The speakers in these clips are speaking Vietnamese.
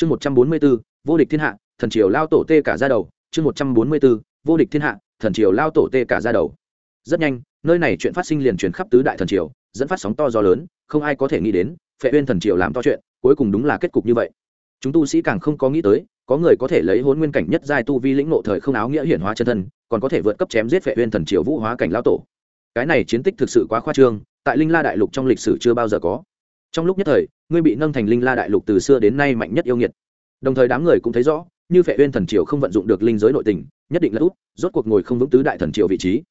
chương một trăm bốn mươi b ố vô địch thiên hạ, thần triều lao tổ tê cả ra đầu. Chương một trăm bốn mươi b ố vô địch thiên hạ, thần triều lao tổ tê cả ra đầu. Rất nhanh, nơi này chuyện phát sinh liền truyền khắp tứ đại thần triều, dẫn phát sóng to gió lớn, không ai có thể nghĩ đến, phệ uyên thần triều làm to chuyện, cuối cùng đúng là kết cục như vậy. Chúng tu sĩ càng không có nghĩ tới, có người có thể lấy hôn nguyên cảnh nhất giai tu vi lĩnh nộ thời không áo nghĩa hiển hóa chân thân, còn có thể vượt cấp chém giết phệ uyên thần triều vũ hóa cảnh lao tổ. Cái này chiến tích thực sự quá khoa trương, tại linh la đại lục trong lịch sử chưa bao giờ có trong lúc nhất thời, ngươi bị nâng thành linh la đại lục từ xưa đến nay mạnh nhất yêu nghiệt. Đồng thời đám người cũng thấy rõ, như phệ uyên thần triều không vận dụng được linh giới nội tình, nhất định là út, rốt cuộc ngồi không vững tứ đại thần triều vị trí.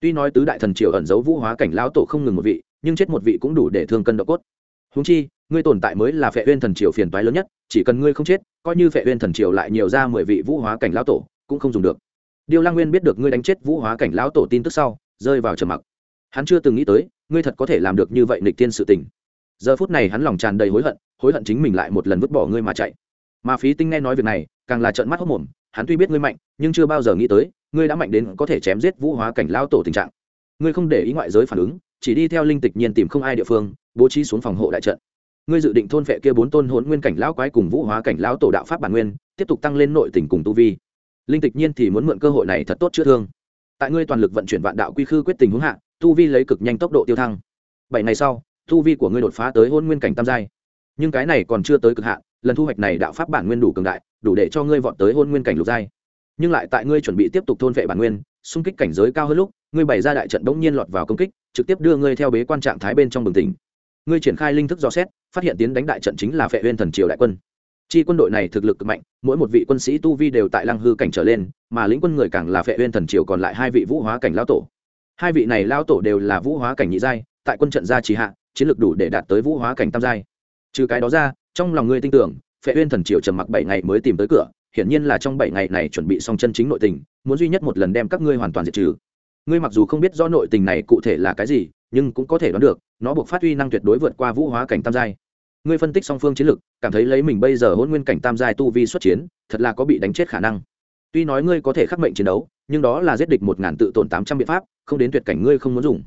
Tuy nói tứ đại thần triều ẩn giấu vũ hóa cảnh lão tổ không ngừng một vị, nhưng chết một vị cũng đủ để thương cân độ cốt. Húng chi, ngươi tồn tại mới là phệ uyên thần triều phiền toái lớn nhất, chỉ cần ngươi không chết, coi như phệ uyên thần triều lại nhiều ra mười vị vũ hóa cảnh lão tổ, cũng không dùng được. Điêu lang nguyên biết được ngươi đánh chết vũ hóa cảnh lão tổ tin tức sau, rơi vào trầm mặc. Hắn chưa từng nghĩ tới, ngươi thật có thể làm được như vậy nghịch tiên sự tình giờ phút này hắn lòng tràn đầy hối hận hối hận chính mình lại một lần vứt bỏ ngươi mà chạy. Mà phí tinh nghe nói việc này, càng là trợn mắt hốc mồm, hắn tuy biết ngươi mạnh, nhưng chưa bao giờ nghĩ tới, ngươi đã mạnh đến có thể chém giết vũ hóa cảnh lao tổ tình trạng. Ngươi không để ý ngoại giới phản ứng, chỉ đi theo linh tịch nhiên tìm không ai địa phương, bố trí xuống phòng hộ đại trận. Ngươi dự định thôn vệ kia bốn tôn hỗn nguyên cảnh lão quái cùng vũ hóa cảnh lão tổ đạo pháp bản nguyên, tiếp tục tăng lên nội tình cùng tu vi. Linh tịch nhiên thì muốn mượn cơ hội này thật tốt chữa thương. Tại ngươi toàn lực vận chuyển vạn đạo quy khư quyết tình hướng hạ, tu vi lấy cực nhanh tốc độ tiêu thăng. Bảy ngày sau tu vi của ngươi đột phá tới hôn nguyên cảnh tam giai. Nhưng cái này còn chưa tới cực hạn, lần thu hoạch này đạo pháp bản nguyên đủ cường đại, đủ để cho ngươi vọt tới hôn nguyên cảnh lục giai. Nhưng lại tại ngươi chuẩn bị tiếp tục thôn vệ bản nguyên, xung kích cảnh giới cao hơn lúc, ngươi bày ra đại trận bỗng nhiên lọt vào công kích, trực tiếp đưa ngươi theo bế quan trạng thái bên trong bừng tỉnh. Ngươi triển khai linh thức dò xét, phát hiện tiến đánh đại trận chính là phệ huyên thần triều đại quân. Chi quân đội này thực lực cực mạnh, mỗi một vị quân sĩ tu vi đều tại lăng hư cảnh trở lên, mà lĩnh quân người càng là phệ huyên thần triều còn lại hai vị vũ hóa cảnh lão tổ. Hai vị này lão tổ đều là vũ hóa cảnh nhị giai, tại quân trận gia trì hạ chiến lược đủ để đạt tới vũ hóa cảnh tam giai. Trừ cái đó ra, trong lòng ngươi tin tưởng, phệ uyên thần triều trầm mặc bảy ngày mới tìm tới cửa, hiển nhiên là trong bảy ngày này chuẩn bị xong chân chính nội tình, muốn duy nhất một lần đem các ngươi hoàn toàn diệt trừ. Ngươi mặc dù không biết do nội tình này cụ thể là cái gì, nhưng cũng có thể đoán được, nó buộc phát huy năng tuyệt đối vượt qua vũ hóa cảnh tam giai. Ngươi phân tích song phương chiến lược, cảm thấy lấy mình bây giờ hôn nguyên cảnh tam giai tu vi xuất chiến, thật là có bị đánh chết khả năng. Tuy nói ngươi có thể khắc mệnh chiến đấu, nhưng đó là giết địch một ngàn tự tổn tám trăm biện pháp, không đến tuyệt cảnh ngươi không muốn dùng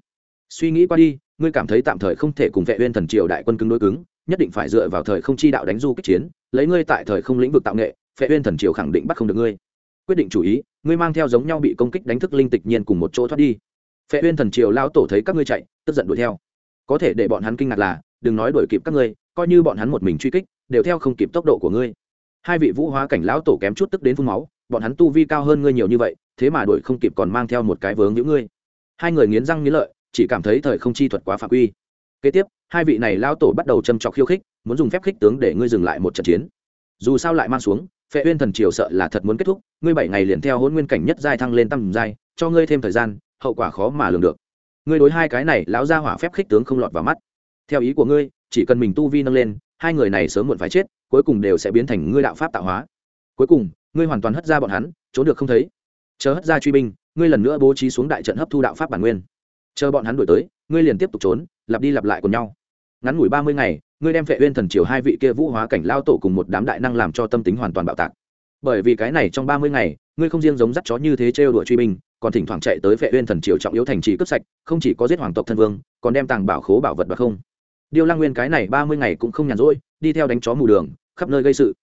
suy nghĩ qua đi, ngươi cảm thấy tạm thời không thể cùng vệ uyên thần triều đại quân cứng đối cứng, nhất định phải dựa vào thời không chi đạo đánh du kích chiến, lấy ngươi tại thời không lĩnh vực tạo nghệ, vệ uyên thần triều khẳng định bắt không được ngươi. Quyết định chủ ý, ngươi mang theo giống nhau bị công kích đánh thức linh tịch nhiên cùng một chỗ thoát đi. Vệ uyên thần triều lao tổ thấy các ngươi chạy, tức giận đuổi theo. Có thể để bọn hắn kinh ngạc là, đừng nói đuổi kịp các ngươi, coi như bọn hắn một mình truy kích, đều theo không kịp tốc độ của ngươi. Hai vị vũ hóa cảnh lão tổ kém chút tức đến phun máu, bọn hắn tu vi cao hơn ngươi nhiều như vậy, thế mà đuổi không kịp còn mang theo một cái vướng những ngươi. Hai người nghiến răng nghiến lợi chỉ cảm thấy thời không chi thuật quá phạm quy. Kế tiếp, hai vị này lao tổ bắt đầu châm trọc khiêu khích, muốn dùng phép khích tướng để ngươi dừng lại một trận chiến. Dù sao lại mang xuống, phệ uyên thần triều sợ là thật muốn kết thúc, ngươi bảy ngày liền theo hôn nguyên cảnh nhất giai thăng lên tầm giai, cho ngươi thêm thời gian, hậu quả khó mà lường được. Ngươi đối hai cái này lão gia hỏa phép khích tướng không lọt vào mắt. Theo ý của ngươi, chỉ cần mình tu vi nâng lên, hai người này sớm muộn phải chết, cuối cùng đều sẽ biến thành ngươi đạo pháp tạo hóa. Cuối cùng, ngươi hoàn toàn hất ra bọn hắn, trốn được không thấy. Chờ hất ra truy binh, ngươi lần nữa bố trí xuống đại trận hấp thu đạo pháp bản nguyên chờ bọn hắn đuổi tới, ngươi liền tiếp tục trốn, lặp đi lặp lại cùng nhau. Ngắn ngủi ba mươi ngày, ngươi đem vệ uyên thần triều hai vị kia vũ hóa cảnh lao tổ cùng một đám đại năng làm cho tâm tính hoàn toàn bạo tạc. Bởi vì cái này trong ba mươi ngày, ngươi không riêng giống dắt chó như thế trêu đuổi truy binh, còn thỉnh thoảng chạy tới vệ uyên thần triều trọng yếu thành trì cướp sạch, không chỉ có giết hoàng tộc thân vương, còn đem tàng bảo khố bảo vật và không. Điêu lang nguyên cái này ba mươi ngày cũng không nhàn rỗi, đi theo đánh chó mù đường, khắp nơi gây sự.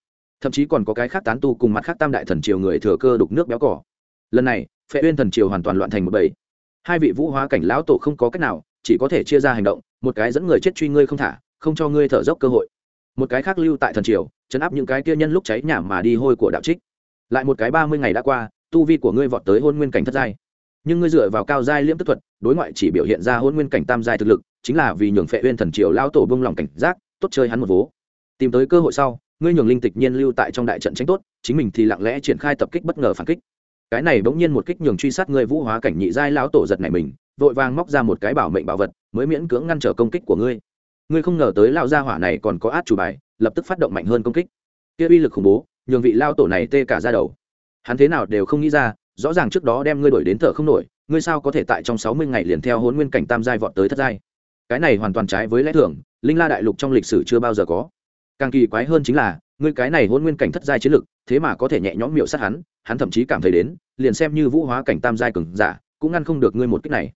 Thậm chí còn có cái khác tán tu cùng mặt khác tam đại thần triều người thừa cơ đục nước béo cỏ. Lần này phệ uyên thần triều hoàn toàn loạn thành một bầy hai vị vũ hóa cảnh lão tổ không có cách nào, chỉ có thể chia ra hành động, một cái dẫn người chết truy ngươi không thả, không cho ngươi thở dốc cơ hội. Một cái khác lưu tại thần triều, chấn áp những cái kia nhân lúc cháy nhà mà đi hôi của đạo trích. Lại một cái ba mươi ngày đã qua, tu vi của ngươi vọt tới hôn nguyên cảnh thất giai. Nhưng ngươi dựa vào cao giai liễm tức thuật, đối ngoại chỉ biểu hiện ra hôn nguyên cảnh tam giai thực lực, chính là vì nhường phệ uyên thần triều lão tổ bông lòng cảnh giác, tốt chơi hắn một vố. Tìm tới cơ hội sau, ngươi nhường linh tịch nhiên lưu tại trong đại trận tránh tốt, chính mình thì lặng lẽ triển khai tập kích bất ngờ phản kích cái này bỗng nhiên một kích nhường truy sát ngươi vũ hóa cảnh nhị giai lão tổ giật này mình, vội vàng móc ra một cái bảo mệnh bảo vật, mới miễn cưỡng ngăn trở công kích của ngươi. Ngươi không ngờ tới lão gia hỏa này còn có át chủ bài, lập tức phát động mạnh hơn công kích. Kia uy lực khủng bố, nhường vị lao tổ này tê cả ra đầu. Hắn thế nào đều không nghĩ ra, rõ ràng trước đó đem ngươi đổi đến thở không nổi, ngươi sao có thể tại trong sáu mươi ngày liền theo hôn nguyên cảnh tam giai vọt tới thất giai? Cái này hoàn toàn trái với lẽ thường, linh la đại lục trong lịch sử chưa bao giờ có càng kỳ quái hơn chính là, ngươi cái này hôn nguyên cảnh thất giai chiến lực, thế mà có thể nhẹ nhõm miệu sát hắn hắn thậm chí cảm thấy đến, liền xem như vũ hóa cảnh tam giai cường giả, cũng ngăn không được ngươi một cách này.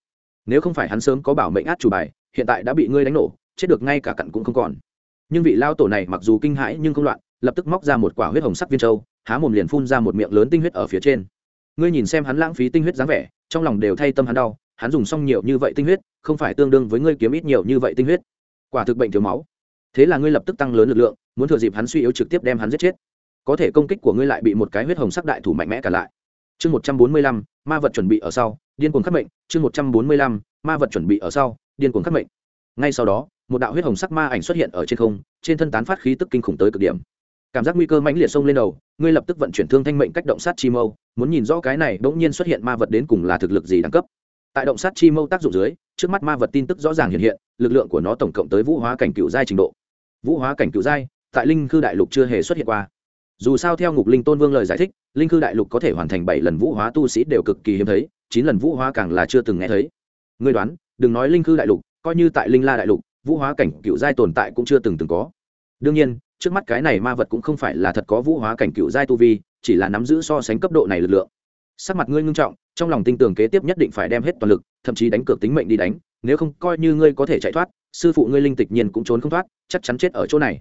Nếu không phải hắn sớm có bảo mệnh át chủ bài, hiện tại đã bị ngươi đánh nổ, chết được ngay cả cặn cũng không còn. Nhưng vị lao tổ này mặc dù kinh hãi nhưng không loạn, lập tức móc ra một quả huyết hồng sắc viên châu, há mồm liền phun ra một miệng lớn tinh huyết ở phía trên. Ngươi nhìn xem hắn lãng phí tinh huyết dáng vẻ, trong lòng đều thay tâm hắn đau, hắn dùng xong nhiều như vậy tinh huyết, không phải tương đương với ngươi kiếm ít nhiều như vậy tinh huyết. Quả thực bệnh thiếu máu thế là ngươi lập tức tăng lớn lực lượng, muốn thừa dịp hắn suy yếu trực tiếp đem hắn giết chết. Có thể công kích của ngươi lại bị một cái huyết hồng sắc đại thủ mạnh mẽ cả lại. Chương một trăm bốn mươi lăm, ma vật chuẩn bị ở sau, điên cuồng khắc mệnh. Chương một trăm bốn mươi lăm, ma vật chuẩn bị ở sau, điên cuồng khắc mệnh. Ngay sau đó, một đạo huyết hồng sắc ma ảnh xuất hiện ở trên không, trên thân tán phát khí tức kinh khủng tới cực điểm. Cảm giác nguy cơ mãnh liệt xông lên đầu, ngươi lập tức vận chuyển thương thanh mệnh cách động sát chi mâu, muốn nhìn rõ cái này bỗng nhiên xuất hiện ma vật đến cùng là thực lực gì đẳng cấp. Tại động sát chi mâu tác dụng dưới trước mắt ma vật tin tức rõ ràng hiện hiện, lực lượng của nó tổng cộng tới vũ hóa cảnh cựu giai trình độ. Vũ hóa cảnh cựu giai, tại linh khư đại lục chưa hề xuất hiện qua. Dù sao theo ngục linh tôn vương lời giải thích, linh khư đại lục có thể hoàn thành bảy lần vũ hóa tu sĩ đều cực kỳ hiếm thấy, chín lần vũ hóa càng là chưa từng nghe thấy. Ngươi đoán, đừng nói linh khư đại lục, coi như tại linh la đại lục, vũ hóa cảnh cựu giai tồn tại cũng chưa từng từng có. Đương nhiên, trước mắt cái này ma vật cũng không phải là thật có vũ hóa cảnh cựu giai tu vi, chỉ là nắm giữ so sánh cấp độ này lực lượng. Sắc mặt ngươi ngưng trọng trong lòng tin tưởng kế tiếp nhất định phải đem hết toàn lực, thậm chí đánh cược tính mệnh đi đánh, nếu không coi như ngươi có thể chạy thoát, sư phụ ngươi linh tịch nhiên cũng trốn không thoát, chắc chắn chết ở chỗ này.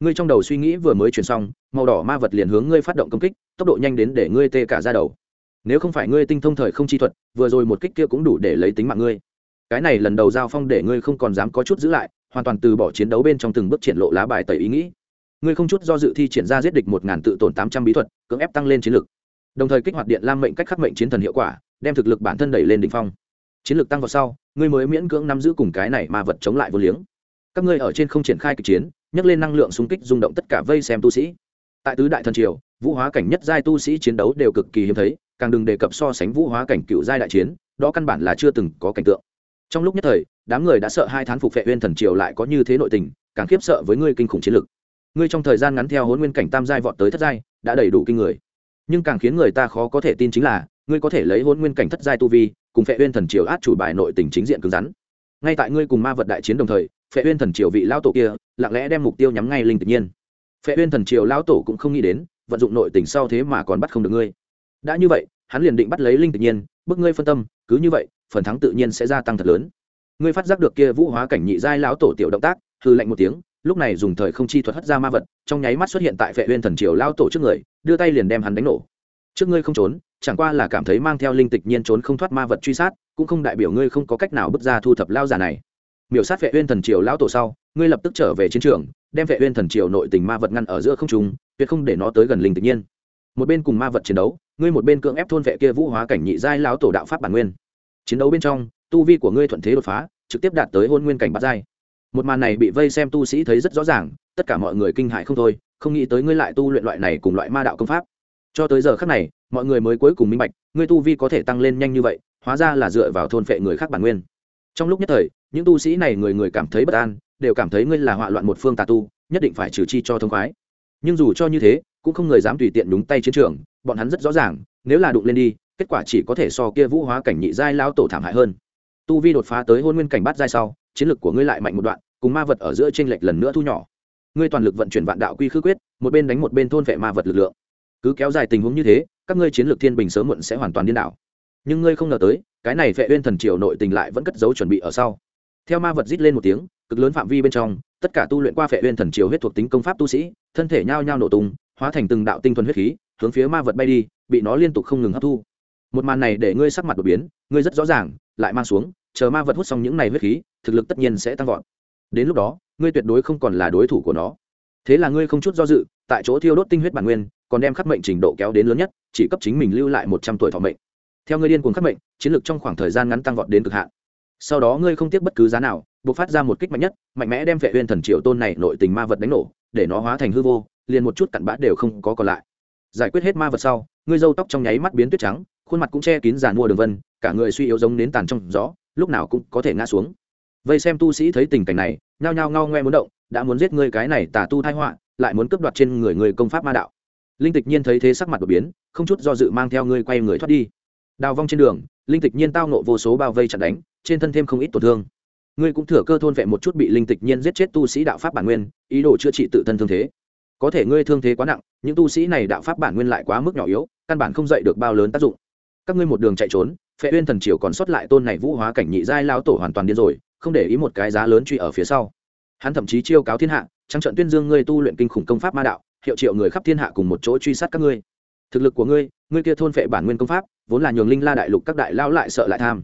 Ngươi trong đầu suy nghĩ vừa mới chuyển xong, màu đỏ ma vật liền hướng ngươi phát động công kích, tốc độ nhanh đến để ngươi tê cả ra đầu. Nếu không phải ngươi tinh thông thời không chi thuật, vừa rồi một kích kia cũng đủ để lấy tính mạng ngươi. Cái này lần đầu giao phong để ngươi không còn dám có chút giữ lại, hoàn toàn từ bỏ chiến đấu bên trong từng bước triển lộ lá bài tẩy ý nghĩ. Ngươi không chút do dự thi triển ra giết địch một ngàn tự tổn tám trăm bí thuật, cưỡng ép tăng lên chiến lực đồng thời kích hoạt điện lam mệnh cách khắc mệnh chiến thần hiệu quả, đem thực lực bản thân đẩy lên đỉnh phong. Chiến lược tăng vào sau, ngươi mới miễn cưỡng nắm giữ cùng cái này mà vật chống lại vô liếng. Các ngươi ở trên không triển khai kịch chiến, nhấc lên năng lượng xung kích rung động tất cả vây xem tu sĩ. Tại tứ đại thần triều, vũ hóa cảnh nhất giai tu sĩ chiến đấu đều cực kỳ hiếm thấy, càng đừng đề cập so sánh vũ hóa cảnh cựu giai đại chiến, đó căn bản là chưa từng có cảnh tượng. Trong lúc nhất thời, đám người đã sợ hai thán phục vệ uyên thần triều lại có như thế nội tình, càng khiếp sợ với ngươi kinh khủng chiến lực ngươi trong thời gian ngắn theo hỗn nguyên cảnh tam giai vọt tới thất giai, đã đầy đủ kinh người nhưng càng khiến người ta khó có thể tin chính là, ngươi có thể lấy hôn nguyên cảnh thất giai tu vi, cùng phệ uyên thần triều át chủ bài nội tình chính diện cứng rắn. Ngay tại ngươi cùng ma vật đại chiến đồng thời, phệ uyên thần triều vị lão tổ kia, lặng lẽ đem mục tiêu nhắm ngay linh tự nhiên. Phệ uyên thần triều lão tổ cũng không nghĩ đến, vận dụng nội tình sau thế mà còn bắt không được ngươi. Đã như vậy, hắn liền định bắt lấy linh tự nhiên, bức ngươi phân tâm, cứ như vậy, phần thắng tự nhiên sẽ gia tăng thật lớn. Ngươi phát giác được kia vũ hóa cảnh nhị giai lão tổ tiểu động tác hư lạnh một tiếng lúc này dùng thời không chi thuật hất ra ma vật, trong nháy mắt xuất hiện tại vệ uyên thần triều lao tổ trước người, đưa tay liền đem hắn đánh nổ. Trước ngươi không trốn, chẳng qua là cảm thấy mang theo linh tịch nhiên trốn không thoát ma vật truy sát, cũng không đại biểu ngươi không có cách nào bước ra thu thập lao giả này. Miểu sát vệ uyên thần triều lão tổ sau, ngươi lập tức trở về chiến trường, đem vệ uyên thần triều nội tình ma vật ngăn ở giữa không trung, tuyệt không để nó tới gần linh tịch nhiên. Một bên cùng ma vật chiến đấu, ngươi một bên cưỡng ép thôn vệ kia vũ hóa cảnh nhị giai lão tổ đạo pháp bản nguyên. Chiến đấu bên trong, tu vi của ngươi thuận thế đột phá, trực tiếp đạt tới hôn nguyên cảnh bát giai một màn này bị vây xem tu sĩ thấy rất rõ ràng, tất cả mọi người kinh hãi không thôi, không nghĩ tới ngươi lại tu luyện loại này cùng loại ma đạo công pháp. Cho tới giờ khắc này, mọi người mới cuối cùng minh bạch, ngươi tu vi có thể tăng lên nhanh như vậy, hóa ra là dựa vào thôn phệ người khác bản nguyên. Trong lúc nhất thời, những tu sĩ này người người cảm thấy bất an, đều cảm thấy ngươi là họa loạn một phương tà tu, nhất định phải trừ chi cho thông khoái. Nhưng dù cho như thế, cũng không người dám tùy tiện đúng tay chiến trường, bọn hắn rất rõ ràng, nếu là đụng lên đi, kết quả chỉ có thể so kia vũ hóa cảnh nhị giai lao tổ thảm hại hơn. Tu vi đột phá tới hôn nguyên cảnh bát giai sau chiến lực của ngươi lại mạnh một đoạn, cùng ma vật ở giữa tranh lệch lần nữa thu nhỏ. Ngươi toàn lực vận chuyển vạn đạo quy khư quyết, một bên đánh một bên thôn vệ ma vật lực lượng. Cứ kéo dài tình huống như thế, các ngươi chiến lược thiên bình sớm muộn sẽ hoàn toàn điên đảo. Nhưng ngươi không ngờ tới, cái này vệ uyên thần triều nội tình lại vẫn cất giấu chuẩn bị ở sau. Theo ma vật rít lên một tiếng, cực lớn phạm vi bên trong, tất cả tu luyện qua vệ uyên thần triều huyết thuộc tính công pháp tu sĩ, thân thể nhao nhao nổ tung, hóa thành từng đạo tinh thuần huyết khí, hướng phía ma vật bay đi, bị nó liên tục không ngừng hấp thu một màn này để ngươi sắc mặt đột biến, ngươi rất rõ ràng, lại mang xuống, chờ ma vật hút xong những này huyết khí, thực lực tất nhiên sẽ tăng vọt. Đến lúc đó, ngươi tuyệt đối không còn là đối thủ của nó. Thế là ngươi không chút do dự, tại chỗ thiêu đốt tinh huyết bản nguyên, còn đem khắc mệnh trình độ kéo đến lớn nhất, chỉ cấp chính mình lưu lại một trăm tuổi thọ mệnh. Theo ngươi điên cuồng khắc mệnh, chiến lược trong khoảng thời gian ngắn tăng vọt đến cực hạn. Sau đó ngươi không tiếc bất cứ giá nào, buộc phát ra một kích mạnh nhất, mạnh mẽ đem vệ uyên thần triều tôn này nội tình ma vật đánh nổ, để nó hóa thành hư vô, liền một chút cặn bã đều không có còn lại. Giải quyết hết ma vật sau, ngươi râu tóc trong nháy mắt biến tuyết trắng khuôn mặt cũng che kín giàn mua đường vân, cả người suy yếu giống nến tàn trong gió, lúc nào cũng có thể ngã xuống. Vây xem tu sĩ thấy tình cảnh này, nhao nhao ngao ngoe muốn động, đã muốn giết ngươi cái này tà tu thai họa, lại muốn cướp đoạt trên người người công pháp ma đạo. Linh tịch nhiên thấy thế sắc mặt đột biến, không chút do dự mang theo ngươi quay người thoát đi. Đào vong trên đường, linh tịch nhiên tao nộ vô số bao vây chặn đánh, trên thân thêm không ít tổn thương. Ngươi cũng thừa cơ thôn vệ một chút bị linh tịch nhiên giết chết tu sĩ đạo pháp bản nguyên, ý đồ chữa trị tự thân thương thế. Có thể ngươi thương thế quá nặng, những tu sĩ này đạo pháp bản nguyên lại quá mức nhỏ yếu, căn bản không dạy được bao lớn tác dụng các ngươi một đường chạy trốn, phệ uyên thần triều còn sót lại tôn này vũ hóa cảnh nhị giai lao tổ hoàn toàn điên rồi, không để ý một cái giá lớn truy ở phía sau. Hắn thậm chí chiêu cáo thiên hạ trắng trận tuyên dương ngươi tu luyện kinh khủng công pháp ma đạo, hiệu triệu người khắp thiên hạ cùng một chỗ truy sát các ngươi. Thực lực của ngươi ngươi kia thôn phệ bản nguyên công pháp, vốn là nhường linh la đại lục các đại lao lại sợ lại tham.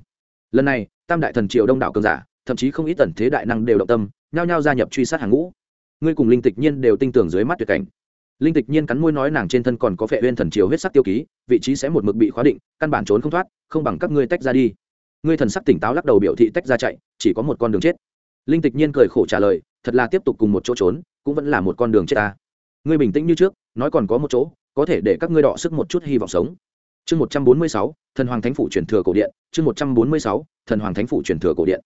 Lần này, tam đại thần triều đông đảo cường giả, thậm chí không ít tần thế đại năng đều động tâm, nhao nhao gia nhập truy sát hàng ngũ. Ngươi cùng linh tịch nhiên đều tin tưởng dưới mắt tuyệt cảnh linh tịch nhiên cắn môi nói nàng trên thân còn có phệ huyên thần chiếu huyết sắc tiêu ký, vị trí sẽ một mực bị khóa định, căn bản trốn không thoát, không bằng các ngươi tách ra đi. Ngươi thần sắc tỉnh táo lắc đầu biểu thị tách ra chạy, chỉ có một con đường chết. Linh tịch nhiên cười khổ trả lời, thật là tiếp tục cùng một chỗ trốn, cũng vẫn là một con đường chết ta. Ngươi bình tĩnh như trước, nói còn có một chỗ, có thể để các ngươi đọ sức một chút hy vọng sống. Chương một trăm bốn mươi sáu, thần hoàng thánh phủ truyền thừa cổ điện, chương một trăm bốn mươi sáu, thần hoàng thánh phủ truyền thừa cổ điện.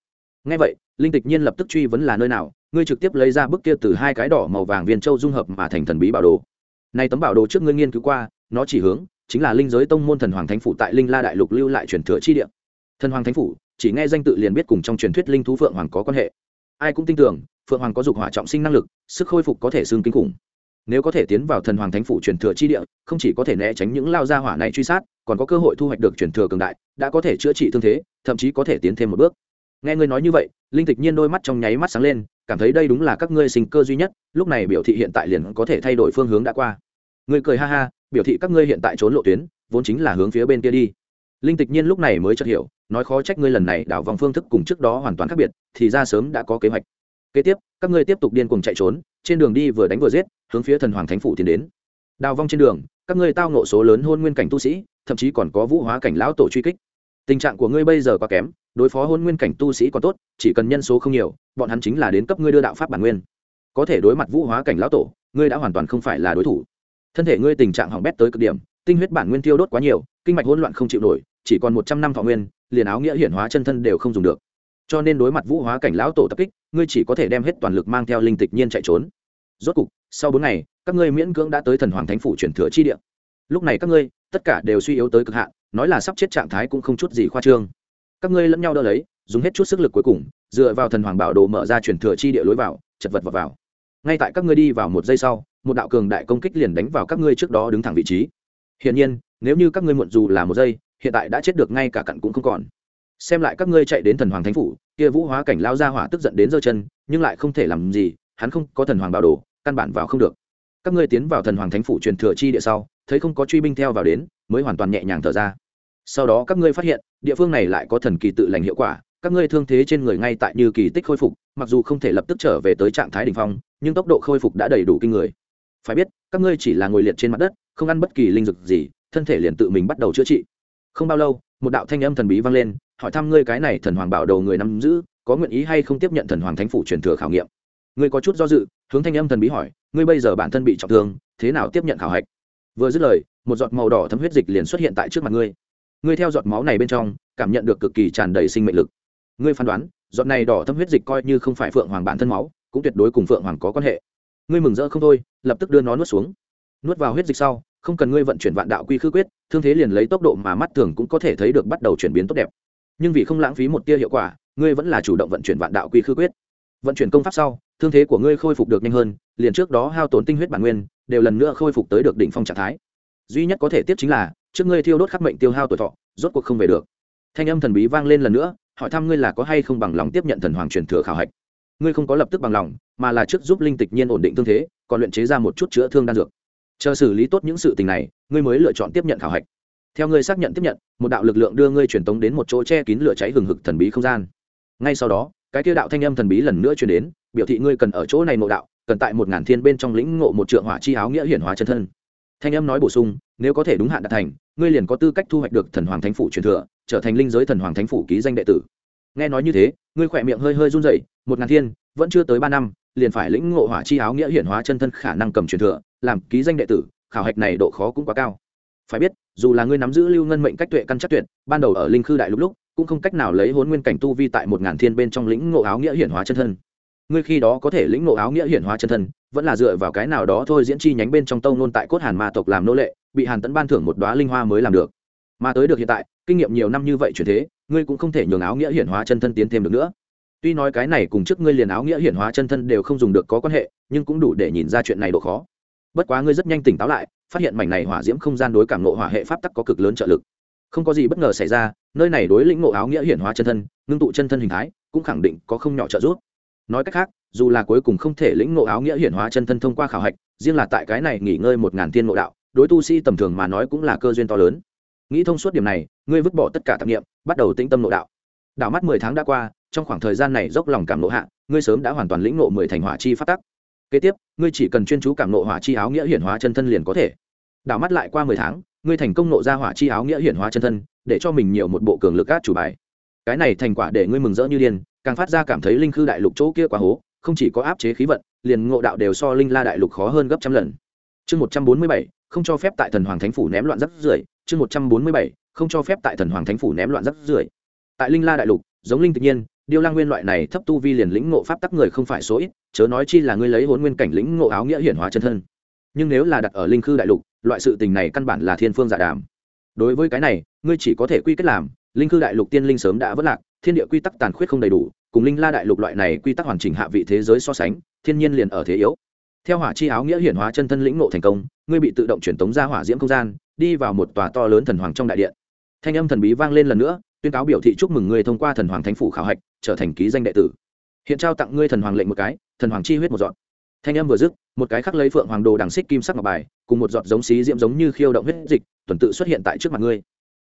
Ngay vậy linh tịch nhiên lập tức truy vấn là nơi nào, ngươi trực tiếp lấy ra bức kia từ hai cái đỏ màu vàng viên châu dung hợp mà thành thần bí bảo đồ. Nay tấm bảo đồ trước ngươi nghiên cứu qua, nó chỉ hướng chính là linh giới tông môn thần hoàng thánh phủ tại linh la đại lục lưu lại truyền thừa chi địa. Thần hoàng thánh phủ, chỉ nghe danh tự liền biết cùng trong truyền thuyết linh thú phượng hoàng có quan hệ. Ai cũng tin tưởng, phượng hoàng có dục hỏa trọng sinh năng lực, sức khôi phục có thể xương kinh khủng. Nếu có thể tiến vào thần hoàng thánh phủ truyền thừa chi địa, không chỉ có thể né tránh những lao gia hỏa này truy sát, còn có cơ hội thu hoạch được truyền thừa cường đại, đã có thể chữa trị thương thế, thậm chí có thể tiến thêm một bước. Nghe ngươi nói như vậy linh tịch nhiên đôi mắt trong nháy mắt sáng lên, cảm thấy đây đúng là các ngươi sinh cơ duy nhất, lúc này biểu thị hiện tại liền có thể thay đổi phương hướng đã qua. Ngươi cười ha ha, biểu thị các ngươi hiện tại trốn lộ tuyến, vốn chính là hướng phía bên kia đi. Linh tịch nhiên lúc này mới chợt hiểu, nói khó trách ngươi lần này đảo vòng phương thức cùng trước đó hoàn toàn khác biệt, thì ra sớm đã có kế hoạch. Kế tiếp, các ngươi tiếp tục điên cuồng chạy trốn, trên đường đi vừa đánh vừa giết, hướng phía thần hoàng thánh phủ tiến đến. Đào vong trên đường, các ngươi tao nộ số lớn hôn nguyên cảnh tu sĩ, thậm chí còn có vũ hóa cảnh lão tổ truy kích. Tình trạng của ngươi bây giờ quá kém đối phó hôn nguyên cảnh tu sĩ còn tốt, chỉ cần nhân số không nhiều, bọn hắn chính là đến cấp ngươi đưa đạo pháp bản nguyên. Có thể đối mặt vũ hóa cảnh lão tổ, ngươi đã hoàn toàn không phải là đối thủ. Thân thể ngươi tình trạng hỏng bét tới cực điểm, tinh huyết bản nguyên tiêu đốt quá nhiều, kinh mạch hỗn loạn không chịu nổi, chỉ còn một trăm năm thọ nguyên, liền áo nghĩa hiển hóa chân thân đều không dùng được. Cho nên đối mặt vũ hóa cảnh lão tổ tập kích, ngươi chỉ có thể đem hết toàn lực mang theo linh tịch nhiên chạy trốn. Rốt cục, sau bốn ngày, các ngươi miễn cưỡng đã tới thần hoàng thánh phủ chuyển thừa chi địa. Lúc này các ngươi, tất cả đều suy yếu tới cực hạn, nói là sắp chết trạng thái cũng không chút gì khoa trương các ngươi lẫn nhau đỡ lấy dùng hết chút sức lực cuối cùng dựa vào thần hoàng bảo đồ mở ra chuyển thừa chi địa lối vào chật vật vào, vào. Ngay tại các ngươi đi vào một giây sau một đạo cường đại công kích liền đánh vào các ngươi trước đó đứng thẳng vị trí. Hiển nhiên nếu như các ngươi muộn dù là một giây hiện tại đã chết được ngay cả cặn cũng không còn. Xem lại các ngươi chạy đến thần hoàng thánh phủ kia vũ hóa cảnh lao ra hỏa tức giận đến giơ chân nhưng lại không thể làm gì hắn không có thần hoàng bảo đồ căn bản vào không được. Các ngươi tiến vào thần hoàng thánh phủ truyền thừa chi địa sau thấy không có truy binh theo vào đến mới hoàn toàn nhẹ nhàng thở ra sau đó các ngươi phát hiện, địa phương này lại có thần kỳ tự lành hiệu quả, các ngươi thương thế trên người ngay tại như kỳ tích khôi phục, mặc dù không thể lập tức trở về tới trạng thái đ ỉ n h phong, nhưng tốc độ khôi phục đã đầy đủ kinh người. Phải biết, các ngươi chỉ là ngồi liệt trên mặt đất, không ăn bất kỳ linh dực gì, thân thể liền tự mình bắt đầu chữa trị. Không bao lâu, một đạo thanh âm thần bí vang lên, hỏi thăm ngươi cái này thần hoàng bảo đầu người nắm giữ, có nguyện ý hay không tiếp nhận thần hoàng thánh phủ truyền thừa khảo nghiệm? Ngươi có chút do dự, hướng thanh âm thần bí hỏi, ngươi bây giờ bản thân bị trọng thương, thế nào tiếp nhận khảo hạch? Vừa dứt lời, một giọt màu đỏ thấm huyết dịch liền xuất hiện tại trước mặt ngươi ngươi theo giọt máu này bên trong, cảm nhận được cực kỳ tràn đầy sinh mệnh lực. Ngươi phán đoán, giọt này đỏ thâm huyết dịch coi như không phải phượng hoàng bản thân máu, cũng tuyệt đối cùng phượng hoàng có quan hệ. Ngươi mừng rỡ không thôi, lập tức đưa nó nuốt xuống. Nuốt vào huyết dịch sau, không cần ngươi vận chuyển vạn đạo quy khư quyết, thương thế liền lấy tốc độ mà mắt thường cũng có thể thấy được bắt đầu chuyển biến tốt đẹp. Nhưng vì không lãng phí một tia hiệu quả, ngươi vẫn là chủ động vận chuyển vạn đạo quy khư quyết. Vận chuyển công pháp sau, thương thế của ngươi khôi phục được nhanh hơn, liền trước đó hao tổn tinh huyết bản nguyên, đều lần nữa khôi phục tới được đỉnh phong trạng thái. Duy nhất có thể tiếp chính là trước ngươi thiêu đốt khắc mệnh tiêu hao tuổi thọ, rốt cuộc không về được. Thanh âm thần bí vang lên lần nữa, hỏi thăm ngươi là có hay không bằng lòng tiếp nhận thần hoàng truyền thừa khảo hạch. Ngươi không có lập tức bằng lòng, mà là trước giúp linh tịch nhiên ổn định thương thế, còn luyện chế ra một chút chữa thương đan dược. Chờ xử lý tốt những sự tình này, ngươi mới lựa chọn tiếp nhận khảo hạch. Theo ngươi xác nhận tiếp nhận, một đạo lực lượng đưa ngươi truyền tống đến một chỗ che kín lửa cháy hừng hực thần bí không gian. Ngay sau đó, cái tiêu đạo thanh âm thần bí lần nữa truyền đến, biểu thị ngươi cần ở chỗ này ngộ đạo, cần tại một ngàn thiên bên trong lĩnh ngộ một trượng hỏa chi áo nghĩa hiển hóa chân thân. Thanh âm nói bổ sung, nếu có thể đúng hạn đạt thành ngươi liền có tư cách thu hoạch được thần hoàng thánh phủ truyền thừa, trở thành linh giới thần hoàng thánh phủ ký danh đệ tử. Nghe nói như thế, ngươi khỏe miệng hơi hơi run dậy một ngàn thiên, vẫn chưa tới ba năm, liền phải lĩnh ngộ hỏa chi áo nghĩa hiển hóa chân thân khả năng cầm truyền thừa, làm ký danh đệ tử, khảo hạch này độ khó cũng quá cao. Phải biết, dù là ngươi nắm giữ lưu ngân mệnh cách tuệ căn chắc tuyệt, ban đầu ở linh khư đại lúc lúc, cũng không cách nào lấy hốn nguyên cảnh tu vi tại một ngàn thiên bên trong lĩnh ngộ áo nghĩa hiển hóa chân thân. Ngươi khi đó có thể lĩnh ngộ áo nghĩa hiển hóa chân thân, vẫn là dựa vào cái nào đó thôi diễn chi nhánh bên trong tông nôn tại cốt hàn ma tộc làm nô lệ bị hàn tẫn ban thưởng một đoá linh hoa mới làm được. Mà tới được hiện tại, kinh nghiệm nhiều năm như vậy chuyển thế, ngươi cũng không thể nhường áo nghĩa hiển hóa chân thân tiến thêm được nữa. Tuy nói cái này cùng trước ngươi liền áo nghĩa hiển hóa chân thân đều không dùng được có quan hệ, nhưng cũng đủ để nhìn ra chuyện này độ khó. Bất quá ngươi rất nhanh tỉnh táo lại, phát hiện mảnh này hỏa diễm không gian đối cảm nộ hỏa hệ pháp tắc có cực lớn trợ lực. Không có gì bất ngờ xảy ra, nơi này đối lĩnh ngộ áo nghĩa hiển hóa chân thân, ngưng tụ chân thân hình thái, cũng khẳng định có không nhỏ trợ giúp. Nói cách khác, dù là cuối cùng không thể lĩnh ngộ áo nghĩa hiển hóa chân thân thông qua khảo hạch, riêng là tại cái này nghỉ ngơi một ngàn tiên ngộ đạo đối tu sĩ tầm thường mà nói cũng là cơ duyên to lớn. Nghĩ thông suốt điểm này, ngươi vứt bỏ tất cả tạp nghiệm bắt đầu tĩnh tâm nội đạo. Đạo mắt mười tháng đã qua, trong khoảng thời gian này dốc lòng cảm nộ hạ, ngươi sớm đã hoàn toàn lĩnh ngộ mười thành hỏa chi phát tắc. Kế tiếp, ngươi chỉ cần chuyên chú cảm nộ hỏa chi áo nghĩa hiển hóa chân thân liền có thể. Đảo mắt lại qua mười tháng, ngươi thành công nộ ra hỏa chi áo nghĩa hiển hóa chân thân, để cho mình nhiều một bộ cường lực át chủ bài. Cái này thành quả để ngươi mừng rỡ như điên, càng phát ra cảm thấy linh khư đại lục chỗ kia quá hố, không chỉ có áp chế khí vận, liền ngộ đạo đều so linh la đại lục khó hơn gấp trăm lần. Chương một trăm bốn mươi bảy không cho phép tại thần hoàng thánh phủ ném loạn rắc rưởi, chương một trăm bốn mươi bảy, không cho phép tại thần hoàng thánh phủ ném loạn rắc rưởi. Tại linh la đại lục, giống linh tự nhiên, điêu lang nguyên loại này thấp tu vi liền lĩnh ngộ pháp tắc người không phải số ít, chớ nói chi là ngươi lấy hôn nguyên cảnh lĩnh ngộ áo nghĩa hiển hóa chân thân. Nhưng nếu là đặt ở linh khư đại lục, loại sự tình này căn bản là thiên phương giả đàm. Đối với cái này, ngươi chỉ có thể quy kết làm, linh khư đại lục tiên linh sớm đã vất lạc, thiên địa quy tắc tàn khuyết không đầy đủ, cùng linh la đại lục loại này quy tắc hoàn chỉnh hạ vị thế giới so sánh, thiên nhiên liền ở thế yếu theo hỏa chi áo nghĩa hiển hóa chân thân lĩnh ngộ thành công, ngươi bị tự động truyền tống ra hỏa diễm không gian, đi vào một tòa to lớn thần hoàng trong đại điện. Thanh âm thần bí vang lên lần nữa, tuyên cáo biểu thị chúc mừng ngươi thông qua thần hoàng thánh phủ khảo hạch, trở thành ký danh đệ tử. Hiện trao tặng ngươi thần hoàng lệnh một cái, thần hoàng chi huyết một dọn thanh âm vừa dứt, một cái khắc lấy phượng hoàng đồ đằng xích kim sắc ngọc bài, cùng một giọt giống xí diễm giống như khiêu động huyết dịch, tuần tự xuất hiện tại trước mặt ngươi.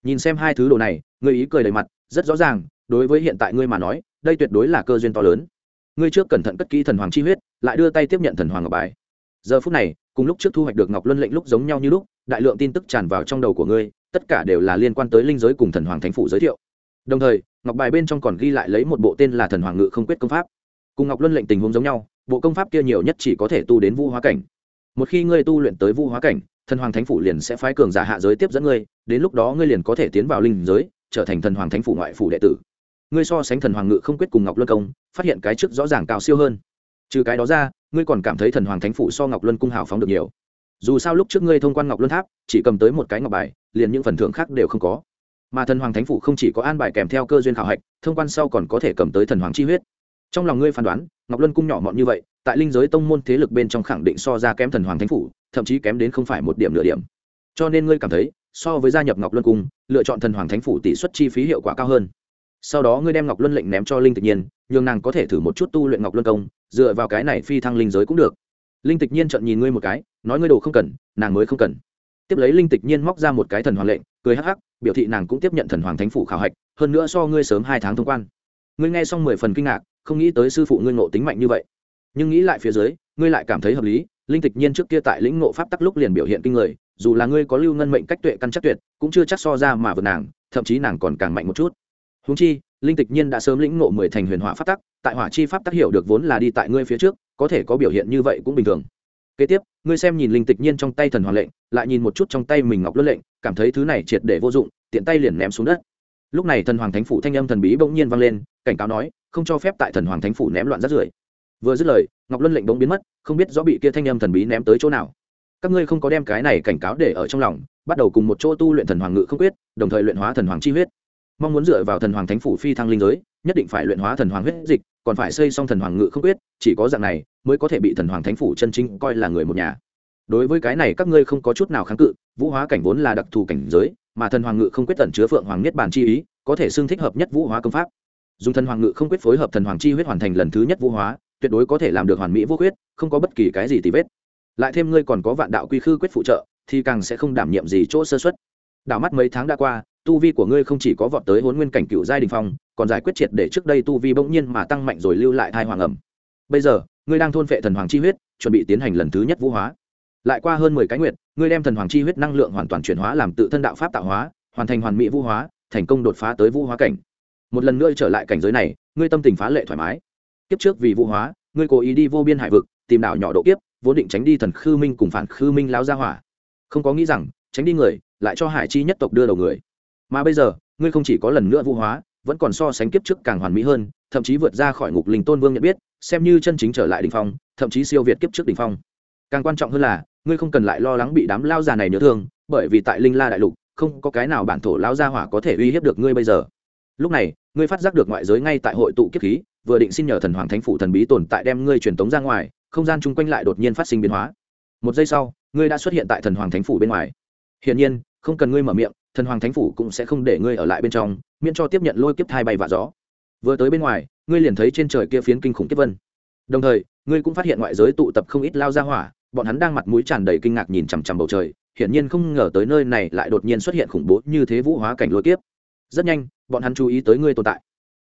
Nhìn xem hai thứ đồ này, ngươi ý cười đầy mặt, rất rõ ràng, đối với hiện tại ngươi mà nói, đây tuyệt đối là cơ duyên to lớn ngươi trước cẩn thận cất kỹ thần hoàng chi huyết, lại đưa tay tiếp nhận thần hoàng ngọc bài. Giờ phút này, cùng lúc trước thu hoạch được ngọc luân lệnh lúc giống nhau như lúc, đại lượng tin tức tràn vào trong đầu của ngươi, tất cả đều là liên quan tới linh giới cùng thần hoàng thánh phủ giới thiệu. Đồng thời, ngọc bài bên trong còn ghi lại lấy một bộ tên là thần hoàng ngự không quyết công pháp. Cùng ngọc luân lệnh tình huống giống nhau, bộ công pháp kia nhiều nhất chỉ có thể tu đến vu hóa cảnh. Một khi ngươi tu luyện tới vu hóa cảnh, thần hoàng thánh phủ liền sẽ phái cường giả hạ giới tiếp dẫn ngươi, đến lúc đó ngươi liền có thể tiến vào linh giới, trở thành thần hoàng thánh phủ ngoại phủ đệ tử ngươi so sánh thần hoàng ngự không quyết cùng ngọc luân công, phát hiện cái trước rõ ràng cao siêu hơn. Trừ cái đó ra, ngươi còn cảm thấy thần hoàng thánh phủ so ngọc luân cung hào phóng được nhiều. Dù sao lúc trước ngươi thông quan ngọc luân tháp, chỉ cầm tới một cái ngọc bài, liền những phần thưởng khác đều không có. Mà thần hoàng thánh phủ không chỉ có an bài kèm theo cơ duyên khảo hạch, thông quan sau còn có thể cầm tới thần hoàng chi huyết. Trong lòng ngươi phán đoán, ngọc luân cung nhỏ mọn như vậy, tại linh giới tông môn thế lực bên trong khẳng định so ra kém thần hoàng thánh phủ, thậm chí kém đến không phải một điểm nửa điểm. Cho nên ngươi cảm thấy, so với gia nhập ngọc luân cung, lựa chọn thần hoàng thánh phủ tỷ suất chi phí hiệu quả cao hơn sau đó ngươi đem ngọc luân lệnh ném cho linh tịch nhiên, nhường nàng có thể thử một chút tu luyện ngọc luân công, dựa vào cái này phi thăng linh giới cũng được. Linh tịch nhiên trợn nhìn ngươi một cái, nói ngươi đồ không cần, nàng mới không cần. Tiếp lấy linh tịch nhiên móc ra một cái thần hoàng lệnh, cười hắc hắc, biểu thị nàng cũng tiếp nhận thần hoàng thánh phủ khảo hạch, hơn nữa so ngươi sớm hai tháng thông quan. Ngươi nghe xong mười phần kinh ngạc, không nghĩ tới sư phụ ngươi ngộ tính mạnh như vậy. Nhưng nghĩ lại phía dưới, ngươi lại cảm thấy hợp lý, linh tịch nhiên trước kia tại lĩnh ngộ pháp tắc lúc liền biểu hiện kinh người, dù là ngươi có lưu ngân mệnh cách tuệ căn chắc tuyệt, cũng chưa chắc so ra mà vượt nàng, thậm chí nàng còn càng mạnh một chút húng chi, linh tịch nhiên đã sớm lĩnh ngộ mười thành huyền hỏa pháp tắc, tại hỏa chi pháp tắc hiểu được vốn là đi tại ngươi phía trước, có thể có biểu hiện như vậy cũng bình thường. Kế tiếp, ngươi xem nhìn linh tịch nhiên trong tay thần hoàng lệnh, lại nhìn một chút trong tay mình ngọc luân lệnh, cảm thấy thứ này triệt để vô dụng, tiện tay liền ném xuống đất. Lúc này thần hoàng thánh phủ thanh âm thần bí bỗng nhiên vang lên, cảnh cáo nói, không cho phép tại thần hoàng thánh phủ ném loạn rác rưởi. Vừa dứt lời, ngọc luân lệnh bỗng biến mất, không biết rõ bị kia thanh âm thần bí ném tới chỗ nào. Các ngươi không có đem cái này cảnh cáo để ở trong lòng, bắt đầu cùng một chỗ tu luyện thần hoàng ngự không quyết, đồng thời luyện hóa thần hoàng chi huyết mong muốn dựa vào thần hoàng thánh phủ phi thăng linh giới, nhất định phải luyện hóa thần hoàng huyết dịch, còn phải xây xong thần hoàng ngự không quyết, chỉ có dạng này mới có thể bị thần hoàng thánh phủ chân chính coi là người một nhà. Đối với cái này các ngươi không có chút nào kháng cự, vũ hóa cảnh vốn là đặc thù cảnh giới, mà thần hoàng ngự không quyết tẩn chứa phượng hoàng nhất bản chi ý, có thể xưng thích hợp nhất vũ hóa công pháp. Dùng thần hoàng ngự không quyết phối hợp thần hoàng chi huyết hoàn thành lần thứ nhất vũ hóa, tuyệt đối có thể làm được hoàn mỹ vô quyết không có bất kỳ cái gì tì vết. Lại thêm ngươi còn có vạn đạo quy khư quyết phụ trợ, thì càng sẽ không đảm nhiệm gì chỗ sơ xuất đảo mắt mấy tháng đã qua tu vi của ngươi không chỉ có vọt tới hôn nguyên cảnh cựu giai đình phong, còn giải quyết triệt để trước đây tu vi bỗng nhiên mà tăng mạnh rồi lưu lại thai hoàng ẩm. Bây giờ, ngươi đang thôn phệ thần hoàng chi huyết, chuẩn bị tiến hành lần thứ nhất vũ hóa. Lại qua hơn mười cái nguyện ngươi đem thần hoàng chi huyết năng lượng hoàn toàn chuyển hóa làm tự thân đạo pháp tạo hóa, hoàn thành hoàn mỹ vũ hóa, thành công đột phá tới vũ hóa cảnh. Một lần nữa trở lại cảnh giới này, ngươi tâm tình phá lệ thoải mái. Kiếp trước vì vũ hóa, ngươi cố ý đi vô biên hải vực, tìm đảo nhỏ độ kiếp, vốn định tránh đi thần khư minh cùng phản khư minh lao ra hỏa. Không có nghĩ rằng, tránh đi người, lại cho hải chi nhất tộc đưa đầu người mà bây giờ, ngươi không chỉ có lần nữa vũ hóa, vẫn còn so sánh kiếp trước càng hoàn mỹ hơn, thậm chí vượt ra khỏi ngục linh tôn vương nhận biết, xem như chân chính trở lại đình phong, thậm chí siêu việt kiếp trước đình phong. Càng quan trọng hơn là, ngươi không cần lại lo lắng bị đám lao già này nhớ thương, bởi vì tại linh la đại lục, không có cái nào bản thổ lao gia hỏa có thể uy hiếp được ngươi bây giờ. Lúc này, ngươi phát giác được ngoại giới ngay tại hội tụ kiếp khí, vừa định xin nhờ thần hoàng thánh phủ thần bí tồn tại đem ngươi truyền tống ra ngoài, không gian chung quanh lại đột nhiên phát sinh biến hóa. Một giây sau, ngươi đã xuất hiện tại thần hoàng thánh phủ bên ngoài. Hiển nhiên, không cần ngươi mở miệng thần hoàng thánh phủ cũng sẽ không để ngươi ở lại bên trong, miễn cho tiếp nhận lôi kiếp thai bay và gió. Vừa tới bên ngoài, ngươi liền thấy trên trời kia phiến kinh khủng kiếp vân. Đồng thời, ngươi cũng phát hiện ngoại giới tụ tập không ít lao ra hỏa, bọn hắn đang mặt mũi tràn đầy kinh ngạc nhìn chằm chằm bầu trời, hiển nhiên không ngờ tới nơi này lại đột nhiên xuất hiện khủng bố như thế vũ hóa cảnh lôi kiếp. Rất nhanh, bọn hắn chú ý tới ngươi tồn tại.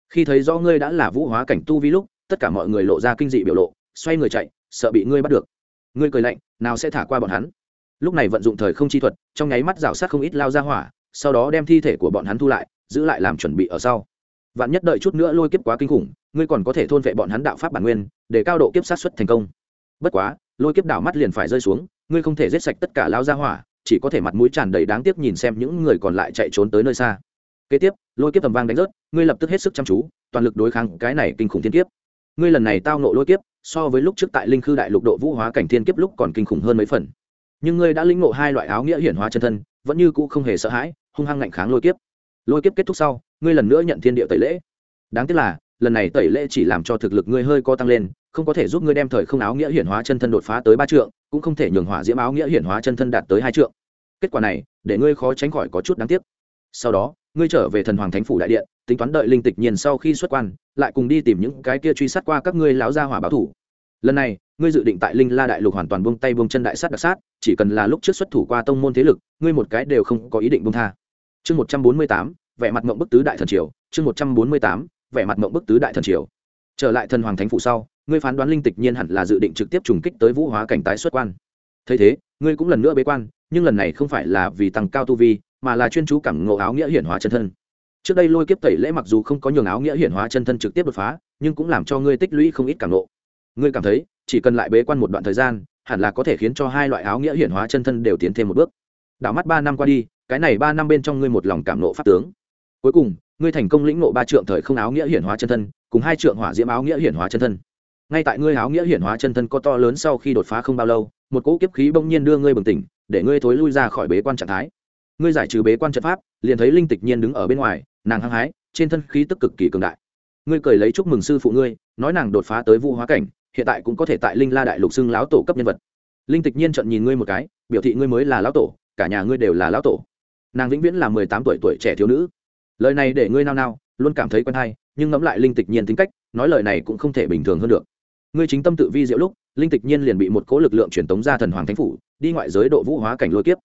Khi thấy rõ ngươi đã là vũ hóa cảnh tu vi lúc, tất cả mọi người lộ ra kinh dị biểu lộ, xoay người chạy, sợ bị ngươi bắt được. Ngươi cười lạnh, nào sẽ thả qua bọn hắn? Lúc này vận dụng thời không chi thuật, trong nháy mắt rào sát không ít lao ra hỏa sau đó đem thi thể của bọn hắn thu lại, giữ lại làm chuẩn bị ở sau. Vạn nhất đợi chút nữa lôi kiếp quá kinh khủng, ngươi còn có thể thôn vệ bọn hắn đạo pháp bản nguyên, để cao độ kiếp sát xuất thành công. Bất quá, lôi kiếp đảo mắt liền phải rơi xuống, ngươi không thể giết sạch tất cả lao ra hỏa, chỉ có thể mặt mũi tràn đầy đáng tiếc nhìn xem những người còn lại chạy trốn tới nơi xa. Kế tiếp, lôi kiếp tầm vang đánh rớt, ngươi lập tức hết sức chăm chú, toàn lực đối kháng cái này kinh khủng thiên kiếp. Ngươi lần này tao nộ lôi kiếp, so với lúc trước tại linh khư đại lục độ vũ hóa cảnh thiên kiếp lúc còn kinh khủng hơn mấy phần. Nhưng ngươi đã lĩnh ngộ hai loại áo nghĩa hiển hóa chân thân vẫn như cũ không hề sợ hãi, hung hăng ngạnh kháng lôi kiếp. Lôi kiếp kết thúc sau, ngươi lần nữa nhận thiên địa tẩy lễ. Đáng tiếc là, lần này tẩy lễ chỉ làm cho thực lực ngươi hơi co tăng lên, không có thể giúp ngươi đem thời không áo nghĩa hiển hóa chân thân đột phá tới ba trượng, cũng không thể nhường hỏa diễm áo nghĩa hiển hóa chân thân đạt tới hai trượng. Kết quả này, để ngươi khó tránh khỏi có chút đáng tiếc. Sau đó, ngươi trở về thần hoàng thánh phủ đại điện, tính toán đợi linh tịch nhiên sau khi xuất quan, lại cùng đi tìm những cái kia truy sát qua các ngươi lão gia hỏa báo thủ. Lần này ngươi dự định tại linh la đại lục hoàn toàn buông tay buông chân đại sát đặc sát, chỉ cần là lúc trước xuất thủ qua tông môn thế lực, ngươi một cái đều không có ý định buông tha. Chương một trăm bốn mươi tám, vẻ mặt mộng bức tứ đại thần triều. Chương một trăm bốn mươi tám, vẻ mặt mộng bức tứ đại thần triều. Trở lại thần hoàng thánh phủ sau, ngươi phán đoán linh tịch nhiên hẳn là dự định trực tiếp trùng kích tới vũ hóa cảnh tái xuất quan. Thấy thế, ngươi cũng lần nữa bế quan, nhưng lần này không phải là vì tăng cao tu vi, mà là chuyên chú cảm ngộ áo nghĩa hiển hóa chân thân. Trước đây lôi kiếp tẩy lễ mặc dù không có nhường áo nghĩa hiển hóa chân thân trực tiếp đột phá, nhưng cũng làm cho ngươi tích lũy không ít cảm ngộ. Ngươi cảm thấy chỉ cần lại bế quan một đoạn thời gian, hẳn là có thể khiến cho hai loại áo nghĩa hiển hóa chân thân đều tiến thêm một bước. Đảo mắt ba năm qua đi, cái này ba năm bên trong ngươi một lòng cảm nộ pháp tướng. Cuối cùng, ngươi thành công lĩnh nộ ba trượng thời không áo nghĩa hiển hóa chân thân, cùng hai trượng hỏa diễm áo nghĩa hiển hóa chân thân. Ngay tại ngươi áo nghĩa hiển hóa chân thân có to lớn sau khi đột phá không bao lâu, một cỗ kiếp khí bỗng nhiên đưa ngươi bừng tỉnh, để ngươi thối lui ra khỏi bế quan trạng thái. Ngươi giải trừ bế quan trận pháp, liền thấy linh tịch nhiên đứng ở bên ngoài, nàng hăng hái, trên thân khí tức cực kỳ cường đại. Ngươi cười lấy chúc mừng sư phụ ngươi, nói nàng đột phá tới vũ hóa cảnh hiện tại cũng có thể tại linh la đại lục xưng lão tổ cấp nhân vật. Linh tịch nhiên trận nhìn ngươi một cái, biểu thị ngươi mới là lão tổ, cả nhà ngươi đều là lão tổ. Nàng vĩnh viễn là mười tám tuổi tuổi trẻ thiếu nữ. Lời này để ngươi nao nao, luôn cảm thấy quen hay, nhưng ngẫm lại linh tịch nhiên tính cách, nói lời này cũng không thể bình thường hơn được. Ngươi chính tâm tự vi diệu lúc, linh tịch nhiên liền bị một cố lực lượng truyền tống ra thần hoàng thánh phủ, đi ngoại giới độ vũ hóa cảnh lôi kiếp.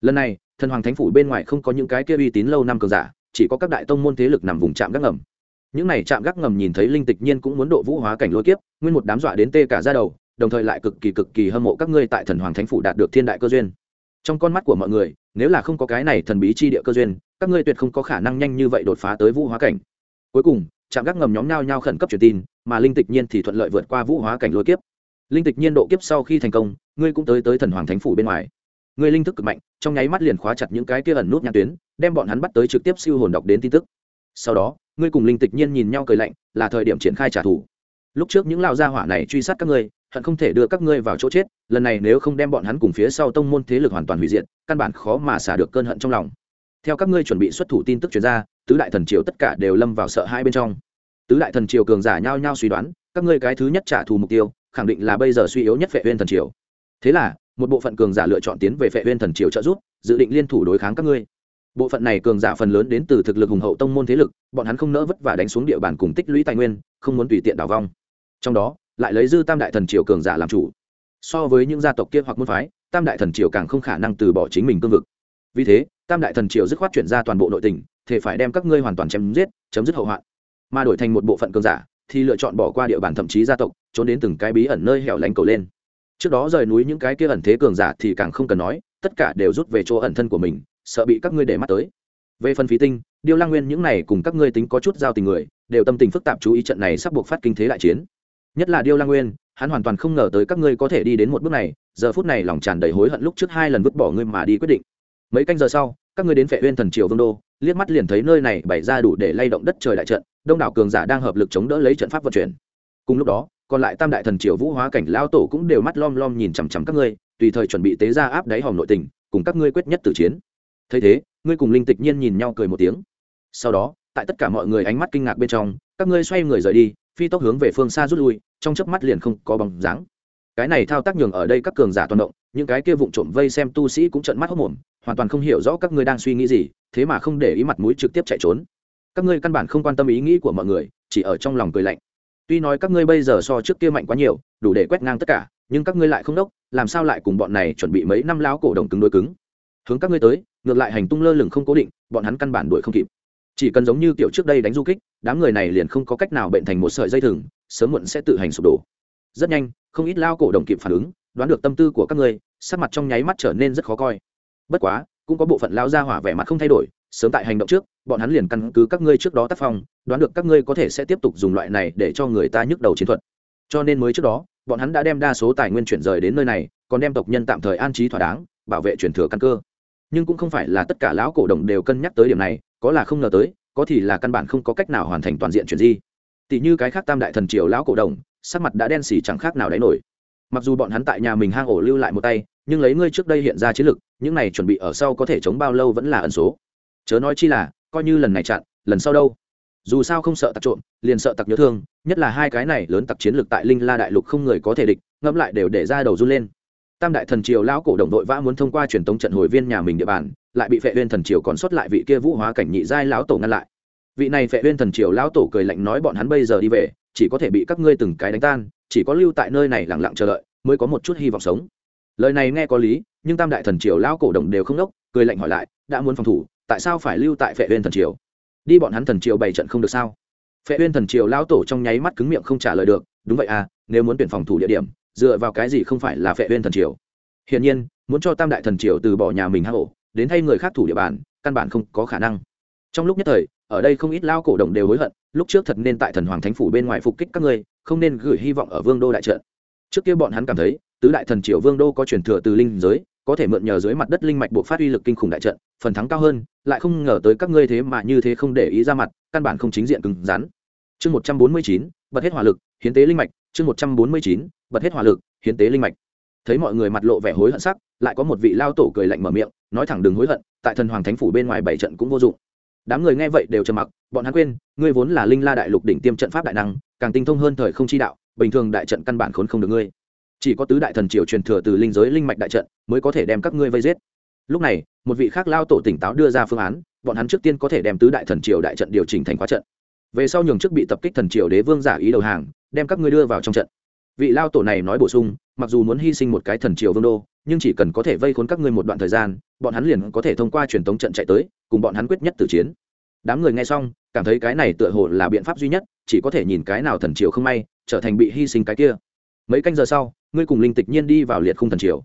Lần này, thần hoàng thánh phủ bên ngoài không có những cái kia uy tín lâu năm cường giả, chỉ có các đại tông môn thế lực nằm vùng trạm gác ngầm những này chạm gác ngầm nhìn thấy linh tịch nhiên cũng muốn độ vũ hóa cảnh lôi kiếp, nguyên một đám dọa đến tê cả ra đầu, đồng thời lại cực kỳ cực kỳ hâm mộ các ngươi tại thần hoàng thánh phủ đạt được thiên đại cơ duyên. Trong con mắt của mọi người, nếu là không có cái này thần bí chi địa cơ duyên, các ngươi tuyệt không có khả năng nhanh như vậy đột phá tới vũ hóa cảnh. Cuối cùng, trạm gác ngầm nhóm nhao nhao khẩn cấp truyền tin, mà linh tịch nhiên thì thuận lợi vượt qua vũ hóa cảnh lôi kiếp. Linh tịch nhiên độ kiếp sau khi thành công, ngươi cũng tới tới thần hoàng thánh phủ bên ngoài. Ngươi linh thức cực mạnh, trong nháy mắt liền khóa chặt những cái kia ẩn nút nhãn tuyến, đem bọn hắn bắt tới trực tiếp siêu hồn đọc đến tin tức. Sau đó ngươi cùng linh tịch nhiên nhìn nhau cười lạnh, là thời điểm triển khai trả thù. Lúc trước những lão gia hỏa này truy sát các ngươi, hận không thể đưa các ngươi vào chỗ chết, lần này nếu không đem bọn hắn cùng phía sau tông môn thế lực hoàn toàn hủy diệt, căn bản khó mà xả được cơn hận trong lòng. Theo các ngươi chuẩn bị xuất thủ tin tức chuyển ra, tứ đại thần triều tất cả đều lâm vào sợ hai bên trong. Tứ đại thần triều cường giả nhau nhau suy đoán, các ngươi cái thứ nhất trả thù mục tiêu, khẳng định là bây giờ suy yếu nhất vệ uyên thần triều. Thế là, một bộ phận cường giả lựa chọn tiến về vệ uyên thần triều trợ giúp, dự định liên thủ đối kháng các ngươi bộ phận này cường giả phần lớn đến từ thực lực hùng hậu tông môn thế lực, bọn hắn không nỡ vất vả đánh xuống địa bàn cùng tích lũy tài nguyên, không muốn tùy tiện đảo vong. Trong đó, lại lấy dư tam đại thần triều cường giả làm chủ. So với những gia tộc kia hoặc môn phái, tam đại thần triều càng không khả năng từ bỏ chính mình cương vực. Vì thế, tam đại thần triều dứt khoát chuyển ra toàn bộ nội tình thể phải đem các ngươi hoàn toàn chém giết, chấm dứt hậu hoạn. Mà đổi thành một bộ phận cường giả, thì lựa chọn bỏ qua địa bàn thậm chí gia tộc, trốn đến từng cái bí ẩn nơi hẻo lánh cầu lên. Trước đó rời núi những cái kia ẩn thế cường giả thì càng không cần nói, tất cả đều rút về chỗ ẩn thân của mình sợ bị các ngươi để mắt tới. Về phần phí tinh, điêu lang nguyên những này cùng các ngươi tính có chút giao tình người, đều tâm tình phức tạp chú ý trận này sắp buộc phát kinh thế đại chiến. Nhất là điêu lang nguyên, hắn hoàn toàn không ngờ tới các ngươi có thể đi đến một bước này, giờ phút này lòng tràn đầy hối hận lúc trước hai lần vứt bỏ ngươi mà đi quyết định. Mấy canh giờ sau, các ngươi đến phệ uyên thần triều vương đô, liếc mắt liền thấy nơi này bày ra đủ để lay động đất trời đại trận, đông đảo cường giả đang hợp lực chống đỡ lấy trận pháp vận chuyển. Cùng lúc đó, còn lại tam đại thần triều vũ hóa cảnh lao tổ cũng đều mắt lom lom nhìn chằm chằm các ngươi, tùy thời chuẩn bị tế ra áp đáy hòm nội tình, cùng các ngươi quyết nhất tử chiến thấy thế, ngươi cùng linh tịch nhiên nhìn nhau cười một tiếng. Sau đó, tại tất cả mọi người ánh mắt kinh ngạc bên trong, các ngươi xoay người rời đi, phi tốc hướng về phương xa rút lui, trong chớp mắt liền không có bóng dáng. Cái này thao tác nhường ở đây các cường giả toàn động, những cái kia vụng trộm vây xem tu sĩ cũng trợn mắt hốc mồm hoàn toàn không hiểu rõ các ngươi đang suy nghĩ gì, thế mà không để ý mặt mũi trực tiếp chạy trốn. Các ngươi căn bản không quan tâm ý nghĩ của mọi người, chỉ ở trong lòng cười lạnh. Tuy nói các ngươi bây giờ so trước kia mạnh quá nhiều, đủ để quét ngang tất cả, nhưng các ngươi lại không đốc, làm sao lại cùng bọn này chuẩn bị mấy năm láo cổ đồng cứng đối cứng? Hướng các ngươi tới, ngược lại hành tung lơ lửng không cố định, bọn hắn căn bản đuổi không kịp. Chỉ cần giống như kiểu trước đây đánh du kích, đám người này liền không có cách nào bệnh thành một sợi dây thừng, sớm muộn sẽ tự hành sụp đổ. Rất nhanh, không ít lao cổ đồng kịp phản ứng, đoán được tâm tư của các ngươi, sắc mặt trong nháy mắt trở nên rất khó coi. Bất quá, cũng có bộ phận lao ra hỏa vẻ mặt không thay đổi, sớm tại hành động trước, bọn hắn liền căn cứ các ngươi trước đó tác phong, đoán được các ngươi có thể sẽ tiếp tục dùng loại này để cho người ta nhức đầu chiến thuật. Cho nên mới trước đó, bọn hắn đã đem đa số tài nguyên chuyển rời đến nơi này, còn đem tộc nhân tạm thời an trí thỏa đáng, bảo vệ truyền thừa căn cơ nhưng cũng không phải là tất cả lão cổ đồng đều cân nhắc tới điểm này, có là không ngờ tới, có thì là căn bản không có cách nào hoàn thành toàn diện chuyển di. Tỷ như cái khác tam đại thần triều lão cổ đồng, sắc mặt đã đen xỉ chẳng khác nào đáy nổi. Mặc dù bọn hắn tại nhà mình hang ổ lưu lại một tay, nhưng lấy ngươi trước đây hiện ra chiến lực, những này chuẩn bị ở sau có thể chống bao lâu vẫn là ẩn số. Chớ nói chi là, coi như lần này chặn, lần sau đâu? Dù sao không sợ tặc trộm, liền sợ tặc nhớ thương, nhất là hai cái này lớn tặc chiến lược tại linh la đại lục không người có thể địch, ngẫm lại đều để ra đầu run lên tam đại thần triều lão cổ đồng đội vã muốn thông qua truyền tống trận hồi viên nhà mình địa bàn, lại bị vệ uyên thần triều còn sót lại vị kia vũ hóa cảnh nhị giai lão tổ ngăn lại. Vị này vệ uyên thần triều lão tổ cười lạnh nói bọn hắn bây giờ đi về, chỉ có thể bị các ngươi từng cái đánh tan, chỉ có lưu tại nơi này lặng lặng chờ đợi, mới có một chút hy vọng sống. Lời này nghe có lý, nhưng tam đại thần triều lão cổ đồng đều không đốc, cười lạnh hỏi lại, đã muốn phòng thủ, tại sao phải lưu tại vệ uyên thần triều? Đi bọn hắn thần triều bày trận không được sao? Vệ uyên thần triều lão tổ trong nháy mắt cứng miệng không trả lời được, đúng vậy à nếu muốn tuyển phòng thủ địa điểm dựa vào cái gì không phải là phệ uyên thần triều? Hiển nhiên, muốn cho tam đại thần triều từ bỏ nhà mình hang ổ, đến thay người khác thủ địa bàn, căn bản không có khả năng. Trong lúc nhất thời, ở đây không ít lao cổ đồng đều hối hận, lúc trước thật nên tại thần hoàng thánh phủ bên ngoài phục kích các ngươi, không nên gửi hy vọng ở vương đô đại trận. Trước kia bọn hắn cảm thấy, tứ đại thần triều vương đô có truyền thừa từ linh giới, có thể mượn nhờ dưới mặt đất linh mạch bộ phát uy lực kinh khủng đại trận, phần thắng cao hơn, lại không ngờ tới các ngươi thế mà như thế không để ý ra mặt, căn bản không chính diện cứng rắn. Chương một trăm bốn mươi chín, bật hết hỏa lực, hiến tế linh mạch, chương một trăm bốn mươi chín bật hết hỏa lực, hiến tế linh mạch. Thấy mọi người mặt lộ vẻ hối hận sắc, lại có một vị lao tổ cười lạnh mở miệng, nói thẳng đừng hối hận, tại thần hoàng thánh phủ bên ngoài bảy trận cũng vô dụng. Đám người nghe vậy đều trầm mặc, bọn hắn quên, ngươi vốn là linh la đại lục đỉnh tiêm trận pháp đại năng, càng tinh thông hơn thời không chi đạo, bình thường đại trận căn bản khốn không được ngươi. Chỉ có tứ đại thần triều truyền thừa từ linh giới linh mạch đại trận mới có thể đem các ngươi vây giết. Lúc này, một vị khác lao tổ tỉnh táo đưa ra phương án, bọn hắn trước tiên có thể đem tứ đại thần triều đại trận điều chỉnh thành khóa trận. Về sau nhường trước bị tập kích thần triều đế vương giả ý đầu hàng, đem các ngươi đưa vào trong trận vị lao tổ này nói bổ sung, mặc dù muốn hy sinh một cái thần triều vương đô, nhưng chỉ cần có thể vây khốn các ngươi một đoạn thời gian, bọn hắn liền có thể thông qua truyền thống trận chạy tới, cùng bọn hắn quyết nhất tử chiến. Đám người nghe xong, cảm thấy cái này tựa hồ là biện pháp duy nhất, chỉ có thể nhìn cái nào thần triều không may, trở thành bị hy sinh cái kia. Mấy canh giờ sau, ngươi cùng linh tịch nhiên đi vào liệt khung thần triều.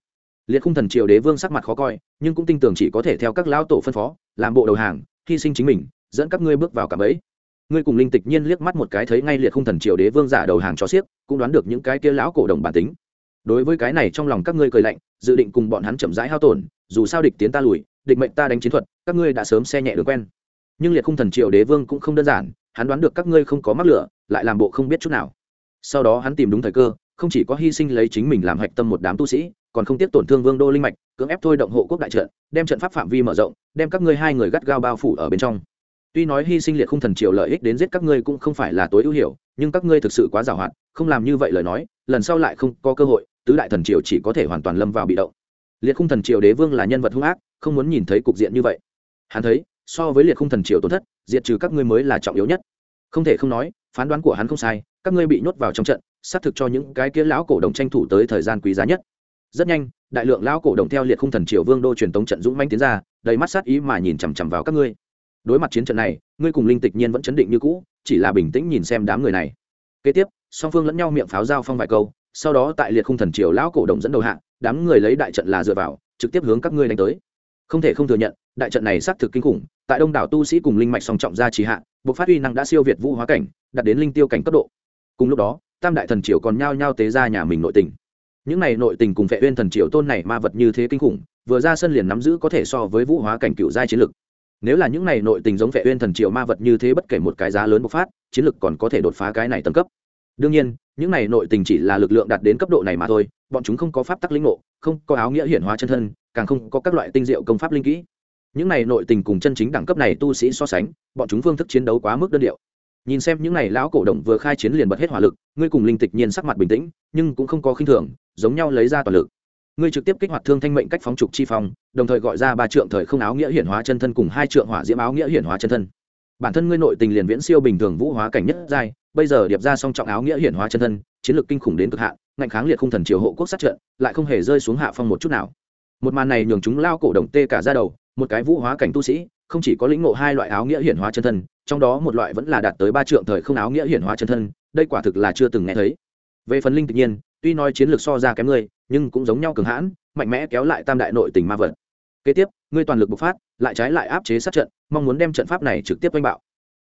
Liệt khung thần triều đế vương sắc mặt khó coi, nhưng cũng tin tưởng chỉ có thể theo các lão tổ phân phó, làm bộ đầu hàng, hy sinh chính mình, dẫn các ngươi bước vào cả ấy ngươi cùng linh tịch nhiên liếc mắt một cái thấy ngay liệt khung thần triều đế vương giả đầu hàng cho xiếc, cũng đoán được những cái kia lão cổ đồng bản tính. Đối với cái này trong lòng các ngươi cười lạnh, dự định cùng bọn hắn chậm rãi hao tổn, dù sao địch tiến ta lùi, địch mệnh ta đánh chiến thuật, các ngươi đã sớm xe nhẹ được quen. Nhưng liệt khung thần triều đế vương cũng không đơn giản, hắn đoán được các ngươi không có mắc lửa, lại làm bộ không biết chút nào. Sau đó hắn tìm đúng thời cơ, không chỉ có hy sinh lấy chính mình làm hạch tâm một đám tu sĩ, còn không tiếp tổn thương vương đô linh mạch, cưỡng ép thôi động hộ quốc đại trận, đem trận pháp phạm vi mở rộng, đem các ngươi hai người gắt gao bao phủ ở bên trong tuy nói hy sinh liệt khung thần triều lợi ích đến giết các ngươi cũng không phải là tối ưu hiểu, nhưng các ngươi thực sự quá giàu hạn, không làm như vậy lời nói, lần sau lại không có cơ hội, tứ đại thần triều chỉ có thể hoàn toàn lâm vào bị động. Liệt khung thần triều đế vương là nhân vật hung ác, không muốn nhìn thấy cục diện như vậy. Hắn thấy, so với liệt khung thần triều tổn thất, diệt trừ các ngươi mới là trọng yếu nhất. Không thể không nói, phán đoán của hắn không sai, các ngươi bị nhốt vào trong trận, xác thực cho những cái kia lão cổ đồng tranh thủ tới thời gian quý giá nhất. Rất nhanh, đại lượng lão cổ đồng theo liệt khung thần triều vương đô truyền tống trận dũng manh tiến ra, đầy mắt sát ý mà nhìn chằm chằm vào các ngươi đối mặt chiến trận này, ngươi cùng linh tịch nhiên vẫn chấn định như cũ, chỉ là bình tĩnh nhìn xem đám người này. Kế tiếp, song phương lẫn nhau miệng pháo giao phong vài câu, sau đó tại liệt khung thần triều lão cổ động dẫn đầu hạ, đám người lấy đại trận là dựa vào, trực tiếp hướng các ngươi đánh tới. Không thể không thừa nhận, đại trận này xác thực kinh khủng, tại đông đảo tu sĩ cùng linh mạch song trọng gia trì hạ buộc phát uy năng đã siêu việt vũ hóa cảnh, đạt đến linh tiêu cảnh cấp độ. Cùng lúc đó, tam đại thần triều còn nhao nhao tế ra nhà mình nội tình. Những này nội tình cùng vệ uyên thần triều tôn này ma vật như thế kinh khủng, vừa ra sân liền nắm giữ có thể so với vũ hóa cảnh cựu giai chiến lực nếu là những này nội tình giống vệ uyên thần triều ma vật như thế bất kể một cái giá lớn bộc phát, chiến lực còn có thể đột phá cái này tầng cấp. Đương nhiên, những này nội tình chỉ là lực lượng đạt đến cấp độ này mà thôi, bọn chúng không có pháp tắc linh ngộ, không có áo nghĩa hiển hóa chân thân, càng không có các loại tinh diệu công pháp linh kỹ. Những này nội tình cùng chân chính đẳng cấp này tu sĩ so sánh, bọn chúng phương thức chiến đấu quá mức đơn điệu. Nhìn xem những này lão cổ động vừa khai chiến liền bật hết hỏa lực, ngươi cùng linh tịch nhiên sắc mặt bình tĩnh, nhưng cũng không có khinh thường, giống nhau lấy ra toàn lực ngươi trực tiếp kích hoạt thương thanh mệnh cách phóng trục chi phong, đồng thời gọi ra ba trượng thời không áo nghĩa hiển hóa chân thân cùng hai trượng hỏa diễm áo nghĩa hiển hóa chân thân. Bản thân ngươi nội tình liền viễn siêu bình thường vũ hóa cảnh nhất giai, bây giờ điệp ra song trọng áo nghĩa hiển hóa chân thân, chiến lược kinh khủng đến cực hạn, ngạnh kháng liệt không thần triều hộ quốc sát trận, lại không hề rơi xuống hạ phong một chút nào. Một màn này nhường chúng lao cổ động tê cả ra đầu, một cái vũ hóa cảnh tu sĩ, không chỉ có lĩnh ngộ hai loại áo nghĩa hiển hóa chân thân, trong đó một loại vẫn là đạt tới ba trượng thời không áo nghĩa hiển hóa chân thân, đây quả thực là chưa từng nghe thấy. Về phần linh tự nhiên, tuy nói chiến lược so ra kém ngươi nhưng cũng giống nhau cường hãn, mạnh mẽ kéo lại tam đại nội tình ma vật. Kế tiếp, ngươi toàn lực bộc phát, lại trái lại áp chế sát trận, mong muốn đem trận pháp này trực tiếp oanh bạo.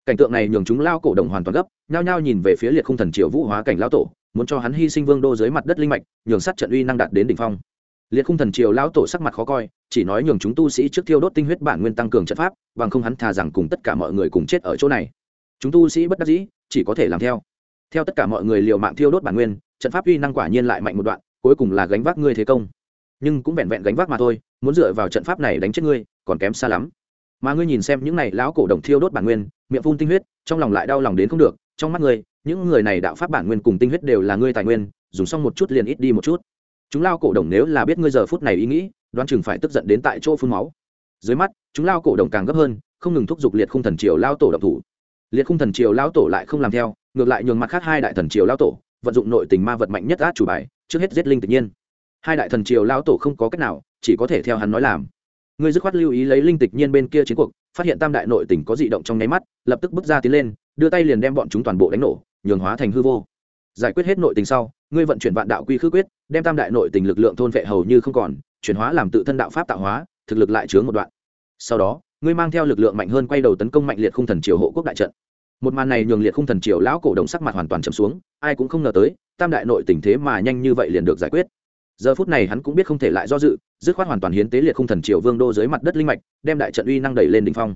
Cảnh tượng này nhường chúng lao cổ động hoàn toàn gấp, nhao nhao nhìn về phía liệt không thần triều vũ hóa cảnh lao tổ, muốn cho hắn hy sinh vương đô dưới mặt đất linh mạch, nhường sát trận uy năng đạt đến đỉnh phong. Liệt khung thần triều lao tổ sắc mặt khó coi, chỉ nói nhường chúng tu sĩ trước thiêu đốt tinh huyết bản nguyên tăng cường trận pháp, bằng không hắn thà rằng cùng tất cả mọi người cùng chết ở chỗ này. Chúng tu sĩ bất đắc dĩ, chỉ có thể làm theo. Theo tất cả mọi người liều mạng thiêu đốt bản nguyên, trận pháp uy năng quả nhiên lại mạnh một đoạn cuối cùng là gánh vác ngươi thế công. Nhưng cũng vẹn vẹn gánh vác mà thôi, muốn dựa vào trận pháp này đánh chết ngươi, còn kém xa lắm. Mà ngươi nhìn xem những này lão cổ đồng thiêu đốt bản nguyên, miệng phun tinh huyết, trong lòng lại đau lòng đến không được. Trong mắt ngươi, những người này đạo pháp bản nguyên cùng tinh huyết đều là ngươi tài nguyên, dùng xong một chút liền ít đi một chút. Chúng lao cổ đồng nếu là biết ngươi giờ phút này ý nghĩ, đoán chừng phải tức giận đến tại chỗ phun máu. Dưới mắt, chúng lao cổ đồng càng gấp hơn, không ngừng thúc giục liệt khung thần triều lao tổ độc thủ. Liệt khung thần triều lao tổ lại không làm theo, ngược lại nhường mặt khác hai đại thần triều lao tổ vận dụng nội tình ma vật mạnh nhất át chủ bài trước hết giết linh tự nhiên. Hai đại thần triều lao tổ không có cách nào, chỉ có thể theo hắn nói làm. Ngươi dứt khoát lưu ý lấy linh tịch nhiên bên kia chiến cuộc, phát hiện tam đại nội tình có dị động trong nháy mắt, lập tức bước ra tiến lên, đưa tay liền đem bọn chúng toàn bộ đánh nổ, nhường hóa thành hư vô. Giải quyết hết nội tình sau, ngươi vận chuyển vạn đạo quy khư quyết, đem tam đại nội tình lực lượng thôn vệ hầu như không còn, chuyển hóa làm tự thân đạo pháp tạo hóa, thực lực lại chướng một đoạn. Sau đó, ngươi mang theo lực lượng mạnh hơn quay đầu tấn công mạnh liệt khung thần triều hộ quốc đại trận một màn này nhường liệt khung thần triều lão cổ động sắc mặt hoàn toàn chầm xuống, ai cũng không ngờ tới, tam đại nội tình thế mà nhanh như vậy liền được giải quyết. Giờ phút này hắn cũng biết không thể lại do dự, dứt khoát hoàn toàn hiến tế liệt khung thần triều vương đô dưới mặt đất linh mạch, đem đại trận uy năng đẩy lên đ ỉ n h phong.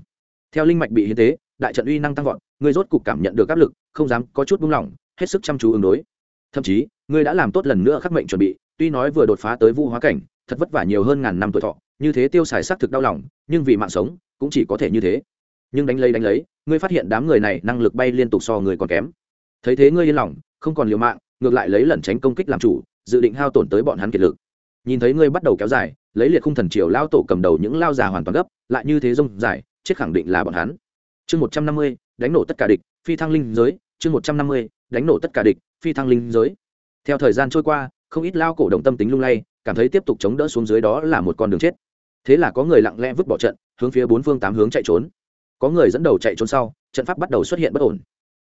Theo linh mạch bị hiến tế, đại trận uy năng tăng vọt người rốt cục cảm nhận được áp lực, không dám có chút buông lỏng, hết sức chăm chú ứng đối. Thậm chí, ngươi đã làm tốt lần nữa khắc mệnh chuẩn bị, tuy nói vừa đột phá tới vu hóa cảnh, thật vất vả nhiều hơn ngàn năm tuổi thọ, như thế tiêu xài xác thực đau lòng, nhưng vì mạng sống, cũng chỉ có thể như thế nhưng đánh lấy đánh lấy, ngươi phát hiện đám người này năng lực bay liên tục so người còn kém. Thấy thế ngươi yên lòng, không còn liều mạng, ngược lại lấy lẩn tránh công kích làm chủ, dự định hao tổn tới bọn hắn kiệt lực. Nhìn thấy ngươi bắt đầu kéo dài, lấy liệt khung thần triều lao tổ cầm đầu những lao già hoàn toàn gấp, lại như thế rông dài, chết khẳng định là bọn hắn. Chương một trăm năm mươi, đánh nổ tất cả địch, phi thăng linh giới. Chương một trăm năm mươi, đánh nổ tất cả địch, phi thăng linh giới. Theo thời gian trôi qua, không ít lao cổ động tâm tính lung lay, cảm thấy tiếp tục chống đỡ xuống dưới đó là một con đường chết. Thế là có người lặng lẽ vứt bỏ trận, hướng phía bốn phương tám hướng chạy trốn có người dẫn đầu chạy trốn sau, trận pháp bắt đầu xuất hiện bất ổn.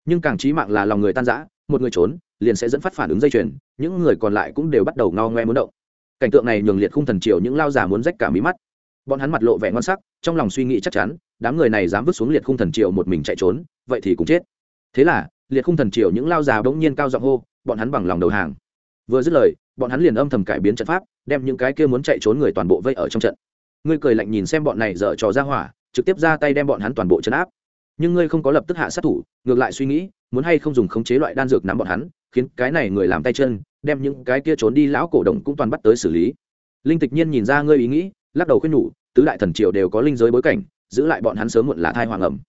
Nhưng càng trí mạng là lòng người tan rã, một người trốn, liền sẽ dẫn phát phản ứng dây chuyền, những người còn lại cũng đều bắt đầu ngao ngoe muốn động. Cảnh tượng này nhường liệt khung thần triều những lao giả muốn rách cả mí mắt. Bọn hắn mặt lộ vẻ ngon sắc, trong lòng suy nghĩ chắc chắn, đám người này dám vứt xuống liệt khung thần triều một mình chạy trốn, vậy thì cũng chết. Thế là, liệt khung thần triều những lao già bỗng nhiên cao giọng hô, bọn hắn bằng lòng đầu hàng. Vừa dứt lời, bọn hắn liền âm thầm cải biến trận pháp, đem những cái kia muốn chạy trốn người toàn bộ vây ở trong trận. Ngươi cười lạnh nhìn xem bọn này dở trò ra hỏa trực tiếp ra tay đem bọn hắn toàn bộ chấn áp. Nhưng ngươi không có lập tức hạ sát thủ, ngược lại suy nghĩ, muốn hay không dùng khống chế loại đan dược nắm bọn hắn, khiến cái này người làm tay chân, đem những cái kia trốn đi lão cổ đồng cũng toàn bắt tới xử lý. Linh tịch nhiên nhìn ra ngươi ý nghĩ, lắc đầu khuyên nhủ, tứ đại thần triều đều có linh giới bối cảnh, giữ lại bọn hắn sớm muộn là thai hoàng ẩm.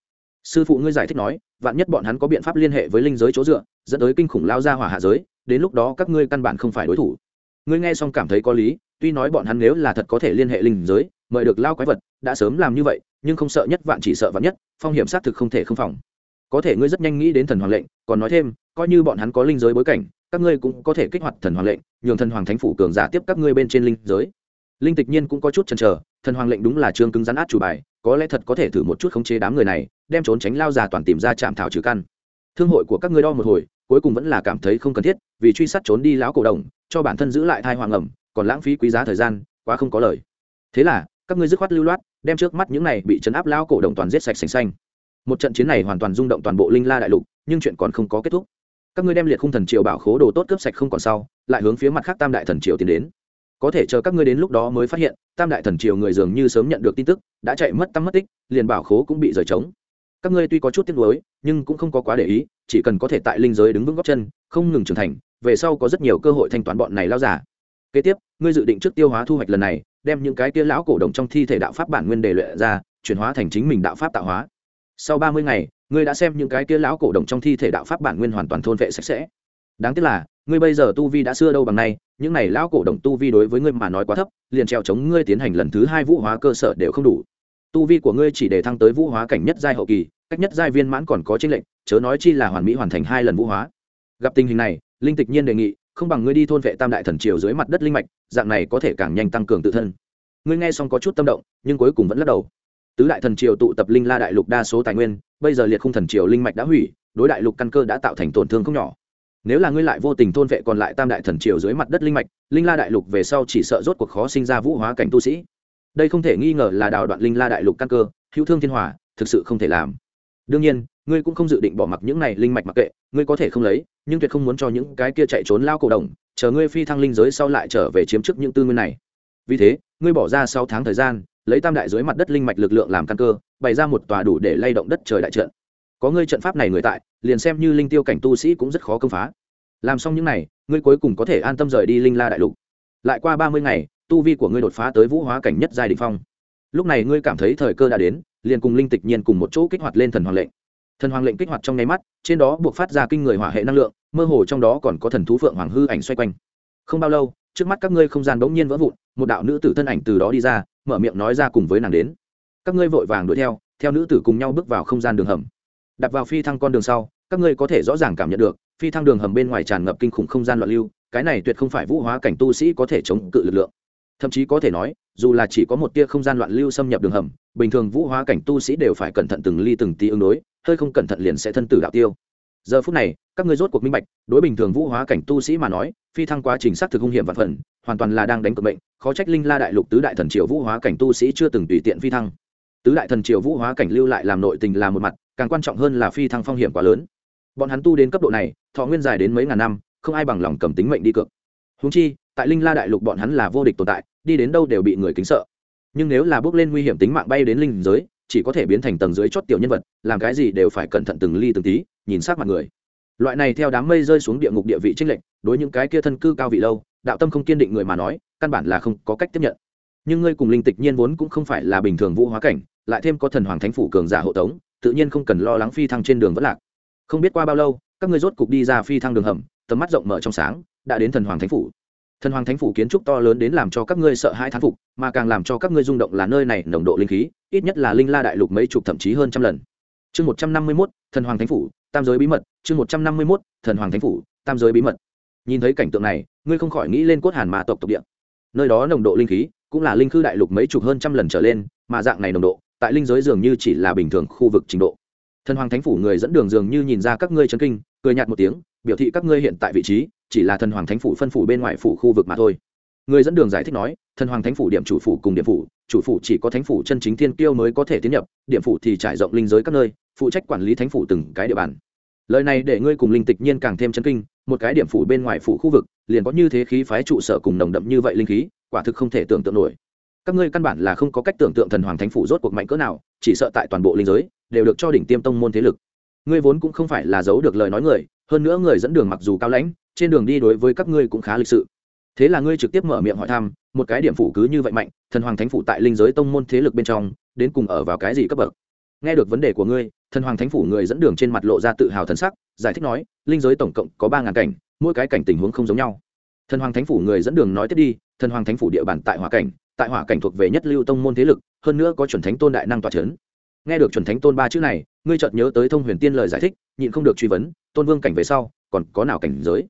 Sư phụ ngươi giải thích nói, vạn nhất bọn hắn có biện pháp liên hệ với linh giới chỗ dựa, dẫn tới kinh khủng lao ra hỏa hạ giới, đến lúc đó các ngươi căn bản không phải đối thủ ngươi nghe xong cảm thấy có lý, tuy nói bọn hắn nếu là thật có thể liên hệ linh giới, mời được lao quái vật, đã sớm làm như vậy, nhưng không sợ nhất vạn chỉ sợ vạn nhất, phong hiểm xác thực không thể không phòng. Có thể ngươi rất nhanh nghĩ đến thần hoàng lệnh, còn nói thêm, coi như bọn hắn có linh giới bối cảnh, các ngươi cũng có thể kích hoạt thần hoàng lệnh, nhường thần hoàng thánh phủ cường giả tiếp các ngươi bên trên linh giới. Linh tịch nhiên cũng có chút chần chờ, thần hoàng lệnh đúng là trương cứng rắn át chủ bài, có lẽ thật có thể thử một chút khống chế đám người này, đem trốn tránh lao già toàn tìm ra chạm thảo trừ căn. Thương hội của các ngươi đo một hồi cuối cùng vẫn là cảm thấy không cần thiết, vì truy sát trốn đi lão cổ đồng, cho bản thân giữ lại thai hoàng ẩm, còn lãng phí quý giá thời gian, quá không có lời. Thế là, các ngươi dứt khoát lưu loát, đem trước mắt những này bị chấn áp lão cổ đồng toàn giết sạch sành xanh. Một trận chiến này hoàn toàn rung động toàn bộ linh la đại lục, nhưng chuyện còn không có kết thúc. Các ngươi đem liệt khung thần triều bảo khố đồ tốt cướp sạch không còn sau, lại hướng phía mặt khác tam đại thần triều tiến đến. Có thể chờ các ngươi đến lúc đó mới phát hiện, tam đại thần triều người dường như sớm nhận được tin tức, đã chạy mất tăm mất tích, liền bảo khố cũng bị rời trống. Các ngươi tuy có chút tiếc nuối, nhưng cũng không có quá để ý chỉ cần có thể tại linh giới đứng vững góc chân, không ngừng trưởng thành, về sau có rất nhiều cơ hội thanh toán bọn này lao giả kế tiếp, ngươi dự định trước tiêu hóa thu hoạch lần này, đem những cái kia lão cổ đồng trong thi thể đạo pháp bản nguyên đề luyện ra, chuyển hóa thành chính mình đạo pháp tạo hóa. Sau ba mươi ngày, ngươi đã xem những cái kia lão cổ đồng trong thi thể đạo pháp bản nguyên hoàn toàn thôn vệ sạch sẽ. Đáng tiếc là, ngươi bây giờ tu vi đã xưa đâu bằng nay, những này lão cổ đồng tu vi đối với ngươi mà nói quá thấp, liền treo chống ngươi tiến hành lần thứ hai vũ hóa cơ sở đều không đủ. Tu vi của ngươi chỉ để thăng tới vũ hóa cảnh nhất giai hậu kỳ cách nhất giai viên mãn còn có chênh lệnh chớ nói chi là hoàn mỹ hoàn thành hai lần vũ hóa. Gặp tình hình này, linh tịch nhiên đề nghị, không bằng ngươi đi thôn vệ tam đại thần triều dưới mặt đất linh mạch, dạng này có thể càng nhanh tăng cường tự thân. Ngươi nghe xong có chút tâm động, nhưng cuối cùng vẫn lắc đầu. Tứ đại thần triều tụ tập linh la đại lục đa số tài nguyên, bây giờ liệt khung thần triều linh mạch đã hủy, đối đại lục căn cơ đã tạo thành tổn thương không nhỏ. Nếu là ngươi lại vô tình thôn vệ còn lại tam đại thần triều dưới mặt đất linh mạch, linh la đại lục về sau chỉ sợ rốt cuộc khó sinh ra vũ hóa cảnh tu sĩ. Đây không thể nghi ngờ là đào đoạn linh la đại lục căn cơ, hữu thương thiên hòa, thực sự không thể làm đương nhiên, ngươi cũng không dự định bỏ mặc những này linh mạch mặc kệ, ngươi có thể không lấy, nhưng tuyệt không muốn cho những cái kia chạy trốn lao cổ đồng chờ ngươi phi thăng linh giới sau lại trở về chiếm chức những tư nguyên này. Vì thế, ngươi bỏ ra sáu tháng thời gian, lấy tam đại dưới mặt đất linh mạch lực lượng làm căn cơ, bày ra một tòa đủ để lay động đất trời đại trận. Có ngươi trận pháp này người tại, liền xem như linh tiêu cảnh tu sĩ cũng rất khó công phá. Làm xong những này, ngươi cuối cùng có thể an tâm rời đi linh la đại lục. Lại qua ba mươi ngày, tu vi của ngươi đột phá tới vũ hóa cảnh nhất giai đình phong. Lúc này ngươi cảm thấy thời cơ đã đến liền cùng linh tịch nhiên cùng một chỗ kích hoạt lên thần hoàng lệnh. Thần hoàng lệnh kích hoạt trong nháy mắt, trên đó buộc phát ra kinh người hỏa hệ năng lượng, mơ hồ trong đó còn có thần thú phượng hoàng hư ảnh xoay quanh. Không bao lâu, trước mắt các ngươi không gian bỗng nhiên vỡ vụn, một đạo nữ tử thân ảnh từ đó đi ra, mở miệng nói ra cùng với nàng đến. Các ngươi vội vàng đuổi theo theo nữ tử cùng nhau bước vào không gian đường hầm. Đặt vào phi thăng con đường sau, các ngươi có thể rõ ràng cảm nhận được, phi thăng đường hầm bên ngoài tràn ngập kinh khủng không gian loạn lưu, cái này tuyệt không phải vũ hóa cảnh tu sĩ có thể chống cự lực lượng thậm chí có thể nói, dù là chỉ có một tia không gian loạn lưu xâm nhập đường hầm, bình thường vũ hóa cảnh tu sĩ đều phải cẩn thận từng ly từng tí ứng đối, hơi không cẩn thận liền sẽ thân tử đạo tiêu. Giờ phút này, các ngươi rốt cuộc minh bạch, đối bình thường vũ hóa cảnh tu sĩ mà nói, phi thăng quá trình xác thực hung hiểm và phần, hoàn toàn là đang đánh cược bệnh khó trách linh la đại lục tứ đại thần triều vũ hóa cảnh tu sĩ chưa từng tùy tiện phi thăng. Tứ đại thần triều vũ hóa cảnh lưu lại làm nội tình là một mặt, càng quan trọng hơn là phi thăng phong hiểm quá lớn. Bọn hắn tu đến cấp độ này, thọ nguyên dài đến mấy ngàn năm, không ai bằng lòng cầm tính mệnh đi cược. Húng chi tại linh la đại lục bọn hắn là vô địch tồn tại, đi đến đâu đều bị người kính sợ. Nhưng nếu là bước lên nguy hiểm tính mạng bay đến linh giới, chỉ có thể biến thành tầng dưới chót tiểu nhân vật, làm cái gì đều phải cẩn thận từng ly từng tí, nhìn sát mặt người. Loại này theo đám mây rơi xuống địa ngục địa vị trinh lệnh đối những cái kia thân cư cao vị lâu, đạo tâm không kiên định người mà nói, căn bản là không có cách tiếp nhận. Nhưng ngươi cùng linh tịch nhiên vốn cũng không phải là bình thường vũ hóa cảnh, lại thêm có thần hoàng thánh phủ cường giả hộ tống, tự nhiên không cần lo lắng phi thăng trên đường vẫn lạc. Không biết qua bao lâu, các ngươi rốt cục đi ra phi thăng đường hầm, tầm mắt rộng mở trong sáng, đã đến thần hoàng thánh phủ thần hoàng thánh phủ kiến trúc to lớn đến làm cho các ngươi sợ hãi thán phục, mà càng làm cho các ngươi rung động là nơi này nồng độ linh khí, ít nhất là linh la đại lục mấy chục thậm chí hơn trăm lần. Chương một trăm năm mươi mốt, thần hoàng thánh phủ, tam giới bí mật, chương một trăm năm mươi mốt, thần hoàng thánh phủ, tam giới bí mật. Nhìn thấy cảnh tượng này, ngươi không khỏi nghĩ lên cốt hàn mà tộc tộc địa. Nơi đó nồng độ linh khí cũng là linh khư đại lục mấy chục hơn trăm lần trở lên, mà dạng này nồng độ, tại linh giới dường như chỉ là bình thường khu vực trình độ. Thần hoàng thánh phủ người dẫn đường dường như nhìn ra các ngươi chấn kinh, cười nhạt một tiếng, biểu thị các ngươi hiện tại vị trí chỉ là thần hoàng thánh phủ phân phủ bên ngoài phủ khu vực mà thôi. Người dẫn đường giải thích nói, thần hoàng thánh phủ điểm chủ phủ cùng điểm phủ, chủ phủ chỉ có thánh phủ chân chính thiên kiêu mới có thể tiến nhập, điểm phủ thì trải rộng linh giới các nơi, phụ trách quản lý thánh phủ từng cái địa bàn. Lời này để ngươi cùng linh tịch nhiên càng thêm chấn kinh, một cái điểm phủ bên ngoài phủ khu vực, liền có như thế khí phái trụ sở cùng nồng đậm như vậy linh khí, quả thực không thể tưởng tượng nổi. Các ngươi căn bản là không có cách tưởng tượng thần hoàng thánh phủ rốt cuộc mạnh cỡ nào, chỉ sợ tại toàn bộ linh giới, đều được cho đỉnh tiêm tông môn thế lực. Ngươi vốn cũng không phải là giấu được lời nói người hơn nữa người dẫn đường mặc dù cao lãnh, trên đường đi đối với các ngươi cũng khá lịch sự. Thế là ngươi trực tiếp mở miệng hỏi thăm, một cái điểm phủ cứ như vậy mạnh, thần hoàng thánh phủ tại linh giới tông môn thế lực bên trong, đến cùng ở vào cái gì cấp bậc? Nghe được vấn đề của ngươi, thần hoàng thánh phủ người dẫn đường trên mặt lộ ra tự hào thần sắc, giải thích nói, linh giới tổng cộng có ba ngàn cảnh, mỗi cái cảnh tình huống không giống nhau. Thần hoàng thánh phủ người dẫn đường nói tiếp đi, thần hoàng thánh phủ địa bàn tại hỏa cảnh, tại hỏa cảnh thuộc về nhất lưu tông môn thế lực, hơn nữa có chuẩn thánh tôn đại năng tòa c h ấ n nghe được chuẩn thánh tôn ba chữ này, ngươi chợt nhớ tới thông huyền tiên lời giải thích, nhịn không được truy vấn, tôn vương cảnh về sau, còn có nào cảnh giới?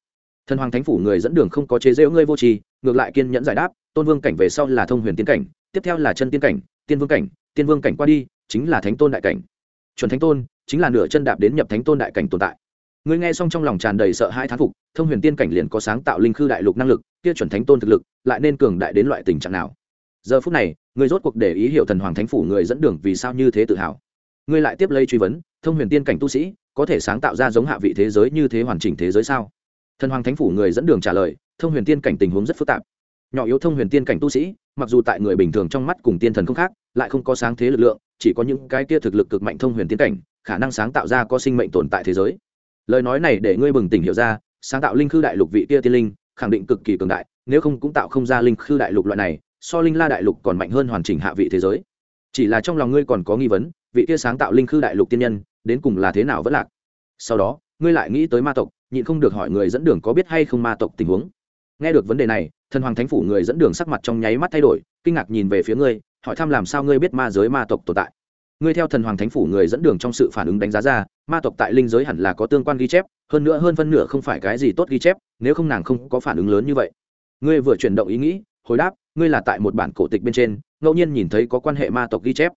Thần hoàng thánh phủ người dẫn đường không có chế rễu ngươi vô tri, ngược lại kiên nhẫn giải đáp, tôn vương cảnh về sau là thông huyền tiên cảnh, tiếp theo là chân tiên cảnh, tiên vương cảnh, tiên vương cảnh qua đi, chính là thánh tôn đại cảnh. Chuẩn thánh tôn, chính là nửa chân đạp đến nhập thánh tôn đại cảnh tồn tại. Ngươi nghe xong trong lòng tràn đầy sợ hãi thán phục, thông huyền tiên cảnh liền có sáng tạo linh khư đại lục năng lực, kia chuẩn thánh tôn thực lực, lại nên cường đại đến loại tình trạng nào? Giờ phút này ngươi rốt cuộc để ý hiểu thần hoàng thánh phủ người dẫn đường vì sao như thế tự hào. Ngươi lại tiếp lấy truy vấn, thông huyền tiên cảnh tu sĩ, có thể sáng tạo ra giống hạ vị thế giới như thế hoàn chỉnh thế giới sao? Thần hoàng thánh phủ người dẫn đường trả lời, thông huyền tiên cảnh tình huống rất phức tạp. Nhỏ yếu thông huyền tiên cảnh tu sĩ, mặc dù tại người bình thường trong mắt cùng tiên thần không khác, lại không có sáng thế lực lượng, chỉ có những cái kia thực lực cực mạnh thông huyền tiên cảnh, khả năng sáng tạo ra có sinh mệnh tồn tại thế giới. Lời nói này để ngươi bừng tỉnh hiểu ra, sáng tạo linh khư đại lục vị kia tiên linh, khẳng định cực kỳ cường đại, nếu không cũng tạo không ra linh khư đại lục loại này so linh la đại lục còn mạnh hơn hoàn chỉnh hạ vị thế giới. Chỉ là trong lòng ngươi còn có nghi vấn, vị kia sáng tạo linh khư đại lục tiên nhân, đến cùng là thế nào vẫn lạc? Sau đó, ngươi lại nghĩ tới ma tộc, nhịn không được hỏi người dẫn đường có biết hay không ma tộc tình huống. Nghe được vấn đề này, thần hoàng thánh phủ người dẫn đường sắc mặt trong nháy mắt thay đổi, kinh ngạc nhìn về phía ngươi, hỏi thăm làm sao ngươi biết ma giới ma tộc tồn tại. Ngươi theo thần hoàng thánh phủ người dẫn đường trong sự phản ứng đánh giá ra, ma tộc tại linh giới hẳn là có tương quan ghi chép, hơn nữa hơn phân nửa không phải cái gì tốt ghi chép, nếu không nàng không có phản ứng lớn như vậy. Ngươi vừa chuyển động ý nghĩ hồi đáp, ngươi là tại một bản cổ tịch bên trên, ngẫu nhiên nhìn thấy có quan hệ ma tộc ghi chép.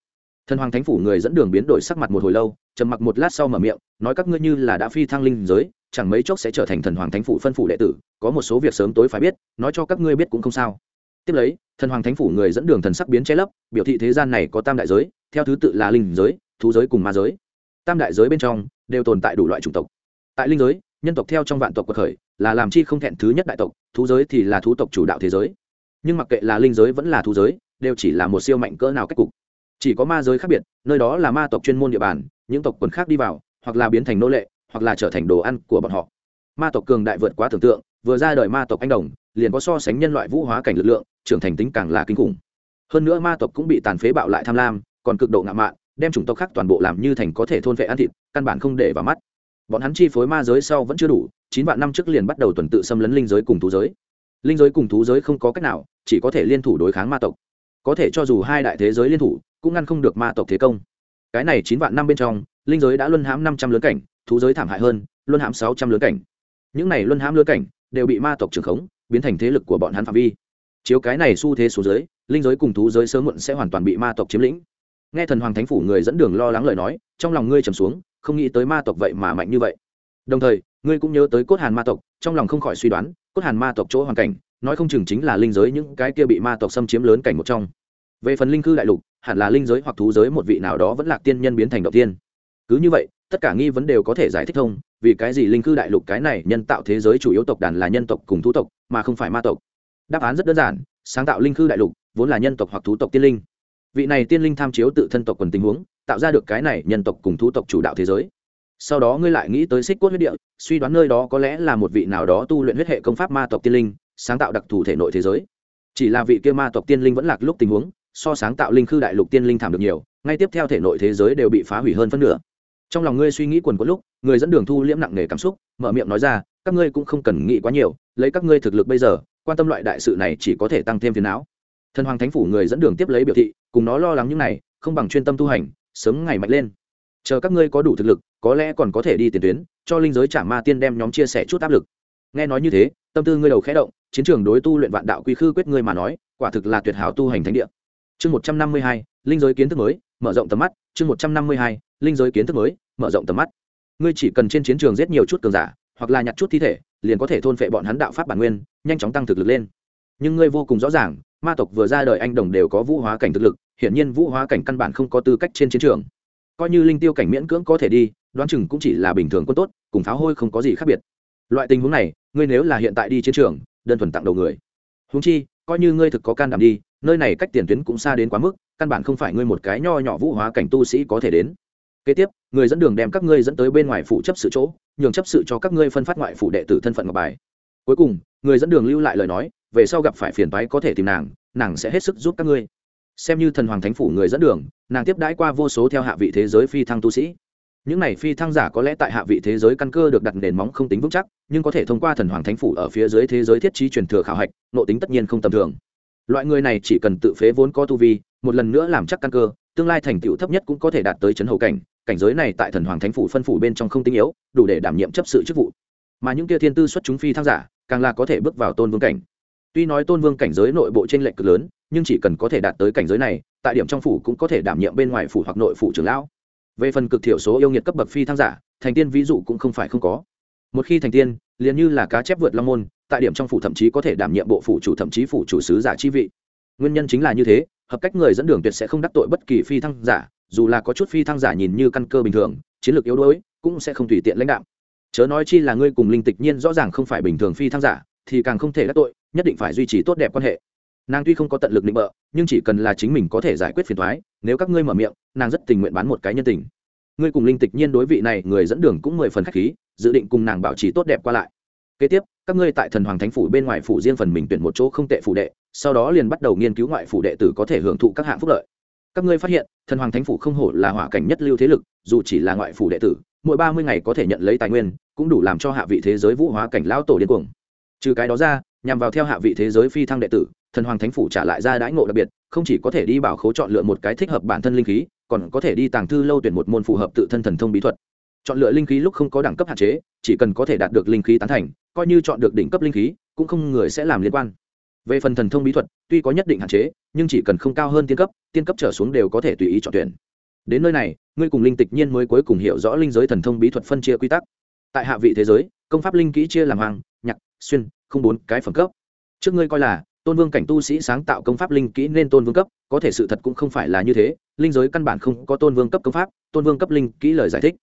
Thần hoàng thánh phủ người dẫn đường biến đổi sắc mặt một hồi lâu, trầm mặc một lát sau mở miệng, nói các ngươi như là đã phi thăng linh giới, chẳng mấy chốc sẽ trở thành thần hoàng thánh phủ phân phủ đệ tử, có một số việc sớm tối phải biết, nói cho các ngươi biết cũng không sao. Tiếp lấy, thần hoàng thánh phủ người dẫn đường thần sắc biến che lấp, biểu thị thế gian này có tam đại giới, theo thứ tự là linh giới, thú giới cùng ma giới. Tam đại giới bên trong, đều tồn tại đủ loại chủng tộc. Tại linh giới, nhân tộc theo trong vạn tộc quật khởi, là làm chi không thẹn thứ nhất đại tộc, thú giới thì là thú tộc chủ đạo thế giới nhưng mặc kệ là linh giới vẫn là thú giới, đều chỉ là một siêu mạnh cỡ nào cách cục. Chỉ có ma giới khác biệt, nơi đó là ma tộc chuyên môn địa bàn, những tộc quần khác đi vào, hoặc là biến thành nô lệ, hoặc là trở thành đồ ăn của bọn họ. Ma tộc cường đại vượt quá tưởng tượng, vừa ra đời ma tộc anh đồng, liền có so sánh nhân loại vũ hóa cảnh lực lượng, trưởng thành tính càng là kinh khủng. Hơn nữa ma tộc cũng bị tàn phế bạo lại tham lam, còn cực độ ngạo mạn, đem chủng tộc khác toàn bộ làm như thành có thể thôn vệ ăn thịt, căn bản không để vào mắt. Bọn hắn chi phối ma giới sau vẫn chưa đủ, chín vạn năm trước liền bắt đầu tuần tự xâm lấn linh giới cùng thú giới linh giới cùng thú giới không có cách nào, chỉ có thể liên thủ đối kháng ma tộc. Có thể cho dù hai đại thế giới liên thủ, cũng ngăn không được ma tộc thế công. Cái này chín vạn năm bên trong, linh giới đã luân hãm năm trăm lớn cảnh, thú giới thảm hại hơn, luân hãm sáu trăm lớn cảnh. Những này luân hãm lớn cảnh, đều bị ma tộc trưởng khống, biến thành thế lực của bọn hắn phạm vi. Chiếu cái này xu thế số giới linh giới cùng thú giới sớm muộn sẽ hoàn toàn bị ma tộc chiếm lĩnh. Nghe thần hoàng thánh phủ người dẫn đường lo lắng lời nói, trong lòng ngươi trầm xuống, không nghĩ tới ma tộc vậy mà mạnh như vậy. Đồng thời, ngươi cũng nhớ tới cốt hàn ma tộc trong lòng không khỏi suy đoán, cốt hàn ma tộc chỗ hoàn cảnh, nói không chừng chính là linh giới những cái kia bị ma tộc xâm chiếm lớn cảnh một trong. Về phần linh cư đại lục, hẳn là linh giới hoặc thú giới một vị nào đó vẫn là tiên nhân biến thành đầu tiên. Cứ như vậy, tất cả nghi vấn đều có thể giải thích thông, vì cái gì linh cư đại lục cái này nhân tạo thế giới chủ yếu tộc đàn là nhân tộc cùng thú tộc, mà không phải ma tộc? Đáp án rất đơn giản, sáng tạo linh cư đại lục, vốn là nhân tộc hoặc thú tộc tiên linh. Vị này tiên linh tham chiếu tự thân tộc quần tình huống, tạo ra được cái này nhân tộc cùng thú tộc chủ đạo thế giới sau đó ngươi lại nghĩ tới xích cốt huyết địa, suy đoán nơi đó có lẽ là một vị nào đó tu luyện huyết hệ công pháp ma tộc tiên linh, sáng tạo đặc thù thể nội thế giới. Chỉ là vị kia ma tộc tiên linh vẫn lạc lúc tình huống, so sáng tạo linh khư đại lục tiên linh thảm được nhiều, ngay tiếp theo thể nội thế giới đều bị phá hủy hơn phân nửa. Trong lòng ngươi suy nghĩ quần quẫn lúc, người dẫn đường thu liễm nặng nề cảm xúc, mở miệng nói ra, các ngươi cũng không cần nghĩ quá nhiều, lấy các ngươi thực lực bây giờ, quan tâm loại đại sự này chỉ có thể tăng thêm phiền não. Thần hoàng thánh phủ người dẫn đường tiếp lấy biểu thị, cùng nó lo lắng những này, không bằng chuyên tâm tu hành, sớm ngày mạnh lên chờ các ngươi có đủ thực lực, có lẽ còn có thể đi tiền tuyến, cho linh giới trả ma tiên đem nhóm chia sẻ chút áp lực. Nghe nói như thế, tâm tư ngươi đầu khẽ động, chiến trường đối tu luyện vạn đạo quy khư quyết ngươi mà nói, quả thực là tuyệt hảo tu hành thánh địa. Chương một trăm năm mươi hai, linh giới kiến thức mới, mở rộng tầm mắt. Chương một trăm năm mươi hai, linh giới kiến thức mới, mở rộng tầm mắt. Ngươi chỉ cần trên chiến trường giết nhiều chút cường giả, hoặc là nhặt chút thi thể, liền có thể thôn phệ bọn hắn đạo pháp bản nguyên, nhanh chóng tăng thực lực lên. Nhưng ngươi vô cùng rõ ràng, ma tộc vừa ra đời anh đồng đều có vũ hóa cảnh thực lực, hiển nhiên vũ hóa cảnh căn bản không có tư cách trên chiến trường coi như linh tiêu cảnh miễn cưỡng có thể đi, đoán chừng cũng chỉ là bình thường quân tốt, cùng pháo hôi không có gì khác biệt. Loại tình huống này, ngươi nếu là hiện tại đi chiến trường, đơn thuần tặng đầu người. Húng chi, coi như ngươi thực có can đảm đi, nơi này cách tiền tuyến cũng xa đến quá mức, căn bản không phải ngươi một cái nho nhỏ vũ hóa cảnh tu sĩ có thể đến. Kế tiếp, người dẫn đường đem các ngươi dẫn tới bên ngoài phủ chấp sự chỗ, nhường chấp sự cho các ngươi phân phát ngoại phủ đệ tử thân phận ngọc bài. Cuối cùng, người dẫn đường lưu lại lời nói, về sau gặp phải phiền toái có thể tìm nàng nàng sẽ hết sức giúp các ngươi xem như thần hoàng thánh phủ người dẫn đường, nàng tiếp đãi qua vô số theo hạ vị thế giới phi thăng tu sĩ. Những này phi thăng giả có lẽ tại hạ vị thế giới căn cơ được đặt nền móng không tính vững chắc, nhưng có thể thông qua thần hoàng thánh phủ ở phía dưới thế giới thiết trí truyền thừa khảo hạch, nộ tính tất nhiên không tầm thường. Loại người này chỉ cần tự phế vốn có tu vi, một lần nữa làm chắc căn cơ, tương lai thành tựu thấp nhất cũng có thể đạt tới chấn hậu cảnh cảnh giới này tại thần hoàng thánh phủ phân phủ bên trong không tinh yếu, đủ để đảm nhiệm chấp sự chức vụ. Mà những kia thiên tư xuất chúng phi thăng giả, càng là có thể bước vào tôn vương cảnh tuy nói tôn vương cảnh giới nội bộ trên lệnh cực lớn, nhưng chỉ cần có thể đạt tới cảnh giới này, tại điểm trong phủ cũng có thể đảm nhiệm bên ngoài phủ hoặc nội phủ trưởng lão. Về phần cực thiểu số yêu nghiệt cấp bậc phi thăng giả, thành tiên ví dụ cũng không phải không có. Một khi thành tiên, liền như là cá chép vượt long môn, tại điểm trong phủ thậm chí có thể đảm nhiệm bộ phủ chủ thậm chí phủ chủ sứ giả chi vị. Nguyên nhân chính là như thế, hợp cách người dẫn đường tuyệt sẽ không đắc tội bất kỳ phi thăng giả, dù là có chút phi thăng giả nhìn như căn cơ bình thường, chiến lược yếu đuối cũng sẽ không tùy tiện lãnh đạo. Chớ nói chi là ngươi cùng linh tịch nhiên rõ ràng không phải bình thường phi thăng giả thì càng không thể đắc tội, nhất định phải duy trì tốt đẹp quan hệ. Nàng tuy không có tận lực định bợ, nhưng chỉ cần là chính mình có thể giải quyết phiền thoái nếu các ngươi mở miệng, nàng rất tình nguyện bán một cái nhân tình. Ngươi cùng linh tịch nhiên đối vị này, người dẫn đường cũng mười phần k h á c h khí, dự định cùng nàng bảo trì tốt đẹp qua lại. Kế tiếp, các ngươi tại thần hoàng thánh phủ bên ngoài phủ riêng phần mình tuyển một chỗ không tệ phủ đệ, sau đó liền bắt đầu nghiên cứu ngoại phủ đệ tử có thể hưởng thụ các hạng phúc lợi. Các ngươi phát hiện, thần hoàng thánh phủ không hổ là hỏa cảnh nhất lưu thế lực, dù chỉ là ngoại phủ đệ tử, mỗi ba mươi ngày có thể nhận lấy tài nguyên, cũng đủ làm cho hạ vị thế giới vũ hóa cảnh lão tổ điên cuồng trừ cái đó ra, nhằm vào theo hạ vị thế giới phi thăng đệ tử, thần hoàng thánh phủ trả lại ra đãi ngộ đặc biệt, không chỉ có thể đi bảo khố chọn lựa một cái thích hợp bản thân linh khí, còn có thể đi tàng thư lâu tuyển một môn phù hợp tự thân thần thông bí thuật. Chọn lựa linh khí lúc không có đẳng cấp hạn chế, chỉ cần có thể đạt được linh khí tán thành, coi như chọn được đỉnh cấp linh khí, cũng không người sẽ làm liên quan. Về phần thần thông bí thuật, tuy có nhất định hạn chế, nhưng chỉ cần không cao hơn tiên cấp tiên cấp trở xuống đều có thể tùy ý chọn tuyển. Đến nơi này, ngươi cùng linh tịch nhiên mới cuối cùng hiểu rõ linh giới thần thông bí thuật phân chia quy tắc. Tại hạ vị thế giới, công pháp linh kỹ chia làm hoàng xuyên, không bốn, cái phẩm cấp. Trước ngươi coi là, tôn vương cảnh tu sĩ sáng tạo công pháp linh kỹ nên tôn vương cấp, có thể sự thật cũng không phải là như thế. Linh giới căn bản không có tôn vương cấp công pháp, tôn vương cấp linh kỹ lời giải thích.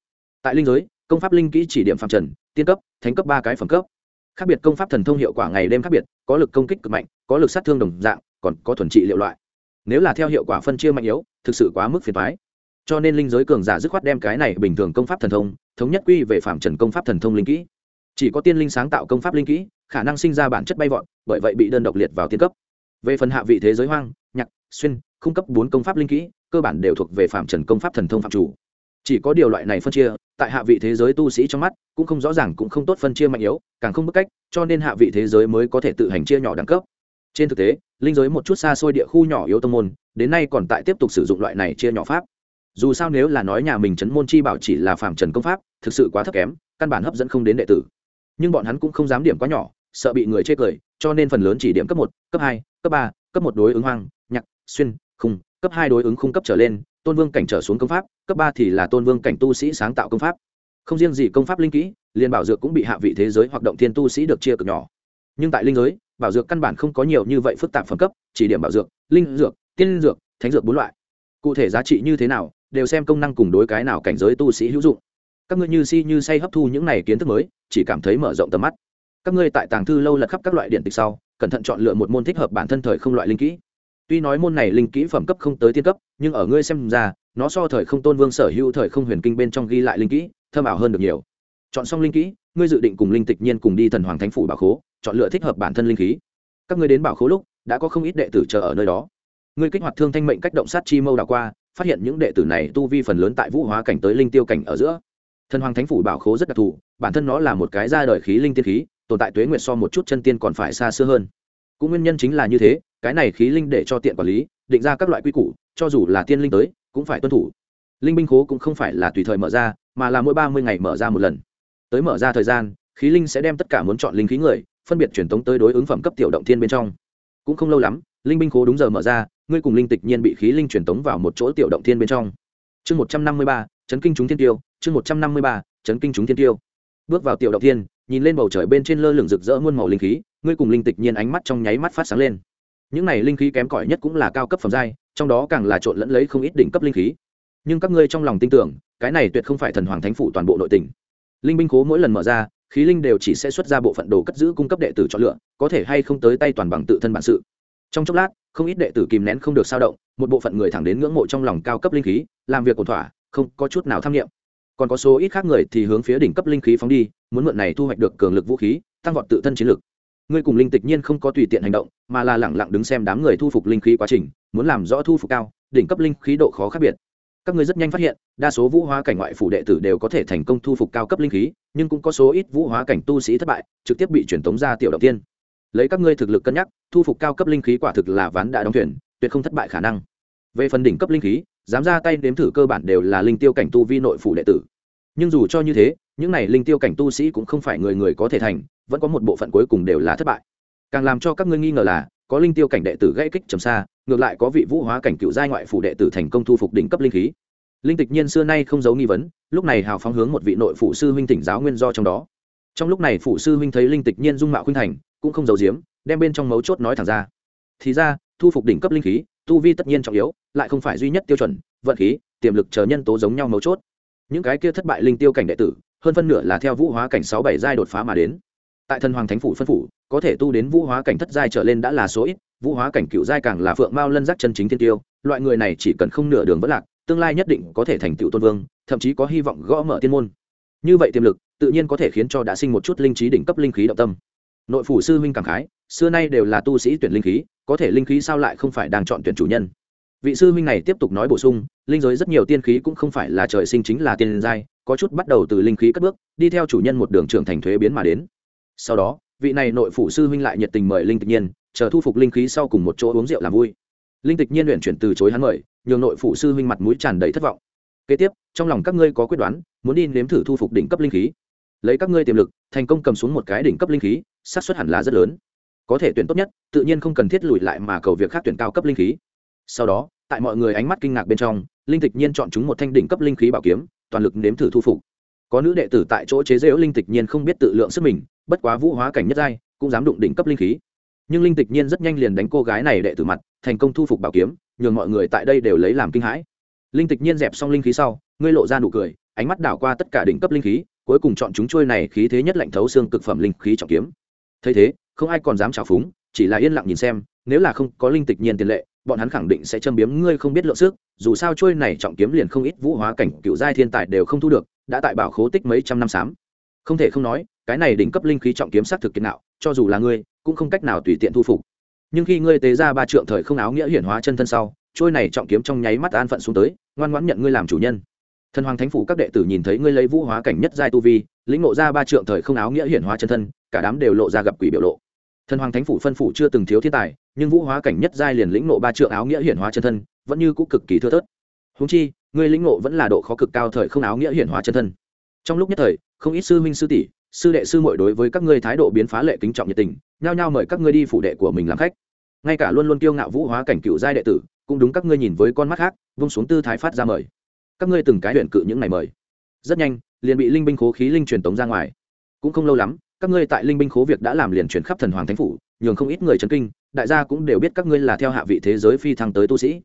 Tại linh giới, công pháp linh kỹ chỉ điểm phạm trần, tiên cấp, thánh cấp ba cái phẩm cấp. Khác biệt công pháp thần thông hiệu quả ngày đêm khác biệt, có lực công kích cực mạnh, có lực sát thương đồng dạng, còn có thuần trị liệu loại. Nếu là theo hiệu quả phân chia mạnh yếu, thực sự quá mức phiền thoái cho nên linh giới cường giả dứt khoát đem cái này bình thường công pháp thần thông, thống nhất quy về phạm trần công pháp thần thông linh kỹ chỉ có tiên linh sáng tạo công pháp linh kỹ, khả năng sinh ra bản chất bay vọt, bởi vậy bị đơn độc liệt vào tiên cấp. Về phần hạ vị thế giới hoang, nhạc, xuyên cung cấp bốn công pháp linh kỹ, cơ bản đều thuộc về phạm trần công pháp thần thông phạm chủ. Chỉ có điều loại này phân chia, tại hạ vị thế giới tu sĩ trong mắt, cũng không rõ ràng cũng không tốt phân chia mạnh yếu, càng không bức cách, cho nên hạ vị thế giới mới có thể tự hành chia nhỏ đẳng cấp. Trên thực tế, linh giới một chút xa xôi địa khu nhỏ yếu tâm môn, đến nay còn tại tiếp tục sử dụng loại này chia nhỏ pháp. Dù sao nếu là nói nhà mình chấn môn chi bảo chỉ là phạm trần công pháp, thực sự quá thấp kém, căn bản hấp dẫn không đến đệ tử nhưng bọn hắn cũng không dám điểm quá nhỏ, sợ bị người chê cười, cho nên phần lớn chỉ điểm cấp một, cấp hai, cấp ba, cấp một đối ứng hoang, nhạc, xuyên khung cấp hai đối ứng khung cấp trở lên, tôn vương cảnh trở xuống công pháp, cấp ba thì là tôn vương cảnh tu sĩ sáng tạo công pháp. Không riêng gì công pháp linh kỹ, liền bảo dược cũng bị hạ vị thế giới hoạt động thiên tu sĩ được chia cực nhỏ. Nhưng tại linh giới, bảo dược căn bản không có nhiều như vậy phức tạp phẩm cấp, chỉ điểm bảo dược, linh dược, tiên dược, thánh dược bốn loại. Cụ thể giá trị như thế nào, đều xem công năng cùng đối cái nào cảnh giới tu sĩ hữu dụng các ngươi như si như say hấp thu những này kiến thức mới, chỉ cảm thấy mở rộng tầm mắt. Các ngươi tại tàng thư lâu lật khắp các loại điện tịch sau, cẩn thận chọn lựa một môn thích hợp bản thân thời không loại linh kỹ. Tuy nói môn này linh kỹ phẩm cấp không tới tiên cấp, nhưng ở ngươi xem ra, nó so thời không tôn vương sở hữu thời không huyền kinh bên trong ghi lại linh kỹ thơm ảo hơn được nhiều. Chọn xong linh kỹ, ngươi dự định cùng linh tịch nhiên cùng đi thần hoàng thánh phủ bảo khố, chọn lựa thích hợp bản thân linh khí. Các ngươi đến bảo khố lúc, đã có không ít đệ tử chờ ở nơi đó. Ngươi kích hoạt thương thanh mệnh cách động sát chi mâu đào qua, phát hiện những đệ tử này tu vi phần lớn tại vũ hóa cảnh tới linh tiêu cảnh ở giữa thần hoàng thánh phủ bảo khố rất đặc thù, bản thân nó là một cái ra đời khí linh tiên khí, tồn tại tuế nguyệt so một chút chân tiên còn phải xa xưa hơn. Cũng nguyên nhân chính là như thế, cái này khí linh để cho tiện quản lý, định ra các loại quy củ, cho dù là tiên linh tới, cũng phải tuân thủ. Linh binh khố cũng không phải là tùy thời mở ra, mà là mỗi ba mươi ngày mở ra một lần. Tới mở ra thời gian, khí linh sẽ đem tất cả muốn chọn linh khí người, phân biệt truyền tống tới đối ứng phẩm cấp tiểu động thiên bên trong. Cũng không lâu lắm, linh binh khố đúng giờ mở ra, ngươi cùng linh tịch nhiên bị khí linh truyền tống vào một chỗ tiểu động thiên bên trong. Chương một trăm năm mươi ba, chấn kinh chúng thiên tiêu chương một trăm năm mươi ba, chấn kinh chúng thiên tiêu. Bước vào tiểu động thiên, nhìn lên bầu trời bên trên lơ lửng rực rỡ muôn màu linh khí, ngươi cùng linh tịch nhiên ánh mắt trong nháy mắt phát sáng lên. Những này linh khí kém cỏi nhất cũng là cao cấp phẩm giai, trong đó càng là trộn lẫn lấy không ít đỉnh cấp linh khí. Nhưng các ngươi trong lòng tin tưởng, cái này tuyệt không phải thần hoàng thánh phủ toàn bộ nội tình. Linh binh khố mỗi lần mở ra, khí linh đều chỉ sẽ xuất ra bộ phận đồ cất giữ cung cấp đệ tử chọn lựa, có thể hay không tới tay toàn bằng tự thân bản sự. Trong chốc lát, không ít đệ tử kìm nén không được sao động, một bộ phận người thẳng đến ngưỡng mộ trong lòng cao cấp linh khí, làm việc ổn thỏa, không có chút nào tham nghiệm còn có số ít khác người thì hướng phía đỉnh cấp linh khí phóng đi, muốn mượn này thu hoạch được cường lực vũ khí, tăng vọt tự thân chiến lực. Ngươi cùng linh tịch nhiên không có tùy tiện hành động, mà là lẳng lặng đứng xem đám người thu phục linh khí quá trình, muốn làm rõ thu phục cao, đỉnh cấp linh khí độ khó khác biệt. Các ngươi rất nhanh phát hiện, đa số vũ hóa cảnh ngoại phủ đệ tử đều có thể thành công thu phục cao cấp linh khí, nhưng cũng có số ít vũ hóa cảnh tu sĩ thất bại, trực tiếp bị truyền tống ra tiểu đầu tiên. Lấy các ngươi thực lực cân nhắc, thu phục cao cấp linh khí quả thực là ván đã đóng thuyền, tuyệt không thất bại khả năng. Về phần đỉnh cấp linh khí dám ra tay đếm thử cơ bản đều là linh tiêu cảnh tu vi nội phủ đệ tử. Nhưng dù cho như thế, những này linh tiêu cảnh tu sĩ cũng không phải người người có thể thành, vẫn có một bộ phận cuối cùng đều là thất bại. Càng làm cho các ngươi nghi ngờ là, có linh tiêu cảnh đệ tử gãy kích trầm xa, ngược lại có vị vũ hóa cảnh cựu giai ngoại phủ đệ tử thành công thu phục đỉnh cấp linh khí. Linh tịch nhiên xưa nay không giấu nghi vấn, lúc này hào phóng hướng một vị nội phụ sư huynh tỉnh giáo nguyên do trong đó. Trong lúc này phụ sư huynh thấy linh tịch nhiên dung mạo khuynh thành, cũng không giấu giếm, đem bên trong mấu chốt nói thẳng ra. Thì ra, thu phục đỉnh cấp linh khí, tu vi tất nhiên trọng yếu lại không phải duy nhất tiêu chuẩn, vận khí, tiềm lực chờ nhân tố giống nhau mấu chốt. Những cái kia thất bại linh tiêu cảnh đệ tử, hơn phân nửa là theo vũ hóa cảnh sáu bảy giai đột phá mà đến. Tại thần hoàng thánh phủ phân phủ, có thể tu đến vũ hóa cảnh thất giai trở lên đã là số ít, vũ hóa cảnh cựu giai càng là phượng mao lân giác chân chính thiên tiêu, loại người này chỉ cần không nửa đường vất lạc, tương lai nhất định có thể thành tựu tôn vương, thậm chí có hy vọng gõ mở tiên môn. Như vậy tiềm lực, tự nhiên có thể khiến cho đã sinh một chút linh trí đỉnh cấp linh khí động tâm. Nội phủ sư huynh cảm khái, xưa nay đều là tu sĩ tuyển linh khí, có thể linh khí sao lại không phải đang chọn tuyển chủ nhân? Vị sư huynh này tiếp tục nói bổ sung, linh giới rất nhiều tiên khí cũng không phải là trời sinh chính là tiên giai, có chút bắt đầu từ linh khí cất bước, đi theo chủ nhân một đường trưởng thành thuế biến mà đến. Sau đó, vị này nội phủ sư huynh lại nhiệt tình mời linh tịch nhiên, chờ thu phục linh khí sau cùng một chỗ uống rượu làm vui. Linh tịch nhiên luyện chuyển từ chối hắn mời, nhường nội phụ sư huynh mặt mũi tràn đầy thất vọng. Kế tiếp, trong lòng các ngươi có quyết đoán, muốn đi nếm thử thu phục đỉnh cấp linh khí. Lấy các ngươi tiềm lực, thành công cầm xuống một cái đỉnh cấp linh khí, xác suất hẳn là rất lớn. Có thể tuyển tốt nhất, tự nhiên không cần thiết lùi lại mà cầu việc khác tuyển cao cấp linh khí. Sau đó tại mọi người ánh mắt kinh ngạc bên trong, linh tịch nhiên chọn chúng một thanh đỉnh cấp linh khí bảo kiếm, toàn lực nếm thử thu phục. Có nữ đệ tử tại chỗ chế giễu linh tịch nhiên không biết tự lượng sức mình, bất quá vũ hóa cảnh nhất giai, cũng dám đụng đỉnh cấp linh khí. Nhưng linh tịch nhiên rất nhanh liền đánh cô gái này đệ tử mặt, thành công thu phục bảo kiếm, nhường mọi người tại đây đều lấy làm kinh hãi. Linh tịch nhiên dẹp xong linh khí sau, ngươi lộ ra nụ cười, ánh mắt đảo qua tất cả đỉnh cấp linh khí, cuối cùng chọn chúng trôi này khí thế nhất lạnh thấu xương cực phẩm linh khí trọng kiếm. Thấy thế, không ai còn dám trào phúng, chỉ là yên lặng nhìn xem, nếu là không có linh tịch nhiên tiền lệ bọn hắn khẳng định sẽ châm biếm, ngươi không biết lượng sức, dù sao trôi này trọng kiếm liền không ít vũ hóa cảnh cựu giai thiên tài đều không thu được, đã tại bảo khố tích mấy trăm năm xám không thể không nói, cái này đỉnh cấp linh khí trọng kiếm xác thực kiến nào cho dù là ngươi, cũng không cách nào tùy tiện thu phục. Nhưng khi ngươi tế ra ba trượng thời không áo nghĩa hiển hóa chân thân sau, trôi này trọng kiếm trong nháy mắt an phận xuống tới, ngoan ngoãn nhận ngươi làm chủ nhân. Thần hoàng thánh phủ các đệ tử nhìn thấy ngươi lấy vũ hóa cảnh nhất giai tu vi, lĩnh ngộ ra ba trượng thời không áo nghĩa hiển hóa chân thân, cả đám đều lộ ra gặp quỷ biểu lộ thần hoàng thánh phủ phân phủ chưa từng thiếu thiên tài, nhưng vũ hóa cảnh nhất giai liền lĩnh ngộ ba trượng áo nghĩa hiển hóa chân thân, vẫn như cũng cực kỳ thưa thớt. Húng chi ngươi lĩnh ngộ vẫn là độ khó cực cao thời không áo nghĩa hiển hóa chân thân. Trong lúc nhất thời, không ít sư huynh sư tỷ, sư đệ sư muội đối với các ngươi thái độ biến phá lệ kính trọng nhiệt tình, nhao nhao mời các ngươi đi phủ đệ của mình làm khách. Ngay cả luôn luôn kiêu ngạo vũ hóa cảnh cựu giai đệ tử, cũng đúng các ngươi nhìn với con mắt khác, vung xuống tư thái phát ra mời. Các ngươi từng cái huyện cự những ngày mời. Rất nhanh, liền bị linh binh khố khí linh truyền tống ra ngoài. Cũng không lâu lắm các ngươi tại linh binh khố việc đã làm liền chuyển khắp thần hoàng thánh phủ, nhường không ít người chấn kinh, đại gia cũng đều biết các ngươi là theo hạ vị thế giới phi thăng tới tu sĩ.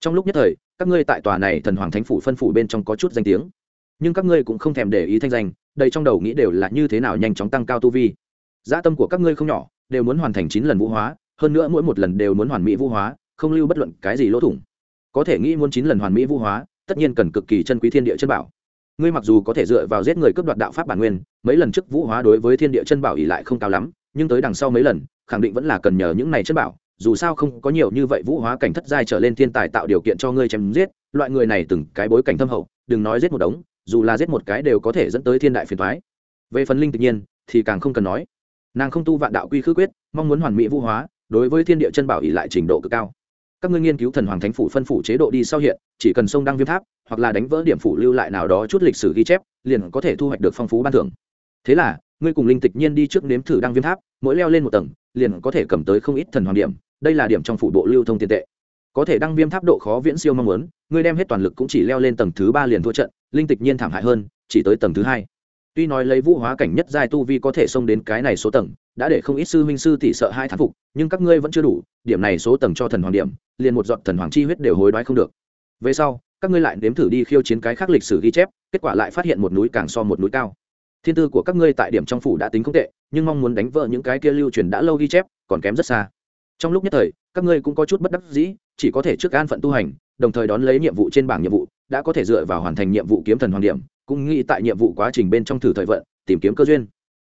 Trong lúc nhất thời, các ngươi tại tòa này thần hoàng thánh phủ phân phủ bên trong có chút danh tiếng. Nhưng các ngươi cũng không thèm để ý thanh danh, đầy trong đầu nghĩ đều là như thế nào nhanh chóng tăng cao tu vi. Gia tâm của các ngươi không nhỏ, đều muốn hoàn thành chín lần vũ hóa, hơn nữa mỗi một lần đều muốn hoàn mỹ vũ hóa, không lưu bất luận cái gì lỗ thủng. Có thể nghĩ muốn chín lần hoàn mỹ vũ hóa, tất nhiên cần cực kỳ chân quý thiên địa chân bảo ngươi mặc dù có thể dựa vào giết người cướp đoạt đạo pháp bản nguyên, mấy lần trước vũ hóa đối với thiên địa chân bảo ỉ lại không cao lắm, nhưng tới đằng sau mấy lần, khẳng định vẫn là cần nhờ những này chân bảo, dù sao không có nhiều như vậy vũ hóa cảnh thất giai trở lên thiên tài tạo điều kiện cho ngươi chém giết, loại người này từng cái bối cảnh thâm hậu, đừng nói giết một đống, dù là giết một cái đều có thể dẫn tới thiên đại phiền thoái về phần linh tự nhiên, thì càng không cần nói. Nàng không tu vạn đạo quy khư quyết, mong muốn hoàn mỹ vũ hóa, đối với thiên địa chân bảo ỉ lại trình độ cực cao các ngươi nghiên cứu thần hoàng thánh phủ phân phủ chế độ đi sau hiện, chỉ cần sông đăng viêm tháp, hoặc là đánh vỡ điểm phủ lưu lại nào đó chút lịch sử ghi chép, liền có thể thu hoạch được phong phú ban thưởng. Thế là, ngươi cùng linh tịch nhiên đi trước nếm thử đăng viêm tháp, mỗi leo lên một tầng, liền có thể cầm tới không ít thần hoàng điểm, đây là điểm trong phủ bộ lưu thông tiền tệ. Có thể đăng viêm tháp độ khó viễn siêu mong muốn, ngươi đem hết toàn lực cũng chỉ leo lên tầng thứ ba liền thua trận, linh tịch nhiên thảm hại hơn, chỉ tới tầng thứ hai tuy nói lấy vũ hóa cảnh nhất giai tu vi có thể xông đến cái này số tầng, đã để không ít sư minh sư tỷ sợ hai thán phục, nhưng các ngươi vẫn chưa đủ, điểm này số tầng cho thần hoàng điểm, liền một giọt thần hoàng chi huyết đều hối đoái không được. Về sau, các ngươi lại nếm thử đi khiêu chiến cái khác lịch sử ghi chép, kết quả lại phát hiện một núi càng so một núi cao. Thiên tư của các ngươi tại điểm trong phủ đã tính không tệ, nhưng mong muốn đánh vỡ những cái kia lưu truyền đã lâu ghi chép, còn kém rất xa. Trong lúc nhất thời, các ngươi cũng có chút bất đắc dĩ, chỉ có thể trước an phận tu hành, đồng thời đón lấy nhiệm vụ trên bảng nhiệm vụ, đã có thể dựa vào hoàn thành nhiệm vụ kiếm thần hoàng điểm cũng nghĩ tại nhiệm vụ quá trình bên trong thử thời vận, tìm kiếm cơ duyên.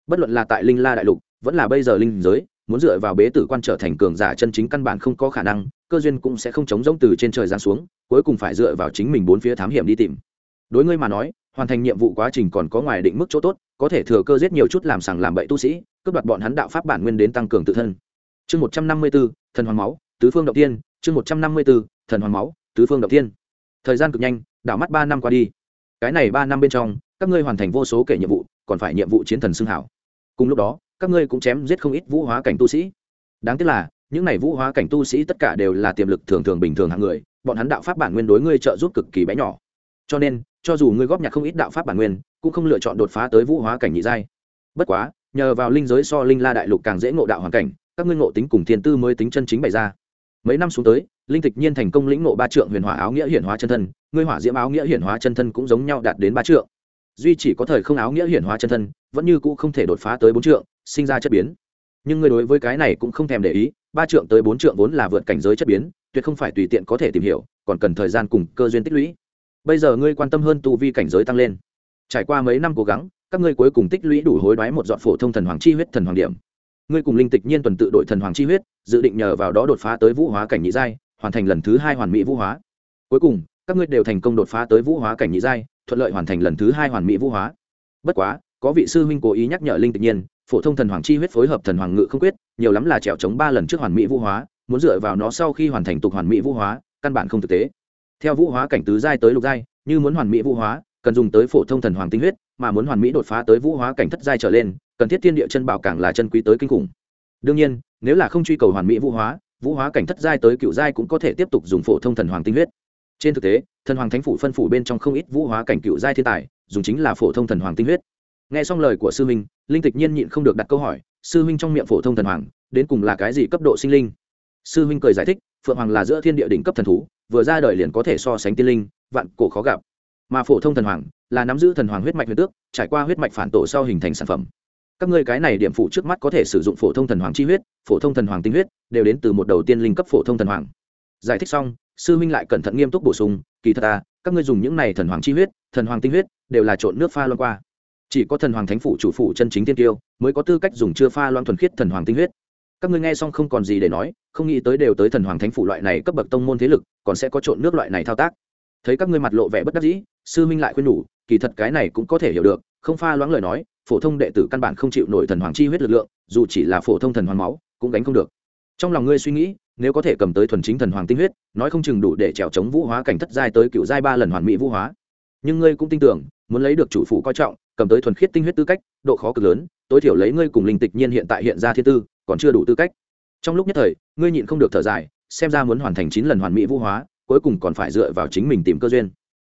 Bất luận là tại linh la đại lục, vẫn là bây giờ linh giới, muốn dựa vào bế tử quan trở thành cường giả chân chính căn bản không có khả năng, cơ duyên cũng sẽ không chống rỗng từ trên trời giáng xuống, cuối cùng phải dựa vào chính mình bốn phía thám hiểm đi tìm. Đối ngươi mà nói, hoàn thành nhiệm vụ quá trình còn có ngoài định mức chỗ tốt, có thể thừa cơ giết nhiều chút làm sàng làm bậy tu sĩ, cướp đoạt bọn hắn đạo pháp bản nguyên đến tăng cường tự thân. Chương một trăm năm mươi b ố thần hoàng máu, tứ phương động tiên chương một trăm năm mươi b ố thần hoàng máu, tứ phương động tiên thời gian cực nhanh, đảo mắt ba năm qua đi cái này ba năm bên trong, các ngươi hoàn thành vô số kể nhiệm vụ, còn phải nhiệm vụ chiến thần xưng hảo. Cùng lúc đó, các ngươi cũng chém giết không ít vũ hóa cảnh tu sĩ. Đáng tiếc là, những này vũ hóa cảnh tu sĩ tất cả đều là tiềm lực thường thường bình thường hạng người, bọn hắn đạo pháp bản nguyên đối ngươi trợ giúp cực kỳ bé nhỏ. Cho nên, cho dù ngươi góp nhặt không ít đạo pháp bản nguyên, cũng không lựa chọn đột phá tới vũ hóa cảnh nhị giai. Bất quá, nhờ vào linh giới so linh la đại lục càng dễ ngộ đạo hoàn cảnh, các ngươi ngộ tính cùng thiên tư mới tính chân chính bày ra. Mấy năm xuống tới linh tịch nhiên thành công lĩnh ngộ ba trượng huyền hỏa áo nghĩa hiển hóa chân thân, ngươi hỏa diễm áo nghĩa hiển hóa chân thân cũng giống nhau đạt đến ba trượng. Duy chỉ có thời không áo nghĩa hiển hóa chân thân, vẫn như cũ không thể đột phá tới bốn trượng, sinh ra chất biến. Nhưng ngươi đối với cái này cũng không thèm để ý, ba trượng tới bốn trượng vốn là vượt cảnh giới chất biến, tuyệt không phải tùy tiện có thể tìm hiểu, còn cần thời gian cùng cơ duyên tích lũy. Bây giờ ngươi quan tâm hơn tu vi cảnh giới tăng lên. Trải qua mấy năm cố gắng, các ngươi cuối cùng tích lũy đủ hối đoái một dọn phổ thông thần hoàng chi huyết thần hoàng điểm. Ngươi cùng linh tịch nhiên tuần tự đội thần hoàng chi huyết, dự định nhờ vào đó đột phá tới vũ hóa cảnh nhị giai hoàn thành lần thứ hai hoàn mỹ vũ hóa. Cuối cùng, các ngươi đều thành công đột phá tới vũ hóa cảnh nhị giai, thuận lợi hoàn thành lần thứ hai hoàn mỹ vũ hóa. Bất quá, có vị sư huynh cố ý nhắc nhở linh tự nhiên, phổ thông thần hoàng chi huyết phối hợp thần hoàng ngự không quyết, nhiều lắm là trèo chống ba lần trước hoàn mỹ vũ hóa, muốn dựa vào nó sau khi hoàn thành tục hoàn mỹ vũ hóa, căn bản không thực tế. Theo vũ hóa cảnh tứ giai tới lục giai, như muốn hoàn mỹ vũ hóa, cần dùng tới phổ thông thần hoàng tinh huyết, mà muốn hoàn mỹ đột phá tới vũ hóa cảnh thất giai trở lên, cần thiết thiên địa chân bảo càng là chân quý tới kinh khủng. Đương nhiên, nếu là không truy cầu hoàn mỹ vũ hóa vũ hóa cảnh thất giai tới cựu giai cũng có thể tiếp tục dùng phổ thông thần hoàng tinh huyết. Trên thực tế, thần hoàng thánh phủ phân phủ bên trong không ít vũ hóa cảnh cựu giai thiên tài, dùng chính là phổ thông thần hoàng tinh huyết. Nghe xong lời của sư minh linh tịch nhiên nhịn không được đặt câu hỏi, sư minh trong miệng phổ thông thần hoàng, đến cùng là cái gì cấp độ sinh linh? Sư minh cười giải thích, phượng hoàng là giữa thiên địa đỉnh cấp thần thú, vừa ra đời liền có thể so sánh tiên linh, vạn cổ khó gặp. Mà phổ thông thần hoàng là nắm giữ thần hoàng huyết mạch huyền tước, trải qua huyết mạch phản tổ sau hình thành sản phẩm các ngươi cái này điểm phụ trước mắt có thể sử dụng phổ thông thần hoàng chi huyết, phổ thông thần hoàng tinh huyết, đều đến từ một đầu tiên linh cấp phổ thông thần hoàng. Giải thích xong, sư minh lại cẩn thận nghiêm túc bổ sung, kỳ thật à các ngươi dùng những này thần hoàng chi huyết, thần hoàng tinh huyết, đều là trộn nước pha loan qua. Chỉ có thần hoàng thánh phủ chủ phủ chân chính tiên tiêu, mới có tư cách dùng chưa pha loan thuần khiết thần hoàng tinh huyết. Các ngươi nghe xong không còn gì để nói, không nghĩ tới đều tới thần hoàng thánh phủ loại này cấp bậc tông môn thế lực, còn sẽ có trộn nước loại này thao tác. Thấy các ngươi mặt lộ vẻ bất đắc dĩ, sư minh lại khuyên nhủ, kỳ thật cái này cũng có thể hiểu được, không pha loãng lời nói phổ thông đệ tử căn bản không chịu nổi thần hoàng chi huyết lực lượng, dù chỉ là phổ thông thần hoàng máu, cũng gánh không được. Trong lòng ngươi suy nghĩ, nếu có thể cầm tới thuần chính thần hoàng tinh huyết, nói không chừng đủ để trèo chống vũ hóa cảnh thất giai tới cựu giai ba lần hoàn mỹ vũ hóa. Nhưng ngươi cũng tin tưởng, muốn lấy được chủ phụ coi trọng, cầm tới thuần khiết tinh huyết tư cách, độ khó cực lớn, tối thiểu lấy ngươi cùng linh tịch nhiên hiện tại hiện ra thiên tư, còn chưa đủ tư cách. Trong lúc nhất thời, ngươi nhịn không được thở dài, xem ra muốn hoàn thành chín lần hoàn mỹ vũ hóa, cuối cùng còn phải dựa vào chính mình tìm cơ duyên.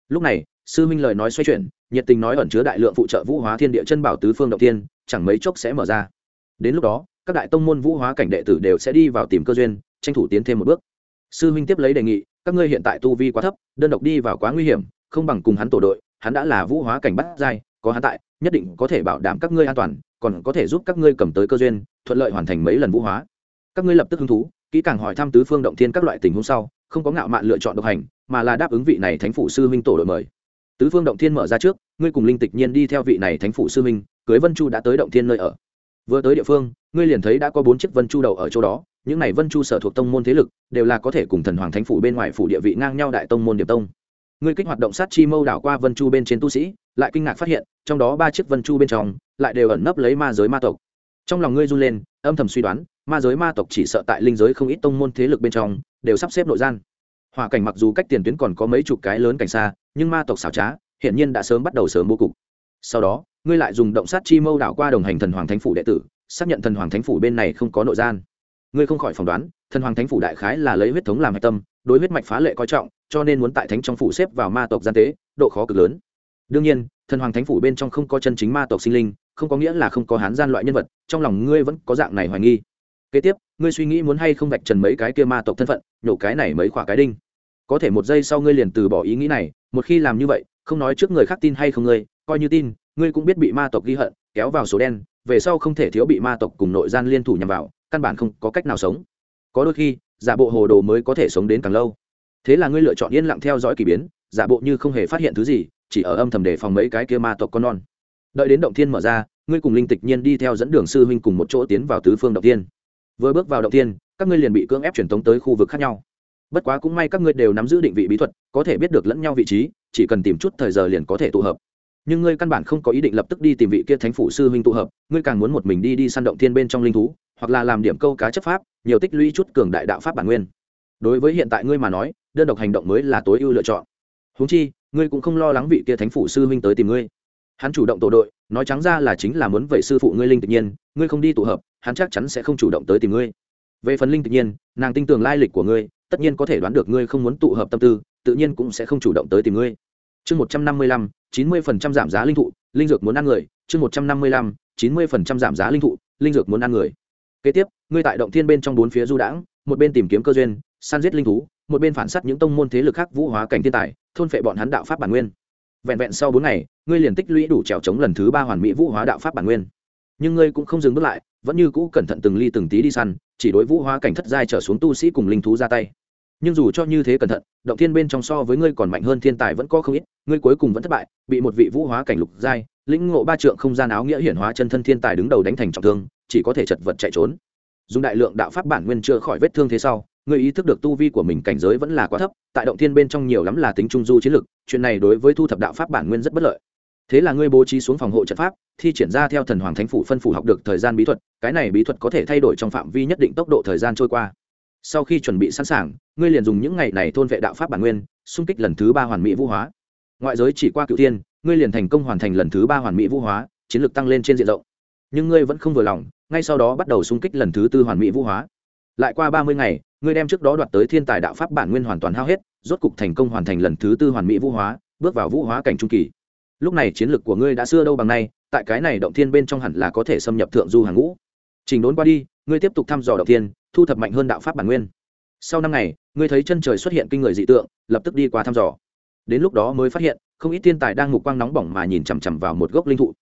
Lúc này, sư minh lời nói xoay chuyển nhiệt tình nói ẩn chứa đại lượng phụ trợ vũ hóa thiên địa chân bảo tứ phương động tiên chẳng mấy chốc sẽ mở ra. Đến lúc đó, các đại tông môn vũ hóa cảnh đệ tử đều sẽ đi vào tìm cơ duyên, tranh thủ tiến thêm một bước. Sư minh tiếp lấy đề nghị, các ngươi hiện tại tu vi quá thấp, đơn độc đi vào quá nguy hiểm, không bằng cùng hắn tổ đội, hắn đã là vũ hóa cảnh bắt giai, có hắn tại, nhất định có thể bảo đảm các ngươi an toàn, còn có thể giúp các ngươi cầm tới cơ duyên, thuận lợi hoàn thành mấy lần vũ hóa. Các ngươi lập tức hứng thú, kỹ càng hỏi thăm tứ phương động thiên các loại tình huống sau, không có ngạo mạn lựa chọn độc hành, mà là đáp ứng vị này thánh phủ sư minh tổ đội mời tứ phương động thiên mở ra trước, ngươi cùng linh tịch nhiên đi theo vị này thánh phủ sư minh cưới vân chu đã tới động thiên nơi ở. Vừa tới địa phương, ngươi liền thấy đã có bốn chiếc vân chu đầu ở chỗ đó, những này vân chu sở thuộc tông môn thế lực, đều là có thể cùng thần hoàng thánh phủ bên ngoài phủ địa vị ngang nhau đại tông môn điệp tông. Ngươi kích hoạt động sát chi mâu đảo qua vân chu bên trên tu sĩ, lại kinh ngạc phát hiện, trong đó ba chiếc vân chu bên trong, lại đều ẩn nấp lấy ma giới ma tộc. Trong lòng ngươi run lên, âm thầm suy đoán, ma giới ma tộc chỉ sợ tại linh giới không ít tông môn thế lực bên trong, đều sắp xếp nội gian hỏa cảnh mặc dù cách tiền tuyến còn có mấy chục cái lớn cảnh xa, nhưng ma tộc xảo trá hiện nhiên đã sớm bắt đầu sớm bố cục. Sau đó, ngươi lại dùng động sát chi mâu đảo qua đồng hành thần hoàng thánh phủ đệ tử, xác nhận thần hoàng thánh phủ bên này không có nội gian. Ngươi không khỏi phỏng đoán, thần hoàng thánh phủ đại khái là lấy huyết thống làm hạch tâm, đối huyết mạch phá lệ coi trọng, cho nên muốn tại thánh trong phủ xếp vào ma tộc gian tế, độ khó cực lớn. Đương nhiên, thần hoàng thánh phủ bên trong không có chân chính ma tộc sinh linh, không có nghĩa là không có hán gian loại nhân vật, trong lòng ngươi vẫn có dạng này hoài nghi. Kế tiếp, ngươi suy nghĩ muốn hay không vạch trần mấy cái kia ma tộc thân phận, nhổ cái này mấy khỏa cái đinh có thể một giây sau ngươi liền từ bỏ ý nghĩ này, một khi làm như vậy, không nói trước người khác tin hay không ngươi, coi như tin, ngươi cũng biết bị ma tộc ghi hận, kéo vào số đen, về sau không thể thiếu bị ma tộc cùng nội gian liên thủ nhằm vào, căn bản không có cách nào sống. Có đôi khi, giả bộ hồ đồ mới có thể sống đến càng lâu. Thế là ngươi lựa chọn yên lặng theo dõi k ỳ biến, giả bộ như không hề phát hiện thứ gì, chỉ ở âm thầm đề phòng mấy cái kia ma tộc con non. Đợi đến động thiên mở ra, ngươi cùng linh tịch nhiên đi theo dẫn đường sư huynh cùng một chỗ tiến vào tứ phương động thiên. Vừa bước vào động thiên, các ngươi liền bị cưỡng ép truyền tống tới khu vực khác nhau bất quá cũng may các ngươi đều nắm giữ định vị bí thuật, có thể biết được lẫn nhau vị trí, chỉ cần tìm chút thời giờ liền có thể tụ hợp. Nhưng ngươi căn bản không có ý định lập tức đi tìm vị kia thánh phủ sư huynh tụ hợp, ngươi càng muốn một mình đi đi săn động thiên bên trong linh thú, hoặc là làm điểm câu cá chấp pháp, nhiều tích lũy chút cường đại đạo pháp bản nguyên. Đối với hiện tại ngươi mà nói, đơn độc hành động mới là tối ưu lựa chọn. Húng chi, ngươi cũng không lo lắng vị kia thánh phủ sư huynh tới tìm ngươi. Hắn chủ động tổ đội, nói trắng ra là chính là muốn vậy sư phụ ngươi linh tự nhiên, ngươi không đi tụ hợp, hắn chắc chắn sẽ không chủ động tới tìm ngươi. Về phần linh tự nhiên, nàng tin tưởng lai lịch của ngươi tất nhiên có thể đoán được ngươi không muốn tụ hợp tâm tư, tự nhiên cũng sẽ không chủ động tới tìm ngươi. Chương một trăm năm mươi lăm, chín mươi phần trăm giảm giá linh thụ, linh dược muốn ăn người. Chương một trăm năm mươi lăm, chín mươi phần trăm giảm giá linh thụ, linh dược muốn ăn người. Kế tiếp, ngươi tại động thiên bên trong bốn phía du đãng, một bên tìm kiếm cơ duyên, săn giết linh thú, một bên phản s á t những tông môn thế lực khác vũ hóa cảnh thiên tài, thôn phệ bọn hắn đạo pháp bản nguyên. Vẹn vẹn sau bốn ngày, ngươi liền tích lũy đủ trèo chống lần thứ ba hoàn mỹ vũ hóa đạo pháp bản nguyên. Nhưng ngươi cũng không dừng bước lại, vẫn như cũ cẩn thận từng ly từng tí đi săn chỉ đối vũ hóa cảnh thất giai trở xuống tu sĩ cùng linh thú ra tay. Nhưng dù cho như thế cẩn thận, động thiên bên trong so với ngươi còn mạnh hơn thiên tài vẫn có không ít, ngươi cuối cùng vẫn thất bại, bị một vị vũ hóa cảnh lục giai, lĩnh ngộ ba trượng không gian áo nghĩa hiển hóa chân thân thiên tài đứng đầu đánh thành trọng thương, chỉ có thể chật vật chạy trốn. Dùng đại lượng đạo pháp bản nguyên chữa khỏi vết thương thế sau, ngươi ý thức được tu vi của mình cảnh giới vẫn là quá thấp, tại động thiên bên trong nhiều lắm là tính trung du chiến lực, chuyện này đối với thu thập đạo pháp bản nguyên rất bất lợi thế là ngươi bố trí xuống phòng hộ trận pháp, thi triển ra theo thần hoàng thánh phủ phân phủ học được thời gian bí thuật, cái này bí thuật có thể thay đổi trong phạm vi nhất định tốc độ thời gian trôi qua. Sau khi chuẩn bị sẵn sàng, ngươi liền dùng những ngày này thôn vệ đạo pháp bản nguyên, xung kích lần thứ ba hoàn mỹ vũ hóa. Ngoại giới chỉ qua cựu tiên ngươi liền thành công hoàn thành lần thứ ba hoàn mỹ vũ hóa, chiến lược tăng lên trên diện rộng. Nhưng ngươi vẫn không vừa lòng, ngay sau đó bắt đầu xung kích lần thứ tư hoàn mỹ vũ hóa. Lại qua ba mươi ngày, ngươi đem trước đó đoạt tới thiên tài đạo pháp bản nguyên hoàn toàn hao hết, rốt cục thành công hoàn thành lần thứ tư hoàn mỹ vũ hóa, bước vào vũ hóa cảnh trung kỳ lúc này chiến lược của ngươi đã xưa đâu bằng nay, tại cái này động thiên bên trong hẳn là có thể xâm nhập thượng du hàng ngũ. Trình đốn qua đi, ngươi tiếp tục thăm dò động thiên, thu thập mạnh hơn đạo pháp bản nguyên. Sau năm ngày, ngươi thấy chân trời xuất hiện kinh người dị tượng, lập tức đi qua thăm dò. Đến lúc đó mới phát hiện, không ít thiên tài đang mục quang nóng bỏng mà nhìn chằm chằm vào một gốc linh thụ.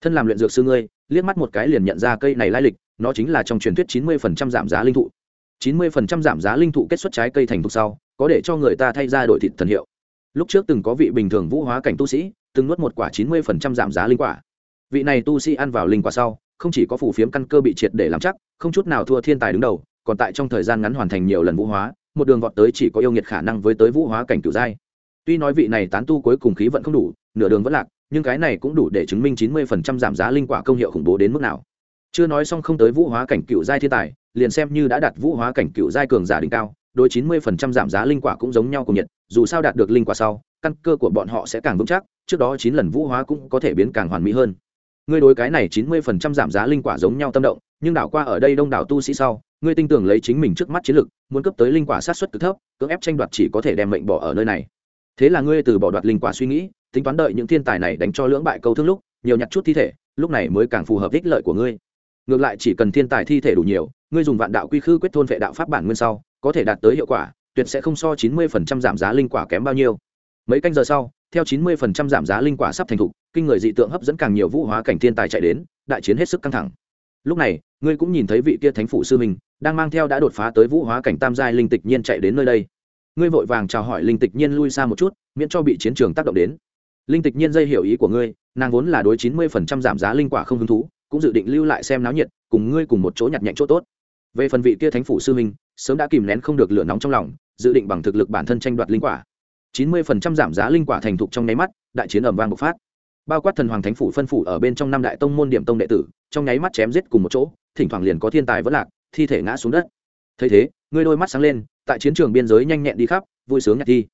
Thân làm luyện dược sư ngươi, liếc mắt một cái liền nhận ra cây này lai lịch, nó chính là trong truyền thuyết chín mươi giảm giá linh thụ. chín mươi giảm giá linh thụ kết xuất trái cây thành thục sau, có để cho người ta thay ra đổi thịt thần hiệu. Lúc trước từng có vị bình thường vũ hóa cảnh tu sĩ từng nuốt một quả chín mươi giảm giá linh quả. Vị này tu sĩ ăn vào linh quả sau, không chỉ có phủ phiếm căn cơ bị triệt để làm chắc, không chút nào thua thiên tài đứng đầu, còn tại trong thời gian ngắn hoàn thành nhiều lần vũ hóa, một đường vọt tới chỉ có yêu nghiệt khả năng với tới vũ hóa cảnh cửu giai. Tuy nói vị này tán tu cuối cùng khí vận không đủ, nửa đường vẫn lạc, nhưng cái này cũng đủ để chứng minh chín mươi phần trăm giảm giá linh quả công hiệu khủng bố đến mức nào. Chưa nói xong không tới vũ hóa cảnh cựu giai thiên tài, liền xem như đã đạt vũ hóa cảnh cựu giai cường giả đỉnh cao, đối chín mươi phần trăm giảm giá linh quả cũng giống nhau cùng nhiệt, dù sao đạt được linh quả sau, căn cơ của bọn họ sẽ càng vững chắc trước đó chín lần vũ hóa cũng có thể biến càng hoàn mỹ hơn. Ngươi đối cái này chín mươi phần trăm giảm giá linh quả giống nhau tâm động, nhưng đảo qua ở đây đông đảo tu sĩ sau, ngươi tin tưởng lấy chính mình trước mắt chiến lực, muốn cấp tới linh quả sát xuất cực thấp, cưỡng ép tranh đoạt chỉ có thể đem mệnh bỏ ở nơi này. Thế là ngươi từ bỏ đoạt linh quả suy nghĩ, tính toán đợi những thiên tài này đánh cho lưỡng bại câu thương lúc, nhiều nhặt chút thi thể, lúc này mới càng phù hợp ích lợi của ngươi. Ngược lại chỉ cần thiên tài thi thể đủ nhiều, ngươi dùng vạn đạo quy khư quyết thôn vệ đạo pháp bản nguyên sau, có thể đạt tới hiệu quả, tuyệt sẽ không so chín mươi phần trăm giảm giá linh quả kém bao nhiêu mấy canh giờ sau, theo chín mươi phần trăm giảm giá linh quả sắp thành thục, kinh người dị tượng hấp dẫn càng nhiều vũ hóa cảnh thiên tài chạy đến, đại chiến hết sức căng thẳng. Lúc này, ngươi cũng nhìn thấy vị kia thánh phủ sư mình đang mang theo đã đột phá tới vũ hóa cảnh tam giai linh tịch nhiên chạy đến nơi đây. Ngươi vội vàng chào hỏi linh tịch nhiên lui xa một chút, miễn cho bị chiến trường tác động đến. Linh tịch nhiên dây hiểu ý của ngươi, nàng vốn là đối chín mươi phần trăm giảm giá linh quả không hứng thú, cũng dự định lưu lại xem náo nhiệt, cùng ngươi cùng một chỗ nhặt nhạnh chỗ tốt. Về phần vị kia thánh phủ sư minh sớm đã kìm nén không được lửa nóng trong lòng, dự định bằng thực lực bản thân tranh đoạt linh quả chín mươi phần trăm giảm giá linh quả thành thục trong nháy mắt, đại chiến ẩm vang bộc phát. Bao quát thần hoàng thánh phủ phân phủ ở bên trong năm đại tông môn điểm tông đệ tử, trong nháy mắt chém giết cùng một chỗ, thỉnh thoảng liền có thiên tài vỡ lạc, thi thể ngã xuống đất. Thấy thế, ngươi đôi mắt sáng lên, tại chiến trường biên giới nhanh nhẹn đi khắp, vui sướng nhạc thi.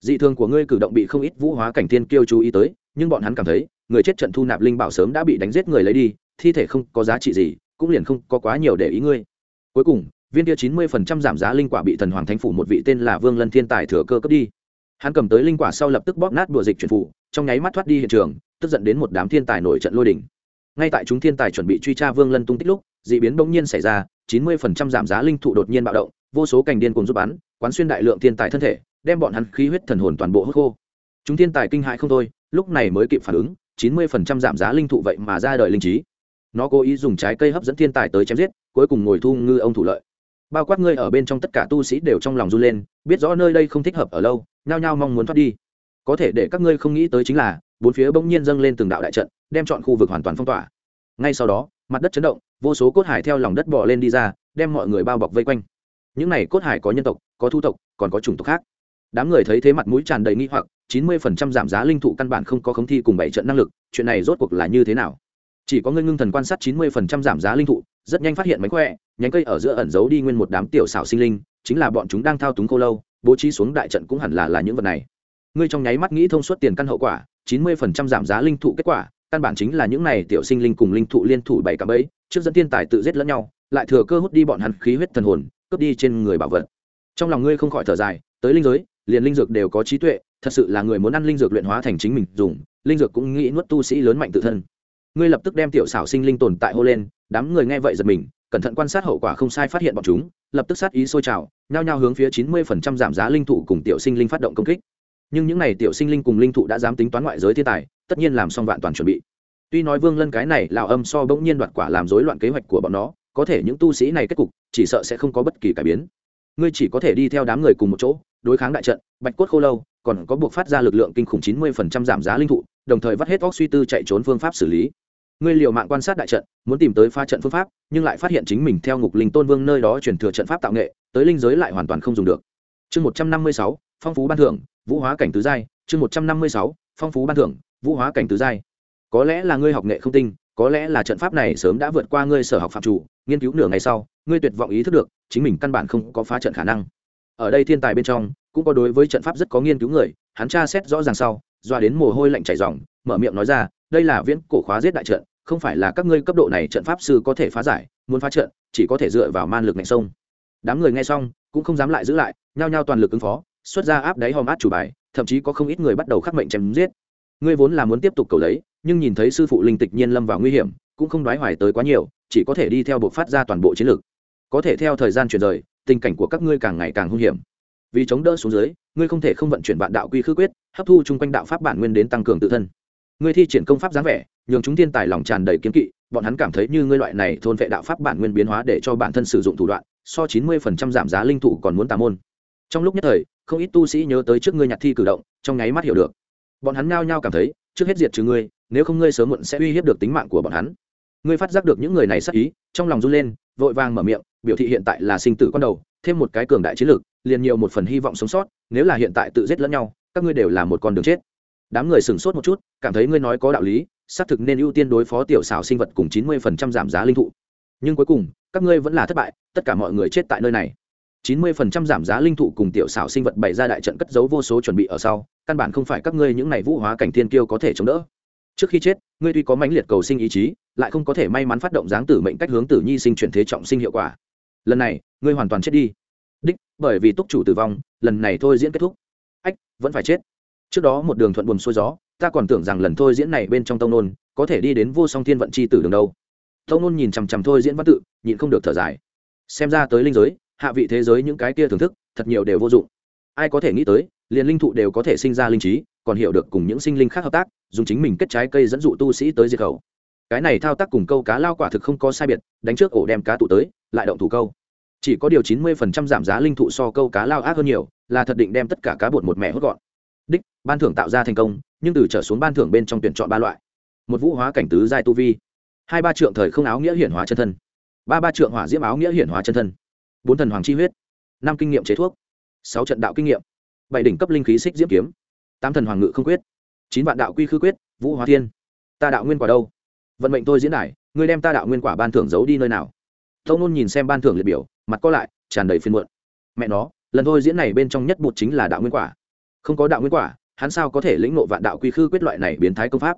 Dị thường của ngươi cử động bị không ít vũ hóa cảnh thiên kiêu chú ý tới, nhưng bọn hắn cảm thấy, người chết trận thu nạp linh bảo sớm đã bị đánh giết người lấy đi, thi thể không có giá trị gì, cũng liền không có quá nhiều để ý ngươi. Cuối cùng, viên kia chín mươi phần trăm giảm giá linh quả bị thần hoàng thánh phủ một vị tên là vương lân thiên tài thừa cơ cấp đi hắn cầm tới linh quả sau lập tức bóp nát đùa dịch chuyển phủ trong nháy mắt thoát đi hiện trường, tức giận đến một đám thiên tài nổi trận lôi đỉnh ngay tại chúng thiên tài chuẩn bị truy tra vương lân tung tích lúc d ị biến bỗng nhiên xảy ra, chín mươi phần trăm giảm giá linh thụ đột nhiên bạo động, vô số cành điên cùng giúp bắn, quán xuyên đại lượng thiên tài thân thể, đem bọn hắn khí huyết thần hồn toàn bộ hớt khô. Chúng thiên tài kinh hãi không thôi, lúc này mới kịp phản ứng, chín mươi phần trăm giảm giá linh thụ vậy mà ra đời linh trí. Nó cố ý dùng trái cây hấp dẫn thiên tài tới chém giết, cuối cùng ngồi thu ngư ông thủ lợi. Bao quát ngươi ở bên trong tất cả tu sĩ đều trong lòng run lên, biết rõ nơi đây không thích hợp ở lâu nhao nhao mong muốn thoát đi. Có thể để các ngươi không nghĩ tới chính là, bốn phía bỗng nhiên dâng lên từng đạo đại trận, đem chọn khu vực hoàn toàn phong tỏa. Ngay sau đó, mặt đất chấn động, vô số cốt hải theo lòng đất bỏ lên đi ra, đem mọi người bao bọc vây quanh. Những này cốt hải có nhân tộc, có thu tộc, còn có chủng tộc khác. Đám người thấy thế mặt mũi tràn đầy nghi hoặc, chín mươi phần trăm giảm giá linh thụ căn bản không có khống thi cùng bảy trận năng lực, chuyện này rốt cuộc là như thế nào? Chỉ có ngươi ngưng thần quan sát chín mươi phần trăm giảm giá linh thụ, rất nhanh phát hiện mánh khỏe, nhánh cây ở giữa ẩn giấu đi nguyên một đám tiểu xảo sinh linh, chính là bọn chúng đang thao túng khô lâu bố trí xuống đại trận cũng hẳn là là những vật này. Ngươi trong nháy mắt nghĩ thông suốt tiền căn hậu quả, chín mươi phần trăm giảm giá linh thụ kết quả, căn bản chính là những này tiểu sinh linh cùng linh thụ liên thủ bảy cả ấy trước dẫn thiên tài tự giết lẫn nhau, lại thừa cơ hút đi bọn hắn khí huyết thần hồn, cướp đi trên người bảo vật. Trong lòng ngươi không khỏi thở dài, tới linh giới, liền linh dược đều có trí tuệ, thật sự là người muốn ăn linh dược luyện hóa thành chính mình dùng, linh dược cũng nghĩ nuốt tu sĩ lớn mạnh tự thân. Ngươi lập tức đem tiểu xảo sinh linh tồn tại hô lên, đám người nghe vậy giật mình, cẩn thận quan sát hậu quả không sai phát hiện bọn chúng lập tức sát ý sôi trào, nhao nhao hướng phía chín mươi phần trăm giảm giá linh thụ cùng tiểu sinh linh phát động công kích. Nhưng những n à y tiểu sinh linh cùng linh thụ đã dám tính toán ngoại giới thiên tài, tất nhiên làm xong vạn toàn chuẩn bị. Tuy nói vương lân cái này lào âm so bỗng nhiên đoạt quả làm rối loạn kế hoạch của bọn nó, có thể những tu sĩ này kết cục, chỉ sợ sẽ không có bất kỳ cải biến. Ngươi chỉ có thể đi theo đám người cùng một chỗ, đối kháng đại trận, bạch cốt khô lâu, còn có buộc phát ra lực lượng kinh khủng chín mươi phần trăm giảm giá linh thụ, đồng thời vắt hết óc suy tư chạy trốn phương pháp xử lý ngươi liều mạng quan sát đại trận, muốn tìm tới pha trận phương pháp, nhưng lại phát hiện chính mình theo ngục linh tôn vương nơi đó chuyển thừa trận pháp tạo nghệ, tới linh giới lại hoàn toàn không dùng được. Chương một trăm năm mươi sáu, phong phú ban thưởng, vũ hóa cảnh tứ giai. Chương một trăm năm mươi sáu, phong phú ban thưởng, vũ hóa cảnh tứ giai. Có lẽ là ngươi học nghệ không tinh, có lẽ là trận pháp này sớm đã vượt qua ngươi sở học phạm chủ, nghiên cứu nửa ngày sau, ngươi tuyệt vọng ý thức được, chính mình căn bản không có phá trận khả năng. Ở đây thiên tài bên trong, cũng có đối với trận pháp rất có nghiên cứu người, hắn tra xét rõ ràng sau, doa đến mồ hôi lạnh chảy ròng, mở miệng nói ra đây là viễn cổ khóa giết đại trận, không phải là các ngươi cấp độ này trận pháp sư có thể phá giải, muốn phá trận, chỉ có thể dựa vào man lực ngạnh sông. Đám người nghe xong, cũng không dám lại giữ lại, nhao nhao toàn lực ứng phó, xuất ra áp đáy hòm át chủ bài, thậm chí có không ít người bắt đầu khắc mệnh chém giết. Ngươi vốn là muốn tiếp tục cầu lấy, nhưng nhìn thấy sư phụ linh tịch nhiên lâm vào nguy hiểm, cũng không đoái hoài tới quá nhiều, chỉ có thể đi theo buộc phát ra toàn bộ chiến lược có thể theo thời gian chuyển rời, tình cảnh của các ngươi càng ngày càng hung hiểm. Vì chống đỡ xuống dưới, ngươi không thể không vận chuyển vạn đạo quy khư quyết, hấp thu chung quanh đạo pháp bản nguyên đến tăng cường tự thân ngươi thi triển công pháp dáng vẻ, nhường chúng thiên tài lòng tràn đầy kiến kỵ, bọn hắn cảm thấy như ngươi loại này thôn vệ đạo pháp bản nguyên biến hóa để cho bản thân sử dụng thủ đoạn, so chín mươi phần trăm giảm giá linh thủ còn muốn tà môn. Trong lúc nhất thời, không ít tu sĩ nhớ tới trước ngươi nhặt thi cử động, trong nháy mắt hiểu được. Bọn hắn ngao nhao cảm thấy, trước hết diệt trừ ngươi, nếu không ngươi sớm muộn sẽ uy hiếp được tính mạng của bọn hắn. Ngươi phát giác được những người này sắc ý, trong lòng run lên, vội vàng mở miệng, biểu thị hiện tại là sinh tử con đầu, thêm một cái cường đại chiến lược, liền nhiều một phần hy vọng sống sót, nếu là hiện tại tự giết lẫn nhau, các ngươi đều là một con đường chết đám người sửng sốt một chút, cảm thấy ngươi nói có đạo lý, xác thực nên ưu tiên đối phó tiểu xảo sinh vật cùng chín mươi phần trăm giảm giá linh thụ. Nhưng cuối cùng, các ngươi vẫn là thất bại, tất cả mọi người chết tại nơi này. chín mươi phần trăm giảm giá linh thụ cùng tiểu xảo sinh vật bày ra đại trận cất giấu vô số chuẩn bị ở sau, căn bản không phải các ngươi những này vũ hóa cảnh thiên kiêu có thể chống đỡ. Trước khi chết, ngươi tuy có mãnh liệt cầu sinh ý chí, lại không có thể may mắn phát động dáng tử mệnh cách hướng tử nhi sinh chuyển thế trọng sinh hiệu quả. Lần này, ngươi hoàn toàn chết đi. Đích, bởi vì túc chủ tử vong, lần này thôi diễn kết thúc. Ách, vẫn phải chết trước đó một đường thuận buồm xuôi gió, ta còn tưởng rằng lần thôi diễn này bên trong tông nôn có thể đi đến vô song thiên vận chi tử đường đâu. Tông nôn nhìn chằm chằm thôi diễn văn tự, nhịn không được thở dài. Xem ra tới linh giới, hạ vị thế giới những cái kia thưởng thức, thật nhiều đều vô dụng. Ai có thể nghĩ tới, liền linh thụ đều có thể sinh ra linh trí, còn hiểu được cùng những sinh linh khác hợp tác, dùng chính mình kết trái cây dẫn dụ tu sĩ tới diệt khẩu. Cái này thao tác cùng câu cá lao quả thực không có sai biệt, đánh trước ổ đem cá tụ tới, lại động thủ câu. Chỉ có điều chín mươi phần trăm giảm giá linh thụ so câu cá lao ác hơn nhiều, là thật định đem tất cả cá bột một mẹ hốt gọn đích, ban thưởng tạo ra thành công, nhưng từ trở xuống ban thưởng bên trong tuyển chọn ba loại. Một vũ hóa cảnh tứ giai tu vi. Hai ba trượng thời không áo nghĩa hiển hóa chân thân. Ba ba trượng hỏa diễm áo nghĩa hiển hóa chân thân. Bốn thần hoàng chi huyết. Năm kinh nghiệm chế thuốc. Sáu trận đạo kinh nghiệm. Bảy đỉnh cấp linh khí xích diễm kiếm. Tám thần hoàng ngự không quyết. Chín vạn đạo quy khư quyết, vũ hóa thiên. Ta đạo nguyên quả đâu? Vận mệnh tôi diễn đài, ngươi đem ta đạo nguyên quả ban thưởng giấu đi nơi nào? Thông nôn nhìn xem ban thưởng liệt biểu, mặt có lại, tràn đầy phiên muộn. Mẹ nó, lần thôi diễn này bên trong nhất bụt chính là đạo nguyên quả không có đạo nguyên quả, hắn sao có thể lĩnh ngộ vạn đạo quy khư quyết loại này biến thái công pháp?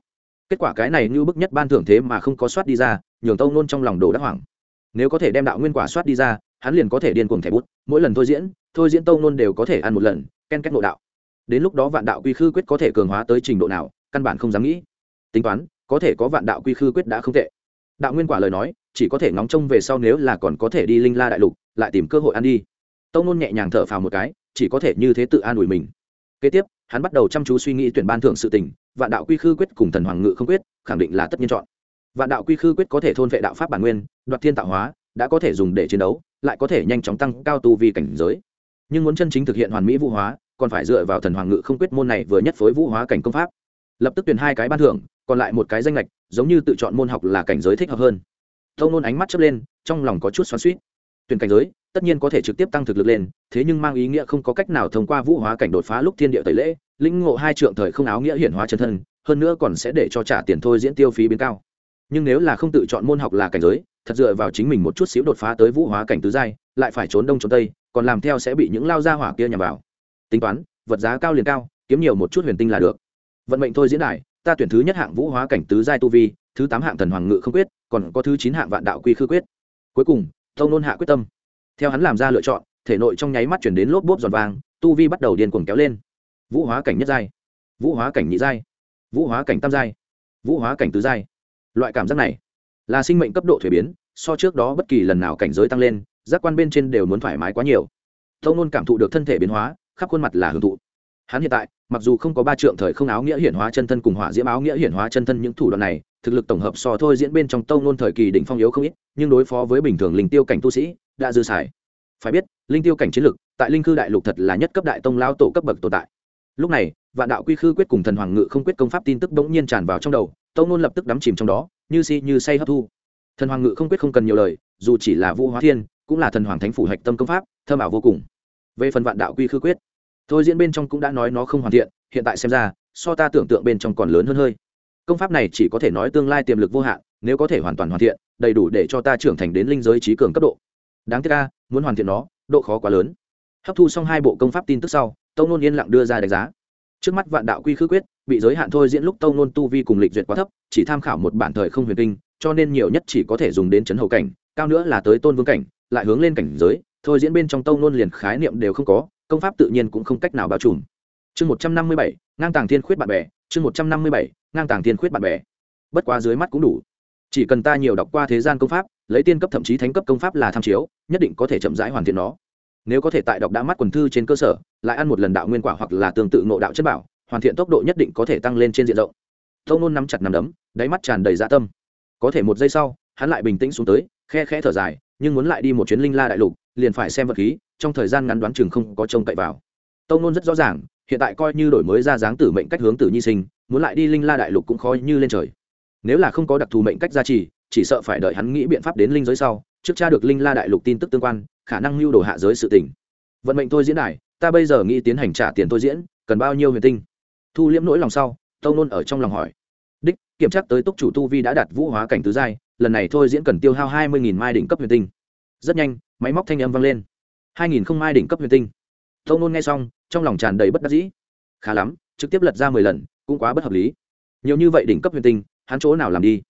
Kết quả cái này như bức nhất ban thưởng thế mà không có soát đi ra, nhường tâu nôn trong lòng đồ đắc hoảng. Nếu có thể đem đạo nguyên quả soát đi ra, hắn liền có thể điên cuồng thẻ bút, mỗi lần thôi diễn thôi diễn tâu nôn đều có thể ăn một lần, ken cách ngộ đạo. Đến lúc đó vạn đạo quy khư quyết có thể cường hóa tới trình độ nào, căn bản không dám nghĩ. Tính toán, có thể có vạn đạo quy khư quyết đã không tệ. Đạo nguyên quả lời nói, chỉ có thể ngóng trông về sau nếu là còn có thể đi linh la đại lục, lại tìm cơ hội ăn đi. Tâu nôn nhẹ nhàng thở phào một cái, chỉ có thể như thế tự an ủi mình kế tiếp, hắn bắt đầu chăm chú suy nghĩ tuyển ban thưởng sự tình, vạn đạo quy khư quyết cùng thần hoàng ngự không quyết, khẳng định là tất nhiên chọn. Vạn đạo quy khư quyết có thể thôn vệ đạo pháp bản nguyên, đoạt thiên tạo hóa, đã có thể dùng để chiến đấu, lại có thể nhanh chóng tăng cao tu vi cảnh giới. Nhưng muốn chân chính thực hiện hoàn mỹ vũ hóa, còn phải dựa vào thần hoàng ngự không quyết môn này vừa nhất phối vũ hóa cảnh công pháp. Lập tức tuyển hai cái ban thưởng, còn lại một cái danh lệch, giống như tự chọn môn học là cảnh giới thích hợp hơn. Tâu nôn ánh mắt chớp lên, trong lòng có chút xoắn suýt tuyển cảnh giới tất nhiên có thể trực tiếp tăng thực lực lên, thế nhưng mang ý nghĩa không có cách nào thông qua vũ hóa cảnh đột phá lúc thiên địa tẩy lễ, lĩnh ngộ hai trượng thời không áo nghĩa hiển hóa chân thân, hơn nữa còn sẽ để cho trả tiền thôi diễn tiêu phí biến cao. Nhưng nếu là không tự chọn môn học là cảnh giới, thật dựa vào chính mình một chút xíu đột phá tới vũ hóa cảnh tứ giai, lại phải trốn đông trốn tây, còn làm theo sẽ bị những lao gia hỏa kia nhằm vào. Tính toán, vật giá cao liền cao, kiếm nhiều một chút huyền tinh là được. Vận mệnh thôi diễn đại ta tuyển thứ nhất hạng vũ hóa cảnh tứ giai tu vi, thứ tám hạng thần hoàng ngự không quyết, còn có thứ chín hạng vạn đạo quy khư quyết. Cuối cùng, tông nôn hạ quyết tâm theo hắn làm ra lựa chọn, thể nội trong nháy mắt chuyển đến lốp bốp giòn vàng, tu vi bắt đầu điên cuồng kéo lên. Vũ hóa cảnh nhất giai, vũ hóa cảnh nhị giai, vũ hóa cảnh tam giai, vũ hóa cảnh tứ giai. Loại cảm giác này là sinh mệnh cấp độ thuế biến, so trước đó bất kỳ lần nào cảnh giới tăng lên, giác quan bên trên đều muốn thoải mái quá nhiều. Tông nôn cảm thụ được thân thể biến hóa, khắp khuôn mặt là hưởng thụ. Hắn hiện tại, mặc dù không có ba trượng thời không áo nghĩa hiển hóa chân thân cùng hỏa diễm áo nghĩa hiển hóa chân thân những thủ đoạn này thực lực tổng hợp so thôi diễn bên trong tông nôn thời kỳ đỉnh phong yếu không ít, nhưng đối phó với bình thường linh tiêu cảnh tu sĩ, đã dư xài. Phải biết, linh tiêu cảnh chiến lực tại linh cư đại lục thật là nhất cấp đại tông lao tổ cấp bậc tồn tại. Lúc này, vạn đạo quy khư quyết cùng thần hoàng ngự không quyết công pháp tin tức bỗng nhiên tràn vào trong đầu, tông nôn lập tức đắm chìm trong đó, như si như say hấp thu. Thần hoàng ngự không quyết không cần nhiều lời, dù chỉ là vũ hóa thiên, cũng là thần hoàng thánh phủ hạch tâm công pháp thơm ảo vô cùng. Về phần vạn đạo quy khư quyết, thôi diễn bên trong cũng đã nói nó không hoàn thiện, hiện tại xem ra, so ta tưởng tượng bên trong còn lớn hơn hơi công pháp này chỉ có thể nói tương lai tiềm lực vô hạn, nếu có thể hoàn toàn hoàn thiện, đầy đủ để cho ta trưởng thành đến linh giới trí cường cấp độ. Đáng tiếc ca muốn hoàn thiện nó, độ khó quá lớn. Hấp thu xong hai bộ công pháp tin tức sau tâu nôn yên lặng đưa ra đánh giá. Trước mắt vạn đạo quy khứ quyết, bị giới hạn thôi diễn lúc tâu nôn tu vi cùng lịch duyệt quá thấp, chỉ tham khảo một bản thời không huyền kinh, cho nên nhiều nhất chỉ có thể dùng đến chấn hậu cảnh, cao nữa là tới tôn vương cảnh, lại hướng lên cảnh giới, thôi diễn bên trong tâu nôn liền khái niệm đều không có, công pháp tự nhiên cũng không cách nào bao trùm. Chương một trăm năm mươi bảy, ngang tàng thiên khuyết bạn bè, chương một trăm năm mươi bảy ngang tàng tiên khuyết bạn bè. Bất quá dưới mắt cũng đủ. Chỉ cần ta nhiều đọc qua thế gian công pháp, lấy tiên cấp thậm chí thánh cấp công pháp là tham chiếu, nhất định có thể chậm rãi hoàn thiện nó. Nếu có thể tại đọc đã mắt quần thư trên cơ sở, lại ăn một lần đạo nguyên quả hoặc là tương tự ngộ đạo chất bảo, hoàn thiện tốc độ nhất định có thể tăng lên trên diện rộng. Tông nôn nắm chặt nắm đấm, đáy mắt tràn đầy dạ tâm. Có thể một giây sau, hắn lại bình tĩnh xuống tới, khe khẽ thở dài, nhưng muốn lại đi một chuyến linh la đại lục, liền phải xem vật khí, trong thời gian ngắn đoán chừng không có trông cậy vào. Tông nôn rất rõ ràng, hiện tại coi như đổi mới ra dáng tử mệnh cách hướng tử nhi sinh muốn lại đi linh la đại lục cũng khó như lên trời. Nếu là không có đặc thù mệnh cách gia trì, chỉ sợ phải đợi hắn nghĩ biện pháp đến linh giới sau, trước cha được linh la đại lục tin tức tương quan, khả năng lưu đồ hạ giới sự tỉnh vận mệnh tôi diễn đài, ta bây giờ nghĩ tiến hành trả tiền tôi diễn, cần bao nhiêu huyền tinh? Thu liễm nỗi lòng sau tâu nôn ở trong lòng hỏi. Đích, kiểm tra tới túc chủ tu vi đã đạt vũ hóa cảnh tứ giai, lần này thôi diễn cần tiêu hao hai mươi mai đỉnh cấp huyền tinh. Rất nhanh, máy móc thanh âm vang lên. hai nghìn không mai đỉnh cấp huyền tinh. Tâu nôn nghe xong, trong lòng tràn đầy bất đắc dĩ. Khá lắm, trực tiếp lật ra mười lần cũng quá bất hợp lý. Nhiều như vậy đỉnh cấp huyền tinh, hắn chỗ nào làm đi?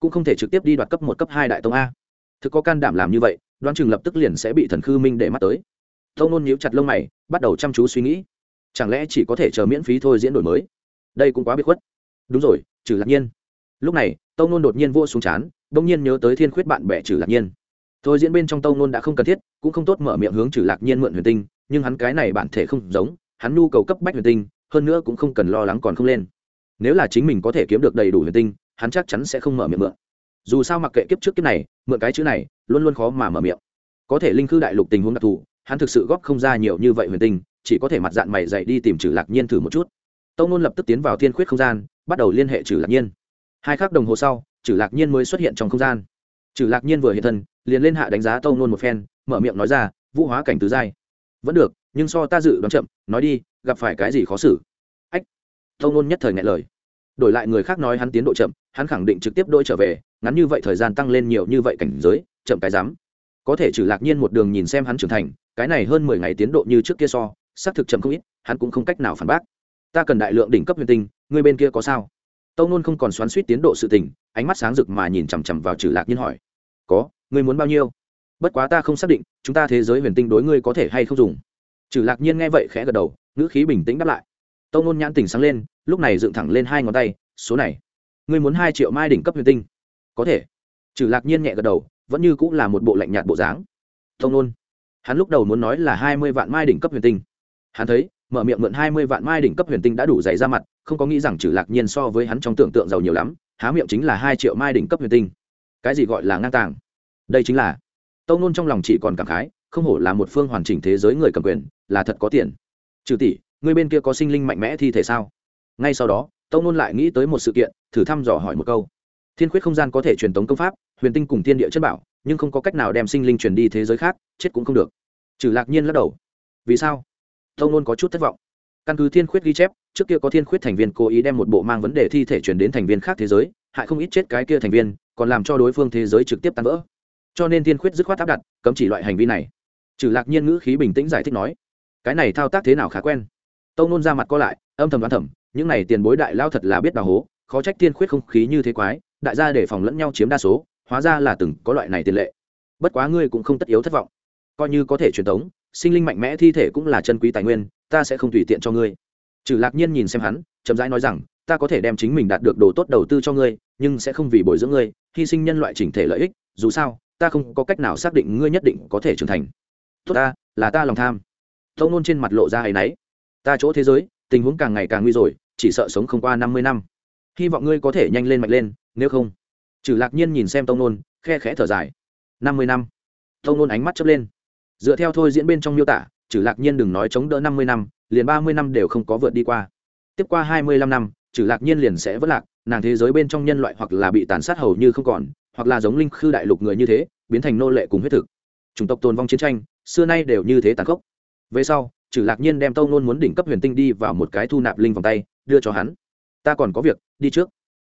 Cũng không thể trực tiếp đi đoạt cấp một, cấp hai đại tông a. Thực có can đảm làm như vậy, đoán chừng lập tức liền sẽ bị thần khư minh để mắt tới. Tông nôn nhíu chặt lông mày, bắt đầu chăm chú suy nghĩ. Chẳng lẽ chỉ có thể chờ miễn phí thôi diễn đổi mới? Đây cũng quá bị khuất. Đúng rồi, trừ lạc nhiên. Lúc này tâu nôn đột nhiên vô xuống chán, bỗng nhiên nhớ tới thiên khuyết bạn bè trừ lạc nhiên. Thôi diễn bên trong tâu nôn đã không cần thiết, cũng không tốt mở miệng hướng trừ lạc nhiên mượn huyền tinh, nhưng hắn cái này bản thể không giống, hắn nhu cầu cấp bách huyền tinh hơn nữa cũng không cần lo lắng còn không lên. Nếu là chính mình có thể kiếm được đầy đủ huyền tinh, hắn chắc chắn sẽ không mở miệng mượn. Dù sao mặc kệ kiếp trước kiếp này, mượn cái chữ này, luôn luôn khó mà mở miệng. Có thể linh khư đại lục tình huống đặc thù, hắn thực sự góp không ra nhiều như vậy huyền tinh, chỉ có thể mặt dạng mày dậy đi tìm trừ lạc nhiên thử một chút. Tông nôn lập tức tiến vào thiên khuyết không gian, bắt đầu liên hệ trừ lạc nhiên. Hai khắc đồng hồ sau, trừ lạc nhiên mới xuất hiện trong không gian. Trừ lạc nhiên vừa hiện thân, liền lên hạ đánh giá tông nôn một phen, mở miệng nói ra, vũ hóa cảnh tứ giai vẫn được, nhưng so ta dự đoán chậm, nói đi, gặp phải cái gì khó xử? Ách tâu nôn nhất thời ngại lời. Đổi lại người khác nói hắn tiến độ chậm, hắn khẳng định trực tiếp đôi trở về, ngắn như vậy thời gian tăng lên nhiều như vậy cảnh giới, chậm cái dám có thể trừ lạc nhiên một đường nhìn xem hắn trưởng thành, cái này hơn mười ngày tiến độ như trước kia so, xác thực chậm không ít, hắn cũng không cách nào phản bác. Ta cần đại lượng đỉnh cấp huyền tinh, người bên kia có sao? Tâu nôn không còn xoắn suýt tiến độ sự tình, ánh mắt sáng rực mà nhìn chằm chằm vào trừ lạc nhiên hỏi. Có, người muốn bao nhiêu? Bất quá ta không xác định, chúng ta thế giới huyền tinh đối ngươi có thể hay không dùng. Trừ lạc nhiên nghe vậy khẽ gật đầu, ngữ khí bình tĩnh đáp lại. Tâu nôn nhãn tỉnh sáng lên, lúc này dựng thẳng lên hai ngón tay, số này, ngươi muốn hai triệu mai đỉnh cấp huyền tinh? Có thể. Trừ lạc nhiên nhẹ gật đầu, vẫn như cũng là một bộ lạnh nhạt bộ dáng. Tông nôn, hắn lúc đầu muốn nói là hai mươi vạn mai đỉnh cấp huyền tinh. Hắn thấy, mở miệng mượn hai mươi vạn mai đỉnh cấp huyền tinh đã đủ dày ra mặt, không có nghĩ rằng trừ lạc nhiên so với hắn trong tưởng tượng giàu nhiều lắm, há miệng chính là hai triệu mai đỉnh cấp huyền tinh. Cái gì gọi là ngang tàng? Đây chính là Tâu nôn trong lòng chỉ còn cảm khái, không hổ là một phương hoàn chỉnh thế giới người cầm quyền, là thật có tiền. Trừ tỷ, người bên kia có sinh linh mạnh mẽ thi thể sao? Ngay sau đó Tâu nôn lại nghĩ tới một sự kiện, thử thăm dò hỏi một câu. Thiên khuyết không gian có thể truyền tống công pháp, huyền tinh cùng thiên địa chất bảo, nhưng không có cách nào đem sinh linh truyền đi thế giới khác, chết cũng không được. Trừ lạc nhiên lắc đầu. Vì sao? Tâu nôn có chút thất vọng. Căn cứ thiên khuyết ghi chép, trước kia có thiên khuyết thành viên cố ý đem một bộ mang vấn đề thi thể chuyển đến thành viên khác thế giới, hại không ít chết cái kia thành viên, còn làm cho đối phương thế giới trực tiếp tan vỡ cho nên thiên khuyết dứt khoát áp đặt, cấm chỉ loại hành vi này. Trừ lạc nhiên ngữ khí bình tĩnh giải thích nói, cái này thao tác thế nào khá quen. Tông nôn ra mặt co lại, âm thầm đoán thầm, những này tiền bối đại lao thật là biết đào hố, khó trách thiên khuyết không khí như thế quái, đại gia để phòng lẫn nhau chiếm đa số, hóa ra là từng có loại này tiền lệ. Bất quá ngươi cũng không tất yếu thất vọng. Coi như có thể truyền thống sinh linh mạnh mẽ thi thể cũng là chân quý tài nguyên, ta sẽ không tùy tiện cho ngươi. Trừ lạc nhiên nhìn xem hắn, chậm rãi nói rằng, ta có thể đem chính mình đạt được đồ tốt đầu tư cho ngươi, nhưng sẽ không vì bồi dưỡng ngươi, hy sinh nhân loại chỉnh thể lợi ích, dù sao ta không có cách nào xác định ngươi nhất định có thể trưởng thành. Tốt ta, là ta lòng tham. Thông nôn trên mặt lộ ra hay náy. Ta chỗ thế giới, tình huống càng ngày càng nguy rồi, chỉ sợ sống không qua năm mươi năm. Hy vọng ngươi có thể nhanh lên mạnh lên, nếu không. Trừ lạc nhiên nhìn xem Thông nôn, khe khẽ thở dài. Năm mươi năm. Thông nôn ánh mắt chớp lên. Dựa theo thôi diễn bên trong miêu tả trừ lạc nhiên đừng nói chống đỡ năm mươi năm, liền ba mươi năm đều không có vượt đi qua. Tiếp qua hai mươi lăm năm trừ lạc nhiên liền sẽ vất lạc, nàng thế giới bên trong nhân loại hoặc là bị tàn sát hầu như không còn hoặc là giống linh khư đại lục người như thế, biến thành nô lệ cùng huyết thực. Chủng tộc tồn vong chiến tranh, xưa nay đều như thế tàn khốc. Về sau trừ lạc nhiên đem tâu nôn muốn đỉnh cấp huyền tinh đi vào một cái thu nạp linh vòng tay, đưa cho hắn. Ta còn có việc, đi trước.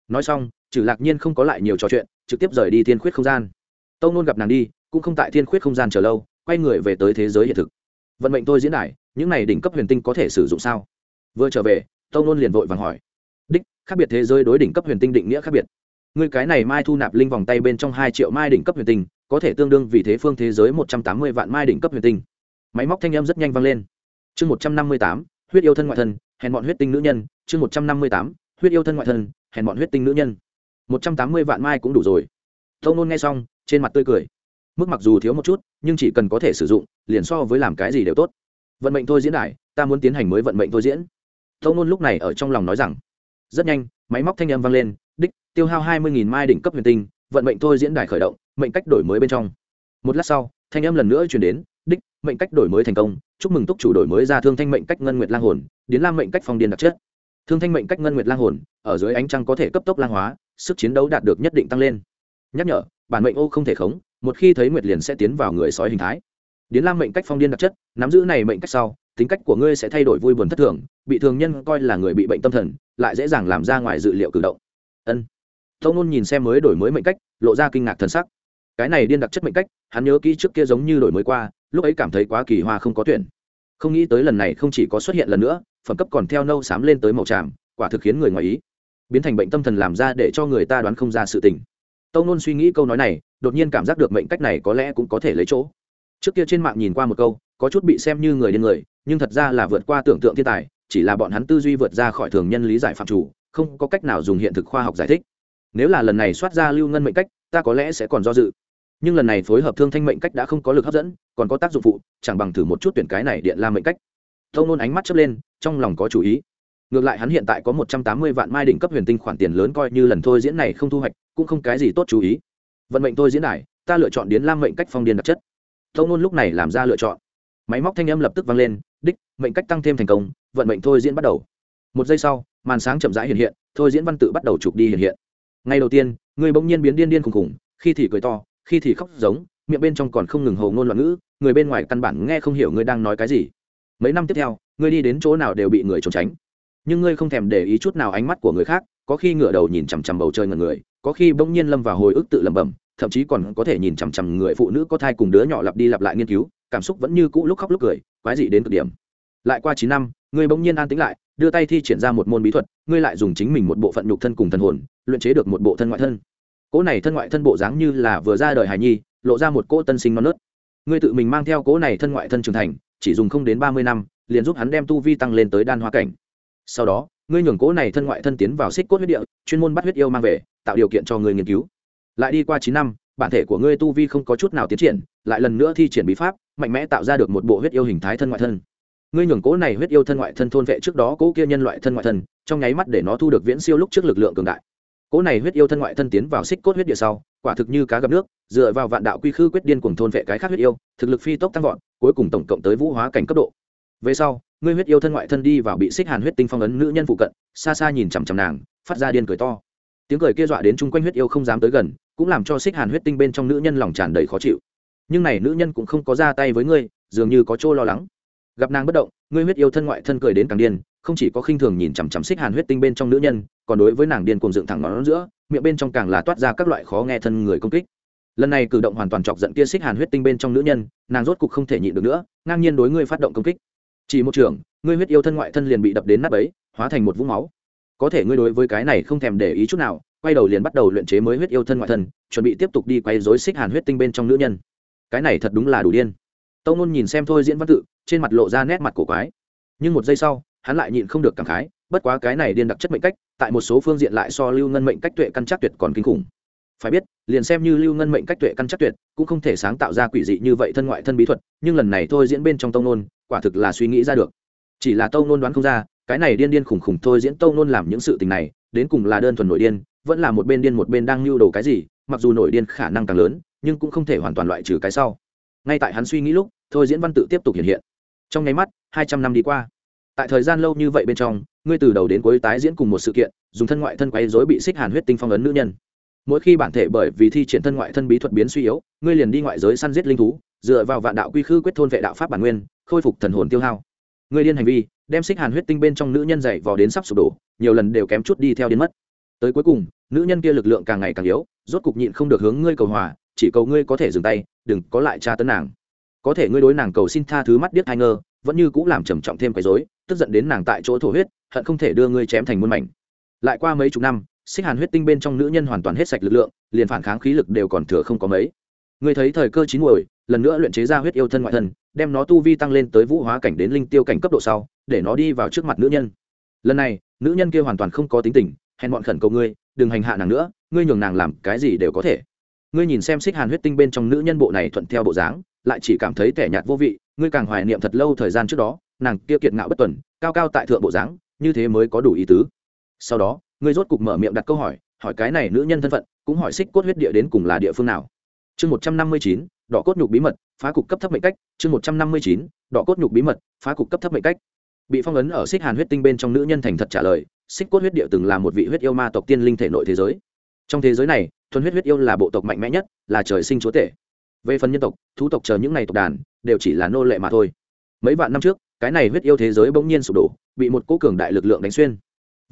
Nói xong trừ lạc nhiên không có lại nhiều trò chuyện, trực tiếp rời đi thiên khuyết không gian. Tâu nôn gặp nàng đi, cũng không tại thiên khuyết không gian chờ lâu, quay người về tới thế giới hiện thực. Vận mệnh tôi diễn đại những này đỉnh cấp huyền tinh có thể sử dụng sao? Vừa trở về, tâu nôn liền vội vàng hỏi. Đích, khác biệt thế giới đối đỉnh cấp huyền tinh định nghĩa khác biệt người cái này mai thu nạp linh vòng tay bên trong hai triệu mai đỉnh cấp huyền tinh, có thể tương đương vì thế phương thế giới một trăm tám mươi vạn mai đỉnh cấp huyền tinh. Máy móc thanh âm rất nhanh vang lên. Chương một trăm năm mươi tám, huyết yêu thân ngoại thân hèn bọn huyết tinh nữ nhân. Chương một trăm năm mươi tám, huyết yêu thân ngoại thân hèn bọn huyết tinh nữ nhân. Một trăm tám mươi vạn mai cũng đủ rồi. Tâu nôn nghe xong, trên mặt tươi cười. Mức mặc dù thiếu một chút, nhưng chỉ cần có thể sử dụng, liền so với làm cái gì đều tốt. Vận mệnh thôi diễn đại, ta muốn tiến hành mới vận mệnh thôi diễn. Tâu nôn lúc này ở trong lòng nói rằng, rất nhanh, máy móc thanh âm vang lên đích, tiêu hao hai mươi mai đỉnh cấp huyền tinh, vận mệnh thôi diễn đài khởi động, mệnh cách đổi mới bên trong. Một lát sau, thanh âm lần nữa chuyển đến, đích, mệnh cách đổi mới thành công, chúc mừng túc chủ đổi mới ra thương thanh mệnh cách ngân nguyệt lang hồn đến lam mệnh cách phong điền đặc chất. Thương thanh mệnh cách ngân nguyệt lang hồn, ở dưới ánh trăng có thể cấp tốc lang hóa, sức chiến đấu đạt được nhất định tăng lên. Nhắc nhở, bản mệnh ô không thể khống, một khi thấy nguyệt liền sẽ tiến vào người sói hình thái. Đến lam mệnh cách phong điên đặc chất, nắm giữ này mệnh cách sau, tính cách của ngươi sẽ thay đổi vui buồn thất thường, bị thường nhân coi là người bị bệnh tâm thần, lại dễ dàng làm ra ngoài dự liệu cử động ân. Tâu nôn nhìn xem mới đổi mới mệnh cách, lộ ra kinh ngạc thần sắc. Cái này điên đặc chất mệnh cách, hắn nhớ kỹ trước kia giống như đổi mới qua, lúc ấy cảm thấy quá kỳ hoa không có tuyển. Không nghĩ tới lần này không chỉ có xuất hiện lần nữa, phẩm cấp còn theo nâu xám lên tới màu tràm, quả thực khiến người ngoài ý. Biến thành bệnh tâm thần làm ra để cho người ta đoán không ra sự tình. Tâu nôn suy nghĩ câu nói này, đột nhiên cảm giác được mệnh cách này có lẽ cũng có thể lấy chỗ. Trước kia trên mạng nhìn qua một câu, có chút bị xem như người điên người, nhưng thật ra là vượt qua tưởng tượng thiên tài, chỉ là bọn hắn tư duy vượt ra khỏi thường nhân lý giải phạm chủ không có cách nào dùng hiện thực khoa học giải thích. Nếu là lần này soát ra lưu ngân mệnh cách, ta có lẽ sẽ còn do dự. Nhưng lần này phối hợp thương thanh mệnh cách đã không có lực hấp dẫn, còn có tác dụng phụ, chẳng bằng thử một chút tuyển cái này điện la mệnh cách. Tâu nôn ánh mắt chớp lên, trong lòng có chủ ý. Ngược lại hắn hiện tại có một trăm tám mươi vạn mai đỉnh cấp huyền tinh khoản tiền lớn coi như lần thôi diễn này không thu hoạch, cũng không cái gì tốt chú ý. Vận mệnh tôi diễn đài ta lựa chọn điến lam mệnh cách phong điền đặc chất. Tâu nôn lúc này làm ra lựa chọn. Máy móc thanh âm lập tức vang lên, đích, mệnh cách tăng thêm thành công, vận mệnh thôi diễn bắt đầu một giây sau, màn sáng chậm rãi hiện hiện, thôi diễn văn tự bắt đầu chụp đi hiện hiện. Ngay đầu tiên, người bỗng nhiên biến điên điên khùng khùng, khi thì cười to, khi thì khóc giống, miệng bên trong còn không ngừng hầu ngôn loạn ngữ, người bên ngoài căn bản nghe không hiểu ngươi đang nói cái gì. Mấy năm tiếp theo ngươi đi đến chỗ nào đều bị người trốn tránh. Nhưng ngươi không thèm để ý chút nào ánh mắt của người khác, có khi ngửa đầu nhìn chằm chằm bầu trời ngần người, có khi bỗng nhiên lâm vào hồi ức tự lẩm bẩm, thậm chí còn có thể nhìn chằm chằm người phụ nữ có thai cùng đứa nhỏ lặp đi lặp lại nghiên cứu, cảm xúc vẫn như cũ lúc khóc lúc cười, quái dị đến cực điểm. Lại qua chín năm ngươi bỗng nhiên an tĩnh lại đưa tay thi triển ra một môn bí thuật, ngươi lại dùng chính mình một bộ phận nhục thân cùng thân hồn, luyện chế được một bộ thân ngoại thân. Cỗ này thân ngoại thân bộ dáng như là vừa ra đời hài nhi, lộ ra một cỗ tân sinh non nớt. Ngươi tự mình mang theo cỗ này thân ngoại thân trưởng thành, chỉ dùng không đến ba mươi năm, liền giúp hắn đem tu vi tăng lên tới đan hoa cảnh. Sau đó, ngươi nhường cỗ này thân ngoại thân tiến vào xích cốt huyết địa, chuyên môn bắt huyết yêu mang về, tạo điều kiện cho ngươi nghiên cứu. Lại đi qua chín năm, bản thể của ngươi tu vi không có chút nào tiến triển, lại lần nữa thi triển bí pháp, mạnh mẽ tạo ra được một bộ huyết yêu hình thái thân ngoại thân ngươi nhường cỗ này huyết yêu thân ngoại thân thôn vệ trước đó cỗ kia nhân loại thân ngoại thân, trong nháy mắt để nó thu được viễn siêu lúc trước lực lượng cường đại. Cỗ này huyết yêu thân ngoại thân tiến vào xích cốt huyết địa sau, quả thực như cá gặp nước, dựa vào vạn đạo quy khư quyết điên cùng thôn vệ cái khác huyết yêu, thực lực phi tốc tăng vọt, cuối cùng tổng cộng tới vũ hóa cảnh cấp độ. Về sau, ngươi huyết yêu thân ngoại thân đi vào bị xích hàn huyết tinh phong ấn nữ nhân phụ cận, xa xa nhìn chằm chằm nàng, phát ra điên cười to. Tiếng cười kia dọa đến chung quanh huyết yêu không dám tới gần, cũng làm cho xích hàn huyết tinh bên trong nữ nhân lòng tràn đầy khó chịu. Nhưng này nữ nhân cũng không có ra tay với ngươi, dường như có chỗ lo lắng gặp nàng bất động, ngươi huyết yêu thân ngoại thân cười đến càng điên, không chỉ có khinh thường nhìn chằm chằm xích hàn huyết tinh bên trong nữ nhân, còn đối với nàng điên cùng dựng thẳng ngón giữa, miệng bên trong càng là toát ra các loại khó nghe thân người công kích. Lần này cử động hoàn toàn chọc giận kia xích hàn huyết tinh bên trong nữ nhân, nàng rốt cục không thể nhịn được nữa, ngang nhiên đối ngươi phát động công kích. Chỉ một trường, ngươi huyết yêu thân ngoại thân liền bị đập đến nắp ấy hóa thành một vũng máu. Có thể ngươi đối với cái này không thèm để ý chút nào, quay đầu liền bắt đầu luyện chế mới huyết yêu thân ngoại thân, chuẩn bị tiếp tục đi quay dối xích hàn huyết tinh bên trong nữ nhân. Cái này thật đúng là đủ điên tâu nôn nhìn xem thôi diễn văn tự, trên mặt lộ ra nét mặt cổ quái. Nhưng một giây sau, hắn lại nhịn không được cảm khái, bất quá cái này điên đặc chất mệnh cách, tại một số phương diện lại so lưu ngân mệnh cách tuệ căn chắc tuyệt còn kinh khủng. Phải biết, liền xem như lưu ngân mệnh cách tuệ căn chắc tuyệt, cũng không thể sáng tạo ra quỷ dị như vậy thân ngoại thân bí thuật, nhưng lần này thôi diễn bên trong tông nôn quả thực là suy nghĩ ra được. Chỉ là tông nôn đoán không ra, cái này điên điên khủng khủng thôi diễn tông nôn làm những sự tình này, đến cùng là đơn thuần nội điên, vẫn là một bên điên một bên đang lưu đồ cái gì, mặc dù nội điên khả năng càng lớn, nhưng cũng không thể hoàn toàn loại trừ cái sau. Ngay tại hắn suy nghĩ lúc thôi diễn văn tự tiếp tục hiện hiện. Trong nháy mắt, hai trăm năm đi qua. Tại thời gian lâu như vậy bên trong, ngươi từ đầu đến cuối tái diễn cùng một sự kiện, dùng thân ngoại thân quấy dối bị xích hàn huyết tinh phong ấn nữ nhân. Mỗi khi bản thể bởi vì thi triển thân ngoại thân bí thuật biến suy yếu, ngươi liền đi ngoại giới săn giết linh thú, dựa vào vạn đạo quy khư quyết thôn vệ đạo pháp bản nguyên, khôi phục thần hồn tiêu hao. Ngươi điên hành vi, đem xích hàn huyết tinh bên trong nữ nhân dậy vò đến sắp sụp đổ, nhiều lần đều kém chút đi theo đến mất. Tới cuối cùng, nữ nhân kia lực lượng càng ngày càng yếu, rốt cục nhịn không được hướng ngươi cầu hòa, chỉ cầu ngươi có thể dừng tay, đừng có lại tra tấn nàng có thể ngươi đối nàng cầu xin tha thứ mắt điếc hai ngơ, vẫn như cũng làm trầm trọng thêm quấy rối, tức giận đến nàng tại chỗ thổ huyết, hận không thể đưa ngươi chém thành muôn mảnh. Lại qua mấy chục năm, xích hàn huyết tinh bên trong nữ nhân hoàn toàn hết sạch lực lượng, liền phản kháng khí lực đều còn thừa không có mấy. Ngươi thấy thời cơ chín muồi, lần nữa luyện chế ra huyết yêu thân ngoại thân, đem nó tu vi tăng lên tới vũ hóa cảnh đến linh tiêu cảnh cấp độ sau, để nó đi vào trước mặt nữ nhân. Lần này, nữ nhân kia hoàn toàn không có tính tình, hèn bọn khẩn cầu ngươi, đừng hành hạ nàng nữa, ngươi nhường nàng làm cái gì đều có thể. Ngươi nhìn xem xích hàn huyết tinh bên trong nữ nhân bộ này thuận theo bộ dáng lại chỉ cảm thấy tẻ nhạt vô vị, ngươi càng hoài niệm thật lâu thời gian trước đó, nàng kia kiệt ngạo bất tuần, cao cao tại thượng bộ dáng, như thế mới có đủ ý tứ. Sau đó, ngươi rốt cục mở miệng đặt câu hỏi hỏi cái này nữ nhân thân phận, cũng hỏi xích cốt huyết địa đến cùng là địa phương nào. Chương một trăm năm mươi chín, đỏ cốt nhục bí mật, phá cục cấp thấp mệnh cách. Chương một trăm năm mươi chín, đỏ cốt nhục bí mật, phá cục cấp thấp mệnh cách. Bị phong ấn ở xích hàn huyết tinh bên trong nữ nhân thành thật trả lời, xích cốt huyết địa từng là một vị huyết yêu ma tộc tiên linh thể nội thế giới. Trong thế giới này, thuần huyết huyết yêu là bộ tộc mạnh mẽ nhất, là trời sinh chúa tể về phần nhân tộc, thú tộc chờ những n à y tộc đàn, đều chỉ là nô lệ mà thôi. Mấy vạn năm trước, cái này huyết yêu thế giới bỗng nhiên sụp đổ, bị một cố cường đại lực lượng đánh xuyên.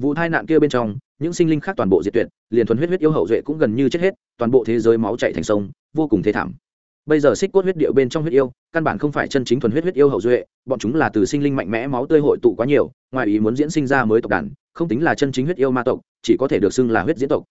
Vụ tai nạn kia bên trong, những sinh linh khác toàn bộ diệt tuyệt, liền thuần huyết huyết yêu hậu duệ cũng gần như chết hết, toàn bộ thế giới máu chạy thành sông, vô cùng thế thảm. Bây giờ xích cốt huyết điệu bên trong huyết yêu, căn bản không phải chân chính thuần huyết huyết yêu hậu duệ, bọn chúng là từ sinh linh mạnh mẽ máu tươi hội tụ quá nhiều, ngoài ý muốn diễn sinh ra mới tộc đàn, không tính là chân chính huyết yêu ma tộc, chỉ có thể được xưng là huyết diễn tộc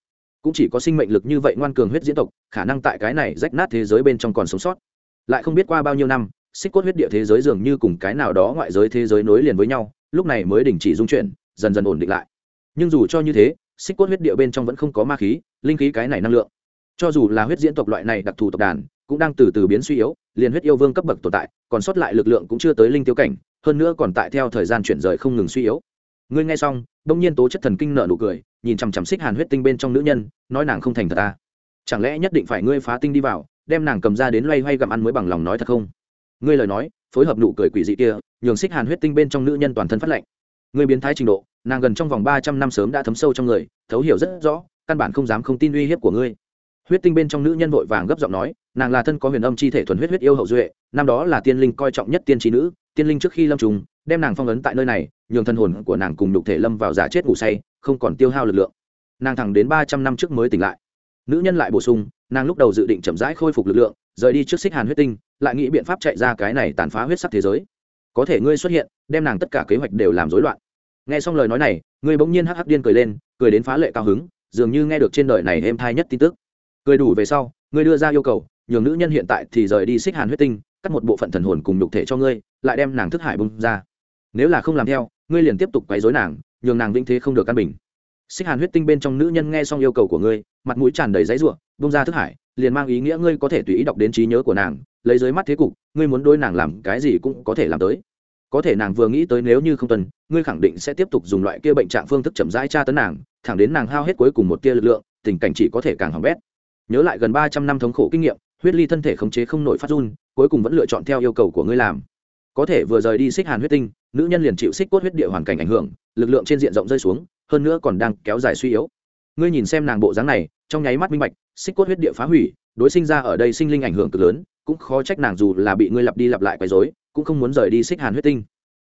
cũng chỉ có sinh mệnh lực như vậy ngoan cường huyết diễn tộc, khả năng tại cái này rách nát thế giới bên trong còn sống sót. Lại không biết qua bao nhiêu năm, xích cốt huyết địa thế giới dường như cùng cái nào đó ngoại giới thế giới nối liền với nhau, lúc này mới đình chỉ dung chuyển, dần dần ổn định lại. Nhưng dù cho như thế, xích cốt huyết địa bên trong vẫn không có ma khí, linh khí cái này năng lượng. Cho dù là huyết diễn tộc loại này đặc thù tộc đàn, cũng đang từ từ biến suy yếu, liền huyết yêu vương cấp bậc tồn tại, còn sót lại lực lượng cũng chưa tới linh tiêu cảnh, hơn nữa còn tại theo thời gian chuyển rời không ngừng suy yếu ngươi nghe xong đông nhiên tố chất thần kinh nợ nụ cười, nhìn chằm chằm xích hàn huyết tinh bên trong nữ nhân, nói nàng không thành thật ta chẳng lẽ nhất định phải ngươi phá tinh đi vào, đem nàng cầm ra đến loay hoay gặm ăn mới bằng lòng nói thật không? Ngươi lời nói, phối hợp nụ cười quỷ dị kia, nhường xích hàn huyết tinh bên trong nữ nhân toàn thân phát lệnh ngươi biến thái trình độ, nàng gần trong vòng ba trăm năm sớm đã thấm sâu trong người, thấu hiểu rất rõ, căn bản không dám không tin uy hiếp của ngươi. Huyết tinh bên trong nữ nhân vội vàng gấp giọng nói, nàng là thân có huyền âm chi thể thuần huyết huyết yêu hậu duệ, năm đó là tiên linh coi trọng nhất tiên trí nữ, tiên linh trước khi lâm trùng đem nàng phong ấn tại nơi này, nhường thân hồn của nàng cùng nhục thể lâm vào giả chết ngủ say, không còn tiêu hao lực lượng. Nàng thẳng đến ba trăm năm trước mới tỉnh lại. Nữ nhân lại bổ sung, nàng lúc đầu dự định chậm rãi khôi phục lực lượng, rời đi trước xích hàn huyết tinh, lại nghĩ biện pháp chạy ra cái này tàn phá huyết sắc thế giới. Có thể ngươi xuất hiện, đem nàng tất cả kế hoạch đều làm rối loạn. Nghe xong lời nói này, ngươi bỗng nhiên hắc hắc điên cười lên, cười đến phá lệ cao hứng, dường như nghe được trên đời này êm thai nhất tin tức. Cười đủ về sau, ngươi đưa ra yêu cầu, nhường nữ nhân hiện tại thì rời đi xích hàn huyết tinh, cắt một bộ phận thần hồn cùng nhục thể cho ngươi, lại đem nàng thức hải bung ra nếu là không làm theo, ngươi liền tiếp tục quấy dối nàng, nhường nàng vĩnh thế không được căn bình. Xích hàn huyết tinh bên trong nữ nhân nghe xong yêu cầu của ngươi, mặt mũi tràn đầy giấy ruộng bung ra thức hải, liền mang ý nghĩa ngươi có thể tùy ý đọc đến trí nhớ của nàng, lấy dưới mắt thế cục, ngươi muốn đôi nàng làm cái gì cũng có thể làm tới. Có thể nàng vừa nghĩ tới nếu như không tuần ngươi khẳng định sẽ tiếp tục dùng loại kia bệnh trạng phương thức chậm rãi tra tấn nàng, thẳng đến nàng hao hết cuối cùng một tia lực lượng, tình cảnh chỉ có thể càng hỏng bét. Nhớ lại gần ba trăm năm thống khổ kinh nghiệm, huyết ly thân thể khống chế không nổi phát run, cuối cùng vẫn lựa chọn theo yêu cầu của ngươi làm. Có thể vừa rời đi xích hàn huyết tinh nữ nhân liền chịu xích cốt huyết địa hoàn cảnh ảnh hưởng, lực lượng trên diện rộng rơi xuống, hơn nữa còn đang kéo dài suy yếu. Ngươi nhìn xem nàng bộ dáng này, trong nháy mắt minh bạch, xích cốt huyết địa phá hủy, đối sinh ra ở đây sinh linh ảnh hưởng cực lớn, cũng khó trách nàng dù là bị ngươi lặp đi lặp lại quấy rối, cũng không muốn rời đi xích hàn huyết tinh.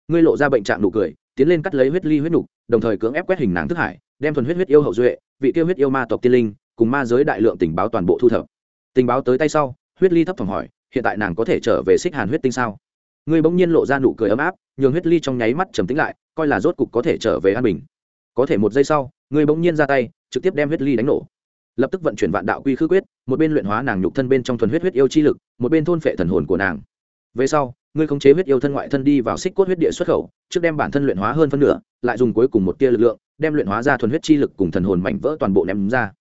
Ngươi lộ ra bệnh trạng nụ cười, tiến lên cắt lấy huyết ly huyết nục, đồng thời cưỡng ép quét hình nàng thức hải, đem thuần huyết huyết yêu hậu duệ, vị tiêu huyết yêu ma tộc tiên linh, cùng ma giới đại lượng tình báo toàn bộ thu thập. Tình báo tới tay sau, huyết ly thấp thỏm hỏi, hiện tại nàng có thể trở về xích hàn huyết tinh sao? Ngươi bỗng nhiên lộ ra nụ cười ấm áp, nhường huyết ly trong nháy mắt trầm tĩnh lại, coi là rốt cục có thể trở về an bình. Có thể một giây sau, ngươi bỗng nhiên ra tay, trực tiếp đem huyết ly đánh nổ. Lập tức vận chuyển vạn đạo quy khư quyết, một bên luyện hóa nàng nhục thân bên trong thuần huyết huyết yêu chi lực, một bên thôn phệ thần hồn của nàng. Về sau, ngươi khống chế huyết yêu thân ngoại thân đi vào xích cốt huyết địa xuất khẩu, trước đem bản thân luyện hóa hơn phân nửa, lại dùng cuối cùng một tia lực lượng, đem luyện hóa ra thuần huyết chi lực cùng thần hồn mảnh vỡ toàn bộ ném ra.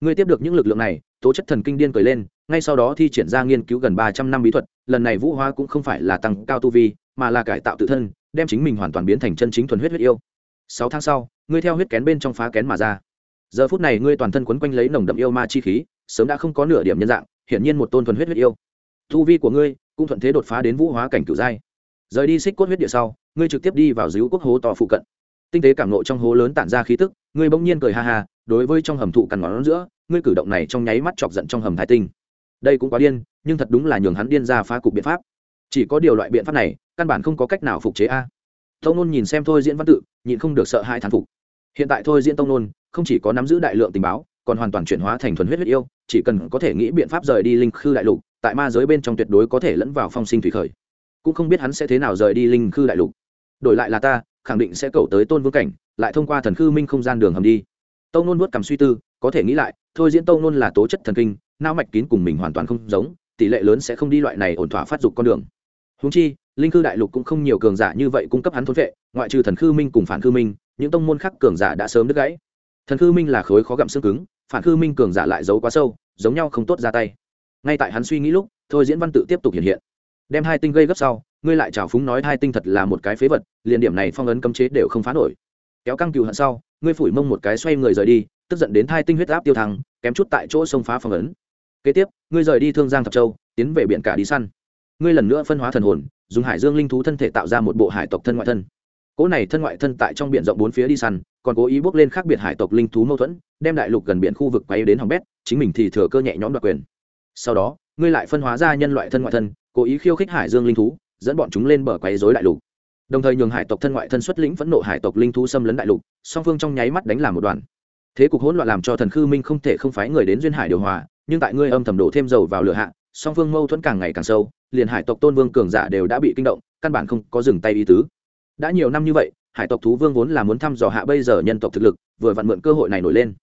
Ngươi tiếp được những lực lượng này, tố chất thần kinh điên cười lên ngay sau đó thi triển ra nghiên cứu gần ba trăm năm bí thuật, lần này vũ hóa cũng không phải là tăng cao tu vi, mà là cải tạo tự thân, đem chính mình hoàn toàn biến thành chân chính thuần huyết huyết yêu. Sáu tháng sau, ngươi theo huyết kén bên trong phá kén mà ra. Giờ phút này ngươi toàn thân quấn quanh lấy nồng đậm yêu ma chi khí, sớm đã không có nửa điểm nhân dạng, hiển nhiên một tôn thuần huyết huyết yêu. Tu vi của ngươi cũng thuận thế đột phá đến vũ hóa cảnh cửu giai. Rời đi xích cốt huyết địa sau, ngươi trực tiếp đi vào dưới quốc hố to phụ cận. Tinh tế cảm nộ trong hố lớn tản ra khí tức, ngươi bỗng nhiên cười ha ha, đối với trong hầm thụ cằn ngón giữa, ngươi cử động này trong nháy mắt chọc giận trong hầm thái tinh đây cũng quá điên, nhưng thật đúng là nhường hắn điên ra phá cục biện pháp. Chỉ có điều loại biện pháp này, căn bản không có cách nào phục chế a. Tông nôn nhìn xem thôi diễn văn tự, nhịn không được sợ hai thán phục. Hiện tại thôi diễn tông nôn không chỉ có nắm giữ đại lượng tình báo, còn hoàn toàn chuyển hóa thành thuần huyết huyết yêu, chỉ cần có thể nghĩ biện pháp rời đi linh khư đại lục, tại ma giới bên trong tuyệt đối có thể lẫn vào phong sinh thủy khởi. Cũng không biết hắn sẽ thế nào rời đi linh khư đại lục. Đổi lại là ta, khẳng định sẽ cầu tới tôn vương cảnh, lại thông qua thần khư minh không gian đường hầm đi. Tông nôn vuốt cầm suy tư, có thể nghĩ lại, thôi diễn Tông nôn là tố chất thần kinh não mạch kín cùng mình hoàn toàn không giống, tỷ lệ lớn sẽ không đi loại này ổn thỏa phát dục con đường. Húng chi, linh khư đại lục cũng không nhiều cường giả như vậy cung cấp hắn thôn vệ, ngoại trừ thần khư minh cùng phản khư minh, những tông môn khác cường giả đã sớm đứt gãy. Thần khư minh là khối khó gặm xương cứng, phản khư minh cường giả lại giấu quá sâu, giống nhau không tốt ra tay. Ngay tại hắn suy nghĩ lúc, thôi diễn văn tự tiếp tục hiện hiện. Đem hai tinh gây gấp sau, ngươi lại trào phúng nói hai tinh thật là một cái phế vật, liền điểm này phong ấn cấm chế đều không phá nổi. Kéo căng cựu hận sau, ngươi phủi mông một cái xoay người rời đi, tức giận đến hai tinh huyết áp tiêu thăng, kém chút tại chỗ xông phá phong ấn kế tiếp, ngươi rời đi thương giang thập châu, tiến về biển cả đi săn. Ngươi lần nữa phân hóa thần hồn, dùng hải dương linh thú thân thể tạo ra một bộ hải tộc thân ngoại thân. Cỗ này thân ngoại thân tại trong biển rộng bốn phía đi săn, còn cố ý bước lên khác biệt hải tộc linh thú mâu thuẫn, đem đại lục gần biển khu vực quay đến hỏng bét, chính mình thì thừa cơ nhẹ nhõm đoạt quyền. Sau đó, ngươi lại phân hóa ra nhân loại thân ngoại thân, cố ý khiêu khích hải dương linh thú, dẫn bọn chúng lên bờ quấy dối đại lục. Đồng thời nhường hải tộc thân ngoại thân xuất lĩnh phẫn nộ hải tộc linh thú xâm lấn đại lục, song phương trong nháy mắt đánh làm một đoàn. Thế cục hỗn loạn làm cho thần khư minh không thể không phái người đến duyên hải điều hòa nhưng tại ngươi âm thầm đổ thêm dầu vào lửa hạ, song phương mâu thuẫn càng ngày càng sâu, liền hải tộc tôn vương cường giả đều đã bị kinh động, căn bản không có dừng tay ý tứ. Đã nhiều năm như vậy, hải tộc thú vương vốn là muốn thăm dò hạ bây giờ nhân tộc thực lực, vừa vặn mượn cơ hội này nổi lên.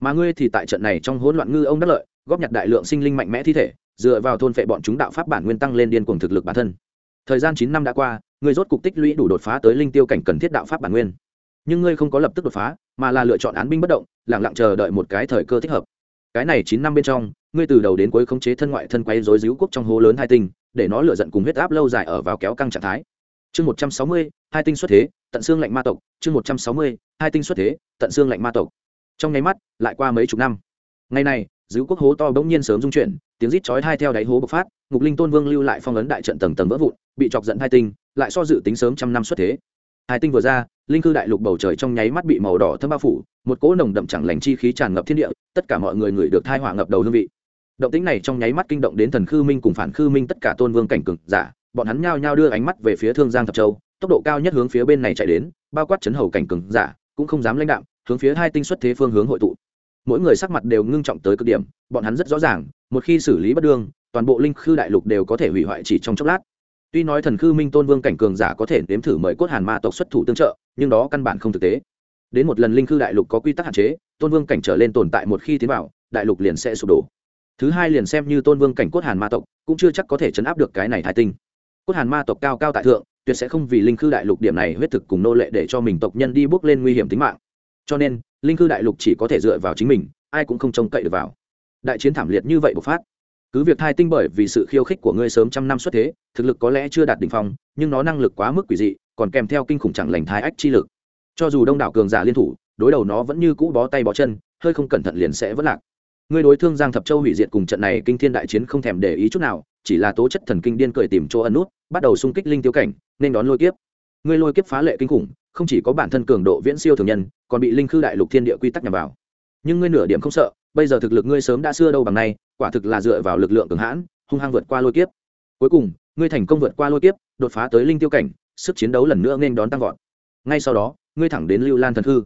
Mà ngươi thì tại trận này trong hỗn loạn ngư ông đắc lợi, góp nhặt đại lượng sinh linh mạnh mẽ thi thể, dựa vào thôn phệ bọn chúng đạo pháp bản nguyên tăng lên điên cuồng thực lực bản thân. Thời gian chín năm đã qua, ngươi rốt cục tích lũy đủ đột phá tới linh tiêu cảnh cần thiết đạo pháp bản nguyên. Nhưng ngươi không có lập tức đột phá, mà là lựa chọn án binh bất động lẳng lặng chờ đợi một cái thời cơ thích hợp cái này chín năm bên trong, ngươi từ đầu đến cuối khống chế thân ngoại thân quay rối díu quốc trong hố lớn hai tinh, để nó lựa giận cùng huyết áp lâu dài ở vào kéo căng trạng thái. Chương một trăm sáu mươi, hai tinh xuất thế, tận xương lạnh ma tộc. Chương một trăm sáu mươi, hai tinh xuất thế, tận xương lạnh ma tộc. Trong nháy mắt, lại qua mấy chục năm. Ngày này giữ quốc hố to bỗng nhiên sớm dung chuyển, tiếng rít chói hai theo đáy hố bộc phát, ngục linh tôn vương lưu lại phong ấn đại trận tầng tầng vỡ vụn, bị chọc giận hai tinh, lại so dự tính sớm trăm năm xuất thế hai tinh vừa ra, linh cư đại lục bầu trời trong nháy mắt bị màu đỏ thâm bao phủ, một cỗ nồng đậm chẳng lành chi khí tràn ngập thiên địa, tất cả mọi người ngửi được thai hỏa ngập đầu hương vị. Động tính này trong nháy mắt kinh động đến thần khư minh cùng phản khư minh tất cả tôn vương cảnh cực giả, bọn hắn nhao nhao đưa ánh mắt về phía thương giang thập châu, tốc độ cao nhất hướng phía bên này chạy đến, bao quát chấn hầu cảnh cường giả, cũng không dám lãnh đạm, hướng phía hai tinh xuất thế phương hướng hội tụ. Mỗi người sắc mặt đều ngưng trọng tới cực điểm, bọn hắn rất rõ ràng, một khi xử lý bất đương, toàn bộ linh khư đại lục đều có thể hủy hoại chỉ trong chốc lát tuy nói thần khư minh tôn vương cảnh cường giả có thể nếm thử mời cốt hàn ma tộc xuất thủ tương trợ, nhưng đó căn bản không thực tế. Đến một lần linh khư đại lục có quy tắc hạn chế, tôn vương cảnh trở lên tồn tại một khi tiến vào, đại lục liền sẽ sụp đổ. Thứ hai liền xem như tôn vương cảnh cốt hàn ma tộc cũng chưa chắc có thể chấn áp được cái này thái tinh. Cốt hàn ma tộc cao cao tại thượng, tuyệt sẽ không vì linh khư đại lục điểm này huyết thực cùng nô lệ để cho mình tộc nhân đi bước lên nguy hiểm tính mạng. Cho nên, linh khư đại lục chỉ có thể dựa vào chính mình, ai cũng không trông cậy được vào. Đại chiến thảm liệt như vậy bộc phát cứ việc thai tinh bởi vì sự khiêu khích của ngươi sớm trăm năm xuất thế, thực lực có lẽ chưa đạt đ ỉ n h phong, nhưng nó năng lực quá mức quỷ dị, còn kèm theo kinh khủng chẳng lành thai ách chi lực. Cho dù đông đảo cường giả liên thủ, đối đầu nó vẫn như cũ bó tay bó chân, hơi không cẩn thận liền sẽ vất lạc. Ngươi đối thương giang thập châu hủy diệt cùng trận này kinh thiên đại chiến không thèm để ý chút nào, chỉ là tố chất thần kinh điên cười tìm chỗ ẩn nút, bắt đầu xung kích linh tiêu cảnh, nên đón lôi kiếp. Ngươi lôi kiếp phá lệ kinh khủng, không chỉ có bản thân cường độ viễn siêu thường nhân, còn bị linh khư đại lục thiên địa quy tắc nhằm vào. Nhưng ngươi nửa điểm không sợ bây giờ thực lực ngươi sớm đã xưa đâu bằng nay, quả thực là dựa vào lực lượng cường hãn, hung hăng vượt qua lôi kiếp. Cuối cùng, ngươi thành công vượt qua lôi kiếp, đột phá tới linh tiêu cảnh, sức chiến đấu lần nữa nên đón tăng vọt. Ngay sau đó, ngươi thẳng đến lưu lan thần hư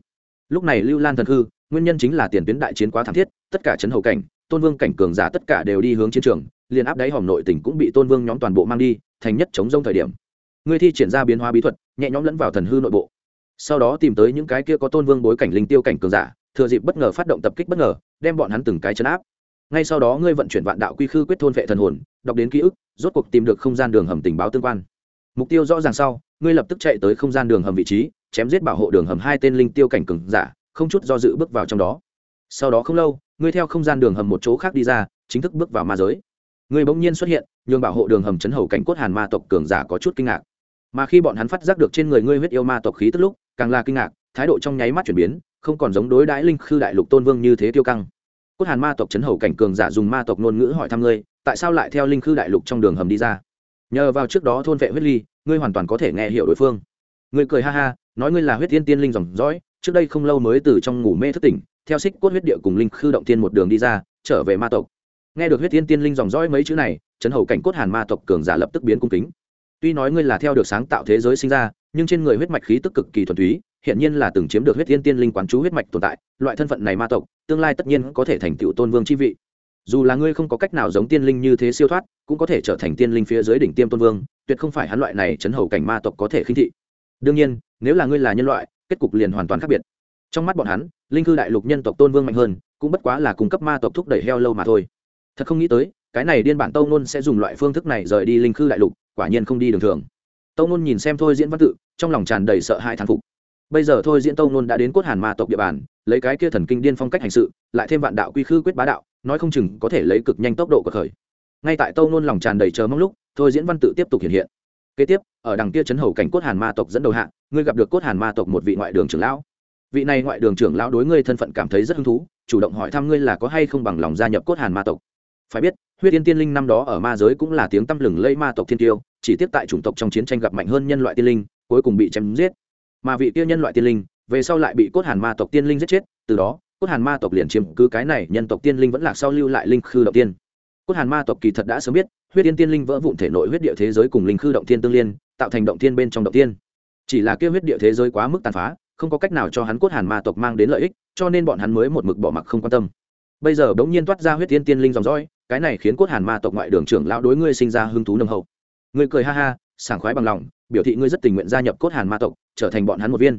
lúc này lưu lan thần hư nguyên nhân chính là tiền tuyến đại chiến quá thảm thiết, tất cả chấn hậu cảnh, tôn vương cảnh cường giả tất cả đều đi hướng chiến trường, liền áp đáy hòm nội tỉnh cũng bị tôn vương nhóm toàn bộ mang đi, thành nhất chống rông thời điểm. Ngươi thi triển ra biến hóa bí thuật, nhẹ nhõm lẫn vào thần hư nội bộ. Sau đó tìm tới những cái kia có tôn vương bối cảnh linh tiêu cảnh cường giả thừa dịp bất ngờ phát động tập kích bất ngờ, đem bọn hắn từng cái chấn áp. Ngay sau đó ngươi vận chuyển vạn đạo quy khư quyết thôn vệ thần hồn, đọc đến ký ức, rốt cuộc tìm được không gian đường hầm tình báo tương quan. Mục tiêu rõ ràng sau, ngươi lập tức chạy tới không gian đường hầm vị trí, chém giết bảo hộ đường hầm hai tên linh tiêu cảnh cường giả, không chút do dự bước vào trong đó. Sau đó không lâu, ngươi theo không gian đường hầm một chỗ khác đi ra, chính thức bước vào ma giới. Ngươi bỗng nhiên xuất hiện, nhường bảo hộ đường hầm chấn hầu cảnh cốt hàn ma tộc cường giả có chút kinh ngạc. Mà khi bọn hắn phát giác được trên người ngươi huyết yêu ma tộc khí tức lúc, càng là kinh ngạc, thái độ trong nháy mắt chuyển biến không còn giống đối đãi linh khư đại lục tôn vương như thế tiêu căng. Cốt hàn ma tộc chấn hầu cảnh cường giả dùng ma tộc ngôn ngữ hỏi thăm ngươi, tại sao lại theo linh khư đại lục trong đường hầm đi ra? Nhờ vào trước đó thôn vệ huyết ly, ngươi hoàn toàn có thể nghe hiểu đối phương. Ngươi cười ha ha, nói ngươi là huyết tiên tiên linh dòng dõi, trước đây không lâu mới từ trong ngủ mê thức tỉnh, theo xích cốt huyết địa cùng linh khư động tiên một đường đi ra, trở về ma tộc. Nghe được huyết tiên tiên linh dòng dõi mấy chữ này, chấn hầu cảnh cốt hàn ma tộc cường giả lập tức biến cung kính. Tuy nói ngươi là theo được sáng tạo thế giới sinh ra, nhưng trên người huyết mạch khí tức cực kỳ thuần túy hiện nhiên là từng chiếm được huyết tiên tiên linh quán chú huyết mạch tồn tại, loại thân phận này ma tộc, tương lai tất nhiên có thể thành tựu tôn vương chi vị. Dù là ngươi không có cách nào giống tiên linh như thế siêu thoát, cũng có thể trở thành tiên linh phía dưới đỉnh tiêm tôn vương, tuyệt không phải hắn loại này chấn hầu cảnh ma tộc có thể khinh thị. Đương nhiên, nếu là ngươi là nhân loại, kết cục liền hoàn toàn khác biệt. Trong mắt bọn hắn, linh cư đại lục nhân tộc tôn vương mạnh hơn, cũng bất quá là cung cấp ma tộc thúc đẩy heo lâu mà thôi. Thật không nghĩ tới, cái này điên bản tâu nôn sẽ dùng loại phương thức này rời đi linh cư đại lục, quả nhiên không đi đường thường. Tâu nôn nhìn xem thôi diễn văn tự, trong lòng tràn đầy sợ hãi thán phục bây giờ thôi diễn Tông nôn đã đến cốt hàn ma tộc địa bàn, lấy cái kia thần kinh điên phong cách hành sự, lại thêm vạn đạo quy khư quyết bá đạo, nói không chừng có thể lấy cực nhanh tốc độ của khởi ngay tại tông nôn lòng tràn đầy chờ mong lúc, thôi diễn văn tự tiếp tục hiện hiện. Kế tiếp, ở đằng kia chấn hầu cảnh cốt hàn ma tộc dẫn đầu hạng ngươi gặp được cốt hàn ma tộc một vị ngoại đường trưởng lão. Vị này ngoại đường trưởng lão đối ngươi thân phận cảm thấy rất hứng thú, chủ động hỏi thăm ngươi là có hay không bằng lòng gia nhập cốt hàn ma tộc. Phải biết, huyết tiên tiên linh năm đó ở ma giới cũng là tiếng tăm lừng lây ma tộc thiên tiêu, chỉ tiếp tại chủng tộc trong chiến tranh gặp mạnh hơn nhân loại tiên linh, cuối cùng bị chém giết mà vị tiên nhân loại tiên linh, về sau lại bị cốt hàn ma tộc tiên linh giết chết, từ đó, cốt hàn ma tộc liền chiếm cứ cái này, nhân tộc tiên linh vẫn lạc sau lưu lại linh khư động tiên. Cốt hàn ma tộc kỳ thật đã sớm biết, huyết tiên tiên linh vỡ vụn thể nội huyết địa thế giới cùng linh khư động tiên tương liên, tạo thành động tiên bên trong động tiên. Chỉ là kia huyết địa thế giới quá mức tàn phá, không có cách nào cho hắn cốt hàn ma tộc mang đến lợi ích, cho nên bọn hắn mới một mực bỏ mặc không quan tâm. Bây giờ bỗng nhiên toát ra huyết tiên tiên linh dòng dõi, cái này khiến cốt hàn ma tộc ngoại đường trưởng lão đối ngươi sinh ra hứng thú nâng hậu. Ngươi cười ha ha, sảng khoái bằng lòng, biểu thị ngươi rất tình nguyện gia nhập cốt hàn ma tộc trở thành bọn hắn một viên.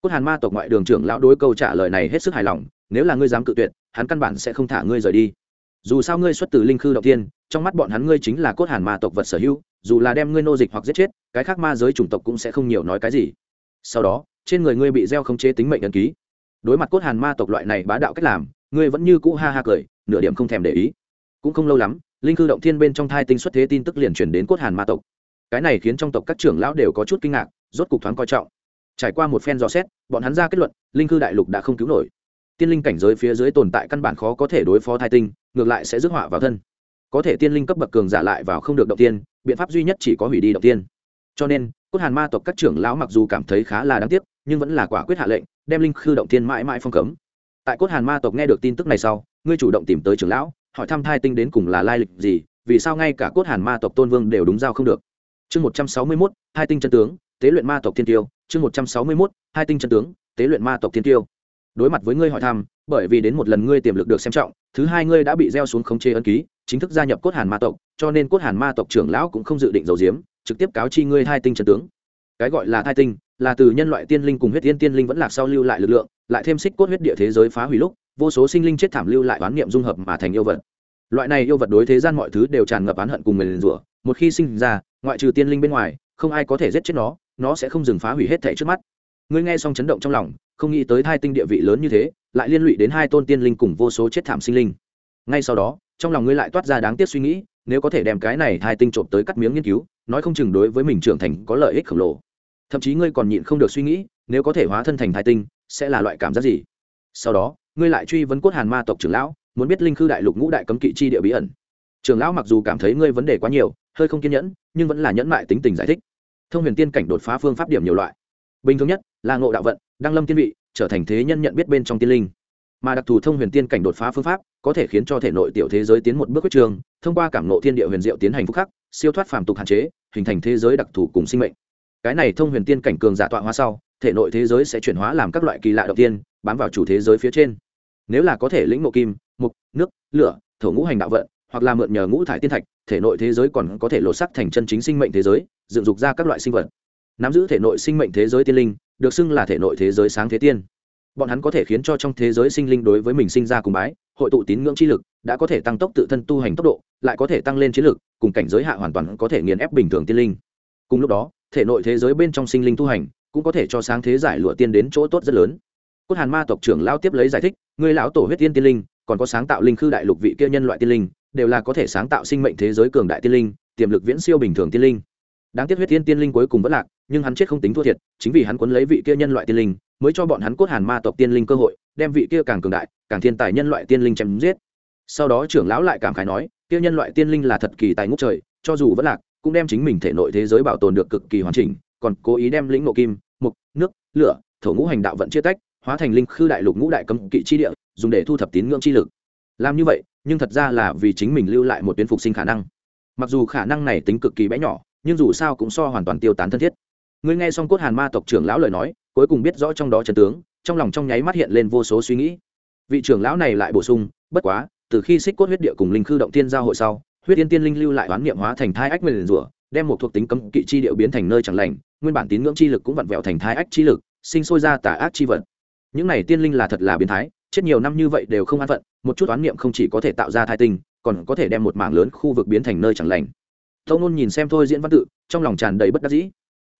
Cốt hàn ma tộc ngoại đường trưởng lão đối câu trả lời này hết sức hài lòng, nếu là ngươi dám cự tuyệt, hắn căn bản sẽ không thả ngươi rời đi. Dù sao ngươi xuất từ linh khư đầu tiên trong mắt bọn hắn ngươi chính là cốt hàn ma tộc vật sở hữu, dù là đem ngươi nô dịch hoặc giết chết, cái khác ma giới chủng tộc cũng sẽ không nhiều nói cái gì. Sau đó, trên người ngươi bị gieo không chế tính mệnh ấn ký. Đối mặt cốt hàn ma tộc loại này bá đạo cách làm, ngươi vẫn như cũ ha ha cười, nửa điểm không thèm để ý. Cũng không lâu lắm, linh cư động thiên bên trong thai tinh xuất thế tin tức liền chuyển đến cốt hàn ma tộc. Cái này khiến trong tộc các trưởng lão đều có chút kinh ngạc, rốt cục thoáng coi trọng trải qua một phen dò xét, bọn hắn ra kết luận, linh cư đại lục đã không cứu nổi. Tiên linh cảnh giới phía dưới tồn tại căn bản khó có thể đối phó thai tinh, ngược lại sẽ rước họa vào thân. Có thể tiên linh cấp bậc cường giả lại vào không được động tiên, biện pháp duy nhất chỉ có hủy đi động tiên. Cho nên, cốt hàn ma tộc các trưởng lão mặc dù cảm thấy khá là đáng tiếc, nhưng vẫn là quả quyết hạ lệnh, đem linh khư động tiên mãi mãi phong cấm. Tại cốt hàn ma tộc nghe được tin tức này sau, ngươi chủ động tìm tới trưởng lão, hỏi thăm thai tinh đến cùng là lai lịch gì, vì sao ngay cả cốt hàn ma tộc tôn vương đều đúng giao không được. Chương một trăm sáu mươi mốt hai tinh chân tướng tế luyện ma tộc thiên tiêu, chương một trăm sáu mươi mốt, hai tinh chân tướng, tế luyện ma tộc thiên tiêu. Đối mặt với ngươi hỏi thăm, bởi vì đến một lần ngươi tiềm lực được xem trọng, thứ hai ngươi đã bị gieo xuống khống chế ân ký, chính thức gia nhập cốt hàn ma tộc, cho nên cốt hàn ma tộc trưởng lão cũng không dự định giấu diếm trực tiếp cáo chi ngươi hai tinh chân tướng. Cái gọi là thai tinh, là từ nhân loại tiên linh cùng huyết tiên tiên linh vẫn lạc sau lưu lại lực lượng, lại thêm xích cốt huyết địa thế giới phá hủy lúc, vô số sinh linh chết thảm lưu lại oán niệm dung hợp mà thành yêu vật. Loại này yêu vật đối thế gian mọi thứ đều tràn ngập oán hận cùng mình rủa, một khi sinh ra, ngoại trừ tiên linh bên ngoài, không ai có thể giết chết nó nó sẽ không dừng phá hủy hết thảy trước mắt. Ngươi nghe xong chấn động trong lòng, không nghĩ tới hai tinh địa vị lớn như thế, lại liên lụy đến hai tôn tiên linh cùng vô số chết thảm sinh linh. Ngay sau đó, trong lòng ngươi lại toát ra đáng tiếc suy nghĩ, nếu có thể đem cái này hai tinh trộm tới cắt miếng nghiên cứu, nói không chừng đối với mình trưởng thành có lợi ích khổng lồ. Thậm chí ngươi còn nhịn không được suy nghĩ, nếu có thể hóa thân thành thai tinh, sẽ là loại cảm giác gì? Sau đó, ngươi lại truy vấn cốt hàn ma tộc trưởng lão, muốn biết linh khư đại lục ngũ đại cấm kỵ chi địa bí ẩn. Trưởng lão mặc dù cảm thấy ngươi vấn đề quá nhiều, hơi không kiên nhẫn, nhưng vẫn là nhẫn mại tính tình giải thích thông huyền tiên cảnh đột phá phương pháp điểm nhiều loại. Bình thường nhất là ngộ đạo vận, đăng lâm tiên vị, trở thành thế nhân nhận biết bên trong tiên linh. Mà đặc thù thông huyền tiên cảnh đột phá phương pháp có thể khiến cho thể nội tiểu thế giới tiến một bước quyết trường, thông qua cảm nộ thiên địa huyền diệu tiến hành phúc khắc, siêu thoát phàm tục hạn chế, hình thành thế giới đặc thù cùng sinh mệnh. Cái này thông huyền tiên cảnh cường giả tọa hóa sau, thể nội thế giới sẽ chuyển hóa làm các loại kỳ lạ đầu tiên, bám vào chủ thế giới phía trên. Nếu là có thể lĩnh ngộ kim, mục, nước, lửa, thổ ngũ hành đạo vận hoặc là mượn nhờ ngũ thải tiên thạch, thể nội thế giới còn có thể lột sắc thành chân chính sinh mệnh thế giới, dựng dục ra các loại sinh vật. Nắm giữ thể nội sinh mệnh thế giới tiên linh, được xưng là thể nội thế giới sáng thế tiên. Bọn hắn có thể khiến cho trong thế giới sinh linh đối với mình sinh ra cùng bái, hội tụ tín ngưỡng chi lực, đã có thể tăng tốc tự thân tu hành tốc độ, lại có thể tăng lên chiến lực, cùng cảnh giới hạ hoàn toàn có thể nghiền ép bình thường tiên linh. Cùng lúc đó, thể nội thế giới bên trong sinh linh tu hành, cũng có thể cho sáng thế giải lụa tiên đến chỗ tốt rất lớn. Cốt hàn ma tộc trưởng lao tiếp lấy giải thích người lão tổ huyết tiên tiên linh, còn có sáng tạo linh khư đại lục vị kia nhân loại tiên linh đều là có thể sáng tạo sinh mệnh thế giới cường đại tiên linh, tiềm lực viễn siêu bình thường tiên linh. Đáng tiếc huyết tiên tiên linh cuối cùng vẫn lạc, nhưng hắn chết không tính thua thiệt, chính vì hắn quấn lấy vị kia nhân loại tiên linh, mới cho bọn hắn cốt hàn ma tộc tiên linh cơ hội, đem vị kia càng cường đại, càng thiên tài nhân loại tiên linh chém giết. Sau đó trưởng lão lại cảm khái nói, kia nhân loại tiên linh là thật kỳ tài ngút trời, cho dù vẫn lạc, cũng đem chính mình thể nội thế giới bảo tồn được cực kỳ hoàn chỉnh, còn cố ý đem lĩnh ngộ kim, mục, nước, lửa, thổ ngũ hành đạo vận chia tách, hóa thành linh khư đại lục ngũ đại cấm kỵ chi địa, dùng để thu thập tín ngưỡng chi lực. Làm như vậy nhưng thật ra là vì chính mình lưu lại một tuyến phục sinh khả năng. Mặc dù khả năng này tính cực kỳ bé nhỏ, nhưng dù sao cũng so hoàn toàn tiêu tán thân thiết. Ngươi nghe xong cốt hàn ma tộc trưởng lão lời nói, cuối cùng biết rõ trong đó trần tướng, trong lòng trong nháy mắt hiện lên vô số suy nghĩ. Vị trưởng lão này lại bổ sung, bất quá, từ khi xích cốt huyết địa cùng linh khư động tiên giao hội sau, huyết yên tiên linh lưu lại oán niệm hóa thành thai ách nguyền rủa, đem một thuộc tính cấm kỵ chi điệu biến thành nơi chẳng lành, nguyên bản tín ngưỡng chi lực cũng vặn vẹo thành thai ách chi lực, sinh sôi ra tà ác chi vật. Những này tiên linh là thật là biến thái chết nhiều năm như vậy đều không an phận, một chút oán niệm không chỉ có thể tạo ra thai tinh, còn có thể đem một mảng lớn khu vực biến thành nơi chẳng lành. Tâu nôn nhìn xem thôi diễn văn tự, trong lòng tràn đầy bất đắc dĩ.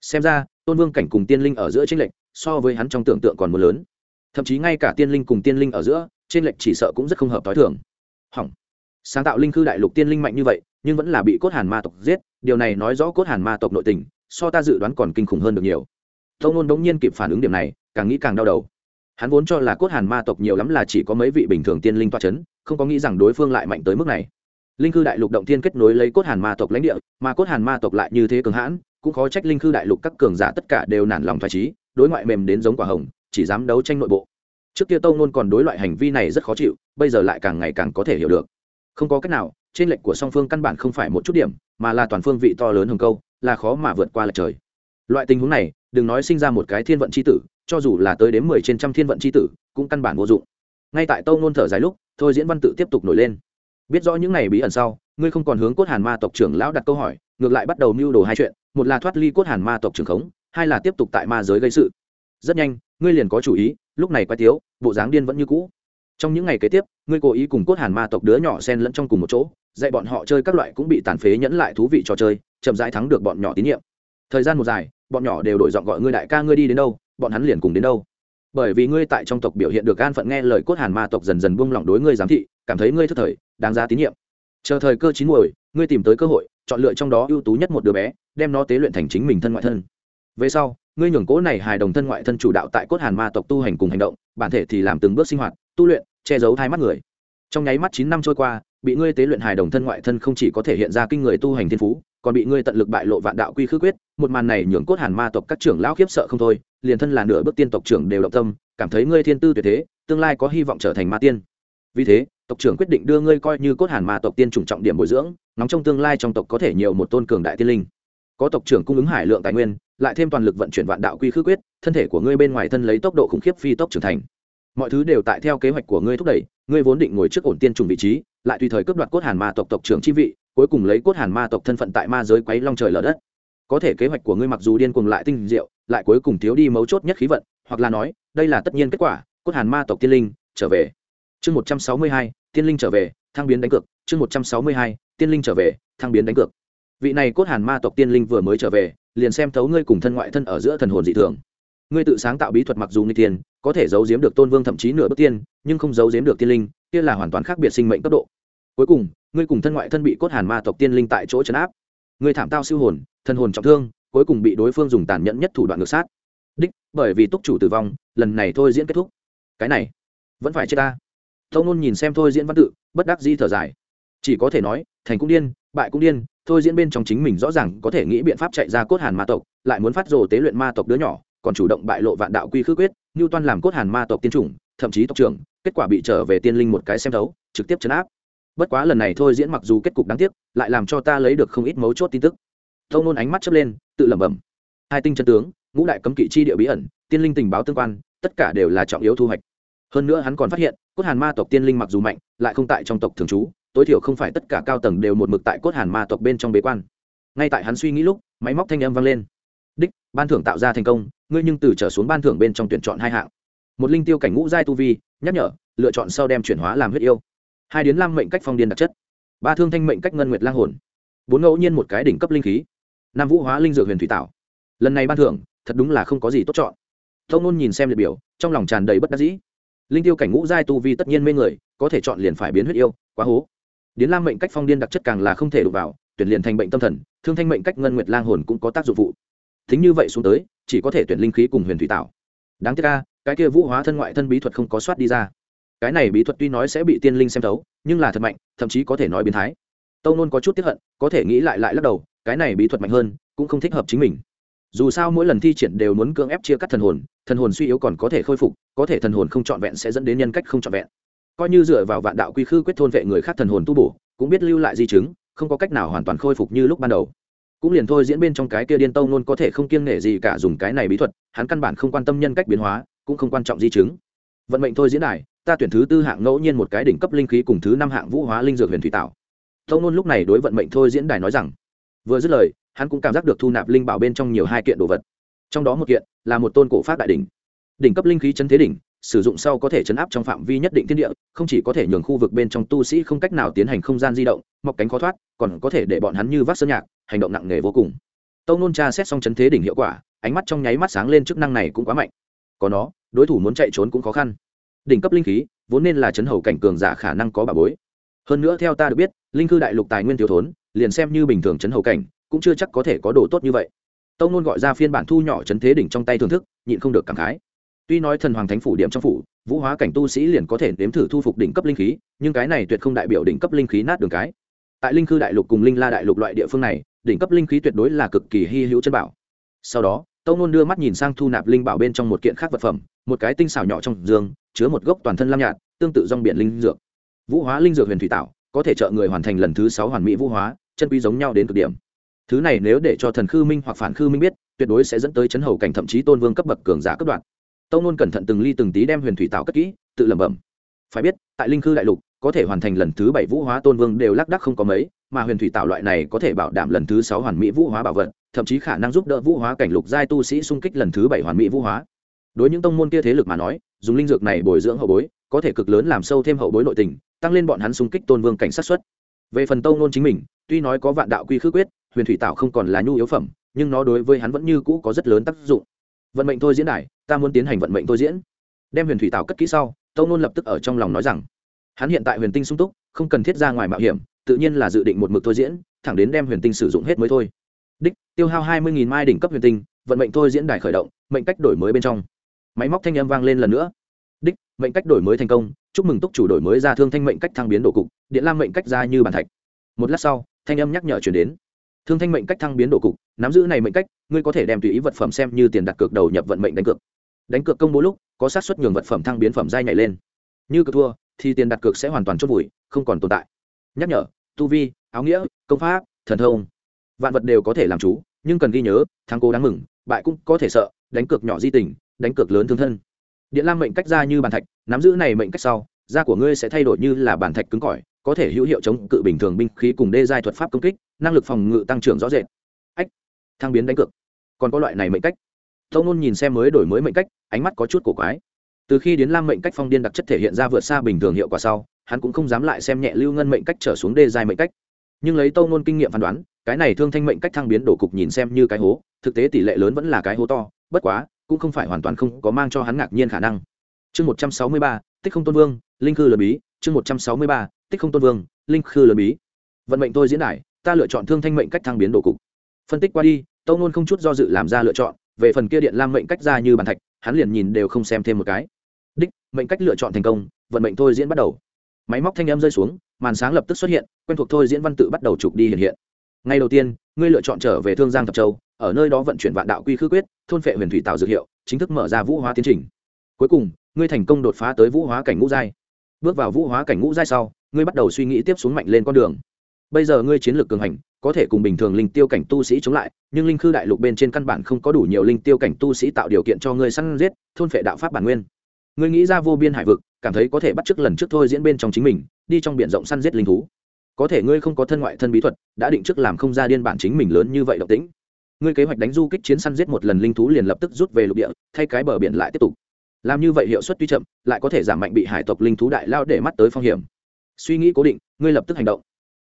Xem ra, tôn vương cảnh cùng tiên linh ở giữa tranh lệch, so với hắn trong tưởng tượng còn một lớn. Thậm chí ngay cả tiên linh cùng tiên linh ở giữa trên lệch chỉ sợ cũng rất không hợp t h i thường. Hỏng. Sáng tạo linh khư đại lục tiên linh mạnh như vậy, nhưng vẫn là bị cốt hàn ma tộc giết, điều này nói rõ cốt hàn ma tộc nội tình, so ta dự đoán còn kinh khủng hơn được nhiều. Tâu nôn bỗng nhiên kịp phản ứng điểm này, càng nghĩ càng đau đầu hắn vốn cho là cốt hàn ma tộc nhiều lắm là chỉ có mấy vị bình thường tiên linh toa c h ấ n không có nghĩ rằng đối phương lại mạnh tới mức này. Linh khư đại lục động tiên kết nối lấy cốt hàn ma tộc lãnh địa, mà cốt hàn ma tộc lại như thế cường hãn, cũng khó trách linh khư đại lục các cường giả tất cả đều nản lòng thoải trí đối ngoại mềm đến giống quả hồng, chỉ dám đấu tranh nội bộ. Trước kia tâu nôn còn đối loại hành vi này rất khó chịu, bây giờ lại càng ngày càng có thể hiểu được. Không có cách nào, trên lệnh của song phương căn bản không phải một chút điểm, mà là toàn phương vị to lớn hồng câu, là khó mà vượt qua lệch trời. Loại tình huống này, đừng nói sinh ra một cái thiên vận c h i tử cho dù là tới đến mười trên trăm thiên vận c h i tử, cũng căn bản vô dụng. Ngay tại tâu nôn thở dài lúc, thôi diễn văn tự tiếp tục nổi lên. Biết rõ những này bí ẩn sau, ngươi không còn hướng cốt hàn ma tộc trưởng lão đặt câu hỏi, ngược lại bắt đầu mưu đồ hai chuyện, một là thoát ly cốt hàn ma tộc trưởng khống, hai là tiếp tục tại ma giới gây sự. Rất nhanh, ngươi liền có chủ ý, lúc này quay tiếu, bộ dáng điên vẫn như cũ. Trong những ngày kế tiếp, ngươi cố ý cùng cốt hàn ma tộc đứa nhỏ sen lẫn trong cùng một chỗ, dạy bọn họ chơi các loại cũng bị tàn phế nhẫn lại thú vị trò chơi, chậm rãi thắng được bọn nhỏ tín nhiệm. Thời gian một dài, bọn nhỏ đều đổi giọng gọi ngươi đại ca ngươi đi đến đâu bọn hắn liền cùng đến đâu? Bởi vì ngươi tại trong tộc biểu hiện được an phận nghe lời cốt hàn ma tộc dần dần buông lỏng đối ngươi giám thị, cảm thấy ngươi thức thời, đáng giá tín nhiệm. Chờ thời cơ chín muồi, ngươi tìm tới cơ hội, chọn lựa trong đó ưu tú nhất một đứa bé, đem nó tế luyện thành chính mình thân ngoại thân. Về sau, ngươi nhường cố này hài đồng thân ngoại thân chủ đạo tại cốt hàn ma tộc tu hành cùng hành động, bản thể thì làm từng bước sinh hoạt, tu luyện, che giấu hai mắt người. Trong nháy mắt chín năm trôi qua, bị ngươi tế luyện hài đồng thân ngoại thân không chỉ có thể hiện ra kinh người tu hành thiên phú còn bị ngươi tận lực bại lộ vạn đạo quy khư quyết, một màn này nhường cốt hàn ma tộc các trưởng lão khiếp sợ không thôi, liền thân là nửa bước tiên tộc trưởng đều động tâm, cảm thấy ngươi thiên tư tuyệt thế, tương lai có hy vọng trở thành ma tiên. Vì thế, tộc trưởng quyết định đưa ngươi coi như cốt hàn ma tộc tiên trùng trọng điểm bồi dưỡng nóng trong tương lai trong tộc có thể nhiều một tôn cường đại tiên linh. Có tộc trưởng cung ứng hải lượng tài nguyên, lại thêm toàn lực vận chuyển vạn đạo quy khư quyết, thân thể của ngươi bên ngoài thân lấy tốc độ khủng khiếp phi tốc trưởng thành. Mọi thứ đều tại theo kế hoạch của ngươi thúc đẩy, ngươi vốn định ngồi trước ổn tiên trùng vị trí, lại tùy thời cướp đoạt cốt hàn ma tộc tộc trưởng chi vị cuối cùng lấy cốt hàn ma tộc thân phận tại ma giới quấy long trời lở đất. Có thể kế hoạch của ngươi mặc dù điên cuồng lại tinh diệu, lại cuối cùng thiếu đi mấu chốt nhất khí vận, hoặc là nói, đây là tất nhiên kết quả, cốt hàn ma tộc tiên linh trở về. Chương một trăm sáu mươi hai, tiên linh trở về, thăng biến đánh cược. Chương một trăm sáu mươi hai, tiên linh trở về, thăng biến đánh cược. Vị này cốt hàn ma tộc tiên linh vừa mới trở về, liền xem thấu ngươi cùng thân ngoại thân ở giữa thần hồn dị thường. Ngươi tự sáng tạo bí thuật mặc dù nguy tiền có thể giấu giếm được tôn vương thậm chí nửa bước tiên, nhưng không giấu giếm được tiên linh, kia là hoàn toàn khác biệt sinh mệnh cấp độ. Cuối cùng ngươi cùng thân ngoại thân bị cốt hàn ma tộc tiên linh tại chỗ chấn áp. Ngươi thảm tao siêu hồn, thân hồn trọng thương, cuối cùng bị đối phương dùng tàn nhẫn nhất thủ đoạn ngược sát. Đích, bởi vì túc chủ tử vong, lần này thôi diễn kết thúc. Cái này, vẫn phải chết ta. Tâu nôn nhìn xem thôi diễn văn tự, bất đắc di thở dài. Chỉ có thể nói, thành cũng điên, bại cũng điên, thôi diễn bên trong chính mình rõ ràng có thể nghĩ biện pháp chạy ra cốt hàn ma tộc, lại muốn phát rồ tế luyện ma tộc đứa nhỏ, còn chủ động bại lộ vạn đạo quy khư quyết như toan làm cốt hàn ma tộc tiên chủng, thậm chí tộc trưởng, kết quả bị trở về tiên linh một cái xem thấu, trực tiếp chấn áp bất quá lần này thôi diễn mặc dù kết cục đáng tiếc, lại làm cho ta lấy được không ít mấu chốt tin tức. Thâu nôn ánh mắt chớp lên, tự lẩm bẩm. Hai tinh chân tướng, ngũ đại cấm kỵ chi địa bí ẩn, tiên linh tình báo tương quan, tất cả đều là trọng yếu thu hoạch. Hơn nữa hắn còn phát hiện, cốt hàn ma tộc tiên linh mặc dù mạnh, lại không tại trong tộc thường trú, tối thiểu không phải tất cả cao tầng đều một mực tại cốt hàn ma tộc bên trong bế quan. Ngay tại hắn suy nghĩ lúc, máy móc thanh âm vang lên. Đích, ban thưởng tạo ra thành công, ngươi nhưng từ trở xuống ban thưởng bên trong tuyển chọn hai hạng. Một linh tiêu cảnh ngũ giai tu vi, nhắc nhở, lựa chọn sau đem chuyển hóa làm huyết yêu hai đến lam mệnh cách phong điên đặc chất. Ba thương thanh mệnh cách ngân nguyệt lang hồn. Bốn ngẫu nhiên một cái đỉnh cấp linh khí. Năm vũ hóa linh dược huyền thủy tạo. Lần này ban thưởng, thật đúng là không có gì tốt chọn. Thông nôn nhìn xem liệt biểu, trong lòng tràn đầy bất đắc dĩ. Linh tiêu cảnh ngũ giai tu vi tất nhiên mê người, có thể chọn liền phải biến huyết yêu, quá hố. Đến lam mệnh cách phong điên đặc chất càng là không thể đụng vào, tuyển liền thành bệnh tâm thần, thương thanh mệnh cách ngân nguyệt lang hồn cũng có tác dụng vụ thính như vậy xuống tới, chỉ có thể tuyển linh khí cùng huyền thủy tạo. Đáng tiếc ca cái kia vũ hóa thân ngoại thân bí thuật không có soát đi ra cái này bí thuật tuy nói sẽ bị tiên linh xem thấu, nhưng là thật mạnh, thậm chí có thể nói biến thái. Tâu nôn có chút tiếp hận, có thể nghĩ lại lại lắc đầu, cái này bí thuật mạnh hơn, cũng không thích hợp chính mình. Dù sao mỗi lần thi triển đều muốn cưỡng ép chia cắt thần hồn thần hồn suy yếu còn có thể khôi phục, có thể thần hồn không trọn vẹn sẽ dẫn đến nhân cách không trọn vẹn. Coi như dựa vào vạn đạo quy khư quyết thôn vệ người khác thần hồn tu bổ, cũng biết lưu lại di chứng, không có cách nào hoàn toàn khôi phục như lúc ban đầu. Cũng liền thôi diễn bên trong cái kia điên tâu nôn có thể không kiêng nể gì cả dùng cái này bí thuật, hắn căn bản không quan tâm nhân cách biến hóa, cũng không quan trọng di chứng. Vận mệnh thôi diễn đài ta tuyển thứ tư hạng ngẫu nhiên một cái đỉnh cấp linh khí cùng thứ năm hạng vũ hóa linh dược huyền thủy tạo. Tông nôn lúc này đối vận mệnh thôi diễn đài nói rằng, vừa dứt lời, hắn cũng cảm giác được thu nạp linh bảo bên trong nhiều hai kiện đồ vật. Trong đó một kiện là một tôn cổ pháp đại đỉnh. Đỉnh cấp linh khí chấn thế đỉnh, sử dụng sau có thể chấn áp trong phạm vi nhất định thiên địa, không chỉ có thể nhường khu vực bên trong tu sĩ không cách nào tiến hành không gian di động, mọc cánh khó thoát, còn có thể để bọn hắn như vác sơn nhạc, hành động nặng nề vô cùng. Tâu nôn tra xét xong chấn thế đỉnh hiệu quả, ánh mắt trong nháy mắt sáng lên chức năng này cũng quá mạnh. Có nó, đối thủ muốn chạy trốn cũng khó khăn đỉnh cấp linh khí, vốn nên là chấn hầu cảnh cường giả khả năng có bà bối. Hơn nữa theo ta được biết, linh cư đại lục tài nguyên thiếu thốn, liền xem như bình thường chấn hầu cảnh, cũng chưa chắc có thể có đồ tốt như vậy. Tâu nôn gọi ra phiên bản thu nhỏ chấn thế đỉnh trong tay thưởng thức, nhịn không được cảm khái. Tuy nói thần hoàng thánh phủ điểm trong phủ, vũ hóa cảnh tu sĩ liền có thể nếm thử thu phục đỉnh cấp linh khí, nhưng cái này tuyệt không đại biểu đỉnh cấp linh khí nát đường cái. Tại linh cư đại lục cùng linh la đại lục loại địa phương này, đỉnh cấp linh khí tuyệt đối là cực kỳ hy hữu chân bảo. Sau đó tâu nôn đưa mắt nhìn sang thu nạp linh bảo bên trong một kiện khác vật phẩm một cái tinh xảo nhỏ trong giường chứa một gốc toàn thân lam nhạt, tương tự rong biển linh dược. Vũ hóa linh dược huyền thủy tạo, có thể trợ người hoàn thành lần thứ sáu hoàn mỹ vũ hóa, chân quy giống nhau đến cực điểm. Thứ này nếu để cho thần khư minh hoặc phản khư minh biết, tuyệt đối sẽ dẫn tới chấn hầu cảnh thậm chí tôn vương cấp bậc cường giả cấp đoạn. Tâu nôn cẩn thận từng ly từng tí đem huyền thủy tạo cất kỹ, tự lẩm bẩm. Phải biết, tại linh khư đại lục, có thể hoàn thành lần thứ bảy vũ hóa tôn vương đều lác đắc không có mấy, mà huyền thủy tạo loại này có thể bảo đảm lần thứ sáu hoàn mỹ vũ hóa bảo vật, thậm chí khả năng giúp đỡ vũ hóa cảnh lục giai tu sĩ xung kích lần thứ bảy hoàn mỹ vũ hóa đối những tông môn kia thế lực mà nói, dùng linh dược này bồi dưỡng hậu bối, có thể cực lớn làm sâu thêm hậu bối nội tình, tăng lên bọn hắn xung kích tôn vương cảnh sát xuất. Về phần tông nôn chính mình, tuy nói có vạn đạo quy khước quyết, huyền thủy tạo không còn là nhu yếu phẩm, nhưng nó đối với hắn vẫn như cũ có rất lớn tác dụng. Vận mệnh thôi diễn đài ta muốn tiến hành vận mệnh thôi diễn. Đem huyền thủy tạo cất kỹ sau, tông nôn lập tức ở trong lòng nói rằng, hắn hiện tại huyền tinh sung túc, không cần thiết ra ngoài mạo hiểm, tự nhiên là dự định một mực thôi diễn, thẳng đến đem huyền tinh sử dụng hết mới thôi. Đích, tiêu hao hai mươi mai đỉnh cấp huyền tinh, vận mệnh thôi diễn đài khởi động, mệnh cách đổi mới bên trong máy móc thanh âm vang lên lần nữa. Đích, mệnh cách đổi mới thành công, chúc mừng túc chủ đổi mới ra thương thanh mệnh cách thăng biến đổ cục, điện lam mệnh cách ra như bàn thạch. Một lát sau, thanh âm nhắc nhở chuyển đến. Thương thanh mệnh cách thăng biến đổ cục, nắm giữ này mệnh cách, ngươi có thể đem tùy ý vật phẩm xem như tiền đặt cược đầu nhập vận mệnh đánh cược. Đánh cược công bố lúc, có sát xuất nhường vật phẩm thăng biến phẩm dai nhảy lên. Như cược thua, thì tiền đặt cược sẽ hoàn toàn chốt vùi, không còn tồn tại. Nhắc nhở, tu vi, áo nghĩa, công pháp, thần thông, vạn vật đều có thể làm chú, nhưng cần ghi nhớ, thắng cố đáng mừng, bại cũng có thể sợ, đánh cược nhỏ di tình đánh cược lớn thương thân. Điện lam mệnh cách ra như bàn thạch, nắm giữ này mệnh cách sau, da của ngươi sẽ thay đổi như là bàn thạch cứng cỏi, có thể hữu hiệu chống cự bình thường binh khí cùng đê giai thuật pháp công kích, năng lực phòng ngự tăng trưởng rõ rệt. Ách, thăng biến đánh cược. Còn có loại này mệnh cách. Tâu nôn nhìn xem mới đổi mới mệnh cách, ánh mắt có chút cổ quái. Từ khi đến lam mệnh cách phong điên đặc chất thể hiện ra vượt xa bình thường hiệu quả sau, hắn cũng không dám lại xem nhẹ lưu ngân mệnh cách trở xuống đê giai mệnh cách. Nhưng lấy tâu nôn kinh nghiệm phán đoán, cái này thương thanh mệnh cách thăng biến đổ cục nhìn xem như cái hố, thực tế tỷ lệ lớn vẫn là cái hố to, bất quá cũng không phải hoàn toàn không có mang cho hắn ngạc nhiên khả năng. Chương một trăm sáu mươi ba, tích không tôn vương, linh khư lớn bí. Chương một trăm sáu mươi ba, tích không tôn vương, linh khư lớn bí. Vận mệnh tôi diễn đài, ta lựa chọn thương thanh mệnh cách thăng biến độ cục. Phân tích qua đi, tâu nôn không chút do dự làm ra lựa chọn, về phần kia điện lam mệnh cách ra như bàn thạch, hắn liền nhìn đều không xem thêm một cái. Đích, mệnh cách lựa chọn thành công, vận mệnh thôi diễn bắt đầu. Máy móc thanh âm rơi xuống, màn sáng lập tức xuất hiện, quen thuộc thôi diễn văn tự bắt đầu chụp đi hiện hiện. Ngay đầu tiên, ngươi lựa chọn trở về thương giang thập châu ở nơi đó vận chuyển vạn đạo quy khư quyết, thôn phệ huyền thủy tạo dược hiệu, chính thức mở ra vũ hóa tiến trình. Cuối cùng, ngươi thành công đột phá tới vũ hóa cảnh ngũ giai. Bước vào vũ hóa cảnh ngũ giai sau, ngươi bắt đầu suy nghĩ tiếp xuống mạnh lên con đường. Bây giờ ngươi chiến lược cường hành, có thể cùng bình thường linh tiêu cảnh tu sĩ chống lại, nhưng linh khư đại lục bên trên căn bản không có đủ nhiều linh tiêu cảnh tu sĩ tạo điều kiện cho ngươi săn giết, thôn phệ đạo pháp bản nguyên. Ngươi nghĩ ra vô biên hải vực, cảm thấy có thể bắt chước lần trước thôi diễn bên trong chính mình, đi trong biển rộng săn giết linh thú. Có thể ngươi không có thân ngoại thân bí thuật, đã định trước làm không ra điên bản chính mình lớn như vậy độc tính ngươi kế hoạch đánh du kích chiến săn giết một lần linh thú liền lập tức rút về lục địa, thay cái bờ biển lại tiếp tục. Làm như vậy hiệu suất tuy chậm, lại có thể giảm mạnh bị hải tộc linh thú đại lao để mắt tới phong hiểm. Suy nghĩ cố định, ngươi lập tức hành động.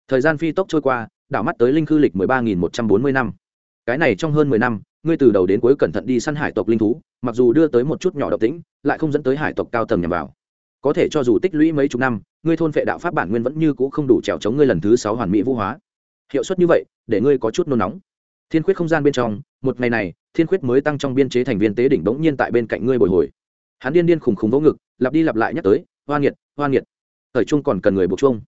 Thời gian phi tốc trôi qua, đảo mắt tới linh khư lịch mười ba nghìn một trăm bốn mươi năm. Cái này trong hơn mười năm, ngươi từ đầu đến cuối cẩn thận đi săn hải tộc linh thú, mặc dù đưa tới một chút nhỏ độc tính lại không dẫn tới hải tộc cao tầng nhằm vào. Có thể cho dù tích lũy mấy chục năm, ngươi thôn vệ đạo pháp bản nguyên vẫn như c ũ không đủ trèo chống ngươi lần thứ sáu hoàn mỹ vũ hóa. Hiệu suất như vậy, để ngươi có chút nôn nóng thiên khuyết không gian bên trong, một ngày này, thiên khuyết mới tăng trong biên chế thành viên tế đỉnh bỗng nhiên tại bên cạnh ngươi bồi hồi. Hắn điên điên khùng khùng vỗ ngực, lặp đi lặp lại nhắc tới, hoa nghiệt hoa nghiệt. Thời trung còn cần người buộc chung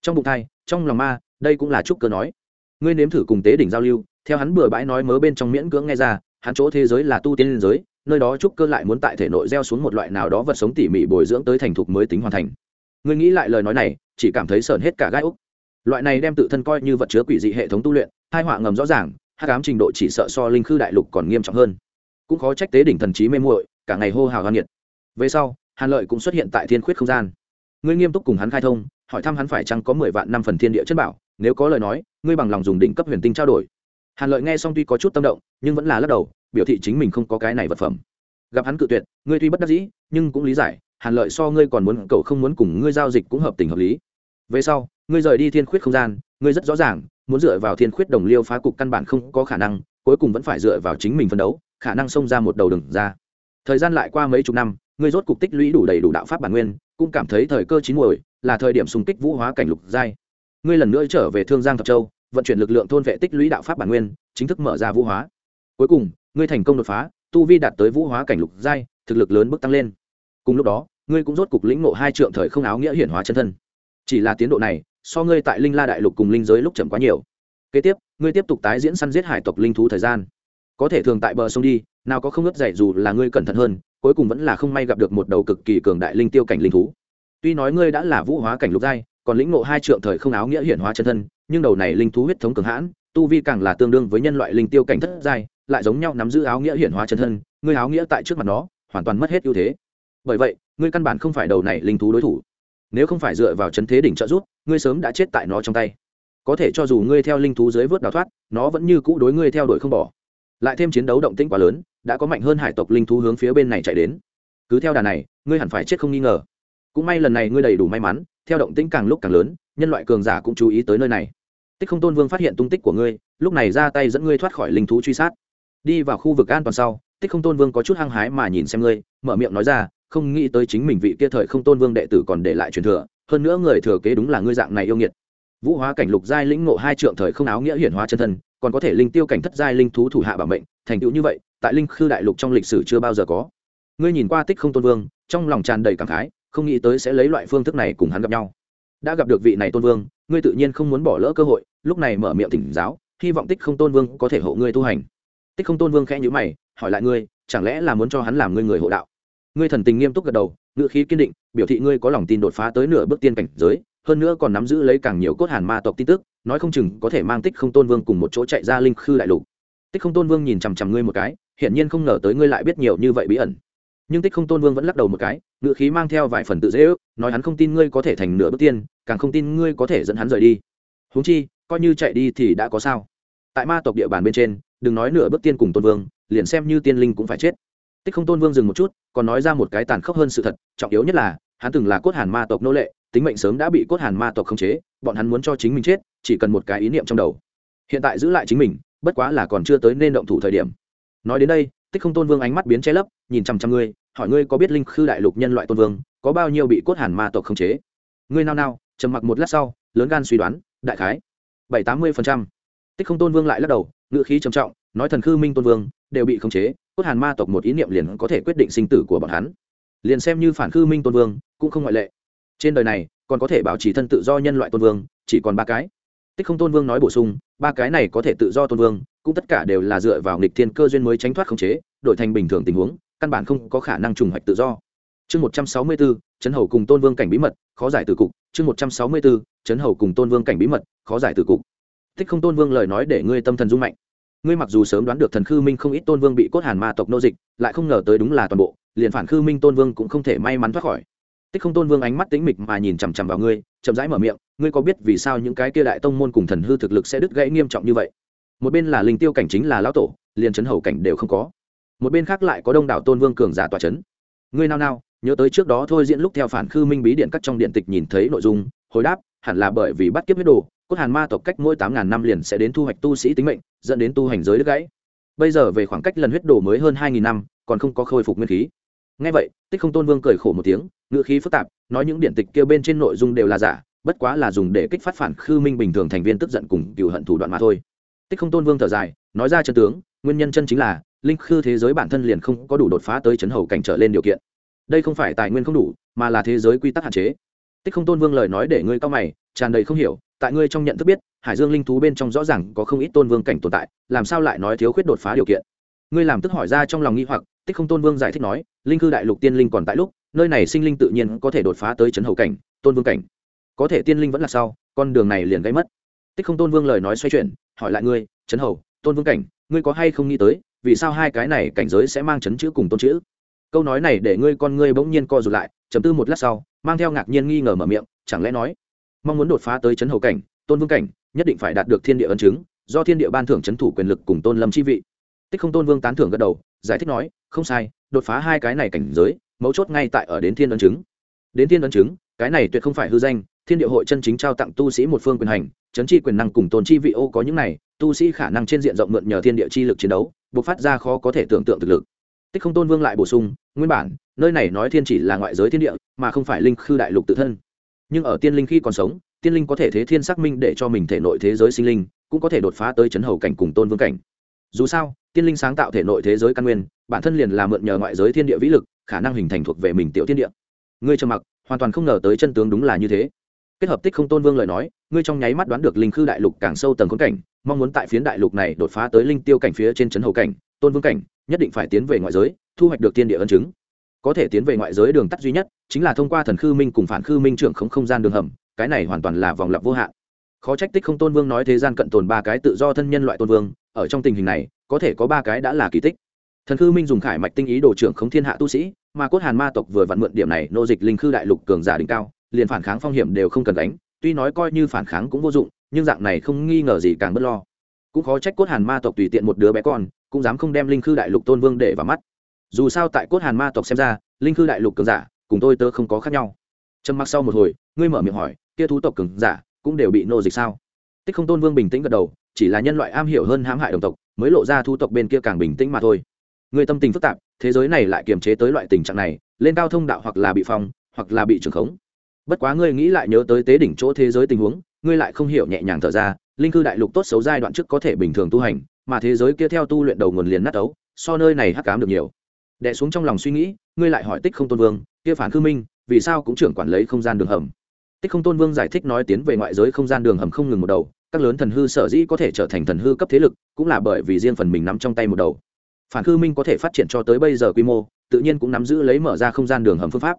trong bụng thai, trong lòng ma, đây cũng là trúc cơ nói. Ngươi nếm thử cùng tế đỉnh giao lưu, theo hắn bừa bãi nói mớ bên trong miễn cưỡng nghe ra, hắn chỗ thế giới là tu tiên liên giới, nơi đó trúc cơ lại muốn tại thể nội gieo xuống một loại nào đó vật sống tỉ mỉ bồi dưỡng tới thành thục mới tính hoàn thành. Ngươi nghĩ lại lời nói này, chỉ cảm thấy sờn hết cả gai úc. Loại này đem tự thân coi như vật chứa quỷ dị hệ thống tu luyện hai họa ngầm rõ ràng hắc cám trình độ chỉ sợ so linh khư đại lục còn nghiêm trọng hơn. Cũng khó trách tế đỉnh thần trí mê muội, cả ngày hô hào hoan nhiệt về sau, hàn lợi cũng xuất hiện tại thiên khuyết không gian. Ngươi nghiêm túc cùng hắn khai thông, hỏi thăm hắn phải chăng có mười vạn năm phần thiên địa chất bảo, nếu có lời nói, ngươi bằng lòng dùng đỉnh cấp huyền tinh trao đổi. Hàn lợi nghe xong tuy có chút tâm động, nhưng vẫn là lắc đầu, biểu thị chính mình không có cái này vật phẩm. Gặp hắn cự tuyệt, ngươi tuy bất đắc dĩ, nhưng cũng lý giải, hàn lợi so ngươi còn muốn, cậu không muốn cùng ngươi giao dịch cũng hợp tình hợp lý. Về sau ngươi rời đi thiên khuyết không gian, ngươi rất rõ ràng, muốn dựa vào thiên khuyết đồng liêu phá cục căn bản không có khả năng, cuối cùng vẫn phải dựa vào chính mình phân đấu, khả năng xông ra một đầu đừng ra. Thời gian lại qua mấy chục năm, ngươi rốt cục tích lũy đủ đầy đủ đạo pháp bản nguyên, cũng cảm thấy thời cơ chín muồi, là thời điểm xung kích vũ hóa cảnh lục giai. Ngươi lần nữa trở về thương giang thập châu, vận chuyển lực lượng thôn vệ tích lũy đạo pháp bản nguyên, chính thức mở ra vũ hóa. Cuối cùng, ngươi thành công đột phá, tu vi đạt tới vũ hóa cảnh lục giai, thực lực lớn bước tăng lên. Cùng lúc đó, ngươi cũng rốt cục lĩnh ngộ hai trượng thời không áo nghĩa hiển hóa chân thân. Chỉ là tiến độ này so ngươi tại linh la đại lục cùng linh giới lúc chậm quá nhiều. Kế tiếp, ngươi tiếp tục tái diễn săn giết hải tộc linh thú thời gian. Có thể thường tại bờ sông đi, nào có không ướt dậy dù là ngươi cẩn thận hơn, cuối cùng vẫn là không may gặp được một đầu cực kỳ cường đại linh tiêu cảnh linh thú. Tuy nói ngươi đã là vũ hóa cảnh lục giai, còn lĩnh ngộ hai trượng thời không áo nghĩa hiển hóa chân thân, nhưng đầu này linh thú huyết thống cường hãn, tu vi càng là tương đương với nhân loại linh tiêu cảnh thất giai, lại giống nhau nắm giữ áo nghĩa hiển hóa chân thân, ngươi áo nghĩa tại trước mặt nó, hoàn toàn mất hết ưu thế. Bởi vậy, ngươi căn bản không phải đầu này linh thú đối thủ. Nếu không phải dựa vào chấn thế đỉnh trợ giúp ngươi sớm đã chết tại nó trong tay. Có thể cho dù ngươi theo linh thú dưới vớt đào thoát, nó vẫn như cũ đối ngươi theo đuổi không bỏ. Lại thêm chiến đấu động tĩnh quá lớn, đã có mạnh hơn hải tộc linh thú hướng phía bên này chạy đến. Cứ theo đà này, ngươi hẳn phải chết không nghi ngờ. Cũng may lần này ngươi đầy đủ may mắn, theo động tĩnh càng lúc càng lớn, nhân loại cường giả cũng chú ý tới nơi này. Tích không tôn vương phát hiện tung tích của ngươi, lúc này ra tay dẫn ngươi thoát khỏi linh thú truy sát. Đi vào khu vực an toàn sau, tích không tôn vương có chút hăng hái mà nhìn xem ngươi, mở miệng nói ra, không nghĩ tới chính mình vị kia thời không tôn vương đệ tử còn để lại truyền thừa hơn nữa người thừa kế đúng là ngươi dạng này yêu nghiệt. Vũ hóa cảnh lục giai lĩnh ngộ hai trượng thời không áo nghĩa hiển hóa chân thân, còn có thể linh tiêu cảnh thất giai linh thú thủ hạ bảo mệnh, thành tựu như vậy, tại linh khư đại lục trong lịch sử chưa bao giờ có. Ngươi nhìn qua tích không tôn vương, trong lòng tràn đầy cảm khái, không nghĩ tới sẽ lấy loại phương thức này cùng hắn gặp nhau. Đã gặp được vị này tôn vương, ngươi tự nhiên không muốn bỏ lỡ cơ hội, lúc này mở miệng tỉnh giáo, hy vọng tích không tôn vương có thể hộ ngươi tu hành. Tích không tôn vương khẽ nhữ mày, hỏi lại ngươi, chẳng lẽ là muốn cho hắn làm ngươi người hộ đạo? Ngươi thần tình nghiêm túc gật đầu ngựa khí kiên định, biểu thị ngươi có lòng tin đột phá tới nửa bước tiên cảnh giới, hơn nữa còn nắm giữ lấy càng nhiều cốt hàn ma tộc tin tức, nói không chừng có thể mang tích không tôn vương cùng một chỗ chạy ra linh khư đại lục. Tích không tôn vương nhìn chằm chằm ngươi một cái, hiển nhiên không ngờ tới ngươi lại biết nhiều như vậy bí ẩn. Nhưng tích không tôn vương vẫn lắc đầu một cái ngự khí mang theo vài phần tự dễ ước, nói hắn không tin ngươi có thể thành nửa bước tiên, càng không tin ngươi có thể dẫn hắn rời đi. Huống chi, coi như chạy đi thì đã có sao. Tại ma tộc địa bàn bên trên, đừng nói nửa bước tiên cùng tôn vương, liền xem như tiên linh cũng phải chết tích không tôn vương dừng một chút, còn nói ra một cái tàn khốc hơn sự thật, trọng yếu nhất là, hắn từng là cốt hàn ma tộc nô lệ, tính mệnh sớm đã bị cốt hàn ma tộc khống chế, bọn hắn muốn cho chính mình chết, chỉ cần một cái ý niệm trong đầu. Hiện tại giữ lại chính mình, bất quá là còn chưa tới nên động thủ thời điểm. Nói đến đây, tích không tôn vương ánh mắt biến che lấp, nhìn chằm chằm ngươi, hỏi ngươi có biết linh khư đại lục nhân loại tôn vương, có bao nhiêu bị cốt hàn ma tộc khống chế? Ngươi nao nao, trầm mặc một lát sau, lớn gan suy đoán, đại khái bảy tám mươi phần trăm. Tích không tôn vương lại lắc đầu ngự khí trầm trọng, nói thần khư minh tôn vương, đều bị khống chế cốt hàn ma tộc một ý niệm liền có thể quyết định sinh tử của bọn hắn. Liền xem như phản khư minh tôn vương, cũng không ngoại lệ. Trên đời này, còn có thể bảo trì thân tự do nhân loại tôn vương, chỉ còn ba cái. Tích không tôn vương nói bổ sung, ba cái này có thể tự do tôn vương, cũng tất cả đều là dựa vào nghịch thiên cơ duyên mới tránh thoát khống chế, đổi thành bình thường tình huống, căn bản không có khả năng trùng hoạch tự do. Chương một trăm sáu mươi bốn, chấn hầu cùng tôn vương cảnh bí mật, khó giải từ cục. Chương một trăm sáu mươi bốn, chấn hầu cùng tôn vương cảnh bí mật, khó giải từ cục. Tích không tôn vương lời nói để ngươi tâm thần dung mạnh ngươi mặc dù sớm đoán được thần khư minh không ít tôn vương bị cốt hàn ma tộc nô dịch, lại không ngờ tới đúng là toàn bộ, liền phản khư minh tôn vương cũng không thể may mắn thoát khỏi. Tích không tôn vương ánh mắt tính mịch mà nhìn chằm chằm vào ngươi, chậm rãi mở miệng, ngươi có biết vì sao những cái kia đại tông môn cùng thần hư thực lực sẽ đứt gãy nghiêm trọng như vậy? Một bên là linh tiêu cảnh chính là lão tổ, liền chấn hầu cảnh đều không có. Một bên khác lại có đông đảo tôn vương cường giả tòa chấn. Ngươi nao nao, nhớ tới trước đó thôi diễn lúc theo phản khư minh bí điện các trong điện tịch nhìn thấy nội dung, hồi đáp hẳn là bởi vì bắt kiếp huyết đồ, cốt hàn ma tộc cách mỗi tám ngàn năm liền sẽ đến thu hoạch tu sĩ tính mệnh, dẫn đến tu hành giới đứt gãy. Bây giờ về khoảng cách lần huyết đồ mới hơn hai nghìn năm, còn không có khôi phục nguyên khí. Ngay vậy, tích không tôn vương cười khổ một tiếng, ngữ khí phức tạp, nói những điện tịch kia bên trên nội dung đều là giả, bất quá là dùng để kích phát phản khư minh bình thường thành viên tức giận cùng cựu hận thủ đoạn mà thôi. Tích không tôn vương thở dài, nói ra chân tướng, nguyên nhân chân chính là, linh khư thế giới bản thân liền không có đủ đột phá tới chấn hầu cảnh trở lên điều kiện. Đây không phải tài nguyên không đủ, mà là thế giới quy tắc hạn chế tích không tôn vương lời nói để ngươi cao mày, tràn đầy không hiểu, tại ngươi trong nhận thức biết, hải dương linh thú bên trong rõ ràng có không ít tôn vương cảnh tồn tại, làm sao lại nói thiếu khuyết đột phá điều kiện? Ngươi làm tức hỏi ra trong lòng nghi hoặc, tích không tôn vương giải thích nói, linh cư đại lục tiên linh còn tại lúc, nơi này sinh linh tự nhiên có thể đột phá tới chấn hậu cảnh, tôn vương cảnh. Có thể tiên linh vẫn là sau, con đường này liền gây mất. Tích không tôn vương lời nói xoay chuyển, hỏi lại ngươi, chấn hầu tôn vương cảnh, ngươi có hay không nghĩ tới, vì sao hai cái này cảnh giới sẽ mang chấn chữ cùng tôn chữ? Câu nói này để ngươi con ngươi bỗng nhiên co rụt lại chấm tư một lát sau mang theo ngạc nhiên nghi ngờ mở miệng, chẳng lẽ nói, mong muốn đột phá tới chấn hầu cảnh, tôn vương cảnh, nhất định phải đạt được thiên địa ấn chứng, do thiên địa ban thưởng chấn thủ quyền lực cùng tôn lâm chi vị. Tích không tôn vương tán thưởng gật đầu, giải thích nói, không sai, đột phá hai cái này cảnh giới, mấu chốt ngay tại ở đến thiên ấn chứng. Đến thiên ấn chứng, cái này tuyệt không phải hư danh, thiên địa hội chân chính trao tặng tu sĩ một phương quyền hành, chấn chi quyền năng cùng tôn chi vị ô có những này, tu sĩ khả năng trên diện rộng mượn nhờ thiên địa chi lực chiến đấu buộc phát ra khó có thể tưởng tượng thực lực. Tích không tôn vương lại bổ sung nguyên bản, nơi này nói thiên chỉ là ngoại giới thiên địa, mà không phải linh khư đại lục tự thân. Nhưng ở tiên linh khi còn sống, tiên linh có thể thế thiên xác minh để cho mình thể nội thế giới sinh linh, cũng có thể đột phá tới chấn hầu cảnh cùng tôn vương cảnh. Dù sao, tiên linh sáng tạo thể nội thế giới căn nguyên, bản thân liền là mượn nhờ ngoại giới thiên địa vĩ lực, khả năng hình thành thuộc về mình tiểu thiên địa. Ngươi trầm mặc, hoàn toàn không ngờ tới chân tướng đúng là như thế. Kết hợp tích không tôn vương lời nói, ngươi trong nháy mắt đoán được linh khư đại lục càng sâu tầng khốn cảnh, mong muốn tại phiến đại lục này đột phá tới linh tiêu cảnh phía trên trấn hầu cảnh, tôn vương cảnh nhất định phải tiến về ngoại giới, thu hoạch được tiên địa ân chứng. Có thể tiến về ngoại giới đường tắt duy nhất chính là thông qua thần khư minh cùng phản khư minh trưởng không không gian đường hầm, cái này hoàn toàn là vòng lặp vô hạn. Khó trách tích không tôn vương nói thế gian cận tồn ba cái tự do thân nhân loại tôn vương, ở trong tình hình này, có thể có ba cái đã là kỳ tích. Thần khư minh dùng khải mạch tinh ý đồ trưởng không thiên hạ tu sĩ, mà cốt hàn ma tộc vừa vặn mượn điểm này nô dịch linh khư đại lục cường giả đỉnh cao, liền phản kháng phong hiểm đều không cần đánh tuy nói coi như phản kháng cũng vô dụng, nhưng dạng này không nghi ngờ gì càng bất lo cũng khó trách cốt hàn ma tộc tùy tiện một đứa bé con, cũng dám không đem linh khư đại lục tôn vương để vào mắt. Dù sao tại cốt hàn ma tộc xem ra, linh khư đại lục cường giả, cùng tôi tớ không có khác nhau. Trầm mặc sau một hồi, ngươi mở miệng hỏi, kia thú tộc cường giả cũng đều bị nô dịch sao? Tích không tôn vương bình tĩnh gật đầu, chỉ là nhân loại am hiểu hơn hãm hại đồng tộc, mới lộ ra thu tộc bên kia càng bình tĩnh mà thôi. Người tâm tình phức tạp, thế giới này lại kiềm chế tới loại tình trạng này, lên cao thông đạo hoặc là bị phong, hoặc là bị trưởng khống. Bất quá ngươi nghĩ lại nhớ tới tế đỉnh chỗ thế giới tình huống, ngươi lại không hiểu nhẹ nhàng thở ra linh cư đại lục tốt xấu giai đoạn trước có thể bình thường tu hành, mà thế giới kia theo tu luyện đầu nguồn liền nát ấu, so nơi này hắc cám được nhiều. Đẻ xuống trong lòng suy nghĩ, ngươi lại hỏi tích không tôn vương, kia phản khư minh, vì sao cũng trưởng quản lấy không gian đường hầm? Tích không tôn vương giải thích nói tiến về ngoại giới không gian đường hầm không ngừng một đầu, các lớn thần hư sở dĩ có thể trở thành thần hư cấp thế lực, cũng là bởi vì riêng phần mình nắm trong tay một đầu. Phản khư minh có thể phát triển cho tới bây giờ quy mô, tự nhiên cũng nắm giữ lấy mở ra không gian đường hầm phương pháp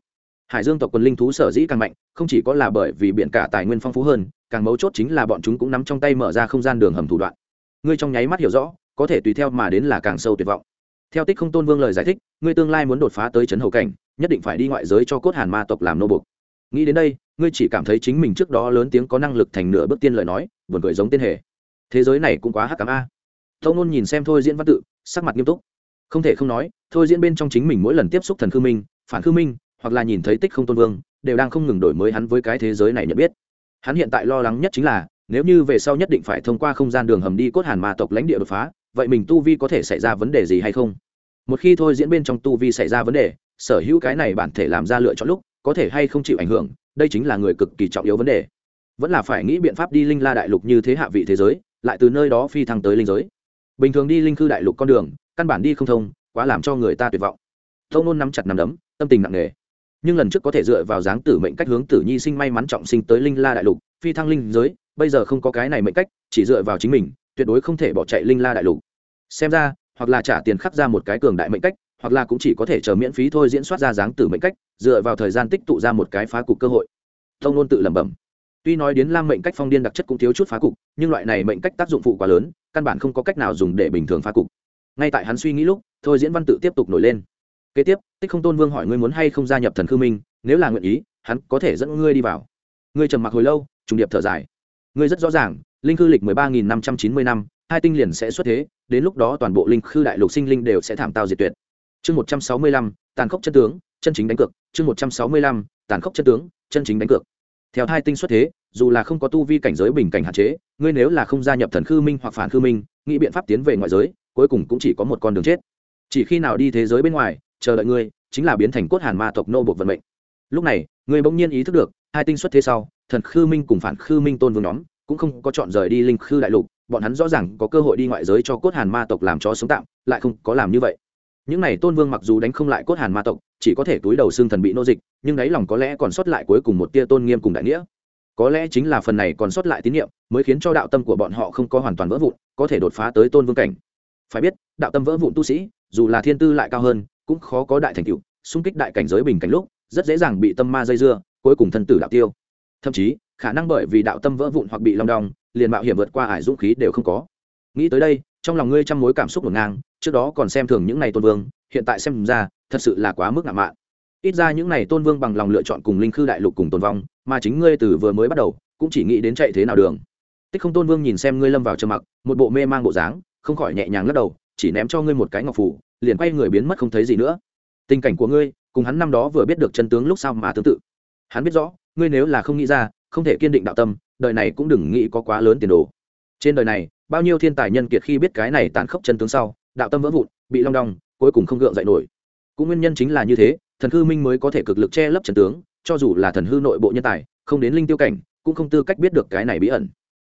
hải dương tộc quần linh thú sở dĩ càng mạnh, không chỉ có là bởi vì biển cả tài nguyên phong phú hơn, càng mấu chốt chính là bọn chúng cũng nắm trong tay mở ra không gian đường hầm thủ đoạn. Ngươi trong nháy mắt hiểu rõ, có thể tùy theo mà đến là càng sâu tuyệt vọng. Theo tích không tôn vương lời giải thích, ngươi tương lai muốn đột phá tới trấn hầu cảnh, nhất định phải đi ngoại giới cho cốt hàn ma tộc làm nô bục nghĩ đến đây, ngươi chỉ cảm thấy chính mình trước đó lớn tiếng có năng lực thành nửa bước tiên lời nói, buồn cười giống tên hề. Thế giới này cũng quá hắc cám a. Tâu nôn nhìn xem thôi diễn văn tự, sắc mặt nghiêm túc. Không thể không nói, thôi diễn bên trong chính mình mỗi lần tiếp xúc thần khư minh, phản khư minh hoặc là nhìn thấy tích không tôn vương, đều đang không ngừng đổi mới hắn với cái thế giới này nhận biết. Hắn hiện tại lo lắng nhất chính là, nếu như về sau nhất định phải thông qua không gian đường hầm đi cốt hàn ma tộc lãnh địa đột phá, vậy mình tu vi có thể xảy ra vấn đề gì hay không? Một khi thôi diễn bên trong tu vi xảy ra vấn đề, sở hữu cái này bản thể làm ra lựa chọn lúc, có thể hay không chịu ảnh hưởng, đây chính là người cực kỳ trọng yếu vấn đề. Vẫn là phải nghĩ biện pháp đi linh la đại lục như thế hạ vị thế giới, lại từ nơi đó phi thăng tới linh giới. Bình thường đi linh cư đại lục con đường, căn bản đi không thông, quá làm cho người ta tuyệt vọng. Thông nôn nắm chặt nắm đấm, tâm tình nặng nề nhưng lần trước có thể dựa vào dáng tử mệnh cách hướng tử nhi sinh may mắn trọng sinh tới linh la đại lục, phi thăng linh giới, bây giờ không có cái này mệnh cách, chỉ dựa vào chính mình, tuyệt đối không thể bỏ chạy linh la đại lục. Xem ra, hoặc là trả tiền khắc ra một cái cường đại mệnh cách, hoặc là cũng chỉ có thể chờ miễn phí thôi diễn soát ra dáng tử mệnh cách, dựa vào thời gian tích tụ ra một cái phá cục cơ hội. Thông ngôn tự lẩm bẩm. Tuy nói đến lam mệnh cách phong điên đặc chất cũng thiếu chút phá cục, nhưng loại này mệnh cách tác dụng phụ quá lớn, căn bản không có cách nào dùng để bình thường phá cục. Ngay tại hắn suy nghĩ lúc, thôi diễn văn tự tiếp tục nổi lên kế tiếp, tích không tôn vương hỏi ngươi muốn hay không gia nhập thần khư minh, nếu là nguyện ý, hắn có thể dẫn ngươi đi vào. Ngươi trầm mặc hồi lâu, trùng điệp thở dài. Ngươi rất rõ ràng, linh khư lịch mười ba nghìn năm trăm chín mươi năm, hai tinh liền sẽ xuất thế, đến lúc đó toàn bộ linh khư đại lục sinh linh đều sẽ thảm tao diệt tuyệt. Chương một trăm sáu mươi lăm, tàn khốc chân tướng, chân chính đánh cược. Chương một trăm sáu mươi lăm, tàn khốc chân tướng, chân chính đánh cược. Theo hai tinh xuất thế, dù là không có tu vi cảnh giới bình cảnh hạn chế, ngươi nếu là không gia nhập thần khư minh hoặc phản khư minh, nghĩ biện pháp tiến về ngoại giới, cuối cùng cũng chỉ có một con đường chết. Chỉ khi nào đi thế giới bên ngoài chờ đợi ngươi, chính là biến thành cốt hàn ma tộc nô buộc vận mệnh. Lúc này, ngươi bỗng nhiên ý thức được, hai tinh xuất thế sau, thần khư minh cùng phản khư minh tôn vương nhóm cũng không có chọn rời đi linh khư đại lục, bọn hắn rõ ràng có cơ hội đi ngoại giới cho cốt hàn ma tộc làm cho sống tạm, lại không có làm như vậy. Những này tôn vương mặc dù đánh không lại cốt hàn ma tộc, chỉ có thể túi đầu xương thần bị nô dịch, nhưng đáy lòng có lẽ còn sót lại cuối cùng một tia tôn nghiêm cùng đại nghĩa. Có lẽ chính là phần này còn sót lại tín nhiệm, mới khiến cho đạo tâm của bọn họ không có hoàn toàn vỡ vụn, có thể đột phá tới tôn vương cảnh. Phải biết, đạo tâm vỡ vụn tu sĩ, dù là thiên tư lại cao hơn cũng khó có đại thành tựu, xung kích đại cảnh giới bình cảnh lúc, rất dễ dàng bị tâm ma dây dưa, cuối cùng thân tử đạo tiêu. Thậm chí, khả năng bởi vì đạo tâm vỡ vụn hoặc bị long đong, liền mạo hiểm vượt qua ải dũng khí đều không có. Nghĩ tới đây, trong lòng ngươi trăm mối cảm xúc ngổn ngang, trước đó còn xem thường những ngày tôn vương, hiện tại xem ra, thật sự là quá mức ngạo mạn. Ít ra những n à y tôn vương bằng lòng lựa chọn cùng linh khư đại lục cùng tồn vong, mà chính ngươi từ vừa mới bắt đầu, cũng chỉ nghĩ đến chạy thế nào đường. Tích không tôn vương nhìn xem ngươi lâm vào trầm mặc, một bộ mê mang bộ dáng, không khỏi nhẹ nhàng lắc đầu, chỉ ném cho ngươi một cái ngọc phủ liền quay người biến mất không thấy gì nữa. Tình cảnh của ngươi, cùng hắn năm đó vừa biết được chân tướng lúc sau mà tương tự. Hắn biết rõ, ngươi nếu là không nghĩ ra, không thể kiên định đạo tâm, đời này cũng đừng nghĩ có quá lớn tiền đồ. Trên đời này, bao nhiêu thiên tài nhân kiệt khi biết cái này tàn khốc chân tướng sau, đạo tâm vỡ vụn, bị long đong, cuối cùng không gượng dậy nổi. Cũng nguyên nhân chính là như thế, thần hư minh mới có thể cực lực che lấp chân tướng, cho dù là thần hư nội bộ nhân tài, không đến linh tiêu cảnh, cũng không tư cách biết được cái này bí ẩn.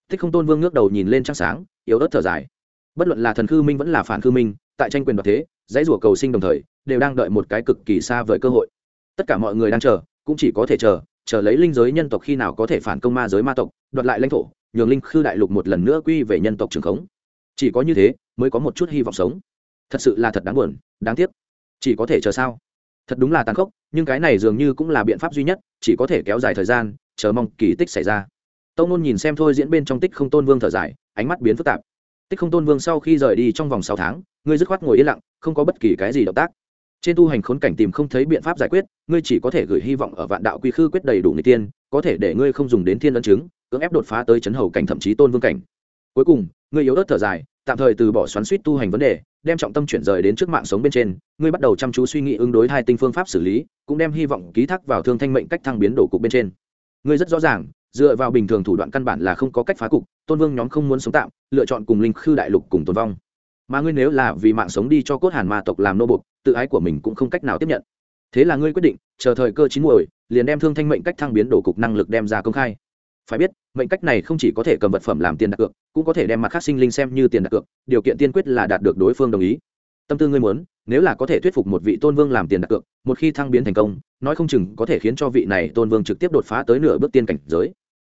Thích không tôn vương ngước đầu nhìn lên trăng sáng, yếu ớt thở dài. Bất luận là thần hư minh vẫn là phản hư minh, tại tranh quyền đoạt thế dãy rủa cầu sinh đồng thời, đều đang đợi một cái cực kỳ xa vời cơ hội. Tất cả mọi người đang chờ, cũng chỉ có thể chờ chờ lấy linh giới nhân tộc khi nào có thể phản công ma giới ma tộc, đoạt lại lãnh thổ, nhường linh khư đại lục một lần nữa quy về nhân tộc trường khống. Chỉ có như thế, mới có một chút hy vọng sống. Thật sự là thật đáng buồn, đáng tiếc. Chỉ có thể chờ sao? Thật đúng là tàn khốc, nhưng cái này dường như cũng là biện pháp duy nhất, chỉ có thể kéo dài thời gian, chờ mong kỳ tích xảy ra. Tông nôn nhìn xem thôi diễn bên trong tích không tôn vương thở dài, ánh mắt biến phức tạp. Tích không tôn vương sau khi rời đi trong vòng sáu tháng, ngươi dứt khoát ngồi yên lặng không có bất kỳ cái gì động tác. Trên tu hành khốn cảnh tìm không thấy biện pháp giải quyết, ngươi chỉ có thể gửi hy vọng ở vạn đạo quy khư quyết đầy đủ người tiên, có thể để ngươi không dùng đến thiên ấn chứng, cưỡng ép đột phá tới chấn hầu cảnh thậm chí tôn vương cảnh. Cuối cùng, ngươi yếu ớt thở dài, tạm thời từ bỏ xoắn suýt tu hành vấn đề, đem trọng tâm chuyển rời đến trước mạng sống bên trên, ngươi bắt đầu chăm chú suy nghĩ ứng đối hai tinh phương pháp xử lý, cũng đem hy vọng ký thác vào thương thanh mệnh cách thăng biến đổ cục bên trên. Ngươi rất rõ ràng, dựa vào bình thường thủ đoạn căn bản là không có cách phá cục, tôn vương nhóm không muốn sống tạm, lựa chọn cùng linh khư đại lục cùng tồn vong mà ngươi nếu là vì mạng sống đi cho cốt hàn ma tộc làm nô bục tự ái của mình cũng không cách nào tiếp nhận. Thế là ngươi quyết định, chờ thời cơ chín muồi, liền đem thương thanh mệnh cách thăng biến đổ cục năng lực đem ra công khai. Phải biết, mệnh cách này không chỉ có thể cầm vật phẩm làm tiền đặt cược, cũng có thể đem mặt khác sinh linh xem như tiền đặt cược, điều kiện tiên quyết là đạt được đối phương đồng ý. Tâm tư ngươi muốn, nếu là có thể thuyết phục một vị tôn vương làm tiền đặt cược, một khi thăng biến thành công, nói không chừng có thể khiến cho vị này tôn vương trực tiếp đột phá tới nửa bước tiên cảnh giới.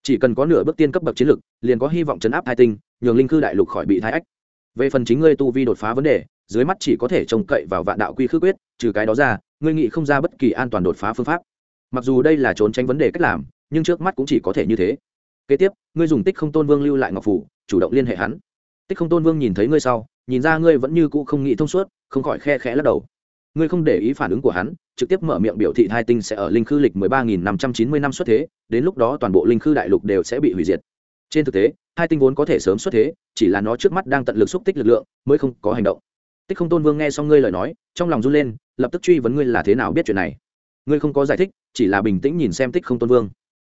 Chỉ cần có nửa bước tiên cấp bậc chiến lực, liền có hy vọng chấn áp hai tinh, nhường linh cư đại lục khỏi bị thái ách về phần chính ngươi tu vi đột phá vấn đề, dưới mắt chỉ có thể trông cậy vào vạn đạo quy khư quyết, trừ cái đó ra, ngươi nghĩ không ra bất kỳ an toàn đột phá phương pháp. Mặc dù đây là trốn tránh vấn đề cách làm, nhưng trước mắt cũng chỉ có thể như thế. Kế tiếp, ngươi dùng tích không tôn vương lưu lại ngọc phủ, chủ động liên hệ hắn. Tích không tôn vương nhìn thấy ngươi sau, nhìn ra ngươi vẫn như cũ không nghĩ thông suốt, không khỏi khe khẽ lắc đầu. Ngươi không để ý phản ứng của hắn, trực tiếp mở miệng biểu thị hai tinh sẽ ở linh khư lịch mười ba nghìn năm trăm chín mươi năm xuất thế, đến lúc đó toàn bộ linh khư đại lục đều sẽ bị hủy diệt. Trên thực tế hai tinh vốn có thể sớm xuất thế, chỉ là nó trước mắt đang tận lực xúc tích lực lượng, mới không có hành động. Tích không tôn vương nghe xong ngươi lời nói, trong lòng run lên, lập tức truy vấn ngươi là thế nào biết chuyện này. Ngươi không có giải thích, chỉ là bình tĩnh nhìn xem tích không tôn vương.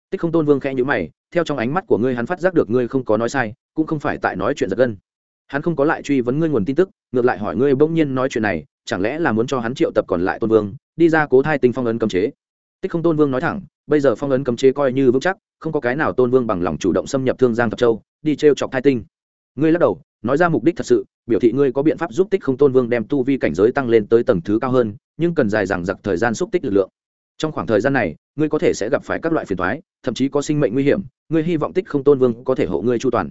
Tích không tôn vương khẽ nhữ mày, theo trong ánh mắt của ngươi hắn phát giác được ngươi không có nói sai, cũng không phải tại nói chuyện giật gân. Hắn không có lại truy vấn ngươi nguồn tin tức, ngược lại hỏi ngươi bỗng nhiên nói chuyện này, chẳng lẽ là muốn cho hắn triệu tập còn lại tôn vương, đi ra cố thai tinh phong ấn cấm chế? Tích không tôn vương nói thẳng, bây giờ phong ấn cấm chế coi như vững chắc, không có cái nào tôn vương bằng lòng chủ động xâm nhập thương giang thập châu, đi t r e o chọc thai tinh. Ngươi lắc đầu, nói ra mục đích thật sự, biểu thị ngươi có biện pháp giúp tích không tôn vương đem tu vi cảnh giới tăng lên tới tầng thứ cao hơn, nhưng cần dài dằng dặc thời gian xúc tích lực lượng. Trong khoảng thời gian này, ngươi có thể sẽ gặp phải các loại phiền thoái thậm chí có sinh mệnh nguy hiểm, ngươi hy vọng tích không tôn vương có thể hộ ngươi chu toàn.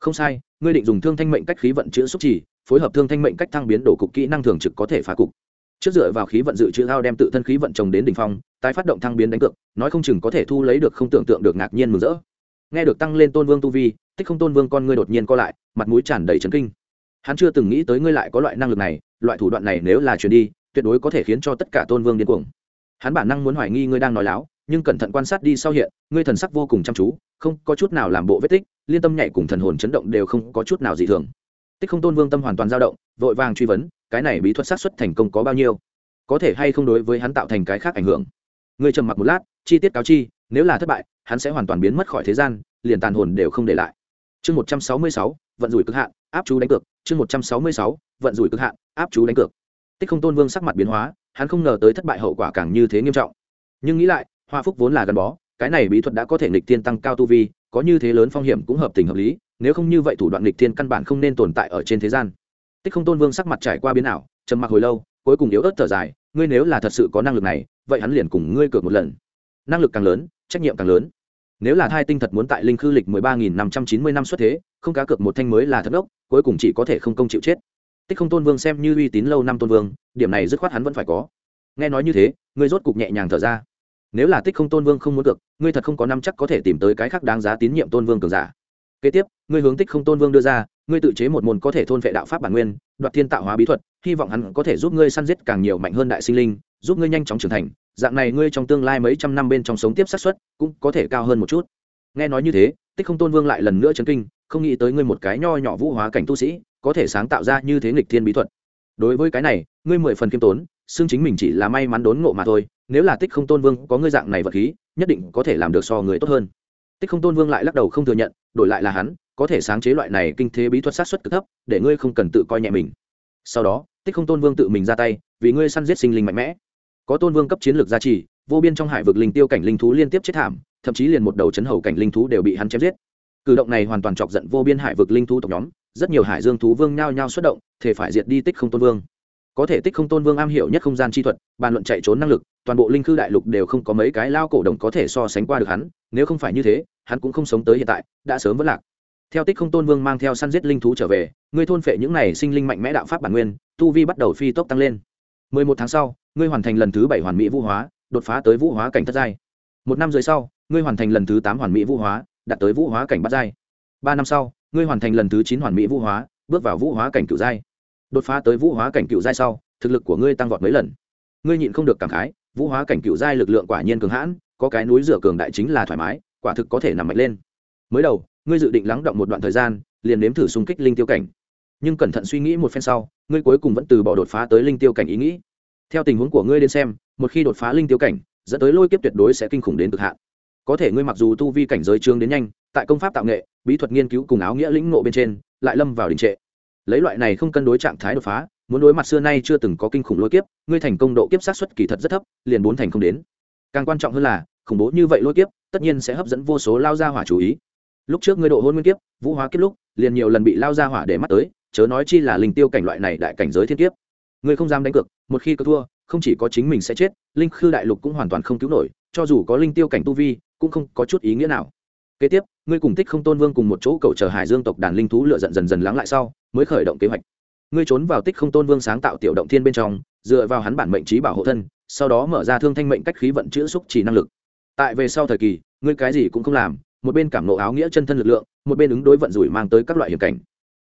Không sai, ngươi định dùng thương thanh mệnh cách khí vận chữa xúc chỉ phối hợp thương thanh mệnh cách thăng biến đổ cục kỹ năng thường trực có thể phá cục trước dựa vào khí vận dự trữ ao đem tự thân khí vận trồng đến đ ỉ n h phong, tái phát động thăng biến đánh cược, nói không chừng có thể thu lấy được không tưởng tượng được ngạc nhiên mừng rỡ. Nghe được tăng lên tôn vương tu vi, tích không tôn vương con ngươi đột nhiên co lại, mặt mũi tràn đầy trấn kinh. Hắn chưa từng nghĩ tới ngươi lại có loại năng lực này, loại thủ đoạn này nếu là chuyển đi, tuyệt đối có thể khiến cho tất cả tôn vương điên cuồng. Hắn bản năng muốn hoài nghi ngươi đang nói láo, nhưng cẩn thận quan sát đi sau hiện, ngươi thần sắc vô cùng chăm chú, không có chút nào làm bộ vết tích, liên tâm nhảy cùng thần hồn chấn động đều không có chút nào dị thường. Tích không tôn vương tâm hoàn toàn dao động, vội vàng truy vấn cái này bí thuật sát xuất thành công có bao nhiêu? Có thể hay không đối với hắn tạo thành cái khác ảnh hưởng? Người trầm mặc một lát, chi tiết cáo chi, nếu là thất bại, hắn sẽ hoàn toàn biến mất khỏi thế gian, liền tàn hồn đều không để lại. Chương một trăm sáu mươi sáu, vận rủi cực hạn, áp chú đánh cược. Chương một trăm sáu mươi sáu, vận rủi cực hạn, áp chú đánh cược. Tích không tôn vương sắc mặt biến hóa, hắn không ngờ tới thất bại hậu quả càng như thế nghiêm trọng. Nhưng nghĩ lại, hoa phúc vốn là gắn bó, cái này bí thuật đã có thể nghịch tiên tăng cao tu vi, có như thế lớn phong hiểm cũng hợp tình hợp lý, nếu không như vậy thủ đoạn nghịch tiên căn bản không nên tồn tại ở trên thế gian tích không tôn vương sắc mặt trải qua biến ảo, trầm mặc hồi lâu, cuối cùng yếu ớt thở dài, ngươi nếu là thật sự có năng lực này, vậy hắn liền cùng ngươi cược một lần. Năng lực càng lớn, trách nhiệm càng lớn. Nếu là thai tinh thật muốn tại linh khư lịch mười ba nghìn năm trăm chín mươi năm xuất thế, không cá cược một thanh mới là thất ốc cuối cùng chỉ có thể không công chịu chết. Tích không tôn vương xem như uy tín lâu năm tôn vương, điểm này dứt khoát hắn vẫn phải có. Nghe nói như thế, ngươi rốt cục nhẹ nhàng thở ra. Nếu là tích không tôn vương không muốn cược, ngươi thật không có năm chắc có thể tìm tới cái khác đáng giá tín nhiệm tôn vương cường giả. Kế tiếp, ngươi hướng tích không tôn vương đưa ra ngươi tự chế một môn có thể thôn vệ đạo pháp bản nguyên, đoạt thiên tạo hóa bí thuật, hy vọng hắn có thể giúp ngươi săn giết càng nhiều mạnh hơn đại sinh linh, giúp ngươi nhanh chóng trưởng thành. Dạng này ngươi trong tương lai mấy trăm năm bên trong sống tiếp xác suất cũng có thể cao hơn một chút. Nghe nói như thế, tích không tôn vương lại lần nữa chấn kinh, không nghĩ tới ngươi một cái nho nhỏ vũ hóa cảnh tu sĩ, có thể sáng tạo ra như thế nghịch thiên bí thuật. Đối với cái này, ngươi mười phần kiêm tốn xương chính mình chỉ là may mắn đốn ngộ mà thôi, nếu là tích không tôn vương có ngươi dạng này vật khí, nhất định có thể làm được so người tốt hơn. Tích không tôn vương lại lắc đầu không thừa nhận, đổi lại là hắn có thể sáng chế loại này kinh thế bí thuật sát xuất cực thấp, để ngươi không cần tự coi nhẹ mình. Sau đó, tích không tôn vương tự mình ra tay, vì ngươi săn giết sinh linh mạnh mẽ. Có tôn vương cấp chiến lược gia trì, vô biên trong hải vực linh tiêu cảnh linh thú liên tiếp chết thảm, thậm chí liền một đầu chấn hầu cảnh linh thú đều bị hắn chém giết. Cử động này hoàn toàn chọc giận vô biên hải vực linh thú tộc nhóm, rất nhiều hải dương thú vương nhao nhao xuất động, thể phải diệt đi tích không tôn vương. Có thể tích không tôn vương am hiểu nhất không gian chi thuật, bàn luận chạy trốn năng lực, toàn bộ linh khư đại lục đều không có mấy cái lao cổ đồng có thể so sánh qua được hắn, nếu không phải như thế, hắn cũng không sống tới hiện tại, đã sớm vất lạc theo tích không tôn vương mang theo săn giết linh thú trở về, ngươi thôn phệ những này sinh linh mạnh mẽ đạo pháp bản nguyên, tu vi bắt đầu phi tốc tăng lên. Mười một tháng sau, ngươi hoàn thành lần thứ bảy hoàn mỹ vũ hóa, đột phá tới vũ hóa cảnh thất giai. Một năm rưỡi sau, ngươi hoàn thành lần thứ tám hoàn mỹ vũ hóa, đạt tới vũ hóa cảnh bát giai. Ba năm sau, ngươi hoàn thành lần thứ chín hoàn mỹ vũ hóa, bước vào vũ hóa cảnh cựu giai. Đột phá tới vũ hóa cảnh cựu giai sau, thực lực của ngươi tăng vọt mấy lần. Ngươi nhịn không được cảm khái, vũ hóa cảnh cựu giai lực lượng quả nhiên cường hãn, có cái núi rửa cường đại chính là thoải mái, quả thực có thể nằm mạnh lên. Mới đầu ngươi dự định lắng động một đoạn thời gian, liền nếm thử xung kích linh tiêu cảnh. Nhưng cẩn thận suy nghĩ một phen sau, ngươi cuối cùng vẫn từ bỏ đột phá tới linh tiêu cảnh ý nghĩ. Theo tình huống của ngươi đến xem, một khi đột phá linh tiêu cảnh, dẫn tới lôi kiếp tuyệt đối sẽ kinh khủng đến cực hạn. Có thể ngươi mặc dù tu vi cảnh giới trương đến nhanh, tại công pháp tạo nghệ, bí thuật nghiên cứu cùng áo nghĩa lĩnh ngộ bên trên, lại lâm vào đình trệ. Lấy loại này không cân đối trạng thái đột phá, muốn đối mặt xưa nay chưa từng có kinh khủng lôi kiếp, ngươi thành công độ kiếp sát xuất kỳ thật rất thấp, liền bốn thành không đến. Càng quan trọng hơn là, khủng bố như vậy lôi kiếp, tất nhiên sẽ hấp dẫn vô số lao ra hỏa chú ý lúc trước ngươi độ hôn nguyên kiếp, vũ hóa kiếp lúc, liền nhiều lần bị lao ra hỏa để mắt tới, chớ nói chi là linh tiêu cảnh loại này đại cảnh giới thiên kiếp. Ngươi không dám đánh cược, một khi cơ thua, không chỉ có chính mình sẽ chết, linh khư đại lục cũng hoàn toàn không cứu nổi, cho dù có linh tiêu cảnh tu vi, cũng không có chút ý nghĩa nào. Kế tiếp, ngươi cùng tích không tôn vương cùng một chỗ cầu chờ hải dương tộc đàn linh thú lựa dần dần dần lắng lại sau, mới khởi động kế hoạch. Ngươi trốn vào tích không tôn vương sáng tạo tiểu động thiên bên trong, dựa vào hắn bản mệnh trí bảo hộ thân, sau đó mở ra thương thanh mệnh cách khí vận chữa xúc chỉ năng lực. Tại về sau thời kỳ, ngươi cái gì cũng không làm một bên cảm nộ áo nghĩa chân thân lực lượng, một bên ứng đối vận rủi mang tới các loại hiểm cảnh.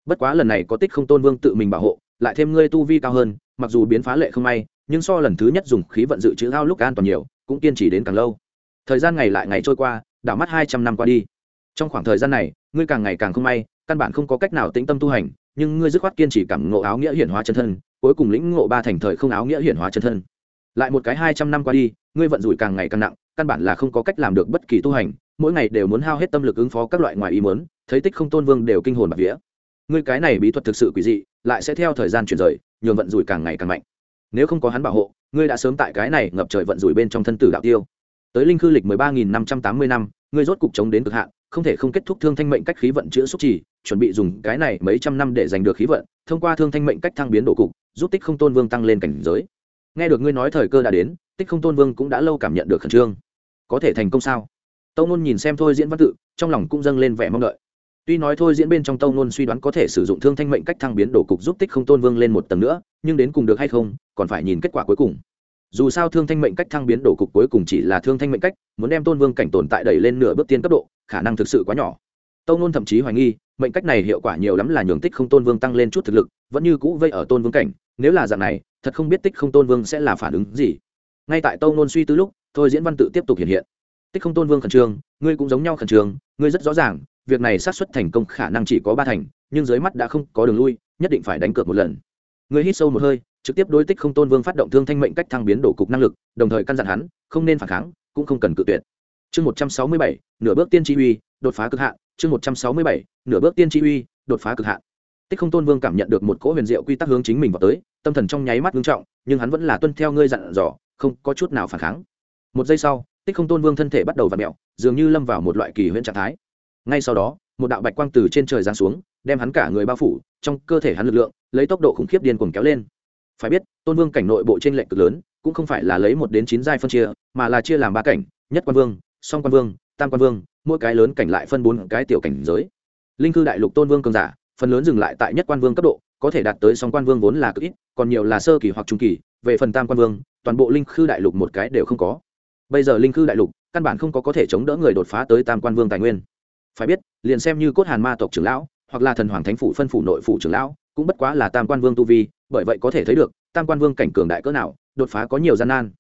Bất quá lần này có tích không tôn vương tự mình bảo hộ, lại thêm ngươi tu vi cao hơn, mặc dù biến phá lệ không may, nhưng so lần thứ nhất dùng khí vận dự trữ ao lúc an toàn nhiều, cũng kiên trì đến càng lâu. Thời gian ngày lại ngày trôi qua, đảo mắt hai trăm năm qua đi. Trong khoảng thời gian này, ngươi càng ngày càng không may, căn bản không có cách nào tĩnh tâm tu hành, nhưng ngươi dứt khoát kiên trì cảm ngộ áo nghĩa hiển hóa chân thân, cuối cùng lĩnh ngộ ba thành thời không áo nghĩa hiển hóa chân thân. Lại một cái hai trăm năm qua đi, ngươi vận rủi càng ngày càng nặng, căn bản là không có cách làm được bất kỳ tu hành mỗi ngày đều muốn hao hết tâm lực ứng phó các loại ngoài ý muốn, thấy tích không tôn vương đều kinh hồn bạc vía. Ngươi cái này bí thuật thực sự quỷ dị, lại sẽ theo thời gian chuyển rời, nhường vận rủi càng ngày càng mạnh. Nếu không có hắn bảo hộ, ngươi đã sớm tại cái này ngập trời vận rủi bên trong thân tử đạo tiêu. Tới linh khư lịch mười ba nghìn năm trăm tám mươi năm, ngươi rốt cục chống đến cực hạn, không thể không kết thúc thương thanh mệnh cách khí vận chữa xúc trì, chuẩn bị dùng cái này mấy trăm năm để giành được khí vận, thông qua thương thanh mệnh cách thăng biến độ cục, giúp tích không tôn vương tăng lên cảnh giới. Nghe được ngươi nói thời cơ đã đến, tích không tôn vương cũng đã lâu cảm nhận được khẩn trương. Có thể thành công sao? Tâu nôn nhìn xem thôi diễn văn tự, trong lòng cũng dâng lên vẻ mong đợi. Tuy nói thôi diễn bên trong tâu nôn suy đoán có thể sử dụng thương thanh mệnh cách thăng biến đổ cục giúp tích không tôn vương lên một tầng nữa, nhưng đến cùng được hay không, còn phải nhìn kết quả cuối cùng. Dù sao thương thanh mệnh cách thăng biến đổ cục cuối cùng chỉ là thương thanh mệnh cách, muốn đem tôn vương cảnh tồn tại đẩy lên nửa bước tiên cấp độ, khả năng thực sự quá nhỏ. Tâu nôn thậm chí hoài nghi, mệnh cách này hiệu quả nhiều lắm là nhường tích không tôn vương tăng lên chút thực lực, vẫn như cũ vây ở tôn vương cảnh, nếu là dạng này, thật không biết tích không tôn vương sẽ là phản ứng gì. Ngay tại tâu nôn suy tư lúc, thôi diễn văn tự tiếp tục hiện hiện tích không tôn vương khẩn trương, ngươi cũng giống nhau khẩn trương, ngươi rất rõ ràng, việc này xác suất thành công khả năng chỉ có ba thành, nhưng dưới mắt đã không có đường lui, nhất định phải đánh cược một lần. Ngươi hít sâu một hơi, trực tiếp đối tích không tôn vương phát động thương thanh mệnh cách thăng biến đổ cục năng lực, đồng thời căn dặn hắn, không nên phản kháng, cũng không cần cự tuyệt. Chương một trăm sáu mươi bảy, nửa bước tiên tri uy, đột phá cực hạn. Chương một trăm sáu mươi bảy, nửa bước tiên tri uy, đột phá cực hạn. Tích không tôn vương cảm nhận được một cỗ huyền diệu quy tắc hướng chính mình vào tới, tâm thần trong nháy mắt ngưng trọng, nhưng hắn vẫn là tuân theo ngươi dặn dò, không có chút nào phản kháng. Một giây sau tích không tôn vương thân thể bắt đầu v ặ mẹo, dường như lâm vào một loại kỳ huyễn trạng thái. Ngay sau đó, một đạo bạch quang từ trên trời giáng xuống, đem hắn cả người bao phủ, trong cơ thể hắn lực lượng, lấy tốc độ khủng khiếp điên cuồng kéo lên. Phải biết, tôn vương cảnh nội bộ trên lệch cực lớn, cũng không phải là lấy một đến chín giai phân chia, mà là chia làm ba cảnh, nhất quan vương, song quan vương, tam quan vương, mỗi cái lớn cảnh lại phân bốn cái tiểu cảnh giới. Linh cư đại lục tôn vương cường giả, phần lớn dừng lại tại nhất quan vương cấp độ, có thể đạt tới song quan vương vốn là cực ít, còn nhiều là sơ kỳ hoặc trung kỳ, về phần tam quan vương, toàn bộ linh khư đại lục một cái đều không có bây giờ linh khư đại lục, căn bản không có có thể chống đỡ người đột phá tới tam quan vương tài nguyên. Phải biết, liền xem như cốt hàn ma tộc trưởng lão, hoặc là thần hoàng thánh phủ phân phủ nội phủ trưởng lão, cũng bất quá là tam quan vương tu vi, bởi vậy có thể thấy được, tam quan vương cảnh cường đại cỡ nào, đột phá có nhiều gian nan.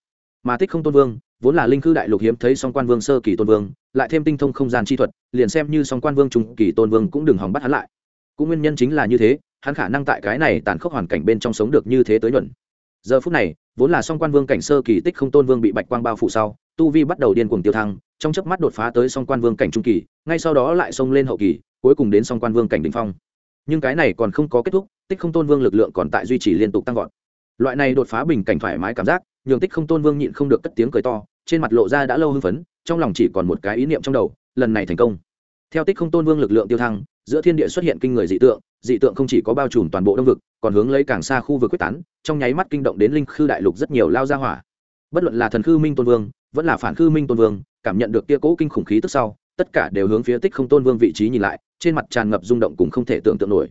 Mà tích không tôn vương, vốn là linh khư đại lục hiếm thấy song quan vương sơ kỳ tôn vương, lại thêm tinh thông không gian chi thuật, liền xem như song quan vương trung kỳ tôn vương cũng đừng hòng bắt hắn lại. Cũng nguyên nhân chính là như thế, hắn khả năng tại cái này tàn khốc hoàn cảnh bên trong sống được như thế tới nhuận. Giờ phút này vốn là song quan vương cảnh sơ kỳ tích không tôn vương bị bạch quang bao phủ sau, tu vi bắt đầu điên cuồng tiêu thăng, trong chớp mắt đột phá tới song quan vương cảnh trung kỳ, ngay sau đó lại xông lên hậu kỳ, cuối cùng đến song quan vương cảnh đ ỉ n h phong. Nhưng cái này còn không có kết thúc, tích không tôn vương lực lượng còn tại duy trì liên tục tăng vọt. Loại này đột phá bình cảnh thoải mái cảm giác, nhường tích không tôn vương nhịn không được cất tiếng cười to, trên mặt lộ ra đã lâu hưng phấn, trong lòng chỉ còn một cái ý niệm trong đầu, lần này thành công. Theo tích không tôn vương lực lượng tiêu thăng, giữa thiên địa xuất hiện kinh người dị tượng dị tượng không chỉ có bao trùm toàn bộ đông vực, còn hướng lấy càng xa khu vực quyết tán, trong nháy mắt kinh động đến linh khư đại lục rất nhiều lao ra hỏa. Bất luận là thần khư minh tôn vương, vẫn là phản khư minh tôn vương, cảm nhận được tia cỗ kinh khủng khí tức sau, tất cả đều hướng phía tích không tôn vương vị trí nhìn lại, trên mặt tràn ngập rung động cùng không thể tưởng tượng nổi.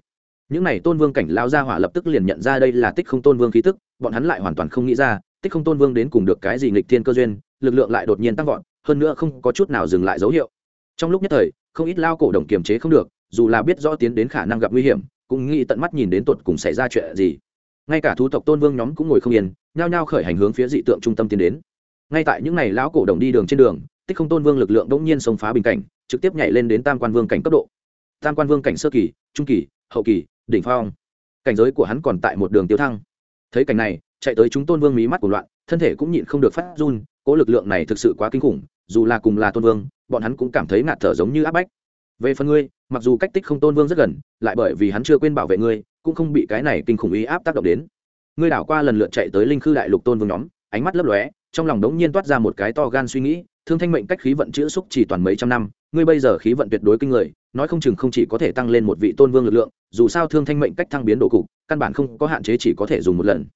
Những n à y tôn vương cảnh lao ra hỏa lập tức liền nhận ra đây là tích không tôn vương khí tức, bọn hắn lại hoàn toàn không nghĩ ra, tích không tôn vương đến cùng được cái gì nghịch thiên cơ duyên, lực lượng lại đột nhiên tăng vọt, hơn nữa không có chút nào dừng lại dấu hiệu. Trong lúc nhất thời, không ít lao cổ đồng kiềm chế không được dù là biết rõ tiến đến khả năng gặp nguy hiểm, cũng nghĩ tận mắt nhìn đến tột cùng xảy ra chuyện gì. Ngay cả thú tộc tôn vương nhóm cũng ngồi không yên, nhao nhao khởi hành hướng phía dị tượng trung tâm tiến đến. Ngay tại những ngày lão cổ đồng đi đường trên đường, tích không tôn vương lực lượng đống nhiên xông phá bình cảnh, trực tiếp nhảy lên đến tam quan vương cảnh cấp độ. Tam quan vương cảnh sơ kỳ, trung kỳ, hậu kỳ, đỉnh phong. Cảnh giới của hắn còn tại một đường tiêu thăng. Thấy cảnh này, chạy tới chúng tôn vương mí mắt của loạn, thân thể cũng nhịn không được phát run, cố lực lượng này thực sự quá kinh khủng, dù là cùng là tôn vương, bọn hắn cũng cảm thấy ngạt thở giống như áp bách. Về phần ngươi mặc dù cách tích không tôn vương rất gần, lại bởi vì hắn chưa quên bảo vệ ngươi, cũng không bị cái này kinh khủng ý áp tác động đến. Ngươi đảo qua lần lượt chạy tới linh khư đại lục tôn vương nhóm, ánh mắt lấp lóe, trong lòng đống nhiên toát ra một cái to gan suy nghĩ, thương thanh mệnh cách khí vận chữa xúc chỉ toàn mấy trăm năm, ngươi bây giờ khí vận tuyệt đối kinh người, nói không chừng không chỉ có thể tăng lên một vị tôn vương lực lượng, dù sao thương thanh mệnh cách thăng biến độ cục, căn bản không có hạn chế chỉ có thể dùng một lần.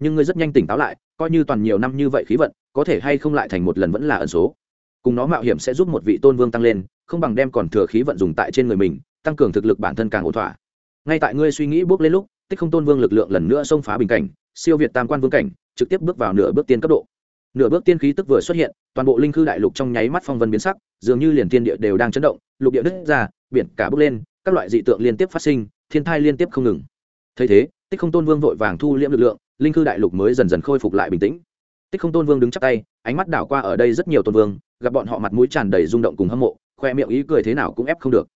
Nhưng ngươi rất nhanh tỉnh táo lại, coi như toàn nhiều năm như vậy khí vận, có thể hay không lại thành một lần vẫn là ẩn số. Cùng nó mạo hiểm sẽ giúp một vị tôn vương tăng lên không bằng đem còn thừa khí vận dùng tại trên người mình, tăng cường thực lực bản thân càng ổn thỏa. Ngay tại ngươi suy nghĩ bước lên lúc, tích không tôn vương lực lượng lần nữa xông phá bình cảnh, siêu việt tam quan vương cảnh, trực tiếp bước vào nửa bước tiên cấp độ. Nửa bước tiên khí tức vừa xuất hiện, toàn bộ linh khư đại lục trong nháy mắt phong vân biến sắc, dường như liền tiên địa đều đang chấn động, lục địa nứt ra, biển cả bước lên, các loại dị tượng liên tiếp phát sinh, thiên thai liên tiếp không ngừng. Thấy thế, tích không tôn vương vội vàng thu liễm lực lượng, linh khư đại lục mới dần dần khôi phục lại bình tĩnh. Tích không tôn vương đứng chắc tay, ánh mắt đảo qua ở đây rất nhiều tôn vương, gặp bọn họ mặt mũi tràn đầy rung động cùng hâm mộ khoe miệng ý cười thế nào cũng ép không được.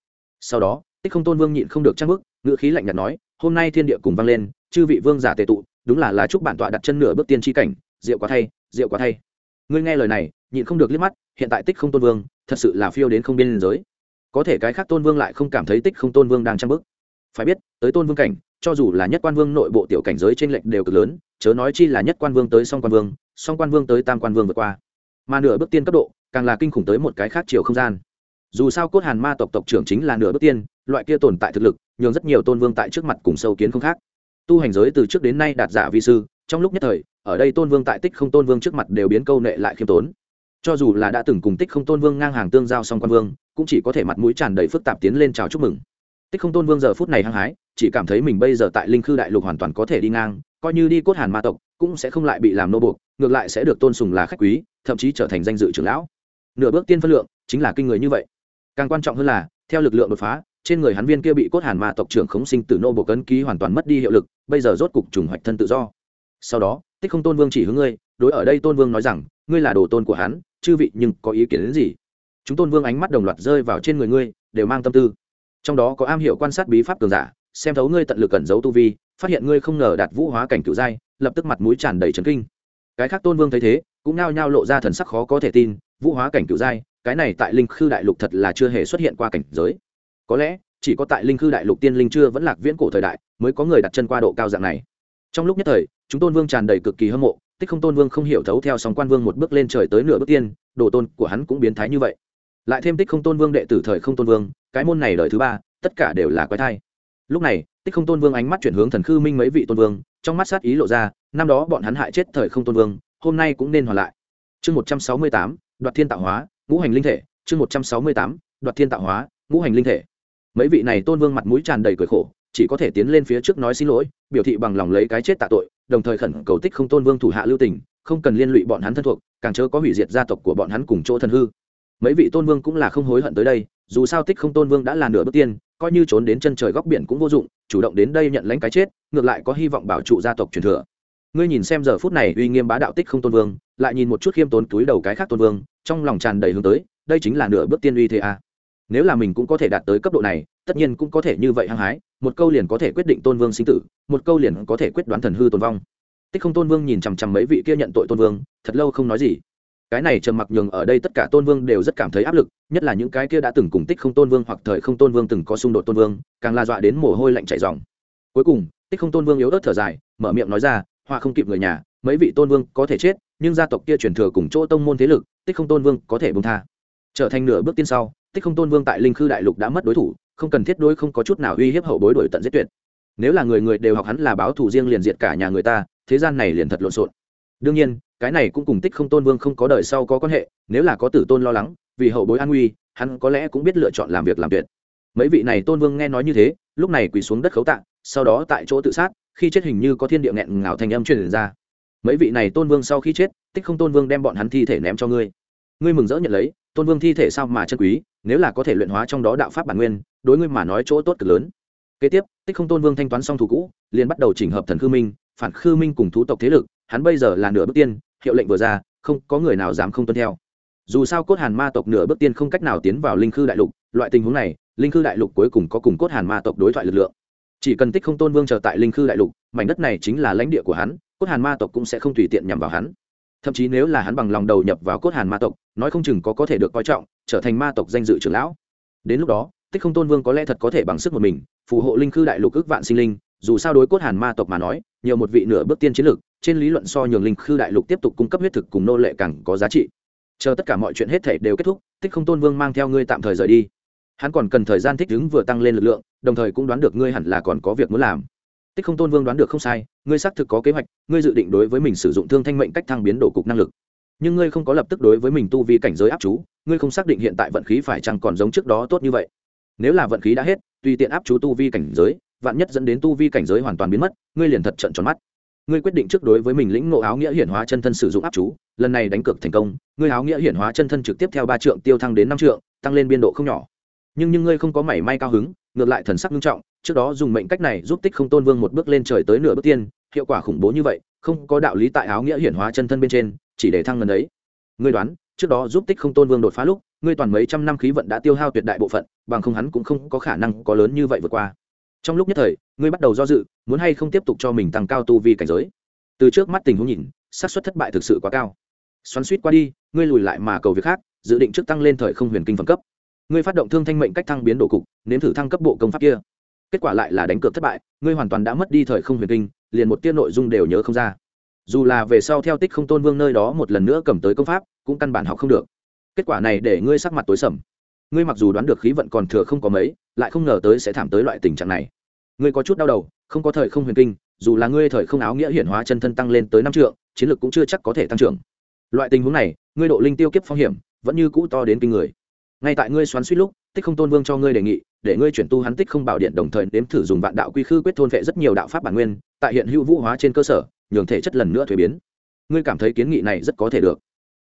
Sau đó, tích không tôn vương nhịn không được trang bức, ngữ khí lạnh nhạt nói, hôm nay thiên địa cùng vang lên, chư vị vương giả tề tụ, đúng là lá chúc bản tọa đặt chân nửa bước tiên tri cảnh rượu quá thay rượu quá thay. Ngươi nghe lời này, nhịn không được liếc mắt, hiện tại tích không tôn vương thật sự là phiêu đến không biên giới. Có thể cái khác tôn vương lại không cảm thấy tích không tôn vương đang trang bức. Phải biết, tới tôn vương cảnh, cho dù là nhất quan vương nội bộ tiểu cảnh giới trên lệnh đều cực lớn, chớ nói chi là nhất quan vương tới song quan vương, song quan vương tới tam quan vương vượt qua. Mà nửa bước tiên cấp độ, càng là kinh khủng tới một cái khác chiều không gian dù sao cốt hàn ma tộc tộc trưởng chính là nửa bước tiên, loại kia tồn tại thực lực, nhường rất nhiều tôn vương tại trước mặt cùng sâu kiến không khác. Tu hành giới từ trước đến nay đạt giả vi sư, trong lúc nhất thời, ở đây tôn vương tại tích không tôn vương trước mặt đều biến câu nệ lại khiêm tốn. Cho dù là đã từng cùng tích không tôn vương ngang hàng tương giao song quan vương, cũng chỉ có thể mặt mũi tràn đầy phức tạp tiến lên chào chúc mừng. Tích không tôn vương giờ phút này hăng hái, chỉ cảm thấy mình bây giờ tại linh khư đại lục hoàn toàn có thể đi ngang, coi như đi cốt hàn ma tộc, cũng sẽ không lại bị làm nô buộc, ngược lại sẽ được tôn sùng là khách quý, thậm chí trở thành danh dự trưởng lão. Nửa bước tiên phân lượng, chính là kinh người như vậy càng quan trọng hơn là, theo lực lượng đột phá, trên người hắn viên kia bị cốt hàn ma tộc trưởng khống sinh tử nô bộ cấn ký hoàn toàn mất đi hiệu lực, bây giờ rốt cục trùng hoạch thân tự do. Sau đó, tích không tôn vương chỉ hướng ngươi, đối ở đây tôn vương nói rằng, ngươi là đồ tôn của hắn, chư vị nhưng có ý kiến đến gì? Chúng tôn vương ánh mắt đồng loạt rơi vào trên người ngươi, đều mang tâm tư. Trong đó có am hiểu quan sát bí pháp cường giả, xem thấu ngươi tận lực cẩn giấu tu vi, phát hiện ngươi không ngờ đạt vũ hóa cảnh cựu giai, lập tức mặt mũi tràn đầy trấn kinh. Cái khác tôn vương thấy thế, cũng nao nhao lộ ra thần sắc khó có thể tin, vũ hóa cảnh cựu giai cái này tại linh khư đại lục thật là chưa hề xuất hiện qua cảnh giới. Có lẽ, chỉ có tại linh khư đại lục tiên linh chưa vẫn lạc viễn cổ thời đại mới có người đặt chân qua độ cao dạng này. Trong lúc nhất thời, chúng tôn vương tràn đầy cực kỳ hâm mộ, tích không tôn vương không hiểu thấu theo sóng quan vương một bước lên trời tới nửa bước tiên, đồ tôn của hắn cũng biến thái như vậy. Lại thêm tích không tôn vương đệ tử thời không tôn vương, cái môn này đời thứ ba, tất cả đều là quái thai. Lúc này, tích không tôn vương ánh mắt chuyển hướng thần khư minh mấy vị tôn vương, trong mắt sát ý lộ ra, năm đó bọn hắn hại chết thời không tôn vương, hôm nay cũng nên hoàn lại. Chương một trăm sáu mươi tám đoạt thiên tạo hóa, ngũ hành linh thể, chương một trăm sáu mươi tám, đoạt thiên tạo hóa, ngũ hành linh thể. Mấy vị này tôn vương mặt mũi tràn đầy cười khổ, chỉ có thể tiến lên phía trước nói xin lỗi, biểu thị bằng lòng lấy cái chết tạ tội, đồng thời khẩn cầu tích không tôn vương thủ hạ lưu tình, không cần liên lụy bọn hắn thân thuộc, càng chớ có hủy diệt gia tộc của bọn hắn cùng chỗ thân hư. Mấy vị tôn vương cũng là không hối hận tới đây, dù sao tích không tôn vương đã là nửa bước tiên, coi như trốn đến chân trời góc biển cũng vô dụng, chủ động đến đây nhận lãnh cái chết, ngược lại có hy vọng bảo trụ gia tộc truyền thừa ngươi nhìn xem giờ phút này uy nghiêm bá đạo tích không tôn vương, lại nhìn một chút khiêm tốn túi đầu cái khác tôn vương, trong lòng tràn đầy hướng tới, đây chính là nửa bước tiên uy thế a. Nếu là mình cũng có thể đạt tới cấp độ này, tất nhiên cũng có thể như vậy hăng hái, một câu liền có thể quyết định tôn vương sinh tử, một câu liền có thể quyết đoán thần hư tồn vong. Tích không tôn vương nhìn chằm chằm mấy vị kia nhận tội tôn vương, thật lâu không nói gì. Cái này trầm mặc nhường ở đây tất cả tôn vương đều rất cảm thấy áp lực, nhất là những cái kia đã từng cùng tích không tôn vương hoặc thời không tôn vương từng có xung đột tôn vương, càng la dọa đến mồ hôi lạnh chảy dòng cuối cùng, tích không tôn vương yếu ớt thở dài, mở miệng nói ra hoa không kịp người nhà, mấy vị tôn vương có thể chết, nhưng gia tộc kia truyền thừa cùng chỗ tông môn thế lực, tích không tôn vương có thể bông tha. Trở thành nửa bước tiên sau, tích không tôn vương tại linh khư đại lục đã mất đối thủ, không cần thiết đối không có chút nào uy hiếp hậu bối đổi tận giết tuyệt. Nếu là người người đều học hắn là báo thù riêng liền diệt cả nhà người ta, thế gian này liền thật lộn xộn. Đương nhiên, cái này cũng cùng tích không tôn vương không có đời sau có quan hệ, nếu là có tử tôn lo lắng, vì hậu bối an nguy, hắn có lẽ cũng biết lựa chọn làm việc làm tuyệt. Mấy vị này tôn vương nghe nói như thế, lúc này quỳ xuống đất khấu tạ, sau đó tại chỗ tự sát khi chết hình như có thiên địa nghẹn ngào thành âm truyền ra. Mấy vị này tôn vương sau khi chết, tích không tôn vương đem bọn hắn thi thể ném cho ngươi. Ngươi mừng rỡ nhận lấy, tôn vương thi thể sao mà chân quý, nếu là có thể luyện hóa trong đó đạo pháp bản nguyên, đối ngươi mà nói chỗ tốt cực lớn. Kế tiếp, tích không tôn vương thanh toán xong thủ cũ, liền bắt đầu chỉnh hợp thần khư minh, phản khư minh cùng thú tộc thế lực, hắn bây giờ là nửa bước tiên, hiệu lệnh vừa ra, không có người nào dám không tuân theo. Dù sao cốt hàn ma tộc nửa bước tiên không cách nào tiến vào linh khư đại lục, loại tình huống này, linh khư đại lục cuối cùng có cùng cốt hàn ma tộc đối thoại lực lượng chỉ cần tích không tôn vương chờ tại linh khư đại lục, mảnh đất này chính là lãnh địa của hắn, cốt hàn ma tộc cũng sẽ không tùy tiện nhằm vào hắn. Thậm chí nếu là hắn bằng lòng đầu nhập vào cốt hàn ma tộc, nói không chừng có có thể được coi trọng, trở thành ma tộc danh dự trưởng lão. Đến lúc đó, tích không tôn vương có lẽ thật có thể bằng sức một mình, phù hộ linh khư đại lục ước vạn sinh linh, dù sao đối cốt hàn ma tộc mà nói, nhiều một vị nửa bước tiên chiến lược trên lý luận so nhường linh khư đại lục tiếp tục cung cấp huyết thực cùng nô lệ càng có giá trị. Chờ tất cả mọi chuyện hết thể đều kết thúc, tích không tôn vương mang theo ngươi tạm thời rời đi hắn còn cần thời gian thích ứng vừa tăng lên lực lượng, đồng thời cũng đoán được ngươi hẳn là còn có việc muốn làm. Tích không tôn vương đoán được không sai, ngươi xác thực có kế hoạch, ngươi dự định đối với mình sử dụng thương thanh mệnh cách thăng biến đổ cục năng lực. Nhưng ngươi không có lập tức đối với mình tu vi cảnh giới áp chú, ngươi không xác định hiện tại vận khí phải chăng còn giống trước đó tốt như vậy. Nếu là vận khí đã hết, tùy tiện áp chú tu vi cảnh giới, vạn nhất dẫn đến tu vi cảnh giới hoàn toàn biến mất, ngươi liền thật trận tròn mắt. Ngươi quyết định trước đối với mình lĩnh ngộ áo nghĩa hiển hóa chân thân sử dụng áp chú, lần này đánh cược thành công, ngươi áo nghĩa hiển hóa chân thân trực tiếp theo ba trượng tiêu thăng đến năm trượng, tăng lên biên độ không nhỏ nhưng nhưng ngươi không có mảy may cao hứng, ngược lại thần sắc nghiêm trọng, trước đó dùng mệnh cách này giúp tích không tôn vương một bước lên trời tới nửa bước tiên, hiệu quả khủng bố như vậy, không có đạo lý tại áo nghĩa hiển hóa chân thân bên trên, chỉ để thăng lần ấy. Ngươi đoán, trước đó giúp tích không tôn vương đột phá lúc, ngươi toàn mấy trăm năm khí vận đã tiêu hao tuyệt đại bộ phận, bằng không hắn cũng không có khả năng có lớn như vậy vượt qua. Trong lúc nhất thời, ngươi bắt đầu do dự, muốn hay không tiếp tục cho mình tăng cao tu vi cảnh giới. Từ trước mắt tình huống nhìn, xác suất thất bại thực sự quá cao. Xoắn suýt qua đi, ngươi lùi lại mà cầu việc khác, dự định trước tăng lên thời không huyền kinh phẩm cấp ngươi phát động thương thanh mệnh cách thăng biến độ cục, nếm thử thăng cấp bộ công pháp kia. Kết quả lại là đánh cược thất bại, ngươi hoàn toàn đã mất đi thời không huyền kinh, liền một tiết nội dung đều nhớ không ra. Dù là về sau theo tích không tôn vương nơi đó một lần nữa cầm tới công pháp, cũng căn bản học không được. Kết quả này để ngươi sắc mặt tối sầm. Ngươi mặc dù đoán được khí vận còn thừa không có mấy, lại không ngờ tới sẽ thảm tới loại tình trạng này. Ngươi có chút đau đầu, không có thời không huyền kinh, dù là ngươi thời không áo nghĩa hiển hóa chân thân tăng lên tới năm trượng, chiến lược cũng chưa chắc có thể tăng trưởng. Loại tình huống này, ngươi độ linh tiêu kiếp phong hiểm, vẫn như cũ to đến kinh người ngay tại ngươi xoắn suýt lúc, tích không tôn vương cho ngươi đề nghị, để ngươi chuyển tu hắn tích không bảo điện đồng thời nếm thử dùng vạn đạo quy khư quyết thôn vệ rất nhiều đạo pháp bản nguyên, tại hiện hữu vũ hóa trên cơ sở, nhường thể chất lần nữa thuế biến. Ngươi cảm thấy kiến nghị này rất có thể được.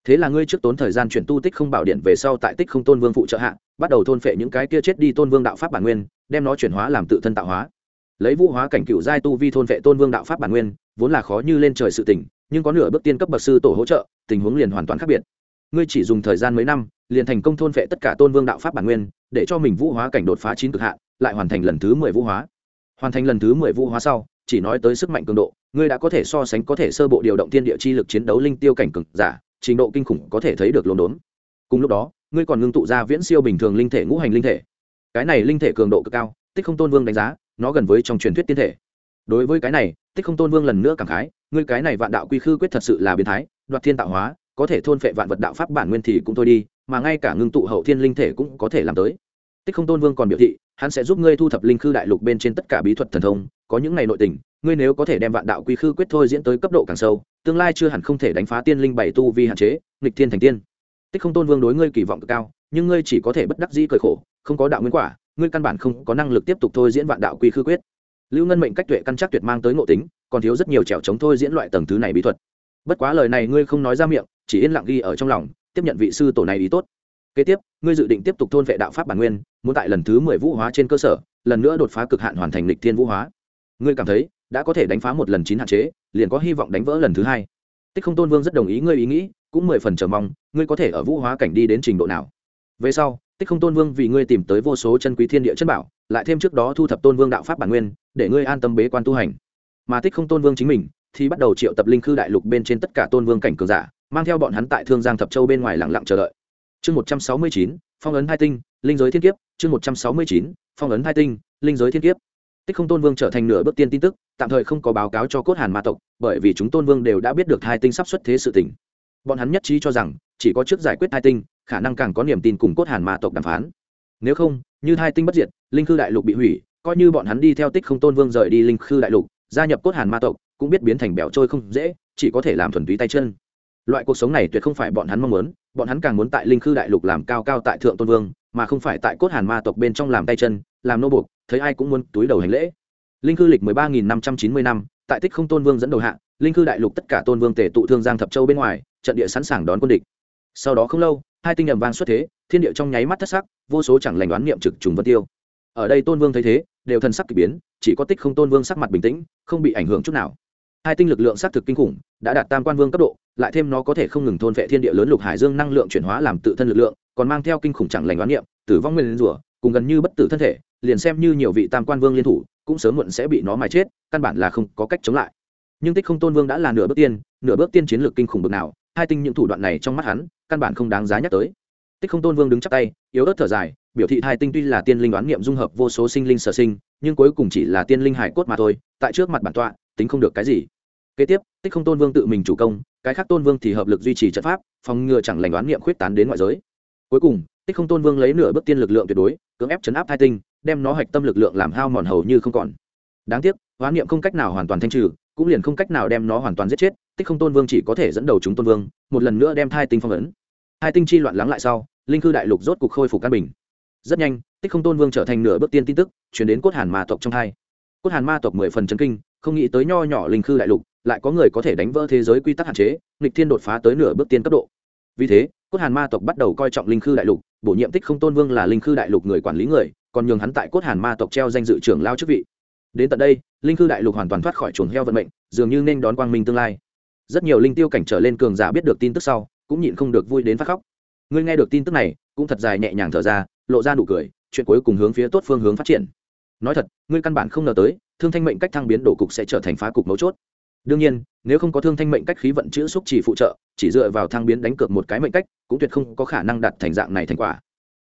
Thế là ngươi trước tốn thời gian chuyển tu tích không bảo điện về sau tại tích không tôn vương phụ trợ hạ, bắt đầu thôn phệ những cái kia chết đi tôn vương đạo pháp bản nguyên, đem nó chuyển hóa làm tự thân tạo hóa. Lấy vũ hóa cảnh cựu giai tu vi thôn phệ tôn vương đạo pháp bản nguyên, vốn là khó như lên trời sự tỉnh nhưng có nửa bước tiên cấp bậc sư tổ hỗ trợ, tình huống liền hoàn toàn khác biệt ngươi chỉ dùng thời gian mấy năm, liền thành công thôn vệ tất cả tôn vương đạo pháp bản nguyên, để cho mình vũ hóa cảnh đột phá chín cực hạn, lại hoàn thành lần thứ mười vũ hóa. Hoàn thành lần thứ mười vũ hóa sau, chỉ nói tới sức mạnh cường độ, ngươi đã có thể so sánh có thể sơ bộ điều động thiên địa chi lực chiến đấu linh tiêu cảnh cực giả, trình độ kinh khủng có thể thấy được lồn đốn. Cùng lúc đó, ngươi còn ngưng tụ ra viễn siêu bình thường linh thể ngũ hành linh thể. Cái này linh thể cường độ cực cao, tích không tôn vương đánh giá, nó gần với trong truyền thuyết tiên thể. Đối với cái này, tích không tôn vương lần nữa cảm khái, ngươi cái này vạn đạo quy khư quyết thật sự là biến thái, đoạt thiên tạo hóa có thể thôn phệ vạn vật đạo pháp bản nguyên thì cũng thôi đi, mà ngay cả ngưng tụ hậu thiên linh thể cũng có thể làm tới. Tích không tôn vương còn biểu thị, hắn sẽ giúp ngươi thu thập linh khư đại lục bên trên tất cả bí thuật thần thông, có những ngày nội tình, ngươi nếu có thể đem vạn đạo quy khư quyết thôi diễn tới cấp độ càng sâu, tương lai chưa hẳn không thể đánh phá tiên linh bảy tu vi hạn chế, nghịch thiên thành tiên. Tích không tôn vương đối ngươi kỳ vọng cực cao, nhưng ngươi chỉ có thể bất đắc dĩ cởi khổ, không có đạo nguyên quả, ngươi căn bản không có năng lực tiếp tục thôi diễn vạn đạo quy khư quyết. Lưu ngân mệnh cách tuệ căn chắc tuyệt mang tới ngộ tính, còn thiếu rất nhiều trèo chống thôi diễn loại tầng thứ này bí thuật. Bất quá lời này ngươi không nói ra miệng chỉ yên lặng ghi ở trong lòng, tiếp nhận vị sư tổ này ý tốt. Kế tiếp, ngươi dự định tiếp tục thôn vệ đạo pháp bản nguyên, muốn tại lần thứ mười vũ hóa trên cơ sở, lần nữa đột phá cực hạn hoàn thành lịch thiên vũ hóa. Ngươi cảm thấy, đã có thể đánh phá một lần chín hạn chế, liền có hy vọng đánh vỡ lần thứ hai. Tích không tôn vương rất đồng ý ngươi ý nghĩ, cũng mười phần chờ mong, ngươi có thể ở vũ hóa cảnh đi đến trình độ nào. Về sau, tích không tôn vương vì ngươi tìm tới vô số chân quý thiên địa chân bảo, lại thêm trước đó thu thập tôn vương đạo pháp bản nguyên, để ngươi an tâm bế quan tu hành. Mà tích không tôn vương chính mình, thì bắt đầu triệu tập linh khư đại lục bên trên tất cả tôn vương cảnh cường giả mang theo bọn hắn tại thương giang thập châu bên ngoài lặng lặng chờ đợi. Chương một trăm sáu mươi chín, phong ấn hai tinh, linh giới thiên kiếp. Chương một trăm sáu mươi chín, phong ấn hai tinh, linh giới thiên kiếp. Tích không tôn vương trở thành nửa bước tiên tin tức, tạm thời không có báo cáo cho cốt hàn ma tộc, bởi vì chúng tôn vương đều đã biết được hai tinh sắp xuất thế sự tỉnh bọn hắn nhất trí cho rằng, chỉ có trước giải quyết hai tinh, khả năng càng có niềm tin cùng cốt hàn ma tộc đàm phán. Nếu không, như hai tinh bất diệt, linh khư đại lục bị hủy, coi như bọn hắn đi theo tích không tôn vương rời đi linh khư đại lục, gia nhập cốt hàn ma tộc, cũng biết biến thành bẻo trôi không dễ, chỉ có thể làm thuần túy tay chân loại cuộc sống này tuyệt không phải bọn hắn mong muốn, bọn hắn càng muốn tại linh khư đại lục làm cao cao tại thượng tôn vương, mà không phải tại cốt hàn ma tộc bên trong làm tay chân, làm nô buộc, thấy ai cũng muốn túi đầu hành lễ. Linh khư lịch mười ba nghìn năm trăm chín mươi năm, tại tích không tôn vương dẫn đầu hạ, linh khư đại lục tất cả tôn vương tể tụ thương giang thập châu bên ngoài, trận địa sẵn sàng đón quân địch. Sau đó không lâu, hai tinh nhầm vang xuất thế, thiên địa trong nháy mắt thất sắc, vô số chẳng lành đoán niệm trực trùng vân tiêu. Ở đây tôn vương thấy thế, đều thân sắc k ỳ biến, chỉ có tích không tôn vương sắc mặt bình tĩnh, không bị ảnh hưởng chút nào hai tinh lực lượng xác thực kinh khủng, đã đạt tam quan vương cấp độ, lại thêm nó có thể không ngừng thôn vệ thiên địa lớn lục hải dương năng lượng chuyển hóa làm tự thân lực lượng, còn mang theo kinh khủng chẳng lành đoán niệm, tử vong nguyên rủa, cùng gần như bất tử thân thể, liền xem như nhiều vị tam quan vương liên thủ, cũng sớm muộn sẽ bị nó mài chết, căn bản là không có cách chống lại. Nhưng tích không tôn vương đã là nửa bước tiên, nửa bước tiên chiến lược kinh khủng bực nào, hai tinh những thủ đoạn này trong mắt hắn, căn bản không đáng giá nhắc tới. Tích không tôn vương đứng chắp tay, yếu ớt thở dài, biểu thị hai tinh tuy là tiên linh đoán niệm dung hợp vô số sinh linh sở sinh, nhưng cuối cùng chỉ là tiên linh hải cốt mà thôi, tại trước mặt bản tọa tính không được cái gì. Kế tiếp, tích không tôn vương tự mình chủ công, cái khác tôn vương thì hợp lực duy trì trận pháp, phòng ngừa chẳng lành đoán nghiệm khuyết tán đến ngoại giới. Cuối cùng, tích không tôn vương lấy nửa bước tiên lực lượng tuyệt đối, cưỡng ép chấn áp thai tinh, đem nó hạch tâm lực lượng làm hao mòn hầu như không còn. Đáng tiếc hoán niệm không cách nào hoàn toàn thanh trừ, cũng liền không cách nào đem nó hoàn toàn giết chết, tích không tôn vương chỉ có thể dẫn đầu chúng tôn vương, một lần nữa đem thai tinh phong ấn. Hai tinh chi loạn lắng lại sau, linh cư đại lục rốt cục khôi phục căn bình. Rất nhanh, tích không tôn vương trở thành nửa bước tiên tin tức chuyển đến cốt hàn ma tộc trong hai. Cốt hàn ma tộc mười phần chân kinh không nghĩ tới nho nhỏ linh Khư đại lục lại có người có thể đánh vỡ thế giới quy tắc hạn chế, nghịch thiên đột phá tới nửa bước tiên cấp độ. Vì thế, cốt hàn ma tộc bắt đầu coi trọng linh khư đại lục, bổ nhiệm tích không tôn vương là linh khư đại lục người quản lý người, còn nhường hắn tại cốt hàn ma tộc treo danh dự trưởng lao chức vị. Đến tận đây, linh khư đại lục hoàn toàn thoát khỏi chuồng heo vận mệnh, dường như nên đón quang minh tương lai. Rất nhiều linh tiêu cảnh trở lên cường giả biết được tin tức sau, cũng nhịn không được vui đến phát khóc. Ngươi nghe được tin tức này, cũng thật dài nhẹ nhàng thở ra, lộ ra nụ cười, chuyện cuối cùng hướng phía tốt phương hướng phát triển nói thật, ngươi căn bản không ngờ tới, thương thanh mệnh cách thăng biến đổ cục sẽ trở thành phá cục mấu chốt. Đương nhiên, nếu không có thương thanh mệnh cách khí vận chữ xúc chỉ phụ trợ, chỉ dựa vào thăng biến đánh cược một cái mệnh cách, cũng tuyệt không có khả năng đạt thành dạng này thành quả.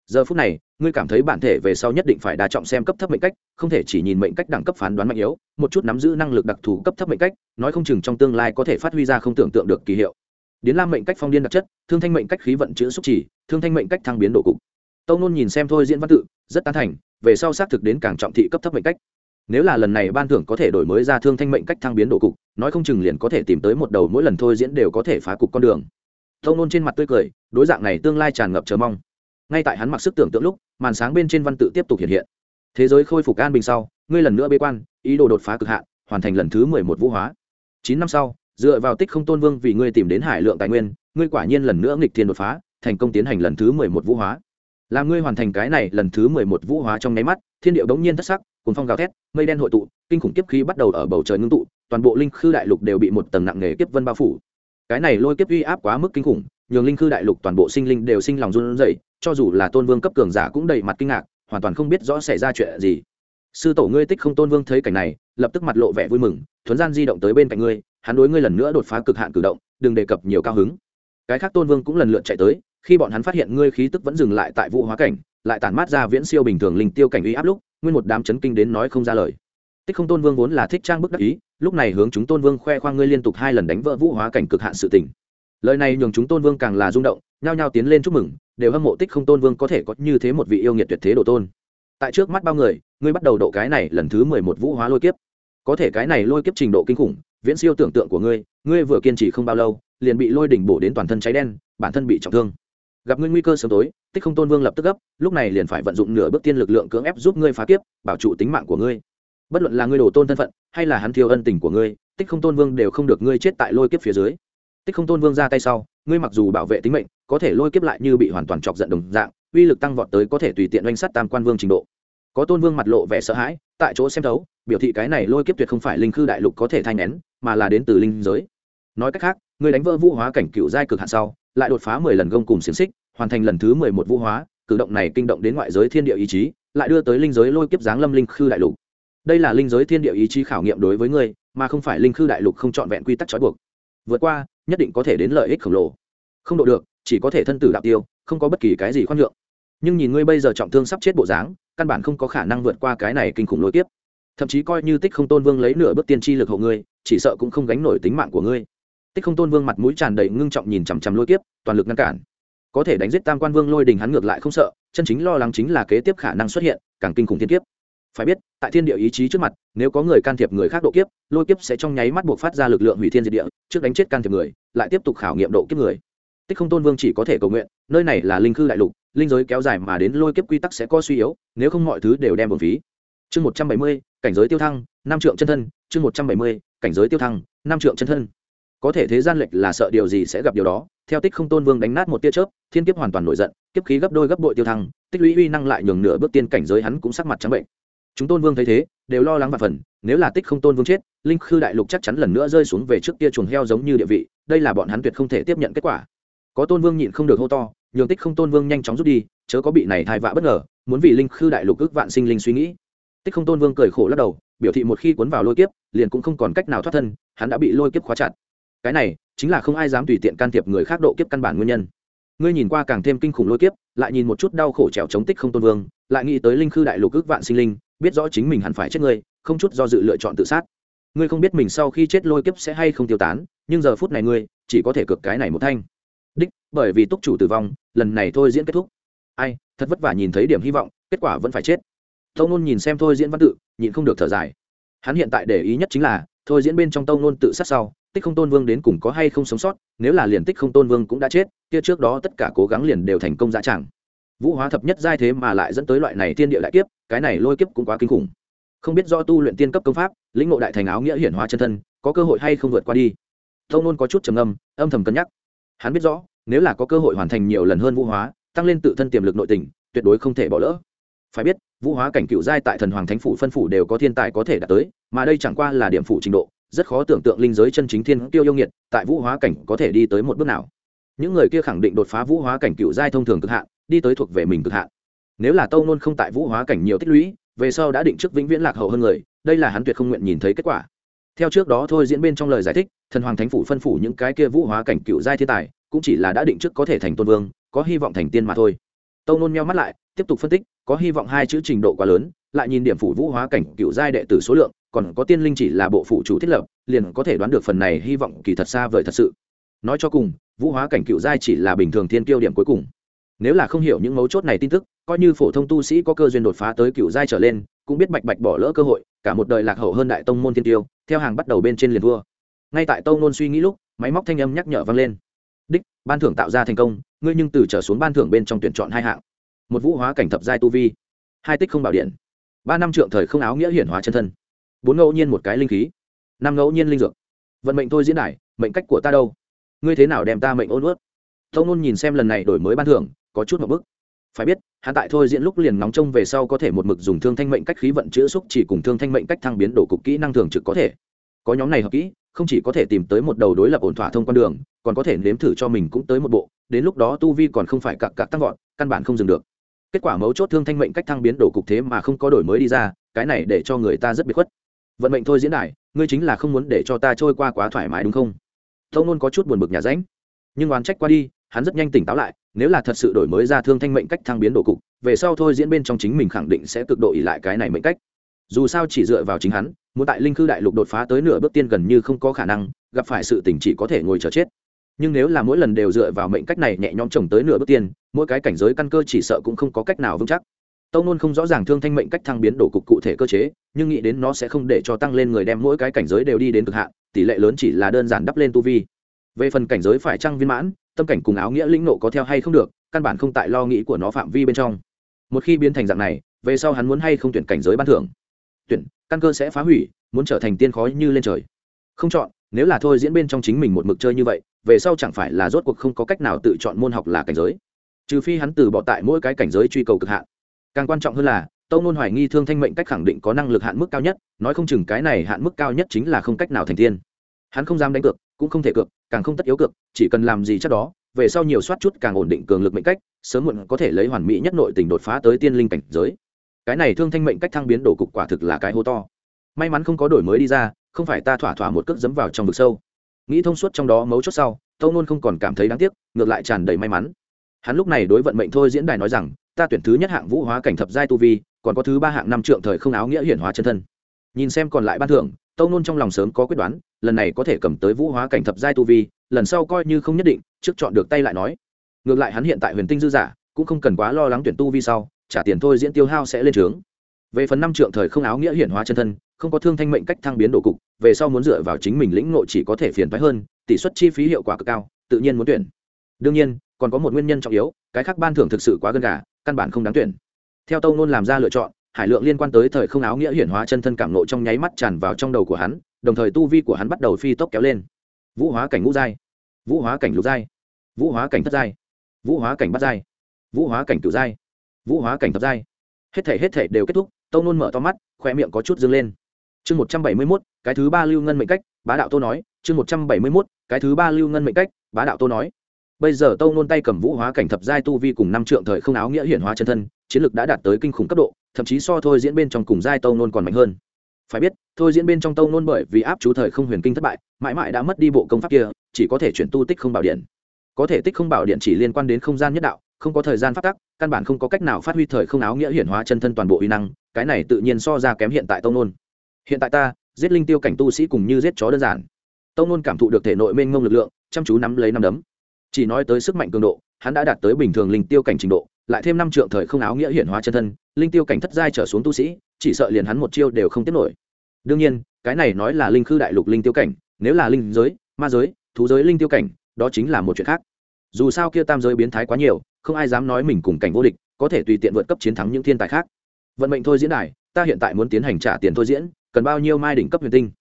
Giờ phút này, ngươi cảm thấy bản thể về sau nhất định phải đa trọng xem cấp thấp mệnh cách, không thể chỉ nhìn mệnh cách đẳng cấp phán đoán mạnh yếu, một chút nắm giữ năng lực đặc thù cấp thấp mệnh cách, nói không chừng trong tương lai có thể phát huy ra không tưởng tượng được kỳ hiệu. Đến lam mệnh cách phong điên đặc chất, thương thanh mệnh cách khí vận chữ xúc chỉ thương thanh mệnh cách thăng biến độ cục. Tâu nôn nhìn xem thôi diễn văn tự, rất tán thành về sau xác thực đến càng trọng thị cấp thấp mệnh cách. Nếu là lần này ban thưởng có thể đổi mới ra thương thanh mệnh cách thăng biến độ cục, nói không chừng liền có thể tìm tới một đầu mỗi lần thôi diễn đều có thể phá cục con đường. Thông nôn trên mặt tươi cười, đối dạng này tương lai tràn ngập chờ mong. Ngay tại hắn mặc sức tưởng tượng lúc, màn sáng bên trên văn tự tiếp tục hiện hiện. Thế giới khôi phục an bình sau, ngươi lần nữa bế quan, ý đồ đột phá cực hạn, hoàn thành lần thứ mười một vũ hóa. Chín năm sau, dựa vào tích không tôn vương vì ngươi tìm đến hải lượng tài nguyên, ngươi quả nhiên lần nữa nghịch thiên đột phá, thành công tiến hành lần thứ mười một vũ hóa làm ngươi hoàn thành cái này lần thứ mười một vũ hóa trong nháy mắt, thiên điệu đống nhiên thất sắc cuốn phong gào thét, mây đen hội tụ, kinh khủng kiếp khí bắt đầu ở bầu trời ngưng tụ, toàn bộ linh khư đại lục đều bị một tầng nặng nề kiếp vân bao phủ. Cái này lôi kiếp uy áp quá mức kinh khủng, nhường linh khư đại lục toàn bộ sinh linh đều sinh lòng run rẩy, cho dù là tôn vương cấp cường giả cũng đầy mặt kinh ngạc, hoàn toàn không biết rõ xảy ra chuyện gì. Sư tổ ngươi tích không tôn vương thấy cảnh này, lập tức mặt lộ vẻ vui mừng, thuấn gian di động tới bên cạnh ngươi, hắn đối ngươi lần nữa đột phá cực hạn cử động, đừng đề cập nhiều cao hứng. Cái khác tôn vương cũng lần lượt chạy tới khi bọn hắn phát hiện ngươi khí tức vẫn dừng lại tại vụ hóa cảnh, lại tản mát ra viễn siêu bình thường linh tiêu cảnh uy áp lúc, nguyên một đám chấn kinh đến nói không ra lời. Tích không tôn vương vốn là thích trang bức đắc ý, lúc này hướng chúng tôn vương khoe khoang ngươi liên tục hai lần đánh vỡ vũ hóa cảnh cực hạn sự tình. Lời này nhường chúng tôn vương càng là rung động, nhao nhao tiến lên chúc mừng, đều hâm mộ tích không tôn vương có thể có như thế một vị yêu nghiệt tuyệt thế độ tôn. Tại trước mắt bao người, ngươi bắt đầu độ cái này lần thứ mười một vũ hóa lôi kiếp. Có thể cái này lôi kiếp trình độ kinh khủng, viễn siêu tưởng tượng của ngươi ngươi vừa kiên trì không bao lâu, liền bị lôi đỉnh bổ đến toàn thân cháy đen, bản thân bị trọng thương gặp ngươi nguy cơ sớm tối, tích không tôn vương lập tức gấp, lúc này liền phải vận dụng nửa bước tiên lực lượng cưỡng ép giúp ngươi phá kiếp, bảo trụ tính mạng của ngươi. Bất luận là ngươi đổ tôn thân phận, hay là hắn thiêu ân tình của ngươi, tích không tôn vương đều không được ngươi chết tại lôi kiếp phía dưới. Tích không tôn vương ra tay sau, ngươi mặc dù bảo vệ tính mệnh, có thể lôi kiếp lại như bị hoàn toàn chọc giận đồng dạng, uy lực tăng vọt tới có thể tùy tiện oanh sắt tam quan vương trình độ. Có tôn vương mặt lộ vẻ sợ hãi, tại chỗ xem thấu, biểu thị cái này lôi kiếp tuyệt không phải linh khư đại lục có thể thay nén, mà là đến từ linh giới. Nói cách khác, ngươi đánh vỡ vũ hóa cảnh cựu giai cực hạn sau lại đột phá mười lần gông cùng xiềng xích, hoàn thành lần thứ mười một vũ hóa, cử động này kinh động đến ngoại giới thiên địa ý chí, lại đưa tới linh giới lôi kiếp giáng lâm linh khư đại lục. Đây là linh giới thiên địa ý chí khảo nghiệm đối với ngươi mà không phải linh khư đại lục không trọn vẹn quy tắc trói buộc. Vượt qua, nhất định có thể đến lợi ích khổng lồ. Không độ được, chỉ có thể thân tử đạo tiêu, không có bất kỳ cái gì khoan nhượng. Nhưng nhìn ngươi bây giờ trọng thương sắp chết bộ dáng, căn bản không có khả năng vượt qua cái này kinh khủng lối tiếp thậm chí coi như tích không tôn vương lấy nửa bước tiên tri lực hộ ngươi, chỉ sợ cũng không gánh nổi tính mạng của ngươi tích không tôn vương mặt mũi tràn đầy ngưng trọng nhìn chằm chằm lôi tiếp toàn lực ngăn cản. Có thể đánh giết tam quan vương lôi đình hắn ngược lại không sợ, chân chính lo lắng chính là kế tiếp khả năng xuất hiện, càng kinh khủng thiên kiếp. Phải biết, tại thiên địa ý chí trước mặt, nếu có người can thiệp người khác độ kiếp, lôi kiếp sẽ trong nháy mắt buộc phát ra lực lượng hủy thiên diệt địa, trước đánh chết can thiệp người, lại tiếp tục khảo nghiệm độ kiếp người. Tích không tôn vương chỉ có thể cầu nguyện, nơi này là linh khư đại lục, linh giới kéo dài mà đến lôi kiếp quy tắc sẽ có suy yếu, nếu không mọi thứ đều đem bổn phí. Chương một trăm bảy mươi, cảnh giới tiêu thăng, năm trượng chân thân, chương một trăm bảy mươi, cảnh giới tiêu thăng, năm trượng chân thân có thể thế gian lệch là sợ điều gì sẽ gặp điều đó, theo tích không tôn vương đánh nát một tia chớp, thiên kiếp hoàn toàn nổi giận, kiếp khí gấp đôi gấp bội tiêu thăng, tích lũy uy năng lại nhường nửa bước tiên cảnh giới hắn cũng sắc mặt trắng bệnh. Chúng tôn vương thấy thế, đều lo lắng và phần, nếu là tích không tôn vương chết, linh khư đại lục chắc chắn lần nữa rơi xuống về trước kia chuồng heo giống như địa vị, đây là bọn hắn tuyệt không thể tiếp nhận kết quả. Có tôn vương nhịn không được hô to, nhường tích không tôn vương nhanh chóng rút đi, chớ có bị này thai vạ bất ngờ, muốn vì linh khư đại lục ước vạn sinh linh suy nghĩ. Tích không tôn vương cười khổ lắc đầu, biểu thị một khi cuốn vào lôi kiếp, liền cũng không còn cách nào thoát thân, hắn đã bị lôi kiếp khóa chặt cái này chính là không ai dám tùy tiện can thiệp người khác độ kiếp căn bản nguyên nhân. Ngươi nhìn qua càng thêm kinh khủng lôi kiếp, lại nhìn một chút đau khổ trèo chống tích không tôn vương, lại nghĩ tới linh khư đại lục ước vạn sinh linh, biết rõ chính mình hẳn phải chết ngươi, không chút do dự lựa chọn tự sát. Ngươi không biết mình sau khi chết lôi kiếp sẽ hay không tiêu tán, nhưng giờ phút này ngươi chỉ có thể cực cái này một thanh. Đích, bởi vì túc chủ tử vong, lần này thôi diễn kết thúc. Ai, thật vất vả nhìn thấy điểm hy vọng, kết quả vẫn phải chết. Tâu nôn nhìn xem thôi diễn văn tự, nhịn không được thở dài. Hắn hiện tại để ý nhất chính là, thôi diễn bên trong tâu nôn tự sát sau tích không tôn vương đến cùng có hay không sống sót, nếu là liền tích không tôn vương cũng đã chết, kia trước đó tất cả cố gắng liền đều thành công dã tràng. Vũ hóa thập nhất giai thế mà lại dẫn tới loại này thiên địa đại kiếp, cái này lôi kiếp cũng quá kinh khủng. Không biết do tu luyện tiên cấp công pháp, lĩnh ngộ đại thành áo nghĩa hiển hóa chân thân, có cơ hội hay không vượt qua đi? Thông nôn có chút trầm âm âm thầm cân nhắc. Hắn biết rõ, nếu là có cơ hội hoàn thành nhiều lần hơn vũ hóa, tăng lên tự thân tiềm lực nội tình, tuyệt đối không thể bỏ lỡ. Phải biết, vũ hóa cảnh cựu giai tại thần hoàng thánh phủ phân phủ đều có thiên tài có thể đạt tới, mà đây chẳng qua là điểm phủ trình độ rất khó tưởng tượng linh giới chân chính thiên tiêu yêu nghiệt tại vũ hóa cảnh có thể đi tới một bước nào. Những người kia khẳng định đột phá vũ hóa cảnh cựu giai thông thường cực hạn, đi tới thuộc về mình cực hạn. Nếu là tâu nôn không tại vũ hóa cảnh nhiều tích lũy, về sau đã định trước vĩnh viễn lạc hậu hơn người, đây là hắn tuyệt không nguyện nhìn thấy kết quả. Theo trước đó thôi diễn bên trong lời giải thích, thần hoàng thánh phủ phân phủ những cái kia vũ hóa cảnh cựu giai thiên tài, cũng chỉ là đã định trước có thể thành tôn vương, có hy vọng thành tiên mà thôi. Tâu nôn meo mắt lại, tiếp tục phân tích, có hy vọng hai chữ trình độ quá lớn, lại nhìn điểm phủ vũ hóa cảnh cựu giai đệ tử số lượng còn có tiên linh chỉ là bộ phụ chủ thiết lập, liền có thể đoán được phần này hy vọng kỳ thật xa vời thật sự. Nói cho cùng, vũ hóa cảnh cựu giai chỉ là bình thường thiên tiêu điểm cuối cùng. Nếu là không hiểu những mấu chốt này tin tức, coi như phổ thông tu sĩ có cơ duyên đột phá tới cựu giai trở lên, cũng biết bạch bạch bỏ lỡ cơ hội, cả một đời lạc hậu hơn đại tông môn thiên tiêu theo hàng bắt đầu bên trên liền vua. Ngay tại tông nôn suy nghĩ lúc, máy móc thanh âm nhắc nhở vang lên. Đích, ban thưởng tạo ra thành công, ngươi nhưng từ trở xuống ban thưởng bên trong tuyển chọn hai hạng. Một vũ hóa cảnh thập giai tu vi, hai tích không bảo điện, ba năm trượng thời không áo nghĩa hiển hóa chân thân bốn ngẫu nhiên một cái linh khí, năm ngẫu nhiên linh dược. Vận mệnh thôi diễn đại mệnh cách của ta đâu? Ngươi thế nào đem ta mệnh ôn ướt? Thông nôn nhìn xem lần này đổi mới ban thưởng, có chút một bức. Phải biết, hắn tại thôi diễn lúc liền nóng trông về sau có thể một mực dùng thương thanh mệnh cách khí vận chữa xúc chỉ cùng thương thanh mệnh cách thăng biến đổ cục kỹ năng thường trực có thể. Có nhóm này hợp kỹ, không chỉ có thể tìm tới một đầu đối lập ổn thỏa thông con đường, còn có thể nếm thử cho mình cũng tới một bộ, đến lúc đó tu vi còn không phải cặp cặp tăng vọt, căn bản không dừng được. Kết quả mấu chốt thương thanh mệnh cách thăng biến đổ cục thế mà không có đổi mới đi ra, cái này để cho người ta rất bị khuất vận mệnh thôi diễn đại ngươi chính là không muốn để cho ta trôi qua quá thoải mái đúng không? Tâu nôn có chút buồn bực nhà ránh. Nhưng oán trách qua đi, hắn rất nhanh tỉnh táo lại, nếu là thật sự đổi mới ra thương thanh mệnh cách thăng biến đổ cục, về sau thôi diễn bên trong chính mình khẳng định sẽ cực độ ỉ lại cái này mệnh cách. Dù sao chỉ dựa vào chính hắn, muốn tại linh khư đại lục đột phá tới nửa bước tiên gần như không có khả năng, gặp phải sự tỉnh chỉ có thể ngồi chờ chết. Nhưng nếu là mỗi lần đều dựa vào mệnh cách này nhẹ nhõm trồng tới nửa bước tiên, mỗi cái cảnh giới căn cơ chỉ sợ cũng không có cách nào vững chắc tâu nôn không rõ ràng thương thanh mệnh cách thăng biến đổ cục cụ thể cơ chế, nhưng nghĩ đến nó sẽ không để cho tăng lên người đem mỗi cái cảnh giới đều đi đến cực hạn, tỷ lệ lớn chỉ là đơn giản đắp lên tu vi. Về phần cảnh giới phải trăng viên mãn, tâm cảnh cùng áo nghĩa lĩnh nộ có theo hay không được, căn bản không tại lo nghĩ của nó phạm vi bên trong. Một khi biến thành dạng này, về sau hắn muốn hay không tuyển cảnh giới ban thưởng? Tuyển, căn cơ sẽ phá hủy, muốn trở thành tiên khói như lên trời. Không chọn, nếu là thôi diễn bên trong chính mình một mực chơi như vậy, về sau chẳng phải là rốt cuộc không có cách nào tự chọn môn học là cảnh giới. Trừ phi hắn từ bỏ tại mỗi cái cảnh giới truy cầu cực hạn càng quan trọng hơn là, tâu nôn hoài nghi thương thanh mệnh cách khẳng định có năng lực hạn mức cao nhất, nói không chừng cái này hạn mức cao nhất chính là không cách nào thành tiên. Hắn không dám đánh cược, cũng không thể cược, càng không tất yếu cược, chỉ cần làm gì chắc đó, về sau nhiều soát chút càng ổn định cường lực mệnh cách, sớm muộn có thể lấy hoàn mỹ nhất nội tình đột phá tới tiên linh cảnh giới. Cái này thương thanh mệnh cách thăng biến đổ cục quả thực là cái hô to. May mắn không có đổi mới đi ra, không phải ta thỏa thỏa một cước dẫm vào trong vực sâu. Nghĩ thông suốt trong đó mấu chốt sau, tâu nôn không còn cảm thấy đáng tiếc, ngược lại tràn đầy may mắn. Hắn lúc này đối vận mệnh thôi diễn đài nói rằng ta tuyển thứ nhất hạng vũ hóa cảnh thập giai tu vi, còn có thứ ba hạng năm trượng thời không áo nghĩa hiển hóa chân thân. Nhìn xem còn lại ban thưởng, tâu nôn trong lòng sớm có quyết đoán, lần này có thể cầm tới vũ hóa cảnh thập giai tu vi, lần sau coi như không nhất định, trước chọn được tay lại nói. Ngược lại hắn hiện tại huyền tinh dư giả, cũng không cần quá lo lắng tuyển tu vi sau, trả tiền thôi diễn tiêu hao sẽ lên trướng. Về phần năm trượng thời không áo nghĩa hiển hóa chân thân, không có thương thanh mệnh cách thăng biến đổ cục, về sau muốn dựa vào chính mình lĩnh nội chỉ có thể phiền phái hơn, tỷ suất chi phí hiệu quả cực cao, tự nhiên muốn tuyển. Đương nhiên, còn có một nguyên nhân trọng yếu, cái khác ban thưởng thực sự quá gần gà căn bản không đáng tuyển. Theo tâu nôn làm ra lựa chọn, hải lượng liên quan tới thời không áo nghĩa hiển hóa chân thân cảm nộ trong nháy mắt tràn vào trong đầu của hắn, đồng thời tu vi của hắn bắt đầu phi tốc kéo lên. Vũ hóa cảnh ngũ giai, vũ hóa cảnh lục giai, vũ hóa cảnh thất giai, vũ hóa cảnh bát giai, vũ hóa cảnh cửu giai, vũ hóa cảnh thập giai. Hết thể hết thể đều kết thúc, tâu nôn mở to mắt khoe miệng có chút dâng lên. Chương một trăm bảy mươi mốt, cái thứ ba lưu ngân mệnh cách, bá đạo tô nói. Chương một trăm bảy mươi mốt, cái thứ ba lưu ngân mệnh cách, bá đạo tô nói bây giờ tâu nôn tay cầm vũ hóa cảnh thập giai tu vi cùng năm trượng thời không áo nghĩa hiển hóa chân thân, chiến lược đã đạt tới kinh khủng cấp độ, thậm chí so thôi diễn bên trong cùng giai tâu nôn còn mạnh hơn. Phải biết, thôi diễn bên trong tâu nôn bởi vì áp chú thời không huyền kinh thất bại, mãi mãi đã mất đi bộ công pháp kia, chỉ có thể chuyển tu tích không bảo điện. Có thể tích không bảo điện chỉ liên quan đến không gian nhất đạo, không có thời gian phát tắc, căn bản không có cách nào phát huy thời không áo nghĩa hiển hóa chân thân toàn bộ uy năng, cái này tự nhiên so ra kém hiện tại tông nôn. Hiện tại ta, giết linh tiêu cảnh tu sĩ cùng như giết chó đơn giản. Tông nôn cảm thụ được thể nội mênh mông lực lượng, chăm chú nắm lấy năm đấm chỉ nói tới sức mạnh cường độ, hắn đã đạt tới bình thường linh tiêu cảnh trình độ, lại thêm năm trượng thời không áo nghĩa hiển hóa chân thân, linh tiêu cảnh thất giai trở xuống tu sĩ, chỉ sợ liền hắn một chiêu đều không tiếp nổi. Đương nhiên, cái này nói là linh khư đại lục linh tiêu cảnh, nếu là linh giới, ma giới, thú giới linh tiêu cảnh, đó chính là một chuyện khác. Dù sao kia tam giới biến thái quá nhiều, không ai dám nói mình cùng cảnh vô địch, có thể tùy tiện vượt cấp chiến thắng những thiên tài khác. Vận mệnh thôi diễn đài, ta hiện tại muốn tiến hành trả tiền thôi diễn, cần bao nhiêu mai đỉnh cấp huyền tinh?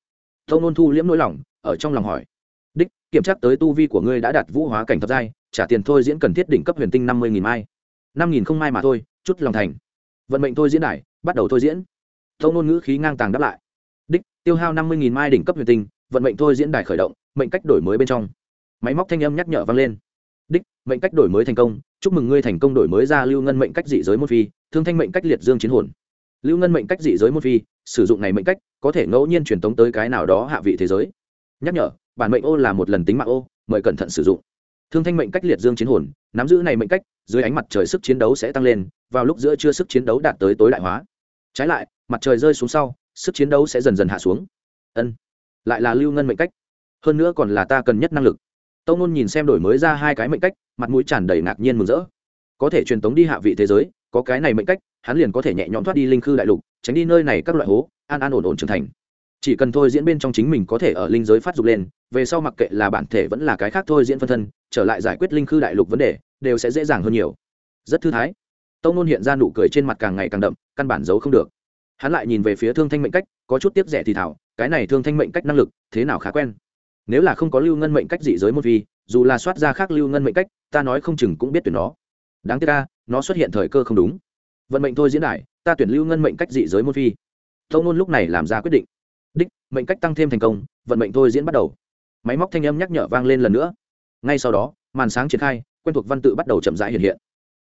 Tông nôn thu liễm nỗi lòng, ở trong lòng hỏi đích, kiểm tra tới tu vi của ngươi đã đạt vũ hóa cảnh thập giai, trả tiền thôi diễn cần thiết đỉnh cấp huyền tinh năm mươi nghìn mai. năm nghìn không mai mà thôi, chút lòng thành. Vận mệnh thôi diễn đài, bắt đầu thôi diễn. Tâu nôn ngữ khí ngang tàng đáp lại. Đích, tiêu hao năm mươi nghìn mai đỉnh cấp huyền tinh, vận mệnh thôi diễn đài khởi động, mệnh cách đổi mới bên trong. Máy móc thanh âm nhắc nhở vang lên. Đích, mệnh cách đổi mới thành công, chúc mừng ngươi thành công đổi mới ra lưu ngân mệnh cách dị giới môn phi, thương thanh mệnh cách liệt dương chiến hồn. Lưu ngân mệnh cách dị giới môn phi, sử dụng này mệnh cách, có thể ngẫu nhiên truyền tống tới cái nào đó hạ vị thế giới. Nhắc nhở bản mệnh ô là một lần tính mạng ô, mời cẩn thận sử dụng. Thương thanh mệnh cách liệt dương chiến hồn, nắm giữ này mệnh cách, dưới ánh mặt trời sức chiến đấu sẽ tăng lên, vào lúc giữa trưa sức chiến đấu đạt tới tối đại hóa. Trái lại, mặt trời rơi xuống sau, sức chiến đấu sẽ dần dần hạ xuống. Ân, lại là lưu ngân mệnh cách. Hơn nữa còn là ta cần nhất năng lực. Tâu nôn nhìn xem đổi mới ra hai cái mệnh cách, mặt mũi tràn đầy ngạc nhiên mừng rỡ. Có thể truyền tống đi hạ vị thế giới, có cái này mệnh cách, hắn liền có thể nhẹ nhõm thoát đi linh khư đại lục, tránh đi nơi này các loại hố, an an ổn ổn trưởng thành chỉ cần thôi diễn bên trong chính mình có thể ở linh giới phát dục lên, về sau mặc kệ là bản thể vẫn là cái khác thôi diễn phân thân, trở lại giải quyết linh khư đại lục vấn đề, đều sẽ dễ dàng hơn nhiều. Rất thư thái. Tông nôn hiện ra nụ cười trên mặt càng ngày càng đậm, căn bản giấu không được. Hắn lại nhìn về phía thương thanh mệnh cách, có chút tiếc rẻ thì thảo, cái này thương thanh mệnh cách năng lực, thế nào khá quen? Nếu là không có lưu ngân mệnh cách dị giới một vi dù là soát ra khác lưu ngân mệnh cách, ta nói không chừng cũng biết tuyển nó. Đáng tiếc ca nó xuất hiện thời cơ không đúng. Vận mệnh thôi diễn đại, ta tuyển lưu ngân mệnh cách dị giới một phi. Tông nôn lúc này làm ra quyết định đích, mệnh cách tăng thêm thành công, vận mệnh thôi diễn bắt đầu. Máy móc thanh âm nhắc nhở vang lên lần nữa. Ngay sau đó, màn sáng triển khai, quen thuộc văn tự bắt đầu chậm rãi hiện hiện.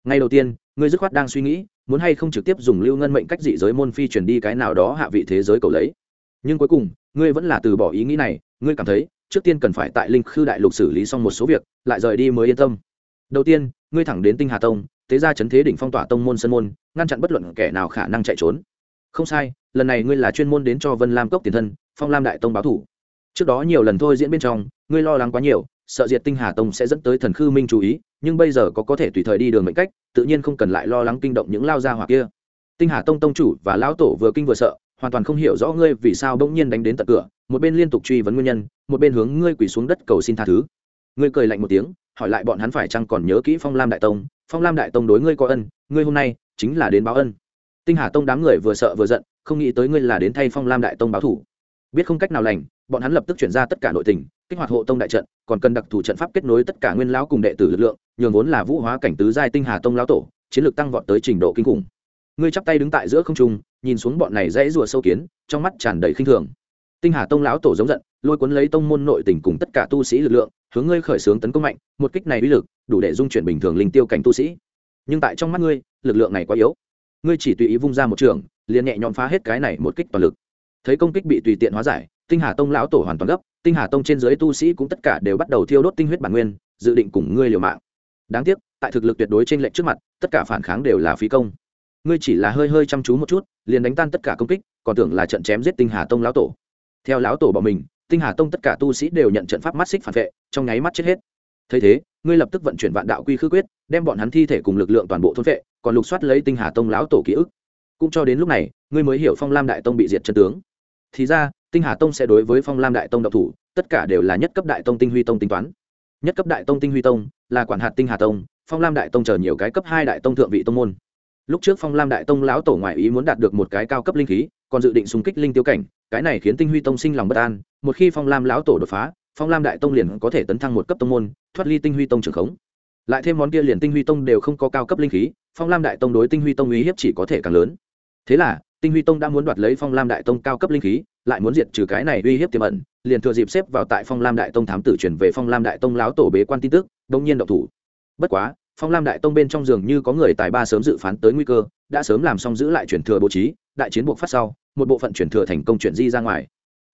Ngay đầu tiên ngươi dứt khoát đang suy nghĩ, muốn hay không trực tiếp dùng lưu ngân mệnh cách dị giới môn phi chuyển đi cái nào đó hạ vị thế giới cầu lấy. Nhưng cuối cùng, ngươi vẫn là từ bỏ ý nghĩ này, ngươi cảm thấy, trước tiên cần phải tại linh khư đại lục xử lý xong một số việc, lại rời đi mới yên tâm. Đầu tiên, ngươi thẳng đến tinh hà tông tế ra chấn thế đỉnh phong tỏa tông môn sân môn, ngăn chặn bất luận kẻ nào khả năng chạy trốn không sai, lần này ngươi là chuyên môn đến cho vân lam cốc tiền thân, phong lam đại tông báo thủ. Trước đó nhiều lần thôi diễn bên trong, ngươi lo lắng quá nhiều, sợ diệt tinh hà tông sẽ dẫn tới thần khư minh chú ý, nhưng bây giờ có có thể tùy thời đi đường mệnh cách, tự nhiên không cần lại lo lắng kinh động những lao gia hỏa kia. Tinh hà tông tông chủ và lão tổ vừa kinh vừa sợ, hoàn toàn không hiểu rõ ngươi vì sao bỗng nhiên đánh đến tận cửa, một bên liên tục truy vấn nguyên nhân, một bên hướng ngươi quỳ xuống đất cầu xin tha thứ. Ngươi cười lạnh một tiếng, hỏi lại bọn hắn phải chăng còn nhớ kỹ phong lam đại tông, phong lam đại tông đối ngươi có ân, ngươi hôm nay chính là đến báo ân tinh hà tông đám người vừa sợ vừa giận, không nghĩ tới ngươi là đến thay phong lam đại tông báo thủ. Biết không cách nào lành, bọn hắn lập tức chuyển ra tất cả nội tình, kích hoạt hộ tông đại trận, còn cần đặc thù trận pháp kết nối tất cả nguyên lão cùng đệ tử lực lượng, nhường vốn là vũ hóa cảnh tứ giai tinh hà tông lão tổ, chiến lược tăng vọt tới trình độ kinh khủng. Ngươi chắp tay đứng tại giữa không trung, nhìn xuống bọn này dãy rùa sâu kiến, trong mắt tràn đầy khinh thường. Tinh hà tông lão tổ giống giận, lôi cuốn lấy tông môn nội tình cùng tất cả tu sĩ lực lượng, hướng ngươi khởi xướng tấn công mạnh, một kích này uy lực, đủ để dung chuyển bình thường linh tiêu cảnh tu sĩ. Nhưng tại trong mắt ngươi, lực lượng này quá yếu ngươi chỉ tùy ý vung ra một trường, liền nhẹ nhõm phá hết cái này một kích toàn lực. Thấy công kích bị tùy tiện hóa giải, tinh hà tông lão tổ hoàn toàn gấp, tinh hà tông trên dưới tu sĩ cũng tất cả đều bắt đầu thiêu đốt tinh huyết bản nguyên, dự định cùng ngươi liều mạng. Đáng tiếc, tại thực lực tuyệt đối trên lệnh trước mặt, tất cả phản kháng đều là phí công. Ngươi chỉ là hơi hơi chăm chú một chút, liền đánh tan tất cả công kích, còn tưởng là trận chém giết tinh hà tông lão tổ. Theo lão tổ bỏ mình, tinh hà tông tất cả tu sĩ đều nhận trận pháp mắt xích phản vệ, trong nháy mắt chết hết. Thấy thế, ngươi lập tức vận chuyển vạn đạo quy khư quyết, đem bọn hắn thi thể cùng lực lượng toàn bộ thôn vệ còn lục soát lấy tinh hà tông lão tổ ký ức. Cũng cho đến lúc này, ngươi mới hiểu phong lam đại tông bị diệt chân tướng. Thì ra, tinh hà tông sẽ đối với phong lam đại tông độc thủ, tất cả đều là nhất cấp đại tông tinh huy tông tính toán. Nhất cấp đại tông tinh huy tông là quản hạt tinh hà tông, phong lam đại tông chờ nhiều cái cấp hai đại tông thượng vị tông môn. Lúc trước phong lam đại tông lão tổ ngoại ý muốn đạt được một cái cao cấp linh khí, còn dự định xung kích linh tiêu cảnh, cái này khiến tinh huy tông sinh lòng bất an. Một khi phong lam lão tổ đột phá, phong lam đại tông liền có thể tấn thăng một cấp tông môn, thoát ly tinh huy tông trường khống lại thêm món kia liền tinh huy tông đều không có cao cấp linh khí, phong lam đại tông đối tinh huy tông uy hiếp chỉ có thể càng lớn. Thế là, tinh huy tông đã muốn đoạt lấy phong lam đại tông cao cấp linh khí, lại muốn diệt trừ cái này uy hiếp tiềm ẩn, liền thừa dịp xếp vào tại phong lam đại tông thám tử chuyển về phong lam đại tông láo tổ bế quan tin tức đông nhiên độc thủ. Bất quá, phong lam đại tông bên trong giường như có người tài ba sớm dự phán tới nguy cơ, đã sớm làm xong giữ lại chuyển thừa bố trí, đại chiến buộc phát sau, một bộ phận chuyển thừa thành công chuyển di ra ngoài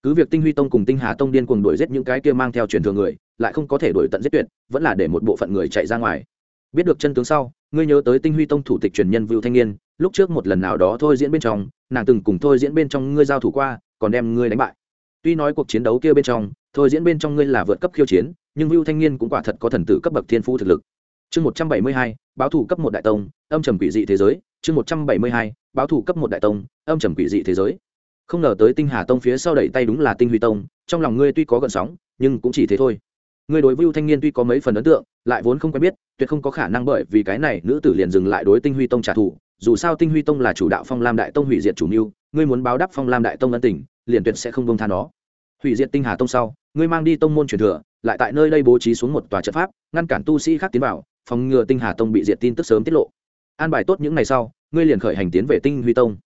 cứ việc tinh huy tông cùng tinh hà tông điên cuồng đuổi giết những cái kia mang theo truyền thừa người, lại không có thể đuổi tận giết tuyệt, vẫn là để một bộ phận người chạy ra ngoài. Biết được chân tướng sau, ngươi nhớ tới tinh huy tông thủ tịch truyền nhân vưu thanh niên, lúc trước một lần nào đó thôi diễn bên trong, nàng từng cùng thôi diễn bên trong ngươi giao thủ qua, còn đem ngươi đánh bại. Tuy nói cuộc chiến đấu kia bên trong, thôi diễn bên trong ngươi là vượt cấp khiêu chiến, nhưng vưu thanh niên cũng quả thật có thần tử cấp bậc thiên phú thực lực. Chương một trăm bảy mươi hai, báo thủ cấp một đại tông, âm trầm quỷ dị thế giới. Chương một trăm bảy mươi hai, báo thủ cấp một đại tông, âm trầm quỷ dị thế giới không ngờ tới tinh hà tông phía sau đẩy tay đúng là tinh huy tông, trong lòng ngươi tuy có gợn sóng, nhưng cũng chỉ thế thôi. Ngươi đối vưu thanh niên tuy có mấy phần ấn tượng, lại vốn không quen biết, tuyệt không có khả năng bởi vì cái này nữ tử liền dừng lại đối tinh huy tông trả thù. Dù sao tinh huy tông là chủ đạo phong lam đại tông hủy diệt chủ mưu, ngươi muốn báo đáp phong lam đại tông ân tình, liền tuyệt sẽ không bông tha nó. Hủy diệt tinh hà tông sau, ngươi mang đi tông môn truyền thừa, lại tại nơi đây bố trí xuống một tòa trận pháp, ngăn cản tu sĩ khác tiến vào, phòng ngừa tinh hà tông bị diệt tin tức sớm tiết lộ. An bài tốt những ngày sau, ngươi liền khởi hành tiến về tinh huy tông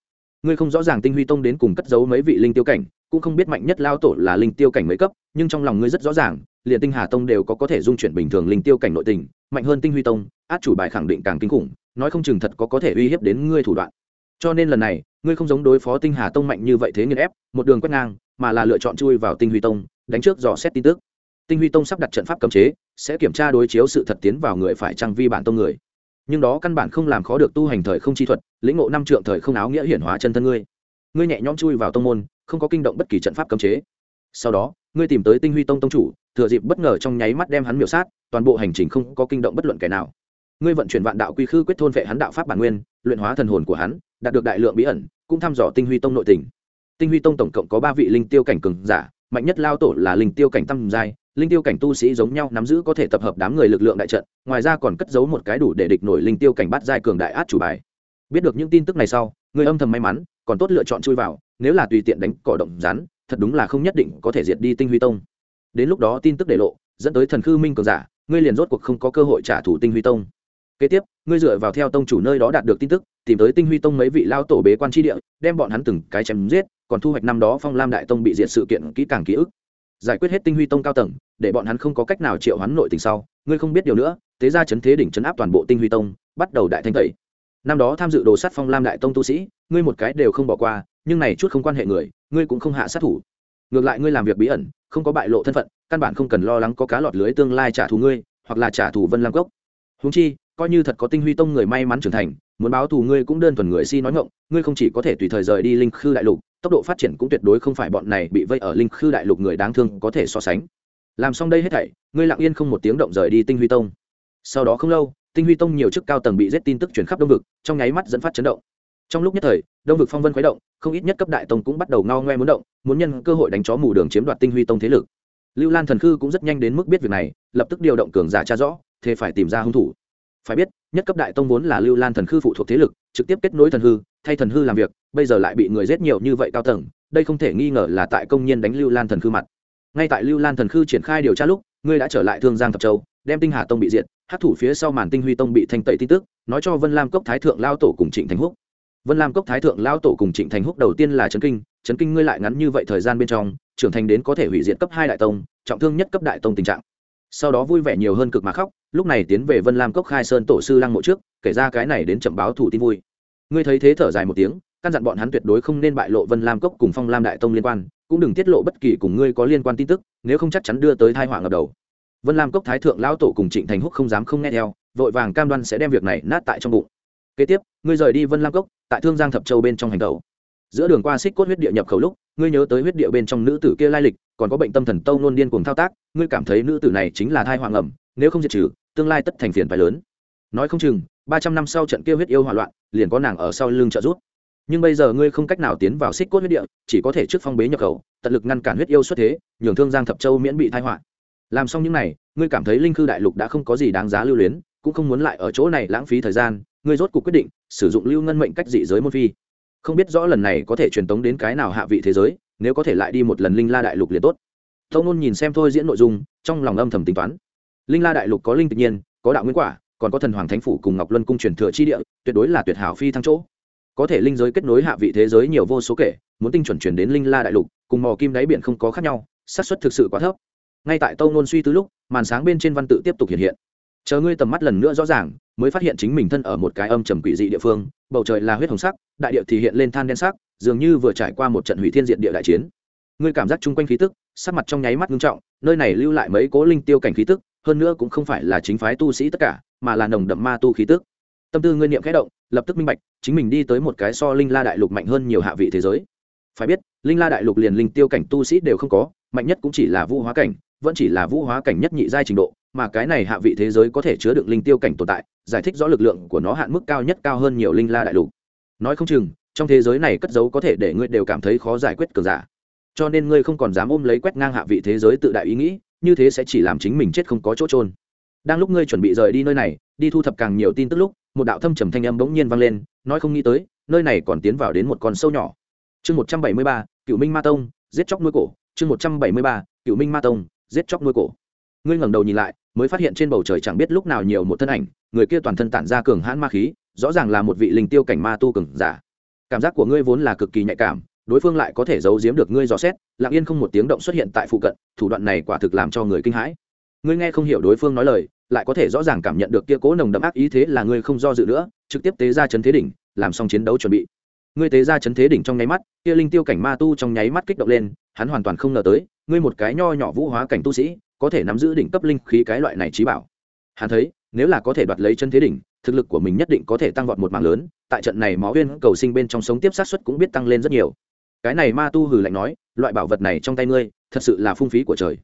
ngươi không rõ ràng tinh huy tông đến cùng cất giấu mấy vị linh tiêu cảnh, cũng không biết mạnh nhất lao tổ là linh tiêu cảnh mấy cấp, nhưng trong lòng ngươi rất rõ ràng, liền tinh hà tông đều có có thể dung chuyển bình thường linh tiêu cảnh nội tình, mạnh hơn tinh huy tông, át chủ bài khẳng định càng kinh khủng, nói không chừng thật có có thể uy hiếp đến ngươi thủ đoạn. Cho nên lần này, ngươi không giống đối phó tinh hà tông mạnh như vậy thế nghiên ép, một đường quét ngang, mà là lựa chọn chui vào tinh huy tông, đánh trước dò xét tin tức. Tinh huy tông sắp đặt trận pháp cấm chế, sẽ kiểm tra đối chiếu sự thật tiến vào người phải trang vi bản tông người nhưng đó căn bản không làm khó được tu hành thời không chi thuật, lĩnh ngộ năm trượng thời không áo nghĩa hiển hóa chân thân ngươi. Ngươi nhẹ nhõm chui vào tông môn, không có kinh động bất kỳ trận pháp cấm chế. Sau đó, ngươi tìm tới tinh huy tông tông chủ, thừa dịp bất ngờ trong nháy mắt đem hắn miểu sát, toàn bộ hành trình không có kinh động bất luận kẻ nào. Ngươi vận chuyển vạn đạo quy khư quyết thôn vệ hắn đạo pháp bản nguyên, luyện hóa thần hồn của hắn, đạt được đại lượng bí ẩn, cũng thăm dò tinh huy tông nội tình. Tinh huy tông tổng cộng có ba vị linh tiêu cảnh cường giả, mạnh nhất lao tổ là linh tiêu cảnh tam giai linh tiêu cảnh tu sĩ giống nhau nắm giữ có thể tập hợp đám người lực lượng đại trận, ngoài ra còn cất giấu một cái đủ để địch nổi linh tiêu cảnh bắt giai cường đại át chủ bài. Biết được những tin tức này sau, người âm thầm may mắn, còn tốt lựa chọn chui vào, nếu là tùy tiện đánh cỏ động rắn, thật đúng là không nhất định có thể diệt đi tinh huy tông. Đến lúc đó tin tức để lộ, dẫn tới thần khư minh cường giả, ngươi liền rốt cuộc không có cơ hội trả thù tinh huy tông. Kế tiếp, ngươi dựa vào theo tông chủ nơi đó đạt được tin tức, tìm tới tinh huy tông mấy vị lao tổ bế quan tri địa, đem bọn hắn từng cái chém giết, còn thu hoạch năm đó phong lam đại tông bị diệt sự kiện kỹ càng ký ức giải quyết hết tinh huy tông cao tầng, để bọn hắn không có cách nào triệu hắn nội tình sau, ngươi không biết điều nữa, thế ra chấn thế đỉnh chấn áp toàn bộ tinh huy tông, bắt đầu đại thanh tẩy. Năm đó tham dự đồ sát phong lam đại tông tu sĩ, ngươi một cái đều không bỏ qua, nhưng này chút không quan hệ người, ngươi cũng không hạ sát thủ. Ngược lại ngươi làm việc bí ẩn, không có bại lộ thân phận, căn bản không cần lo lắng có cá lọt lưới tương lai trả thù ngươi, hoặc là trả thù vân lam cốc. Húng chi, coi như thật có tinh huy tông người may mắn trưởng thành, muốn báo thù ngươi cũng đơn thuần người si nói ngộng ngươi không chỉ có thể tùy thời rời đi linh khư đại lục tốc độ phát triển cũng tuyệt đối không phải bọn này bị vây ở linh khư đại lục người đáng thương có thể so sánh. Làm xong đây hết thảy, ngươi lặng yên không một tiếng động rời đi tinh huy tông. Sau đó không lâu, tinh huy tông nhiều chức cao tầng bị giết tin tức chuyển khắp đông vực, trong nháy mắt dẫn phát chấn động. Trong lúc nhất thời, đông vực phong vân khuấy động, không ít nhất cấp đại tông cũng bắt đầu ngao ngoe muốn động, muốn nhân cơ hội đánh chó mù đường chiếm đoạt tinh huy tông thế lực. Lưu lan thần khư cũng rất nhanh đến mức biết việc này, lập tức điều động cường giả tra rõ, thế phải tìm ra hung thủ. Phải biết, nhất cấp đại tông vốn là lưu lan thần khư phụ thuộc thế lực, trực tiếp kết nối thần hư thay thần hư làm việc, bây giờ lại bị người giết nhiều như vậy cao tầng, đây không thể nghi ngờ là tại công nhân đánh lưu lan thần khư mặt. Ngay tại lưu lan thần khư triển khai điều tra lúc, ngươi đã trở lại thương giang thập châu, đem tinh hà tông bị diệt hát thủ phía sau màn tinh huy tông bị thanh tẩy tin tức, nói cho vân lam cốc thái thượng lao tổ cùng trịnh thành húc. Vân lam cốc thái thượng lao tổ cùng trịnh thành húc đầu tiên là trấn kinh trấn kinh ngươi lại ngắn như vậy thời gian bên trong, trưởng thành đến có thể hủy diệt cấp hai đại tông, trọng thương nhất cấp đại tông tình trạng. Sau đó vui vẻ nhiều hơn cực mà khóc, lúc này tiến về vân lam cốc khai sơn tổ sư lăng mộ trước, kể ra cái này đến chậm báo thủ tin vui ngươi thấy thế thở dài một tiếng, căn dặn bọn hắn tuyệt đối không nên bại lộ vân lam cốc cùng phong lam đại tông liên quan, cũng đừng tiết lộ bất kỳ cùng ngươi có liên quan tin tức, nếu không chắc chắn đưa tới thai họa ngập đầu. Vân lam cốc thái thượng lão tổ cùng trịnh thành húc không dám không nghe theo, vội vàng cam đoan sẽ đem việc này nát tại trong bụng. Kế tiếp, ngươi rời đi vân lam cốc, tại thương giang thập châu bên trong hành tàu giữa đường qua xích cốt huyết địa nhập khẩu lúc, ngươi nhớ tới huyết địa bên trong nữ tử kia lai lịch, còn có bệnh tâm thần tâu nôn điên cuồng thao tác, ngươi cảm thấy nữ tử này chính là thai hoàng ẩm nếu không diệt trừ, tương lai tất thành phiền phải lớn. Nói không chừng ba trăm năm sau trận kia huyết yêu hỏa loạn, liền có nàng ở sau lưng trợ giúp. Nhưng bây giờ ngươi không cách nào tiến vào xích cốt huyết địa, chỉ có thể trước phong bế nhập khẩu, tận lực ngăn cản huyết yêu xuất thế, nhường thương giang thập châu miễn bị thai họa. Làm xong những n à y ngươi cảm thấy linh khư đại lục đã không có gì đáng giá lưu luyến, cũng không muốn lại ở chỗ này lãng phí thời gian, ngươi rốt cuộc quyết định, sử dụng lưu ngân mệnh cách dị giới môn phi. Không biết rõ lần này có thể truyền tống đến cái nào hạ vị thế giới, nếu có thể lại đi một lần linh la đại lục liền tốt. Tâu nôn nhìn xem thôi diễn nội dung, trong lòng âm thầm tính toán. Linh la đại lục có linh tự nhiên, có đạo nguyên quả còn có thần hoàng thánh phủ cùng ngọc luân cung truyền thừa chi địa, tuyệt đối là tuyệt hảo phi thăng chỗ. Có thể linh giới kết nối hạ vị thế giới nhiều vô số kể, muốn tinh chuẩn chuyển đến linh la đại lục, cùng mò kim đáy biển không có khác nhau, xác suất thực sự quá thấp. Ngay tại tâu nôn suy tứ lúc, màn sáng bên trên văn tự tiếp tục hiện hiện. Chờ ngươi tầm mắt lần nữa rõ ràng, mới phát hiện chính mình thân ở một cái âm trầm quỷ dị địa phương, bầu trời là huyết hồng sắc, đại địa thì hiện lên than đen sắc, dường như vừa trải qua một trận hủy thiên diện địa đại chiến. Ngươi cảm giác chung quanh khí tức, sắc mặt trong nháy mắt ngưng trọng, nơi này lưu lại mấy cố linh tiêu cảnh khí tức, hơn nữa cũng không phải là chính phái tu sĩ tất cả mà là nồng đậm ma tu khí tức. Tâm tư ngươi niệm khẽ động, lập tức minh bạch, chính mình đi tới một cái so linh la đại lục mạnh hơn nhiều hạ vị thế giới. Phải biết, linh la đại lục liền linh tiêu cảnh tu sĩ đều không có, mạnh nhất cũng chỉ là vũ hóa cảnh, vẫn chỉ là vũ hóa cảnh nhất nhị giai trình độ, mà cái này hạ vị thế giới có thể chứa đựng linh tiêu cảnh tồn tại, giải thích rõ lực lượng của nó hạn mức cao nhất cao hơn nhiều linh la đại lục. Nói không chừng, trong thế giới này cất giấu có thể để ngươi đều cảm thấy khó giải quyết cường giả. Cho nên ngươi không còn dám ôm lấy quét ngang hạ vị thế giới tự đại ý nghĩ, như thế sẽ chỉ làm chính mình chết không có chỗ trôn đang lúc ngươi chuẩn bị rời đi nơi này, đi thu thập càng nhiều tin tức lúc, một đạo thâm trầm thanh âm bỗng nhiên vang lên, nói không nghĩ tới, nơi này còn tiến vào đến một con sâu nhỏ. Chương một trăm bảy mươi ba, cựu minh ma tông, giết chóc nuôi cổ. Chương một trăm bảy mươi ba, cựu minh ma tông, giết chóc nuôi cổ. Ngươi ngẩng đầu nhìn lại, mới phát hiện trên bầu trời chẳng biết lúc nào nhiều một thân ảnh, người kia toàn thân tản ra cường hãn ma khí, rõ ràng là một vị linh tiêu cảnh ma tu cường giả. Cảm giác của ngươi vốn là cực kỳ nhạy cảm, đối phương lại có thể giấu giếm được ngươi dò xét, lặng yên không một tiếng động xuất hiện tại phụ cận, thủ đoạn này quả thực làm cho người kinh hãi. Ngươi nghe không hiểu đối phương nói lời lại có thể rõ ràng cảm nhận được kia cố nồng đậm ác ý thế là ngươi không do dự nữa, trực tiếp tế ra chấn thế đỉnh, làm xong chiến đấu chuẩn bị. Ngươi tế ra chấn thế đỉnh trong nháy mắt, kia linh tiêu cảnh ma tu trong nháy mắt kích động lên, hắn hoàn toàn không ngờ tới, ngươi một cái nho nhỏ vũ hóa cảnh tu sĩ, có thể nắm giữ đỉnh cấp linh khí cái loại này trí bảo. Hắn thấy, nếu là có thể đoạt lấy chân thế đỉnh, thực lực của mình nhất định có thể tăng vọt một mảng lớn, tại trận này máu huyên cầu sinh bên trong sống tiếp sát xuất cũng biết tăng lên rất nhiều. Cái này ma tu hừ lạnh nói, loại bảo vật này trong tay ngươi, thật sự là phung phí của trời.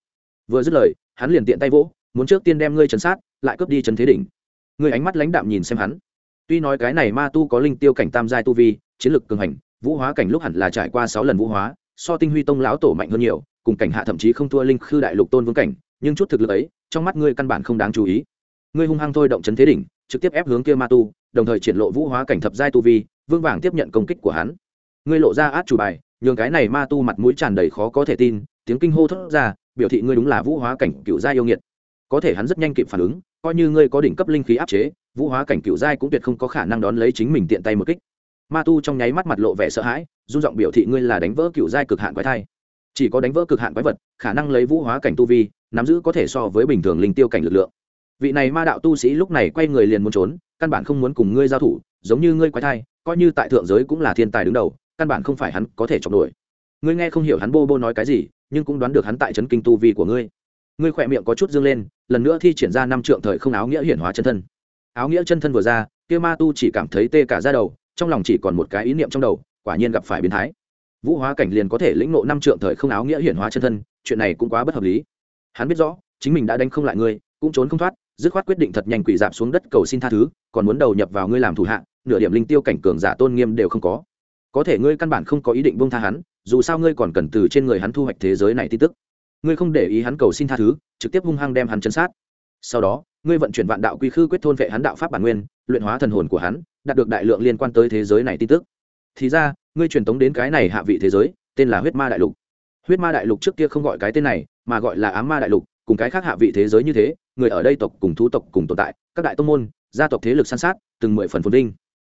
Vừa dứt lời, hắn liền tiện tay vỗ muốn trước tiên đem ngươi chấn sát, lại cướp đi chấn thế đỉnh. Ngươi ánh mắt lãnh đạm nhìn xem hắn. Tuy nói cái này ma tu có linh tiêu cảnh tam giai tu vi, chiến lực cường hành, vũ hóa cảnh lúc hẳn là trải qua sáu lần vũ hóa, so tinh huy tông lão tổ mạnh hơn nhiều, cùng cảnh hạ thậm chí không thua linh khư đại lục tôn vương cảnh, nhưng chút thực lực ấy, trong mắt ngươi căn bản không đáng chú ý. Ngươi hung hăng thôi động chấn thế đỉnh, trực tiếp ép hướng kia ma tu, đồng thời triển lộ vũ hóa cảnh thập giai tu vi, vương vàng tiếp nhận công kích của hắn. Ngươi lộ ra át chủ bài, nhường cái này ma tu mặt mũi tràn đầy khó có thể tin, tiếng kinh hô thốt ra, biểu thị ngươi đúng là vũ hóa cảnh cựu giai yêu nghiệt có thể hắn rất nhanh kịp phản ứng, coi như ngươi có đỉnh cấp linh khí áp chế, vũ hóa cảnh cựu giai cũng tuyệt không có khả năng đón lấy chính mình tiện tay một kích. Ma tu trong nháy mắt mặt lộ vẻ sợ hãi, run giọng biểu thị ngươi là đánh vỡ cựu giai cực hạn quái thai. Chỉ có đánh vỡ cực hạn quái vật, khả năng lấy vũ hóa cảnh tu vi, nắm giữ có thể so với bình thường linh tiêu cảnh lực lượng. Vị này ma đạo tu sĩ lúc này quay người liền muốn trốn, căn bản không muốn cùng ngươi giao thủ, giống như ngươi quái thai, coi như tại thượng giới cũng là thiên tài đứng đầu, căn bản không phải hắn có thể chọc nổi ngươi nghe không hiểu hắn bô bô nói cái gì, nhưng cũng đoán được hắn tại trấn kinh tu vi của ngươi ngươi khỏe miệng có chút dương lên, lần nữa thi triển ra năm trượng thời không áo nghĩa hiển hóa chân thân. Áo nghĩa chân thân vừa ra, kia ma tu chỉ cảm thấy tê cả ra đầu, trong lòng chỉ còn một cái ý niệm trong đầu, quả nhiên gặp phải biến thái. Vũ hóa cảnh liền có thể lĩnh nộ năm trượng thời không áo nghĩa hiển hóa chân thân, chuyện này cũng quá bất hợp lý. Hắn biết rõ, chính mình đã đánh không lại ngươi, cũng trốn không thoát, dứt khoát quyết định thật nhanh quỷ dạp xuống đất cầu xin tha thứ, còn muốn đầu nhập vào ngươi làm thủ hạ, nửa điểm linh tiêu cảnh cường giả tôn nghiêm đều không có. Có thể ngươi căn bản không có ý định bông tha hắn, dù sao ngươi còn cần từ trên người hắn thu hoạch thế giới này tin tức ngươi không để ý hắn cầu xin tha thứ, trực tiếp hung hăng đem hắn chấn sát. Sau đó, ngươi vận chuyển vạn đạo quy khư quyết thôn vệ hắn đạo pháp bản nguyên, luyện hóa thần hồn của hắn, đạt được đại lượng liên quan tới thế giới này tin tức. Thì ra, ngươi truyền tống đến cái này hạ vị thế giới, tên là huyết ma đại lục. Huyết ma đại lục trước kia không gọi cái tên này, mà gọi là ám ma đại lục, cùng cái khác hạ vị thế giới như thế, người ở đây tộc cùng thú tộc cùng tồn tại, các đại tông môn, gia tộc thế lực san sát, từng mười phần phồn vinh.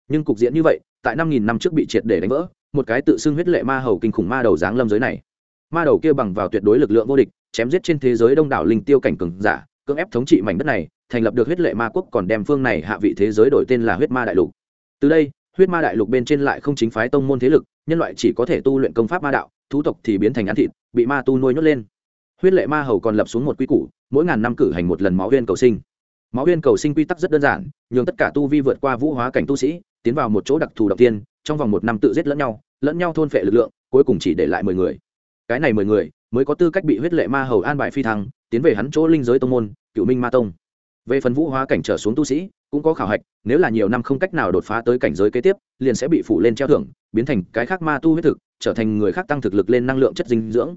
Nhưng cục diện như vậy, tại năm nghìn năm trước bị triệt để đánh vỡ, một cái tự xưng huyết lệ ma hầu kinh khủng ma đầu dáng lâm giới này ma đầu kia bằng vào tuyệt đối lực lượng vô địch, chém giết trên thế giới đông đảo linh tiêu cảnh cường giả, cưỡng ép thống trị mảnh đất này, thành lập được huyết lệ ma quốc còn đem phương này hạ vị thế giới đổi tên là huyết ma đại lục. Từ đây, huyết ma đại lục bên trên lại không chính phái tông môn thế lực, nhân loại chỉ có thể tu luyện công pháp ma đạo, thú tộc thì biến thành ăn thịt, bị ma tu nuôi nhốt lên. Huyết lệ ma hầu còn lập xuống một quy củ, mỗi ngàn năm cử hành một lần máu huyên cầu sinh. Máu huyên cầu sinh quy tắc rất đơn giản, nhường tất cả tu vi vượt qua vũ hóa cảnh tu sĩ, tiến vào một chỗ đặc thù đầu tiên, trong vòng một năm tự giết lẫn nhau lẫn nhau thôn phệ lực lượng, cuối cùng chỉ để lại mười người cái này mười người mới có tư cách bị huyết lệ ma hầu an bài phi thăng, tiến về hắn chỗ linh giới tông môn, cựu minh ma tông. Về phần vũ hóa cảnh trở xuống tu sĩ, cũng có khảo hạch, nếu là nhiều năm không cách nào đột phá tới cảnh giới kế tiếp, liền sẽ bị phủ lên treo thưởng, biến thành cái khác ma tu huyết thực, trở thành người khác tăng thực lực lên năng lượng chất dinh dưỡng.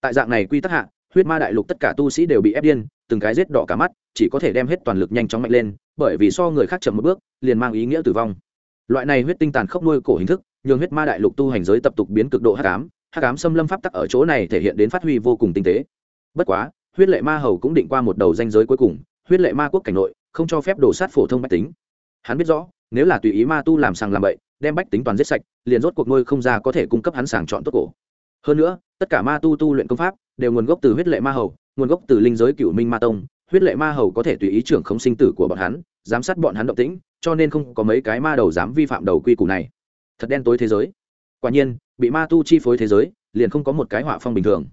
Tại dạng này quy tắc hạ, huyết ma đại lục tất cả tu sĩ đều bị ép điên, từng cái giết đỏ cả mắt, chỉ có thể đem hết toàn lực nhanh chóng mạnh lên, bởi vì so người khác chậm một bước, liền mang ý nghĩa tử vong. Loại này huyết tinh tàn khốc nuôi cổ hình thức, nhường huyết ma đại lục tu hành giới tập tục biến cực độ hắc ám hắc ám xâm lâm pháp tắc ở chỗ này thể hiện đến phát huy vô cùng tinh tế. Bất quá, huyết lệ ma hầu cũng định qua một đầu danh giới cuối cùng, huyết lệ ma quốc cảnh nội, không cho phép đổ sát phổ thông bách tính. Hắn biết rõ, nếu là tùy ý ma tu làm sàng làm bậy, đem bách tính toàn giết sạch, liền rốt cuộc nuôi không ra có thể cung cấp hắn sàng chọn tốt cổ. Hơn nữa, tất cả ma tu tu luyện công pháp đều nguồn gốc từ huyết lệ ma hầu, nguồn gốc từ linh giới cựu minh ma tông. Huyết lệ ma hầu có thể tùy ý trưởng không sinh tử của bọn hắn, giám sát bọn hắn động tĩnh, cho nên không có mấy cái ma đầu dám vi phạm đầu quy củ này. Thật đen tối thế giới. Quả nhiên bị ma tu chi phối thế giới, liền không có một cái họa phong bình thường.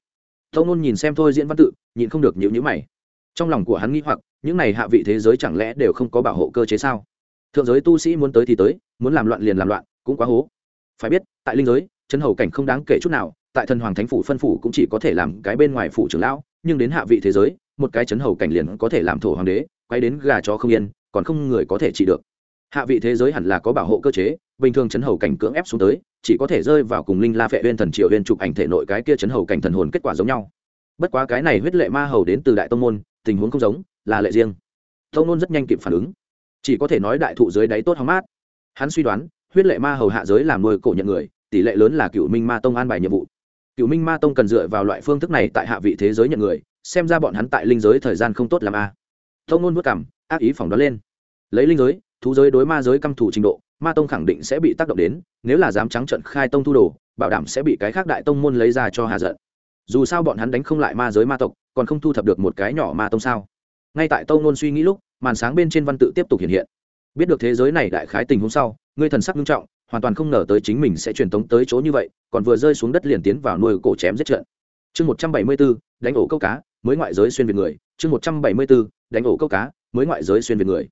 Tâu nôn nhìn xem thôi diễn văn tự nhìn không được nhữ nhữ mày. Trong lòng của hắn nghĩ hoặc, những này hạ vị thế giới chẳng lẽ đều không có bảo hộ cơ chế sao? Thượng giới tu sĩ muốn tới thì tới, muốn làm loạn liền làm loạn, cũng quá hố. Phải biết, tại linh giới, chân hầu cảnh không đáng kể chút nào, tại thần hoàng thánh phủ phân phủ cũng chỉ có thể làm cái bên ngoài phủ trưởng lão, nhưng đến hạ vị thế giới, một cái chấn hầu cảnh liền có thể làm thổ hoàng đế, quay đến gà chó không yên, còn không người có thể trị được hạ vị thế giới hẳn là có bảo hộ cơ chế, bình thường chấn hầu cảnh cưỡng ép xuống tới, chỉ có thể rơi vào cùng linh la phệ huyên thần triều huyên chụp ảnh thể nội cái kia chấn hầu cảnh thần hồn kết quả giống nhau. Bất quá cái này huyết lệ ma hầu đến từ đại tông môn, tình huống không giống, là lệ riêng. Tông môn rất nhanh kịp phản ứng. Chỉ có thể nói đại thụ dưới đáy tốt hóng mát. Hắn suy đoán, huyết lệ ma hầu hạ giới làm nuôi cổ nhận người, tỷ lệ lớn là cựu minh ma tông an bài nhiệm vụ. Cựu minh ma tông cần dựa vào loại phương thức này tại hạ vị thế giới nhận người, xem ra bọn hắn tại linh giới thời gian không tốt làm a. À. tông môn vất cảm ác ý phỏng đoán lên. Lấy linh giới thú giới đối ma giới căm thủ trình độ, ma tông khẳng định sẽ bị tác động đến, nếu là dám trắng trận khai tông thu đồ, bảo đảm sẽ bị cái khác đại tông môn lấy ra cho hà giận. Dù sao bọn hắn đánh không lại ma giới ma tộc, còn không thu thập được một cái nhỏ ma tông sao? Ngay tại tông nôn suy nghĩ lúc, màn sáng bên trên văn tự tiếp tục hiện hiện. Biết được thế giới này đại khái tình huống sau, ngươi thần sắc nghiêm trọng, hoàn toàn không ngờ tới chính mình sẽ truyền tống tới chỗ như vậy, còn vừa rơi xuống đất liền tiến vào nuôi cổ chém giết trận. Chương một trăm bảy mươi b đánh ổ câu cá, mới ngoại giới xuyên việt người. Chương một trăm bảy mươi b đánh ổ câu cá, mới ngoại giới xuyên việt người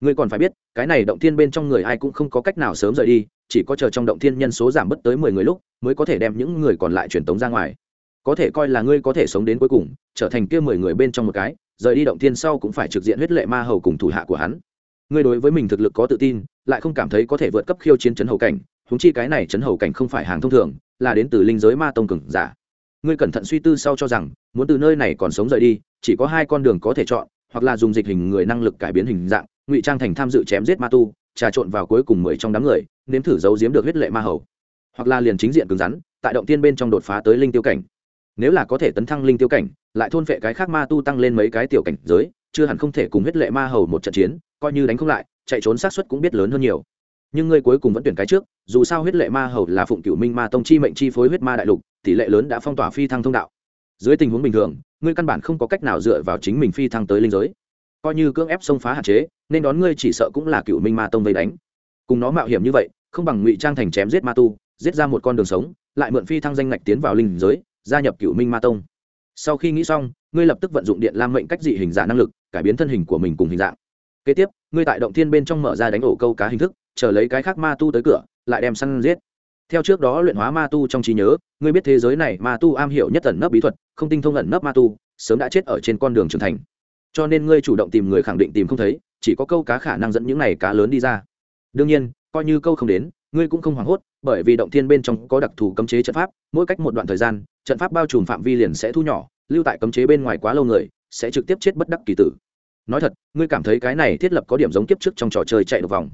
ngươi còn phải biết, cái này động thiên bên trong người ai cũng không có cách nào sớm rời đi, chỉ có chờ trong động thiên nhân số giảm bớt tới mười người lúc, mới có thể đem những người còn lại truyền tống ra ngoài. Có thể coi là ngươi có thể sống đến cuối cùng, trở thành kia mười người bên trong một cái, rời đi động thiên sau cũng phải trực diện huyết lệ ma hầu cùng thủ hạ của hắn. Ngươi đối với mình thực lực có tự tin, lại không cảm thấy có thể vượt cấp khiêu chiến chấn hầu cảnh húng chi cái này chấn hầu cảnh không phải hàng thông thường, là đến từ linh giới ma tông cường giả. Ngươi cẩn thận suy tư sau cho rằng, muốn từ nơi này còn sống rời đi, chỉ có hai con đường có thể chọn, hoặc là dùng dịch hình người năng lực cải biến hình dạng ngụy trang thành tham dự chém giết ma tu, trà trộn vào cuối cùng mười trong đám người, nếm thử giấu giếm được huyết lệ ma hầu. Hoặc là liền chính diện cứng rắn, tại động tiên bên trong đột phá tới linh tiêu cảnh. Nếu là có thể tấn thăng linh tiêu cảnh, lại thôn vệ cái khác ma tu tăng lên mấy cái tiểu cảnh giới, chưa hẳn không thể cùng huyết lệ ma hầu một trận chiến, coi như đánh không lại, chạy trốn sát suất cũng biết lớn hơn nhiều. Nhưng ngươi cuối cùng vẫn tuyển cái trước, dù sao huyết lệ ma hầu là phụng cửu minh ma tông chi mệnh chi phối huyết ma đại lục, tỷ lệ lớn đã phong tỏa phi thăng thông đạo. Dưới tình huống bình thường, ngươi căn bản không có cách nào dựa vào chính mình phi thăng tới linh giới. Coi như cưỡng ép xông phá hạn chế nên đón ngươi chỉ sợ cũng là cựu minh ma tông vây đánh. Cùng nó mạo hiểm như vậy, không bằng ngụy trang thành chém giết ma tu, giết ra một con đường sống, lại mượn phi thăng danh ngạch tiến vào linh giới, gia nhập cựu minh ma tông. Sau khi nghĩ xong, ngươi lập tức vận dụng điện lam mệnh cách dị hình giả năng lực, cải biến thân hình của mình cùng hình dạng. Kế tiếp, ngươi tại động thiên bên trong mở ra đánh ổ câu cá hình thức, chờ lấy cái khác ma tu tới cửa, lại đem săn giết. Theo trước đó luyện hóa ma tu trong trí nhớ, ngươi biết thế giới này ma tu am hiểu nhất ẩn nấp bí thuật, không tinh thông ẩn nấp ma tu, sớm đã chết ở trên con đường trưởng thành. Cho nên ngươi chủ động tìm người khẳng định tìm không thấy chỉ có câu cá khả năng dẫn những này cá lớn đi ra. Đương nhiên, coi như câu không đến, ngươi cũng không hoảng hốt, bởi vì động thiên bên trong có đặc thù cấm chế trận pháp, mỗi cách một đoạn thời gian, trận pháp bao trùm phạm vi liền sẽ thu nhỏ, lưu tại cấm chế bên ngoài quá lâu người, sẽ trực tiếp chết bất đắc kỳ tử. Nói thật, ngươi cảm thấy cái này thiết lập có điểm giống kiếp trước trong trò chơi chạy được vòng.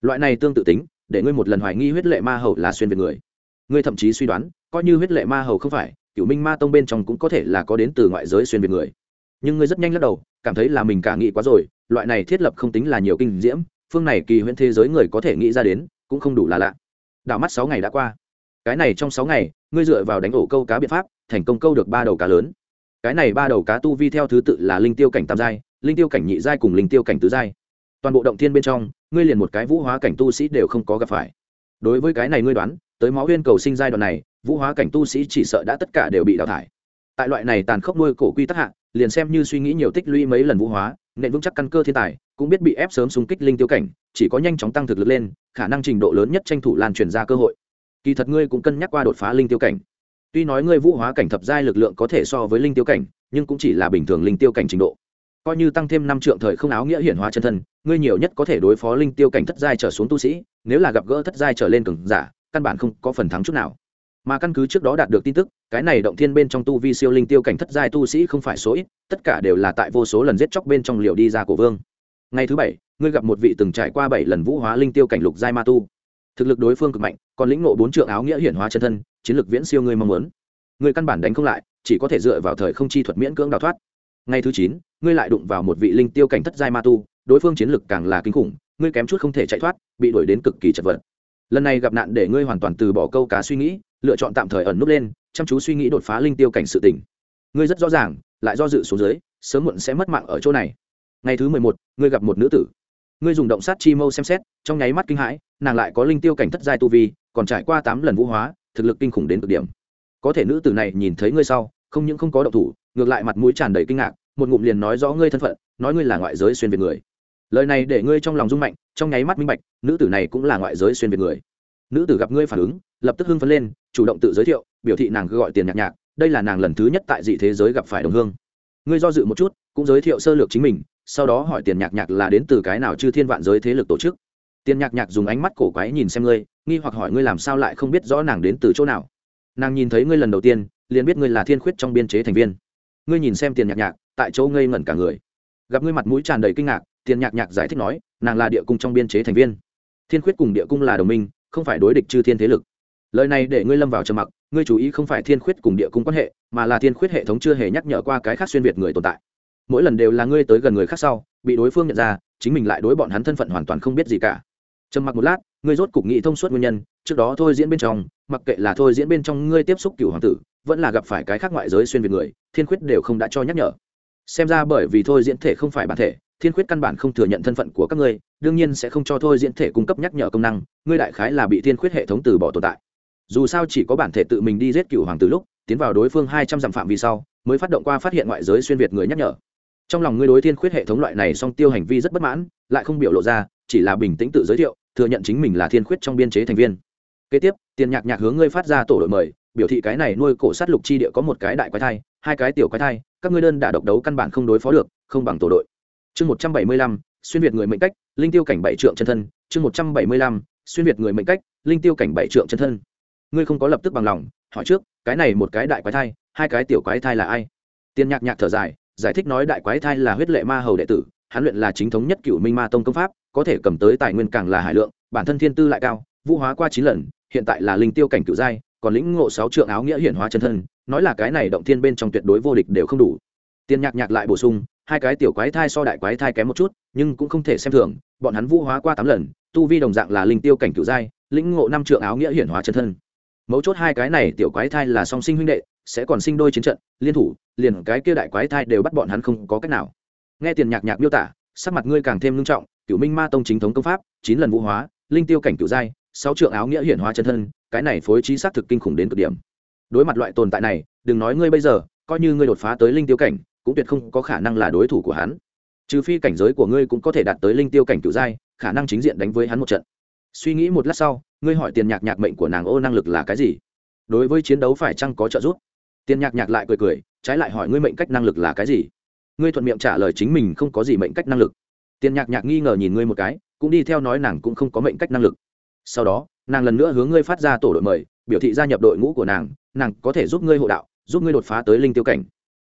Loại này tương tự tính, để ngươi một lần hoài nghi huyết lệ ma hầu là xuyên về người. Ngươi thậm chí suy đoán, coi như huyết lệ ma hầu không phải cựu minh ma tông bên trong cũng có thể là có đến từ ngoại giới xuyên về người. Nhưng ngươi rất nhanh lắc đầu cảm thấy là mình cả nghĩ quá rồi, loại này thiết lập không tính là nhiều kinh diễm, phương này kỳ huyễn thế giới người có thể nghĩ ra đến, cũng không đủ là lạ. Đảo mắt sáu ngày đã qua. Cái này trong sáu ngày, ngươi dựa vào đánh ổ câu cá biện pháp, thành công câu được ba đầu cá lớn. Cái này ba đầu cá tu vi theo thứ tự là linh tiêu cảnh tam giai, linh tiêu cảnh nhị giai cùng linh tiêu cảnh tứ giai. Toàn bộ động thiên bên trong, ngươi liền một cái vũ hóa cảnh tu sĩ đều không có gặp phải. Đối với cái này ngươi đoán, tới máu huyên cầu sinh giai đoạn này, vũ hóa cảnh tu sĩ chỉ sợ đã tất cả đều bị đào thải tại loại này tàn khốc nuôi cổ quy tắc hạ, liền xem như suy nghĩ nhiều tích lũy mấy lần vũ hóa nện vững chắc căn cơ thiên tài, cũng biết bị ép sớm xung kích linh tiêu cảnh, chỉ có nhanh chóng tăng thực lực lên, khả năng trình độ lớn nhất tranh thủ lan truyền ra cơ hội. Kỳ thật ngươi cũng cân nhắc qua đột phá linh tiêu cảnh. Tuy nói ngươi vũ hóa cảnh thập giai lực lượng có thể so với linh tiêu cảnh, nhưng cũng chỉ là bình thường linh tiêu cảnh trình độ. Coi như tăng thêm năm trượng thời không áo nghĩa hiển hóa chân thân, ngươi nhiều nhất có thể đối phó linh tiêu cảnh thất giai trở xuống tu sĩ, nếu là gặp gỡ thất giai trở lên cường giả, căn bản không có phần thắng chút nào mà căn cứ trước đó đạt được tin tức, cái này động thiên bên trong tu vi siêu linh tiêu cảnh thất giai tu sĩ không phải số ít, tất cả đều là tại vô số lần giết chóc bên trong liều đi ra cổ vương. Ngày thứ bảy, ngươi gặp một vị từng trải qua bảy lần vũ hóa linh tiêu cảnh lục giai ma tu. Thực lực đối phương cực mạnh, còn lĩnh ngộ bốn trượng áo nghĩa hiển hóa chân thân, chiến lược viễn siêu ngươi mong muốn. Ngươi căn bản đánh không lại, chỉ có thể dựa vào thời không chi thuật miễn cưỡng đào thoát. Ngày thứ chín, ngươi lại đụng vào một vị linh tiêu cảnh thất giai ma tu, đối phương chiến lực càng là kinh khủng, ngươi kém chút không thể chạy thoát, bị đuổi đến cực kỳ chật vật. Lần này gặp nạn để ngươi hoàn toàn từ bỏ câu cá suy nghĩ lựa chọn tạm thời ẩn núp lên, chăm chú suy nghĩ đột phá linh tiêu cảnh sự tỉnh ngươi rất rõ ràng, lại do dự xuống dưới, sớm muộn sẽ mất mạng ở chỗ này. Ngày thứ mười một, ngươi gặp một nữ tử. Ngươi dùng động sát chi mâu xem xét, trong nháy mắt kinh hãi, nàng lại có linh tiêu cảnh thất giai tu vi, còn trải qua tám lần vũ hóa, thực lực kinh khủng đến cực điểm. Có thể nữ tử này nhìn thấy ngươi sau, không những không có động thủ, ngược lại mặt mũi tràn đầy kinh ngạc, một ngụm liền nói rõ ngươi thân phận, nói ngươi là ngoại giới xuyên việt người. Lời này để ngươi trong lòng rung mạnh, trong nháy mắt minh bạch, nữ tử này cũng là ngoại giới xuyên việt người. Nữ tử gặp ngươi phản ứng, lập tức hưng phấn lên chủ động tự giới thiệu, biểu thị nàng gọi tiền nhạc nhạc, đây là nàng lần thứ nhất tại dị thế giới gặp phải đồng hương. Ngươi do dự một chút, cũng giới thiệu sơ lược chính mình, sau đó hỏi tiền nhạc nhạc là đến từ cái nào chư thiên vạn giới thế lực tổ chức. Tiền nhạc nhạc dùng ánh mắt cổ quái nhìn xem ngươi, nghi hoặc hỏi ngươi làm sao lại không biết rõ nàng đến từ chỗ nào. Nàng nhìn thấy ngươi lần đầu tiên, liền biết ngươi là thiên khuyết trong biên chế thành viên. Ngươi nhìn xem tiền nhạc nhạc, tại chỗ ngây ngẩn cả người. Gặp ngươi mặt mũi tràn đầy kinh ngạc, tiền nhạc nhạc giải thích nói, nàng là địa cung trong biên chế thành viên. Thiên khuyết cùng địa cung là đồng minh, không phải đối địch chư thiên thế lực lời này để ngươi lâm vào trầm mặc, ngươi chú ý không phải thiên khuyết cùng địa cung quan hệ, mà là thiên khuyết hệ thống chưa hề nhắc nhở qua cái khác xuyên việt người tồn tại. Mỗi lần đều là ngươi tới gần người khác sau, bị đối phương nhận ra, chính mình lại đối bọn hắn thân phận hoàn toàn không biết gì cả. Trầm mặc một lát, ngươi rốt cục nghĩ thông suốt nguyên nhân, trước đó thôi diễn bên trong, mặc kệ là thôi diễn bên trong ngươi tiếp xúc cựu hoàng tử, vẫn là gặp phải cái khác ngoại giới xuyên việt người, thiên khuyết đều không đã cho nhắc nhở. Xem ra bởi vì thôi diễn thể không phải bản thể, thiên khuyết căn bản không thừa nhận thân phận của các ngươi, đương nhiên sẽ không cho thôi diễn thể cung cấp nhắc nhở công năng, ngươi đại khái là bị thiên khuyết hệ thống từ bỏ tồn tại dù sao chỉ có bản thể tự mình đi giết cựu hoàng tử lúc, tiến vào đối phương hai trăm dặm phạm vi sau, mới phát động qua phát hiện ngoại giới xuyên việt người nhắc nhở. Trong lòng ngươi đối thiên khuyết hệ thống loại này song tiêu hành vi rất bất mãn, lại không biểu lộ ra, chỉ là bình tĩnh tự giới thiệu, thừa nhận chính mình là thiên khuyết trong biên chế thành viên. Kế tiếp, tiền nhạc nhạc hướng ngươi phát ra tổ đội mời, biểu thị cái này nuôi cổ sát lục chi địa có một cái đại quái thai, hai cái tiểu quái thai, các ngươi đơn đả độc đấu căn bản không đối phó được, không bằng tổ đội. Chương một trăm bảy mươi lăm, xuyên việt người mệnh cách, linh tiêu cảnh bảy trượng chân thân. Chương một trăm bảy mươi lăm, xuyên việt người mệnh cách, linh tiêu cảnh bảy trượng chân thân ngươi không có lập tức bằng lòng, hỏi trước, cái này một cái đại quái thai, hai cái tiểu quái thai là ai? Tiên nhạc nhạc thở dài, giải thích nói đại quái thai là huyết lệ ma hầu đệ tử, hắn luyện là chính thống nhất cựu minh ma tông công pháp, có thể cầm tới tài nguyên càng là hải lượng, bản thân thiên tư lại cao, vũ hóa qua chín lần, hiện tại là linh tiêu cảnh cựu giai, còn lĩnh ngộ sáu trượng áo nghĩa hiển hóa chân thân, nói là cái này động thiên bên trong tuyệt đối vô địch đều không đủ. Tiên nhạc nhạc lại bổ sung, hai cái tiểu quái thai so đại quái thai kém một chút, nhưng cũng không thể xem thường, bọn hắn vũ hóa qua tám lần, tu vi đồng dạng là linh tiêu cảnh cựu giai, lĩnh ngộ năm trượng áo nghĩa hiển hóa chân thân mấu chốt hai cái này tiểu quái thai là song sinh huynh đệ, sẽ còn sinh đôi chiến trận, liên thủ, liền cái kia đại quái thai đều bắt bọn hắn không có cách nào. Nghe tiền nhạc nhạc miêu tả, sắc mặt ngươi càng thêm nghiêm trọng cựu minh ma tông chính thống công pháp, chín lần vũ hóa, linh tiêu cảnh cựu giai, sáu trượng áo nghĩa hiển hóa chân thân, cái này phối trí xác thực kinh khủng đến cực điểm. Đối mặt loại tồn tại này, đừng nói ngươi bây giờ, coi như ngươi đột phá tới linh tiêu cảnh, cũng tuyệt không có khả năng là đối thủ của hắn. Trừ phi cảnh giới của ngươi cũng có thể đạt tới linh tiêu cảnh cựu giai, khả năng chính diện đánh với hắn một trận suy nghĩ một lát sau, ngươi hỏi tiền nhạc nhạc mệnh của nàng ô năng lực là cái gì? Đối với chiến đấu phải chăng có trợ giúp? Tiền nhạc nhạc lại cười cười, trái lại hỏi ngươi mệnh cách năng lực là cái gì? Ngươi thuận miệng trả lời chính mình không có gì mệnh cách năng lực. Tiền nhạc nhạc nghi ngờ nhìn ngươi một cái, cũng đi theo nói nàng cũng không có mệnh cách năng lực. Sau đó, nàng lần nữa hướng ngươi phát ra tổ đội mời, biểu thị gia nhập đội ngũ của nàng nàng có thể giúp ngươi hộ đạo, giúp ngươi đột phá tới linh tiêu cảnh.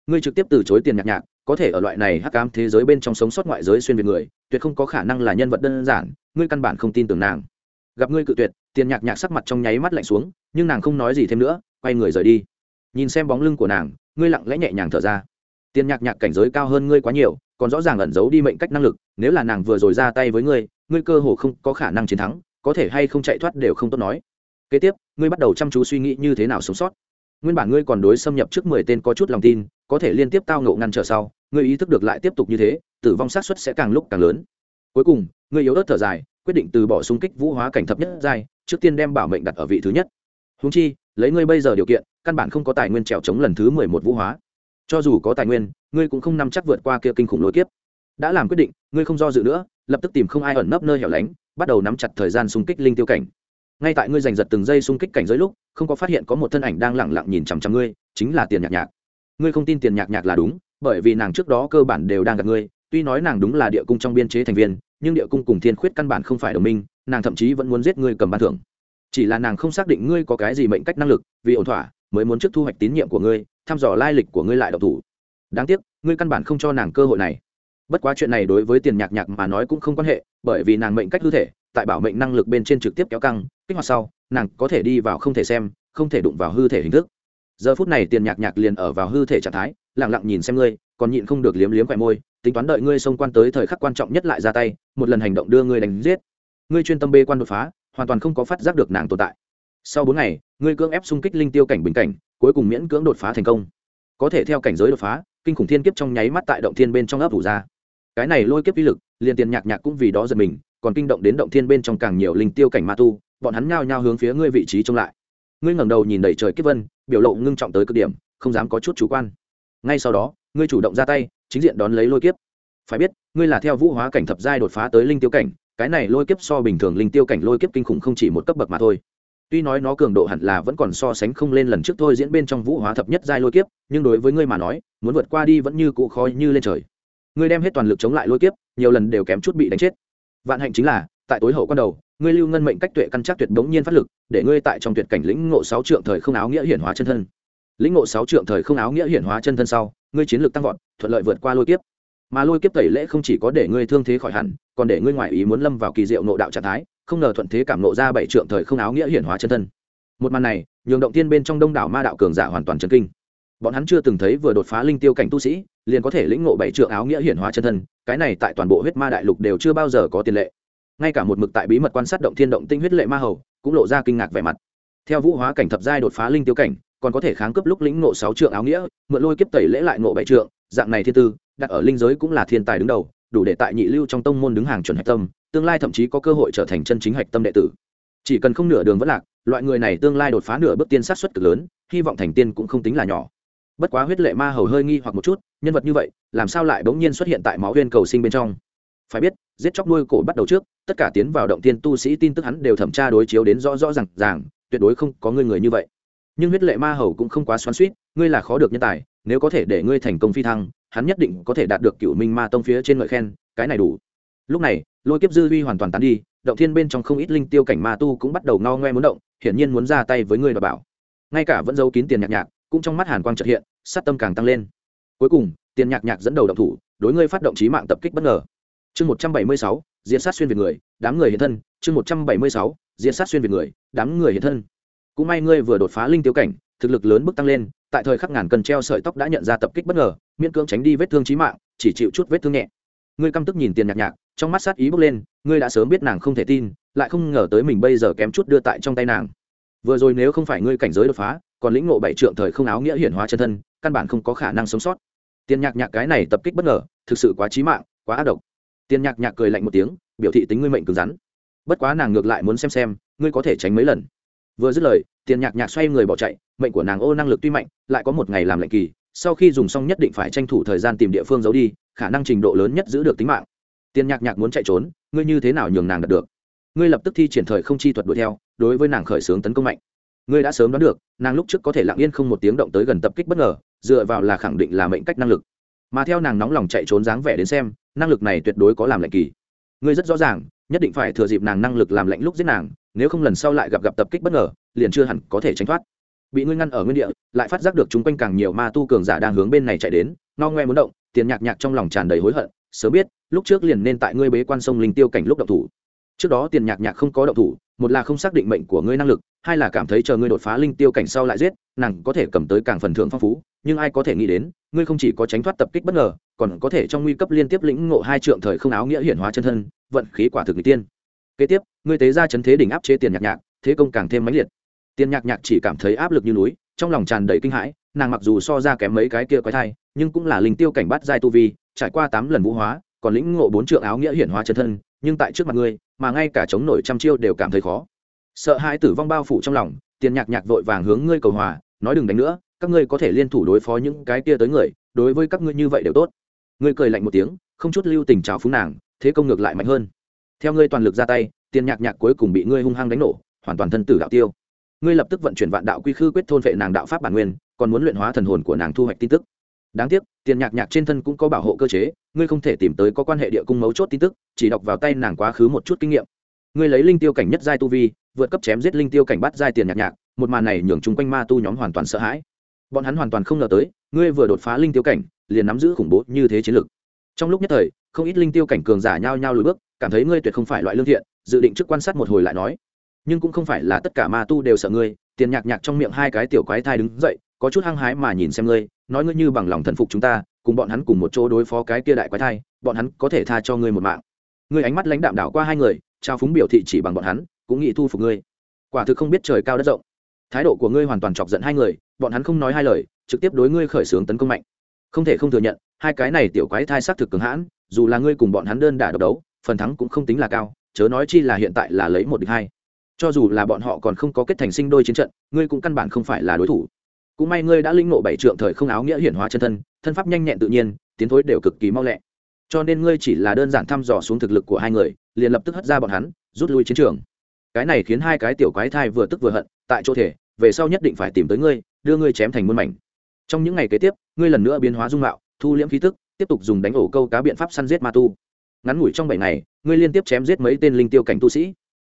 Ngươi trực tiếp từ chối tiền nhạc nhạc, có thể ở loại này hắc ám thế giới bên trong sống sót ngoại giới xuyên việt người, tuyệt không có khả năng là nhân vật đơn giản, ngươi căn bản không tin tưởng nàng gặp ngươi cự tuyệt, tiền nhạc nhạc sắc mặt trong nháy mắt lạnh xuống, nhưng nàng không nói gì thêm nữa, quay người rời đi. Nhìn xem bóng lưng của nàng, ngươi lặng lẽ nhẹ nhàng thở ra. Tiền nhạc nhạc cảnh giới cao hơn ngươi quá nhiều, còn rõ ràng ẩn giấu đi mệnh cách năng lực, nếu là nàng vừa rồi ra tay với ngươi ngươi cơ hồ không có khả năng chiến thắng, có thể hay không chạy thoát đều không tốt nói. Kế tiếp, ngươi bắt đầu chăm chú suy nghĩ như thế nào sống sót. Nguyên bản ngươi còn đối xâm nhập trước mười tên có chút lòng tin, có thể liên tiếp tao ngộ ngăn trở sau, ngươi ý thức được lại tiếp tục như thế, tử vong sát suất sẽ càng lúc càng lớn. Cuối cùng, ngươi yếu ớt thở dài quyết định từ bỏ xung kích vũ hóa cảnh thập nhất giai, trước tiên đem bảo mệnh đặt ở vị thứ nhất. Húng chi, lấy ngươi bây giờ điều kiện, căn bản không có tài nguyên trèo chống lần thứ mười một vũ hóa. Cho dù có tài nguyên, ngươi cũng không nắm chắc vượt qua kia kinh khủng lối kiếp. Đã làm quyết định, ngươi không do dự nữa, lập tức tìm không ai ẩn nấp nơi hẻo lánh, bắt đầu nắm chặt thời gian xung kích linh tiêu cảnh. Ngay tại ngươi giành giật từng giây xung kích cảnh giới lúc, không có phát hiện có một thân ảnh đang lẳng lặng nhìn chằm chằm ngươi, chính là tiền nhạc nhạc. Ngươi không tin tiền nhạc nhạc là đúng, bởi vì nàng trước đó cơ bản đều đang gặp ngươi tuy nói nàng đúng là địa cung trong biên chế thành viên, nhưng địa cung cùng thiên khuyết căn bản không phải đồng minh, nàng thậm chí vẫn muốn giết ngươi cầm ban thưởng. Chỉ là nàng không xác định ngươi có cái gì mệnh cách năng lực, vì ổn thỏa, mới muốn trước thu hoạch tín nhiệm của ngươi, thăm dò lai lịch của ngươi lại độc thủ. Đáng tiếc, ngươi căn bản không cho nàng cơ hội này. Bất quá chuyện này đối với tiền nhạc nhạc mà nói cũng không quan hệ, bởi vì nàng mệnh cách hư thể, tại bảo mệnh năng lực bên trên trực tiếp kéo căng, kích hoạt sau, nàng có thể đi vào không thể xem, không thể đụng vào hư thể hình thức. Giờ phút này tiền nhạc nhạc liền ở vào hư thể trạng thái lẳng lặng nhìn xem ngươi còn nhịn không được liếm liếm khỏe môi, tính toán đợi ngươi xông quan tới thời khắc quan trọng nhất lại ra tay, một lần hành động đưa ngươi đánh giết. Ngươi chuyên tâm bê quan đột phá, hoàn toàn không có phát giác được nàng tồn tại. Sau bốn ngày, ngươi cưỡng ép xung kích linh tiêu cảnh bình cảnh, cuối cùng miễn cưỡng đột phá thành công. Có thể theo cảnh giới đột phá, kinh khủng thiên kiếp trong nháy mắt tại động thiên bên trong ấp ủ ra. Cái này lôi kiếp uy lực, liền tiền nhạc nhạc cũng vì đó giật mình, còn kinh động đến động thiên bên trong càng nhiều linh tiêu cảnh ma tu, bọn hắn nhao nhao hướng phía ngươi vị trí trông lại. Ngươi ngẩng đầu nhìn đầy trời kiếp vân, biểu lộ ngưng trọng tới cực điểm, không dám có chút chủ quan. Ngay sau đó ngươi chủ động ra tay, chính diện đón lấy lôi kiếp. Phải biết, ngươi là theo vũ hóa cảnh thập giai đột phá tới linh tiêu cảnh, cái này lôi kiếp so bình thường linh tiêu cảnh lôi kiếp kinh khủng không chỉ một cấp bậc mà thôi. Tuy nói nó cường độ hẳn là vẫn còn so sánh không lên lần trước thôi diễn bên trong vũ hóa thập nhất giai lôi kiếp, nhưng đối với ngươi mà nói, muốn vượt qua đi vẫn như cũ khó như lên trời. Ngươi đem hết toàn lực chống lại lôi kiếp, nhiều lần đều kém chút bị đánh chết. Vạn hạnh chính là, tại tối hậu quan đầu, ngươi lưu ngân mệnh cách tuệ căn chắc tuyệt bỗng nhiên phát lực, để ngươi tại trong tuyệt cảnh lĩnh ngộ sáu trượng thời không áo nghĩa hiển hóa chân thân lĩnh ngộ sáu trượng thời không áo nghĩa hiển hóa chân thân sau, ngươi chiến lược tăng vọt, thuận lợi vượt qua lôi kiếp. Mà lôi kiếp tẩy lễ không chỉ có để ngươi thương thế khỏi hẳn, còn để ngươi ngoại ý muốn lâm vào kỳ diệu nộ đạo trạng thái, không ngờ thuận thế cảm nộ ra bảy trượng thời không áo nghĩa hiển hóa chân thân. Một màn này, nhường động tiên bên trong đông đảo ma đạo cường giả hoàn toàn chấn kinh. Bọn hắn chưa từng thấy vừa đột phá linh tiêu cảnh tu sĩ, liền có thể lĩnh ngộ bảy trượng áo nghĩa hiển hóa chân thân, cái này tại toàn bộ huyết ma đại lục đều chưa bao giờ có tiền lệ. Ngay cả một mực tại bí mật quan sát động thiên động tinh huyết lệ ma hầu, cũng lộ ra kinh ngạc vẻ mặt. Theo vũ hóa cảnh thập giai đột phá linh tiêu cảnh còn có thể kháng cấp lúc lĩnh ngộ sáu trượng áo nghĩa, mượn lôi kiếp tẩy lễ lại ngộ bảy trượng, dạng này thiên tư, đặt ở linh giới cũng là thiên tài đứng đầu, đủ để tại nhị lưu trong tông môn đứng hàng chuẩn hạch tâm, tương lai thậm chí có cơ hội trở thành chân chính hạch tâm đệ tử. Chỉ cần không nửa đường vẫn lạc, loại người này tương lai đột phá nửa bước tiên sát xuất cực lớn, hy vọng thành tiên cũng không tính là nhỏ. Bất quá huyết lệ ma hầu hơi nghi hoặc một chút, nhân vật như vậy, làm sao lại bỗng nhiên xuất hiện tại máu huyên cầu sinh bên trong? Phải biết, giết chóc nuôi cổ bắt đầu trước, tất cả tiến vào động tiên tu sĩ tin tức hắn đều thẩm tra đối chiếu đến rõ rõ r à n g ràng, tuyệt đối không có người người như vậy nhưng huyết lệ ma hầu cũng không quá xoắn suýt, ngươi là khó được nhân tài, nếu có thể để ngươi thành công phi thăng, hắn nhất định có thể đạt được cựu minh ma tông phía trên ngợi khen, cái này đủ. Lúc này, lôi kiếp dư huy hoàn toàn tán đi, động thiên bên trong không ít linh tiêu cảnh ma tu cũng bắt đầu ngao ngoe muốn động, hiển nhiên muốn ra tay với ngươi đ bảo. Ngay cả vẫn giấu kín tiền nhạc nhạc, cũng trong mắt hàn quang trật hiện, sát tâm càng tăng lên. Cuối cùng, tiền nhạc nhạc dẫn đầu động thủ, đối ngươi phát động trí mạng tập kích bất ngờ. Chương một trăm bảy mươi sáu diễn sát xuyên về người, đám người hiện thân. Chương một trăm bảy mươi sáu diễn sát xuyên về người, đám người hiện thân cũng may ngươi vừa đột phá linh tiêu cảnh, thực lực lớn bước tăng lên, tại thời khắc ngàn cần treo sợi tóc đã nhận ra tập kích bất ngờ, miễn cưỡng tránh đi vết thương trí mạng, chỉ chịu chút vết thương nhẹ. Ngươi căm tức nhìn tiền nhạc nhạc, trong mắt sát ý bước lên, ngươi đã sớm biết nàng không thể tin, lại không ngờ tới mình bây giờ kém chút đưa tại trong tay nàng. Vừa rồi nếu không phải ngươi cảnh giới đột phá, còn lĩnh ngộ bảy trượng thời không áo nghĩa hiển hóa chân thân, căn bản không có khả năng sống sót. Tiền nhạc nhạc cái này tập kích bất ngờ, thực sự quá trí mạng, quá ác độc. Tiền nhạc nhạc cười lạnh một tiếng, biểu thị tính ngươi mệnh cứng rắn. Bất quá nàng ngược lại muốn xem xem, ngươi có thể tránh mấy lần vừa dứt lời, tiền nhạc nhạc xoay người bỏ chạy, mệnh của nàng ô năng lực tuy mạnh, lại có một ngày làm lệnh kỳ, sau khi dùng xong nhất định phải tranh thủ thời gian tìm địa phương giấu đi, khả năng trình độ lớn nhất giữ được tính mạng. Tiền nhạc nhạc muốn chạy trốn, ngươi như thế nào nhường nàng đạt được? Ngươi lập tức thi triển thời không chi thuật đuổi theo, đối với nàng khởi xướng tấn công mạnh. Ngươi đã sớm đoán được, nàng lúc trước có thể lặng yên không một tiếng động tới gần tập kích bất ngờ, dựa vào là khẳng định là mệnh cách năng lực. Mà theo nàng nóng lòng chạy trốn dáng vẻ đến xem, năng lực này tuyệt đối có làm lệnh kỳ. Ngươi rất rõ ràng nhất định phải thừa dịp nàng năng lực làm lệnh lúc giết nàng, nếu không lần sau lại gặp gặp tập kích bất ngờ, liền chưa hẳn có thể tránh thoát. Bị ngươi ngăn ở nguyên địa, lại phát giác được chúng quanh càng nhiều ma tu cường giả đang hướng bên này chạy đến no ngoe muốn động, tiền nhạc nhạc trong lòng tràn đầy hối hận, sớm biết, lúc trước liền nên tại ngươi bế quan sông linh tiêu cảnh lúc động thủ. Trước đó tiền nhạc nhạc không có động thủ, một là không xác định mệnh của ngươi năng lực, hai là cảm thấy chờ ngươi đột phá linh tiêu cảnh sau lại giết, nàng có thể cầm tới càng phần thưởng phong phú, nhưng ai có thể nghĩ đến, ngươi không chỉ có tránh thoát tập kích bất ngờ còn có thể trong nguy cấp liên tiếp lĩnh ngộ hai trượng thời không áo nghĩa hiển hóa chân thân, vận khí quả thực người tiên. Kế tiếp, ngươi tế ra chấn thế đỉnh áp chế tiền nhạc nhạc, thế công càng thêm mãnh liệt. Tiền nhạc nhạc chỉ cảm thấy áp lực như núi, trong lòng tràn đầy kinh hãi, nàng mặc dù so ra kém mấy cái kia quái thai, nhưng cũng là linh tiêu cảnh bắt giai tu vi, trải qua tám lần vũ hóa, còn lĩnh ngộ bốn trượng áo nghĩa hiển hóa chân thân, nhưng tại trước mặt ngươi, mà ngay cả chống nổi trăm chiêu đều cảm thấy khó. Sợ hãi tử vong bao phủ trong lòng, tiền nhạc nhạc vội vàng hướng ngươi cầu hòa, nói đừng đánh nữa, các ngươi có thể liên thủ đối phó những cái kia tới người, đối với các ngươi như vậy đều tốt ngươi cười lạnh một tiếng, không chút lưu tình trào phúng nàng, thế công ngược lại mạnh hơn. Theo ngươi toàn lực ra tay, tiền nhạc nhạc cuối cùng bị ngươi hung hăng đánh nổ, hoàn toàn thân tử đạo tiêu. Ngươi lập tức vận chuyển vạn đạo quy khư quyết thôn vệ nàng đạo pháp bản nguyên, còn muốn luyện hóa thần hồn của nàng thu hoạch tin tức. Đáng tiếc, tiền nhạc nhạc trên thân cũng có bảo hộ cơ chế, ngươi không thể tìm tới có quan hệ địa cung mấu chốt tin tức, chỉ đọc vào tay nàng quá khứ một chút kinh nghiệm. Ngươi lấy linh tiêu cảnh nhất giai tu vi, vượt cấp chém giết linh tiêu cảnh bắt giai tiền nhạc nhạc, một màn này nhường chung quanh ma tu nhóm hoàn toàn sợ hãi. Bọn hắn hoàn toàn không ngờ tới, ngươi vừa đột phá linh tiêu cảnh liền nắm giữ khủng bố như thế chiến lược. Trong lúc nhất thời, không ít linh tiêu cảnh cường giả nhao nhao lùi bước, cảm thấy ngươi tuyệt không phải loại lương thiện, dự định trước quan sát một hồi lại nói. Nhưng cũng không phải là tất cả ma tu đều sợ ngươi, tiền nhạc nhạc trong miệng hai cái tiểu quái thai đứng dậy, có chút hăng hái mà nhìn xem ngươi, nói ngươi như bằng lòng thần phục chúng ta, cùng bọn hắn cùng một chỗ đối phó cái kia đại quái thai, bọn hắn có thể tha cho ngươi một mạng. Ngươi ánh mắt lãnh đạm đảo qua hai người, trao phúng biểu thị chỉ bằng bọn hắn, cũng nghĩ thu phục ngươi. Quả thực không biết trời cao đất rộng. Thái độ của ngươi hoàn toàn chọc giận hai người, bọn hắn không nói hai lời, trực tiếp đối ngươi khởi xướng tấn công mạnh không thể không thừa nhận, hai cái này tiểu quái thai xác thực cường hãn, dù là ngươi cùng bọn hắn đơn đả độc đấu, phần thắng cũng không tính là cao, chớ nói chi là hiện tại là lấy một địch hai. Cho dù là bọn họ còn không có kết thành sinh đôi chiến trận, ngươi cũng căn bản không phải là đối thủ. Cũng may ngươi đã linh ngộ bảy trượng thời không áo nghĩa hiển hóa chân thân thân pháp nhanh nhẹn tự nhiên, tiến thối đều cực kỳ mau lẹ. Cho nên ngươi chỉ là đơn giản thăm dò xuống thực lực của hai người, liền lập tức hất ra bọn hắn, rút lui chiến trường. Cái này khiến hai cái tiểu quái thai vừa tức vừa hận, tại chỗ thể, về sau nhất định phải tìm tới ngươi, đưa ngươi chém thành muôn mảnh trong những ngày kế tiếp, ngươi lần nữa biến hóa dung mạo, thu liễm khí tức, tiếp tục dùng đánh ổ câu cá biện pháp săn giết ma tu. Ngắn ngủi trong bảy ngày, ngươi liên tiếp chém giết mấy tên linh tiêu cảnh tu sĩ.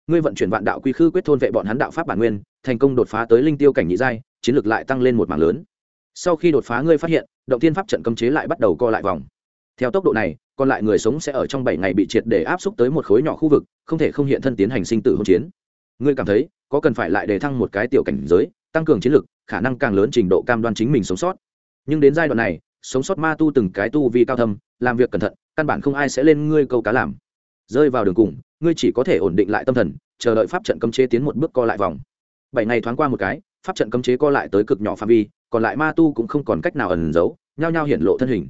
Ngươi vận chuyển vạn đạo quy khư quyết thôn vệ bọn hắn đạo pháp bản nguyên, thành công đột phá tới linh tiêu cảnh nhị giai, chiến lược lại tăng lên một mảng lớn. Sau khi đột phá ngươi phát hiện, động tiên pháp trận cấm chế lại bắt đầu co lại vòng. Theo tốc độ này, còn lại người sống sẽ ở trong bảy ngày bị triệt để áp xúc tới một khối nhỏ khu vực, không thể không hiện thân tiến hành sinh tử hỗn chiến. Ngươi cảm thấy, có cần phải lại đề thăng một cái tiểu cảnh giới, tăng cường chiến lược khả năng càng lớn trình độ cam đoan chính mình sống sót. Nhưng đến giai đoạn này, sống sót ma tu từng cái tu vì cao thâm, làm việc cẩn thận, căn bản không ai sẽ lên ngươi câu cá làm. Rơi vào đường cùng, ngươi chỉ có thể ổn định lại tâm thần, chờ đợi pháp trận cấm chế tiến một bước co lại vòng. Bảy ngày thoáng qua một cái, pháp trận cấm chế co lại tới cực nhỏ phạm vi, còn lại ma tu cũng không còn cách nào ẩn giấu, nhao nhao hiển lộ thân hình.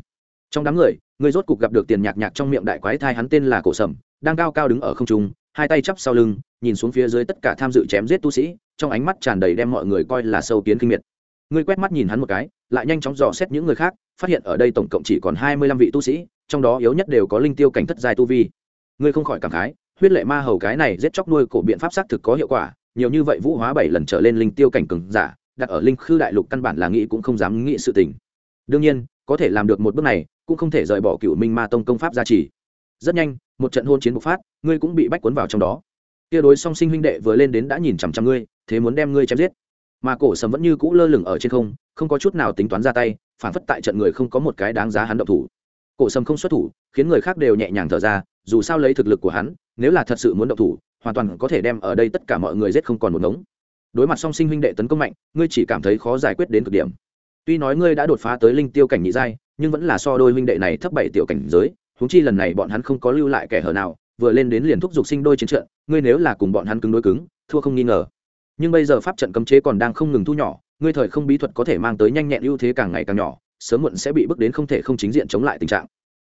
Trong đám người người rốt cục gặp được tiền nhạc nhạc trong miệng đại quái thai hắn tên là cổ sầm, đang cao cao đứng ở không trung hai tay chắp sau lưng, nhìn xuống phía dưới tất cả tham dự chém giết tu sĩ, trong ánh mắt tràn đầy đem mọi người coi là sâu kiến kinh miệt. Ngươi quét mắt nhìn hắn một cái, lại nhanh chóng dò xét những người khác, phát hiện ở đây tổng cộng chỉ còn hai mươi lăm vị tu sĩ, trong đó yếu nhất đều có linh tiêu cảnh thất giai tu vi. Ngươi không khỏi cảm khái, huyết lệ ma hầu cái này giết chóc nuôi cổ biện pháp xác thực có hiệu quả, nhiều như vậy vũ hóa bảy lần trở lên linh tiêu cảnh cường giả, đặt ở linh khư đại lục căn bản là nghĩ cũng không dám nghĩ sự tình. Đương nhiên, có thể làm được một bước này, cũng không thể rời bỏ cựu minh ma tông công pháp gia trì. Rất nhanh một trận hôn chiến bộc phát, ngươi cũng bị bách cuốn vào trong đó. Kia đối song sinh huynh đệ vừa lên đến đã nhìn chằm chằm ngươi, thế muốn đem ngươi chém giết. Mà cổ sầm vẫn như cũ lơ lửng ở trên không không có chút nào tính toán ra tay, phản phất tại trận người không có một cái đáng giá hắn động thủ. Cổ sầm không xuất thủ, khiến người khác đều nhẹ nhàng thở ra, dù sao lấy thực lực của hắn, nếu là thật sự muốn động thủ, hoàn toàn có thể đem ở đây tất cả mọi người giết không còn một ngống. Đối mặt song sinh huynh đệ tấn công mạnh, ngươi chỉ cảm thấy khó giải quyết đến cực điểm. Tuy nói ngươi đã đột phá tới linh tiêu cảnh nhị giai, nhưng vẫn là so đôi huynh đệ này thấp bảy tiểu cảnh giới huống chi lần này bọn hắn không có lưu lại kẻ hở nào, vừa lên đến liền thúc giục sinh đôi chiến trận, ngươi nếu là cùng bọn hắn cứng đối cứng, thua không nghi ngờ. Nhưng bây giờ pháp trận cấm chế còn đang không ngừng thu nhỏ, ngươi thời không bí thuật có thể mang tới nhanh nhẹn ưu thế càng ngày càng nhỏ, sớm muộn sẽ bị bước đến không thể không chính diện chống lại tình trạng.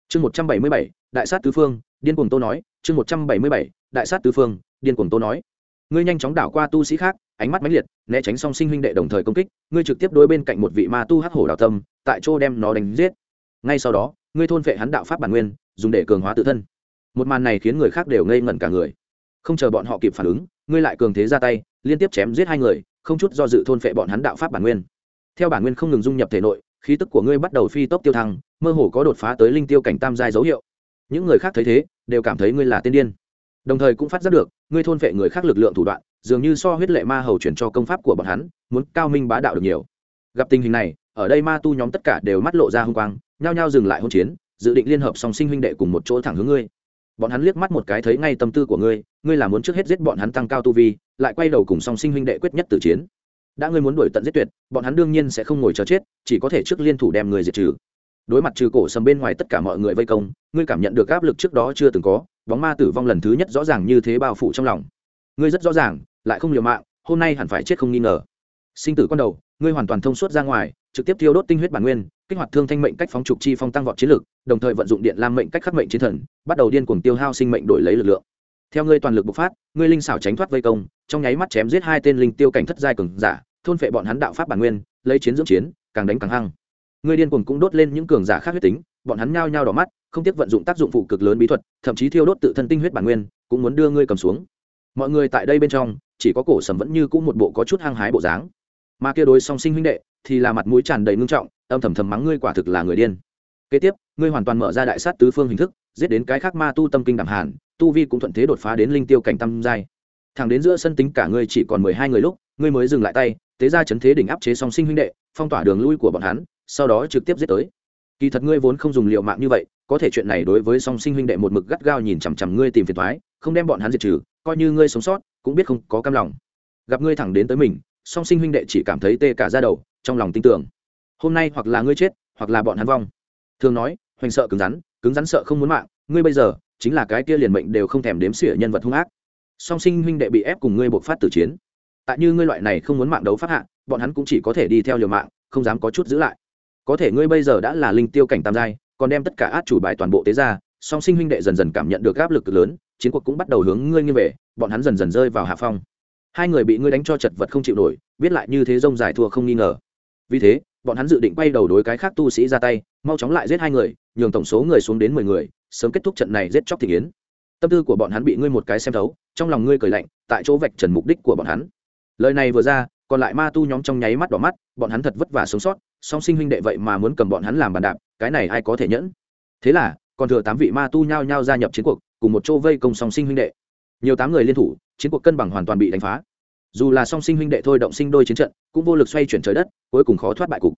Chương một trăm bảy mươi bảy, đại sát tứ phương, điên cuồng tô nói, chương một trăm bảy mươi bảy, đại sát tứ phương, điên cuồng tô nói. Ngươi nhanh chóng đảo qua tu sĩ khác, ánh mắt mãnh liệt, né tránh song sinh huynh đệ đồng thời công kích, ngươi trực tiếp đối bên cạnh một vị ma tu hắc hổ đào tâm, tại chỗ đem nó đánh giết. Ngay sau đó ngươi thôn vệ hắn đạo pháp bản nguyên, dùng để cường hóa tự thân. Một màn này khiến người khác đều ngây ngẩn cả người. Không chờ bọn họ kịp phản ứng, ngươi lại cường thế ra tay, liên tiếp chém giết hai người, không chút do dự thôn phệ bọn hắn đạo pháp bản nguyên. Theo bản nguyên không ngừng dung nhập thể nội, khí tức của ngươi bắt đầu phi tốc tiêu thăng, mơ hồ có đột phá tới linh tiêu cảnh tam giai dấu hiệu. Những người khác thấy thế, đều cảm thấy ngươi là tiên điên. Đồng thời cũng phát giác được, ngươi thôn phệ người khác lực lượng thủ đoạn, dường như so huyết lệ ma hầu chuyển cho công pháp của bọn hắn, muốn cao minh bá đạo được nhiều. Gặp tình hình này, ở đây ma tu nhóm tất cả đều mắt lộ ra h n g quang nhao nhao dừng lại hôn chiến, dự định liên hợp song sinh huynh đệ cùng một chỗ thẳng hướng ngươi. Bọn hắn liếc mắt một cái thấy ngay tâm tư của ngươi ngươi là muốn trước hết giết bọn hắn tăng cao tu vi, lại quay đầu cùng song sinh huynh đệ quyết nhất tử chiến. Đã ngươi muốn đuổi tận giết tuyệt, bọn hắn đương nhiên sẽ không ngồi chờ chết, chỉ có thể trước liên thủ đem người diệt trừ. Đối mặt trừ cổ sầm bên ngoài tất cả mọi người vây công, ngươi cảm nhận được áp lực trước đó chưa từng có, bóng ma tử vong lần thứ nhất rõ ràng như thế bao phủ trong lòng. Ngươi rất rõ ràng, lại không liều mạng, hôm nay hẳn phải chết không nghi ngờ. Sinh tử con đầu, ngươi hoàn toàn thông suốt ra ngoài, trực tiếp thiêu đốt tinh huyết bản nguyên kích hoạt thương thanh mệnh cách phóng trục chi phong tăng vọt chiến lực đồng thời vận dụng điện lam mệnh cách khắc mệnh chiến thần, bắt đầu điên cuồng tiêu hao sinh mệnh đổi lấy lực lượng. Theo ngươi toàn lực bộc phát, ngươi linh xảo tránh thoát vây công, trong nháy mắt chém giết hai tên linh tiêu cảnh thất giai cường giả, thôn phệ bọn hắn đạo pháp bản nguyên, lấy chiến dưỡng chiến, càng đánh càng hăng. Ngươi điên cuồng cũng đốt lên những cường giả khác huyết tính, bọn hắn nhao nhao đỏ mắt, không tiếc vận dụng tác dụng phụ cực lớn bí thuật, thậm chí thiêu đốt tự thân tinh huyết bản nguyên, cũng muốn đưa ngươi cầm xuống. Mọi người tại đây bên trong, chỉ có cổ sầm vẫn như cũ một bộ có chút hăng hái bộ dáng. Mà kia đối song sinh huynh đệ, thì là mặt mũi tràn đầy ngưng trọng âm thầm thầm mắng ngươi quả thực là người điên. Kế tiếp, ngươi hoàn toàn mở ra đại sát tứ phương hình thức, giết đến cái khác ma tu tâm kinh đẳng hàn, tu vi cũng thuận thế đột phá đến linh tiêu cảnh tâm giai. Thẳng đến giữa sân tính cả ngươi chỉ còn mười hai người lúc, ngươi mới dừng lại tay, tế ra chấn thế đỉnh áp chế song sinh huynh đệ, phong tỏa đường lui của bọn hắn, sau đó trực tiếp giết tới. Kỳ thật ngươi vốn không dùng liệu mạng như vậy, có thể chuyện này đối với song sinh huynh đệ một mực gắt gao nhìn chằm chằm ngươi tìm phiền thoái không đem bọn hắn diệt trừ, coi như ngươi sống sót, cũng biết không có cam lòng. Gặp ngươi thẳng đến tới mình, song sinh huynh đệ chỉ cảm thấy tê cả ra đầu, trong lòng tin tưởng hôm nay hoặc là ngươi chết, hoặc là bọn hắn vong. Thường nói, hoành sợ cứng rắn cứng rắn sợ không muốn mạng, ngươi bây giờ, chính là cái kia liền mệnh đều không thèm đếm xỉa nhân vật hung ác. Song sinh huynh đệ bị ép cùng ngươi buộc phát tử chiến. Tại như ngươi loại này không muốn mạng đấu phát hạ, bọn hắn cũng chỉ có thể đi theo liều mạng, không dám có chút giữ lại. Có thể ngươi bây giờ đã là linh tiêu cảnh tam giai, còn đem tất cả át chủ bài toàn bộ tế ra, song sinh huynh đệ dần dần cảm nhận được áp lực lớn, chiến cuộc cũng bắt đầu hướng ngươi nghiêng về, bọn hắn dần dần rơi vào hạ phong. Hai người bị ngươi đánh cho chật vật không chịu nổi, biết lại như thế rông dài thua không nghi ngờ. Vì thế bọn hắn dự định quay đầu đối cái khác tu sĩ ra tay, mau chóng lại giết hai người, nhường tổng số người xuống đến mười người, sớm kết thúc trận này giết chóc thị kiến. Tâm tư của bọn hắn bị ngươi một cái xem thấu, trong lòng ngươi cười lạnh, tại chỗ vạch trần mục đích của bọn hắn. Lời này vừa ra, còn lại ma tu nhóm trong nháy mắt đỏ mắt, bọn hắn thật vất vả sống sót, song sinh huynh đệ vậy mà muốn cầm bọn hắn làm bàn đạp, cái này ai có thể nhẫn? Thế là, còn thừa tám vị ma tu nhao nhao gia nhập chiến cuộc, cùng một chỗ vây công song sinh huynh đệ. Nhiều tám người liên thủ, chiến cuộc cân bằng hoàn toàn bị đánh phá dù là song sinh huynh đệ thôi động sinh đôi chiến trận, cũng vô lực xoay chuyển trời đất, cuối cùng khó thoát bại cục.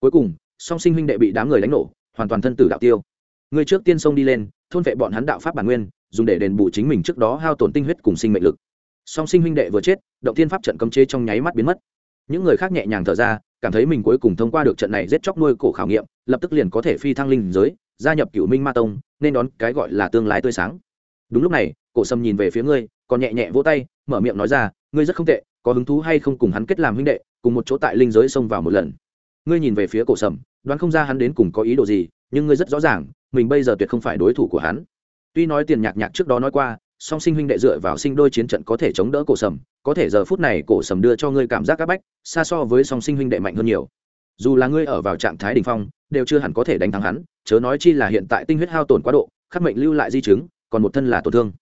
Cuối cùng, song sinh huynh đệ bị đám người đánh nổ, hoàn toàn thân tử đạo tiêu. Người trước tiên sông đi lên, thôn vệ bọn hắn đạo pháp bản nguyên, dùng để đền bù chính mình trước đó hao tổn tinh huyết cùng sinh mệnh lực. Song sinh huynh đệ vừa chết, động thiên pháp trận cấm chế trong nháy mắt biến mất. Những người khác nhẹ nhàng thở ra, cảm thấy mình cuối cùng thông qua được trận này giết chóc nuôi cổ khảo nghiệm, lập tức liền có thể phi thăng linh giới, gia nhập cựu minh ma tông, nên đón cái gọi là tương lai tươi sáng. Đúng lúc này, cổ sâm nhìn về phía ngươi, còn nhẹ nhẹ vỗ tay, mở miệng nói ra ngươi rất không tệ, có hứng thú hay không cùng hắn kết làm huynh đệ, cùng một chỗ tại linh giới xông vào một lần. Ngươi nhìn về phía cổ sầm, đoán không ra hắn đến cùng có ý đồ gì, nhưng ngươi rất rõ ràng, mình bây giờ tuyệt không phải đối thủ của hắn. Tuy nói tiền nhạc nhạc trước đó nói qua, song sinh huynh đệ dựa vào sinh đôi chiến trận có thể chống đỡ cổ sầm, có thể giờ phút này cổ sầm đưa cho ngươi cảm giác áp bách, xa so với song sinh huynh đệ mạnh hơn nhiều. Dù là ngươi ở vào trạng thái đ ỉ n h phong, đều chưa hẳn có thể đánh thắng hắn, chớ nói chi là hiện tại tinh huyết hao tổn quá độ, khắc mệnh lưu lại di chứng, còn một thân là tổn thương.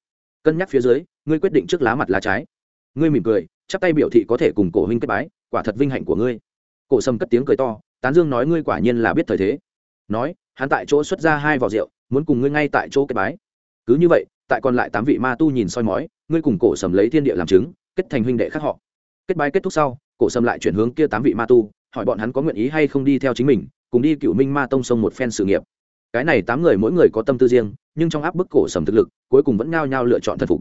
Cân nhắc phía dưới, ngươi quyết định trước lá mặt lá trái ngươi mỉm cười, chắp tay biểu thị có thể cùng cổ huynh kết bái, quả thật vinh hạnh của ngươi. Cổ sầm cất tiếng cười to, tán dương nói ngươi quả nhiên là biết thời thế. Nói, hắn tại chỗ xuất ra hai vỏ rượu, muốn cùng ngươi ngay tại chỗ kết bái. Cứ như vậy, tại còn lại tám vị ma tu nhìn soi mói, ngươi cùng cổ sầm lấy thiên địa làm chứng, kết thành huynh đệ khác họ. Kết bái kết thúc sau, cổ sầm lại chuyển hướng kia tám vị ma tu, hỏi bọn hắn có nguyện ý hay không đi theo chính mình, cùng đi cựu minh ma tông sông một phen sự nghiệp. Cái này tám người mỗi người có tâm tư riêng, nhưng trong áp bức cổ sầm thực lực, cuối cùng vẫn ngao nhau lựa chọn thân phục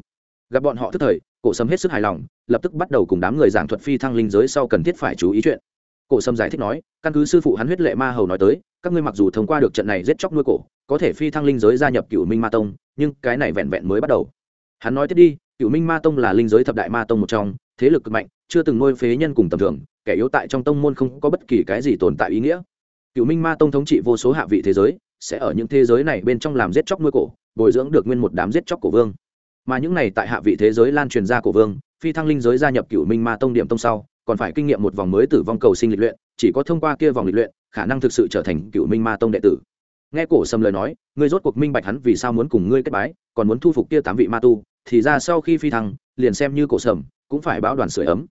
gặp bọn họ thức thời, cổ sâm hết sức hài lòng, lập tức bắt đầu cùng đám người giảng thuật phi thăng linh giới sau cần thiết phải chú ý chuyện. Cổ sâm giải thích nói, căn cứ sư phụ hắn huyết lệ ma hầu nói tới, các ngươi mặc dù thông qua được trận này giết chóc nuôi cổ, có thể phi thăng linh giới gia nhập cựu minh ma tông, nhưng cái này vẹn vẹn mới bắt đầu. Hắn nói tiếp đi cựu minh ma tông là linh giới thập đại ma tông một trong, thế lực cực mạnh, chưa từng nuôi phế nhân cùng tầm thường, kẻ yếu tại trong tông môn không có bất kỳ cái gì tồn tại ý nghĩa. Cựu minh ma tông thống trị vô số hạ vị thế giới, sẽ ở những thế giới này bên trong làm giết chóc nuôi cổ, bồi dưỡng được nguyên một đám giết chóc cổ vương mà những này tại hạ vị thế giới lan truyền ra cổ vương, phi thăng linh giới gia nhập cựu minh ma tông điểm tông sau, còn phải kinh nghiệm một vòng mới tử vong cầu sinh lịch luyện, chỉ có thông qua kia vòng lịch luyện, khả năng thực sự trở thành cựu minh ma tông đệ tử. Nghe cổ sầm lời nói, ngươi rốt cuộc minh bạch hắn vì sao muốn cùng ngươi kết bái, còn muốn thu phục kia tám vị ma tu, thì ra sau khi phi thăng, liền xem như cổ sầm, cũng phải báo đoàn sửa ấm.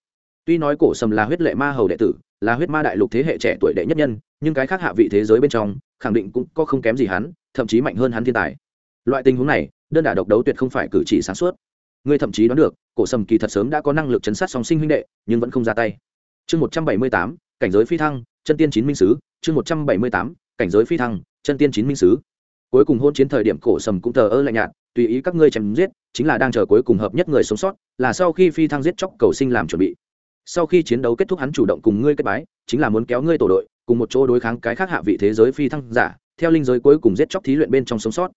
Tuy nói cổ sầm là huyết lệ ma hầu đệ tử, là huyết ma đại lục thế hệ trẻ tuổi đệ nhất nhân, nhưng cái khác hạ vị thế giới bên trong, khẳng định cũng có không kém gì hắn, thậm chí mạnh hơn hắn thiên tài. Loại tình huống này đơn đả độc đấu tuyệt không phải cử chỉ sáng suốt. Ngươi thậm chí đoán được, cổ sầm kỳ thật sớm đã có năng lực chấn sát song sinh huynh đệ, nhưng vẫn không ra tay. Chương một trăm bảy mươi tám, cảnh giới phi thăng, chân tiên chín minh sứ. Chương một trăm bảy mươi tám, cảnh giới phi thăng, chân tiên chín minh sứ. Cuối cùng hôn chiến thời điểm cổ sầm cũng thờ ơ lạnh nhạt, tùy ý các ngươi chém giết, chính là đang chờ cuối cùng hợp nhất người sống sót, là sau khi phi thăng giết chóc cầu sinh làm chuẩn bị. Sau khi chiến đấu kết thúc hắn chủ động cùng ngươi kết bái, chính là muốn kéo ngươi tổ đội, cùng một chỗ đối kháng cái khác hạ vị thế giới phi thăng giả, theo linh giới cuối cùng giết chóc thí luyện bên trong sống sót.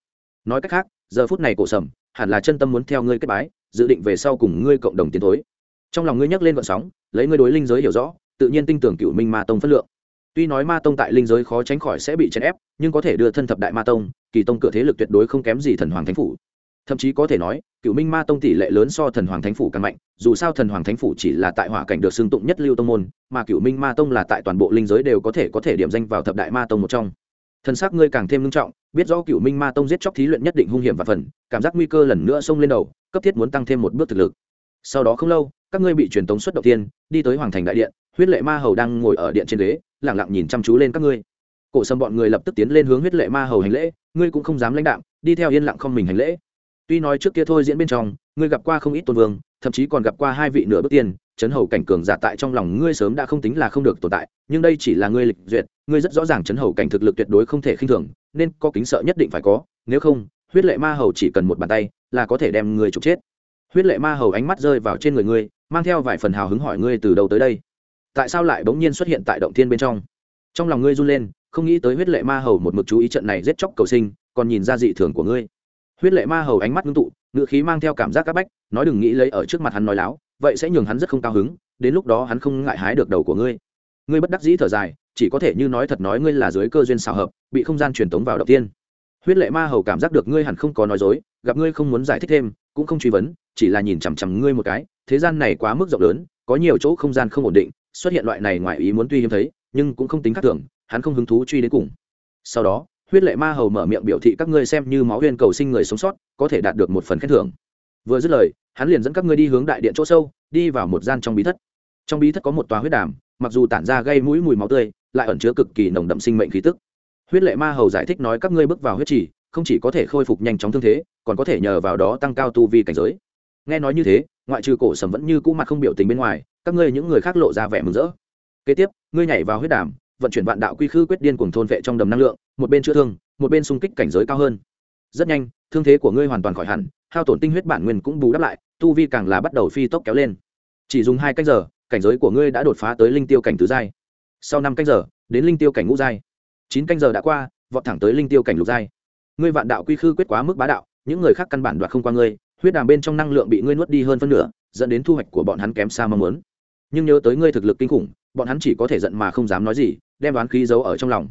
Nói cách khác giờ phút này cổ sầm, hẳn là chân tâm muốn theo ngươi kết bái, dự định về sau cùng ngươi cộng đồng tiến thối. Trong lòng ngươi nhắc lên vận sóng, lấy ngươi đối linh giới hiểu rõ, tự nhiên tin tưởng cựu minh ma tông phất lượng. Tuy nói ma tông tại linh giới khó tránh khỏi sẽ bị chèn ép, nhưng có thể đưa thân thập đại ma tông, kỳ tông cửa thế lực tuyệt đối không kém gì thần hoàng thánh phủ. Thậm chí có thể nói, cựu minh ma tông tỷ lệ lớn so thần hoàng thánh phủ càng mạnh, dù sao thần hoàng thánh phủ chỉ là tại hỏa cảnh được xưng tụng nhất lưu tông môn, mà cựu minh ma tông là tại toàn bộ linh giới đều có thể có thể điểm danh vào thập đại ma tông một trong thân xác ngươi càng thêm nghiêm trọng, biết rõ cựu minh ma tông giết chóc thí luyện nhất định hung hiểm và phần, cảm giác nguy cơ lần nữa xông lên đầu, cấp thiết muốn tăng thêm một bước thực lực. Sau đó không lâu, các ngươi bị truyền tống xuất đầu tiên, đi tới hoàng thành đại điện, huyết lệ ma hầu đang ngồi ở điện trên ghế lẳng lặng nhìn chăm chú lên các ngươi. Cổ sâm bọn người lập tức tiến lên hướng huyết lệ ma hầu hành lễ, ngươi cũng không dám lãnh đạm, đi theo yên lặng không mình hành lễ tuy nói trước kia thôi diễn bên trong, ngươi gặp qua không ít tôn vương, thậm chí còn gặp qua hai vị nửa bước tiên, chấn hầu cảnh cường giả tại trong lòng ngươi sớm đã không tính là không được tồn tại, nhưng đây chỉ là ngươi lịch duyệt, ngươi rất rõ ràng chấn hầu cảnh thực lực tuyệt đối không thể khinh thường, nên có kính sợ nhất định phải có, nếu không, huyết lệ ma hầu chỉ cần một bàn tay, là có thể đem ngươi trục chết. Huyết lệ ma hầu ánh mắt rơi vào trên người ngươi, mang theo vài phần hào hứng hỏi ngươi từ đầu tới đây? Tại sao lại bỗng nhiên xuất hiện tại động thiên bên trong? Trong lòng ngươi run lên, không nghĩ tới huyết lệ ma hầu một mực chú ý trận này giết chóc cầu sinh, còn nhìn ra dị thường của ngươi huyết lệ ma hầu ánh mắt ngưng tụ ngựa khí mang theo cảm giác c bách, nói đừng nghĩ lấy ở trước mặt hắn nói láo, vậy sẽ nhường hắn rất không cao hứng, đến lúc đó hắn không ngại hái được đầu của ngươi. Ngươi bất đắc dĩ thở dài, chỉ có thể như nói thật nói ngươi là dưới cơ duyên xào hợp, bị không gian truyền tống vào đầu tiên. Huyết lệ ma hầu cảm giác được ngươi hẳn không có nói dối, gặp ngươi không muốn giải thích thêm, cũng không truy vấn, chỉ là nhìn chằm chằm ngươi một cái, thế gian này quá mức rộng lớn, có nhiều chỗ không gian không ổn định, xuất hiện loại này ngoài ý muốn tuy hiếm thấy, nhưng cũng không tính khác thường, hắn không hứng thú truy đến cùng. Sau đó huyết lệ ma hầu mở miệng biểu thị các ngươi xem như máu huyên cầu sinh người sống sót, có thể đạt được một phần khen thưởng. Vừa dứt lời, hắn liền dẫn các ngươi đi hướng đại điện chỗ sâu, đi vào một gian trong bí thất. Trong bí thất có một tòa huyết đàm, mặc dù tản ra gây mũi mùi máu tươi, lại ẩn chứa cực kỳ nồng đậm sinh mệnh khí tức. Huyết lệ ma hầu giải thích nói các ngươi bước vào huyết trì, không chỉ có thể khôi phục nhanh chóng thương thế, còn có thể nhờ vào đó tăng cao tu vi cảnh giới. Nghe nói như thế, ngoại trừ cổ sầm vẫn như cũ mặt không biểu tình bên ngoài, các ngươi những người khác lộ ra vẻ mừng rỡ. Kế tiếp, ngươi nhảy vào huyết đàm vận chuyển vạn đạo quy khư quyết điên cùng thôn vệ trong đầm năng lượng, một bên chữa thương, một bên xung kích cảnh giới cao hơn. Rất nhanh, thương thế của ngươi hoàn toàn khỏi hẳn, hao tổn tinh huyết bản nguyên cũng bù đắp lại, tu vi càng là bắt đầu phi tốc kéo lên. Chỉ dùng hai canh giờ, cảnh giới của ngươi đã đột phá tới linh tiêu cảnh tứ giai. Sau năm canh giờ, đến linh tiêu cảnh ngũ giai. Chín canh giờ đã qua, vọt thẳng tới linh tiêu cảnh lục giai. Ngươi vạn đạo quy khư quyết quá mức bá đạo, những người khác căn bản đoạt không qua ngươi, huyết đàm bên trong năng lượng bị ngươi nuốt đi hơn phân nửa, dẫn đến thu hoạch của bọn hắn kém xa mong muốn. Nhưng nhớ tới ngươi thực lực kinh khủng bọn hắn chỉ có thể giận mà không dám nói gì, đem đoán khí giấu ở trong lòng.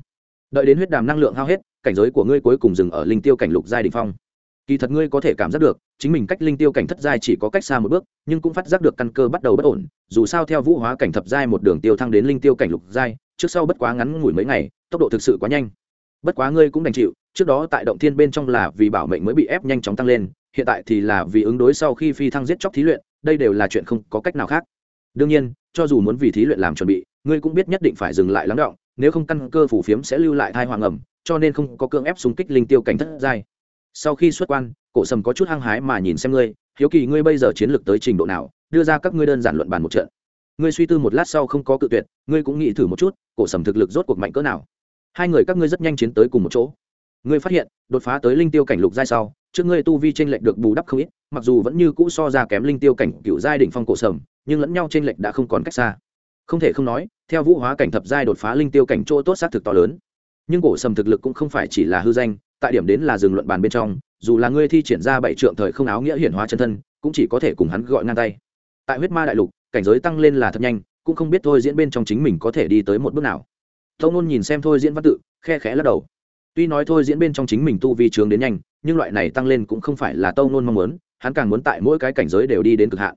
Đợi đến huyết đàm năng lượng hao hết, cảnh giới của ngươi cuối cùng dừng ở linh tiêu cảnh lục giai đình phong. Kỳ thật ngươi có thể cảm giác được, chính mình cách linh tiêu cảnh thất giai chỉ có cách xa một bước, nhưng cũng phát giác được căn cơ bắt đầu bất ổn, dù sao theo vũ hóa cảnh thập giai một đường tiêu thăng đến linh tiêu cảnh lục giai, trước sau bất quá ngắn ngủi mấy ngày, tốc độ thực sự quá nhanh. Bất quá ngươi cũng đành chịu, trước đó tại động thiên bên trong là vì bảo mệnh mới bị ép nhanh chóng tăng lên, hiện tại thì là vì ứng đối sau khi phi thăng giết chóc thí luyện, đây đều là chuyện không có cách nào khác đương nhiên, cho dù muốn vì thí luyện làm chuẩn bị, ngươi cũng biết nhất định phải dừng lại lắng động, nếu không căn cơ phủ phiếm sẽ lưu lại thai hoàng ẩm, cho nên không có cưỡng ép xung kích linh tiêu cảnh thất giai. Sau khi xuất quan, cổ sầm có chút hăng hái mà nhìn xem ngươi, hiếu kỳ, ngươi bây giờ chiến lược tới trình độ nào? Đưa ra các ngươi đơn giản luận bàn một trận. Ngươi suy tư một lát sau không có cự tuyệt, ngươi cũng nghĩ thử một chút, cổ sầm thực lực rốt cuộc mạnh cỡ nào? Hai người các ngươi rất nhanh chiến tới cùng một chỗ. Ngươi phát hiện, đột phá tới linh tiêu cảnh lục giai sau, trước ngươi tu vi tranh lệch được bù đắp không ít, mặc dù vẫn như cũ so ra kém linh tiêu cảnh cựu giai đỉnh phong cổ sầm nhưng lẫn nhau trên lệch đã không còn cách xa. Không thể không nói, theo vũ hóa cảnh thập giai đột phá linh tiêu cảnh chỗ tốt xác thực to lớn. Nhưng cổ sầm thực lực cũng không phải chỉ là hư danh, tại điểm đến là dừng luận bàn bên trong, dù là ngươi thi triển ra bảy trượng thời không áo nghĩa hiển hóa chân thân, cũng chỉ có thể cùng hắn gọi ngang tay. Tại huyết ma đại lục, cảnh giới tăng lên là thật nhanh, cũng không biết thôi diễn bên trong chính mình có thể đi tới một bước nào. Tâu nôn nhìn xem thôi diễn văn tự, khe khẽ lắc đầu. Tuy nói thôi diễn bên trong chính mình tu vi trường đến nhanh, nhưng loại này tăng lên cũng không phải là tâu nôn mong muốn, hắn càng muốn tại mỗi cái cảnh giới đều đi đến cực hạn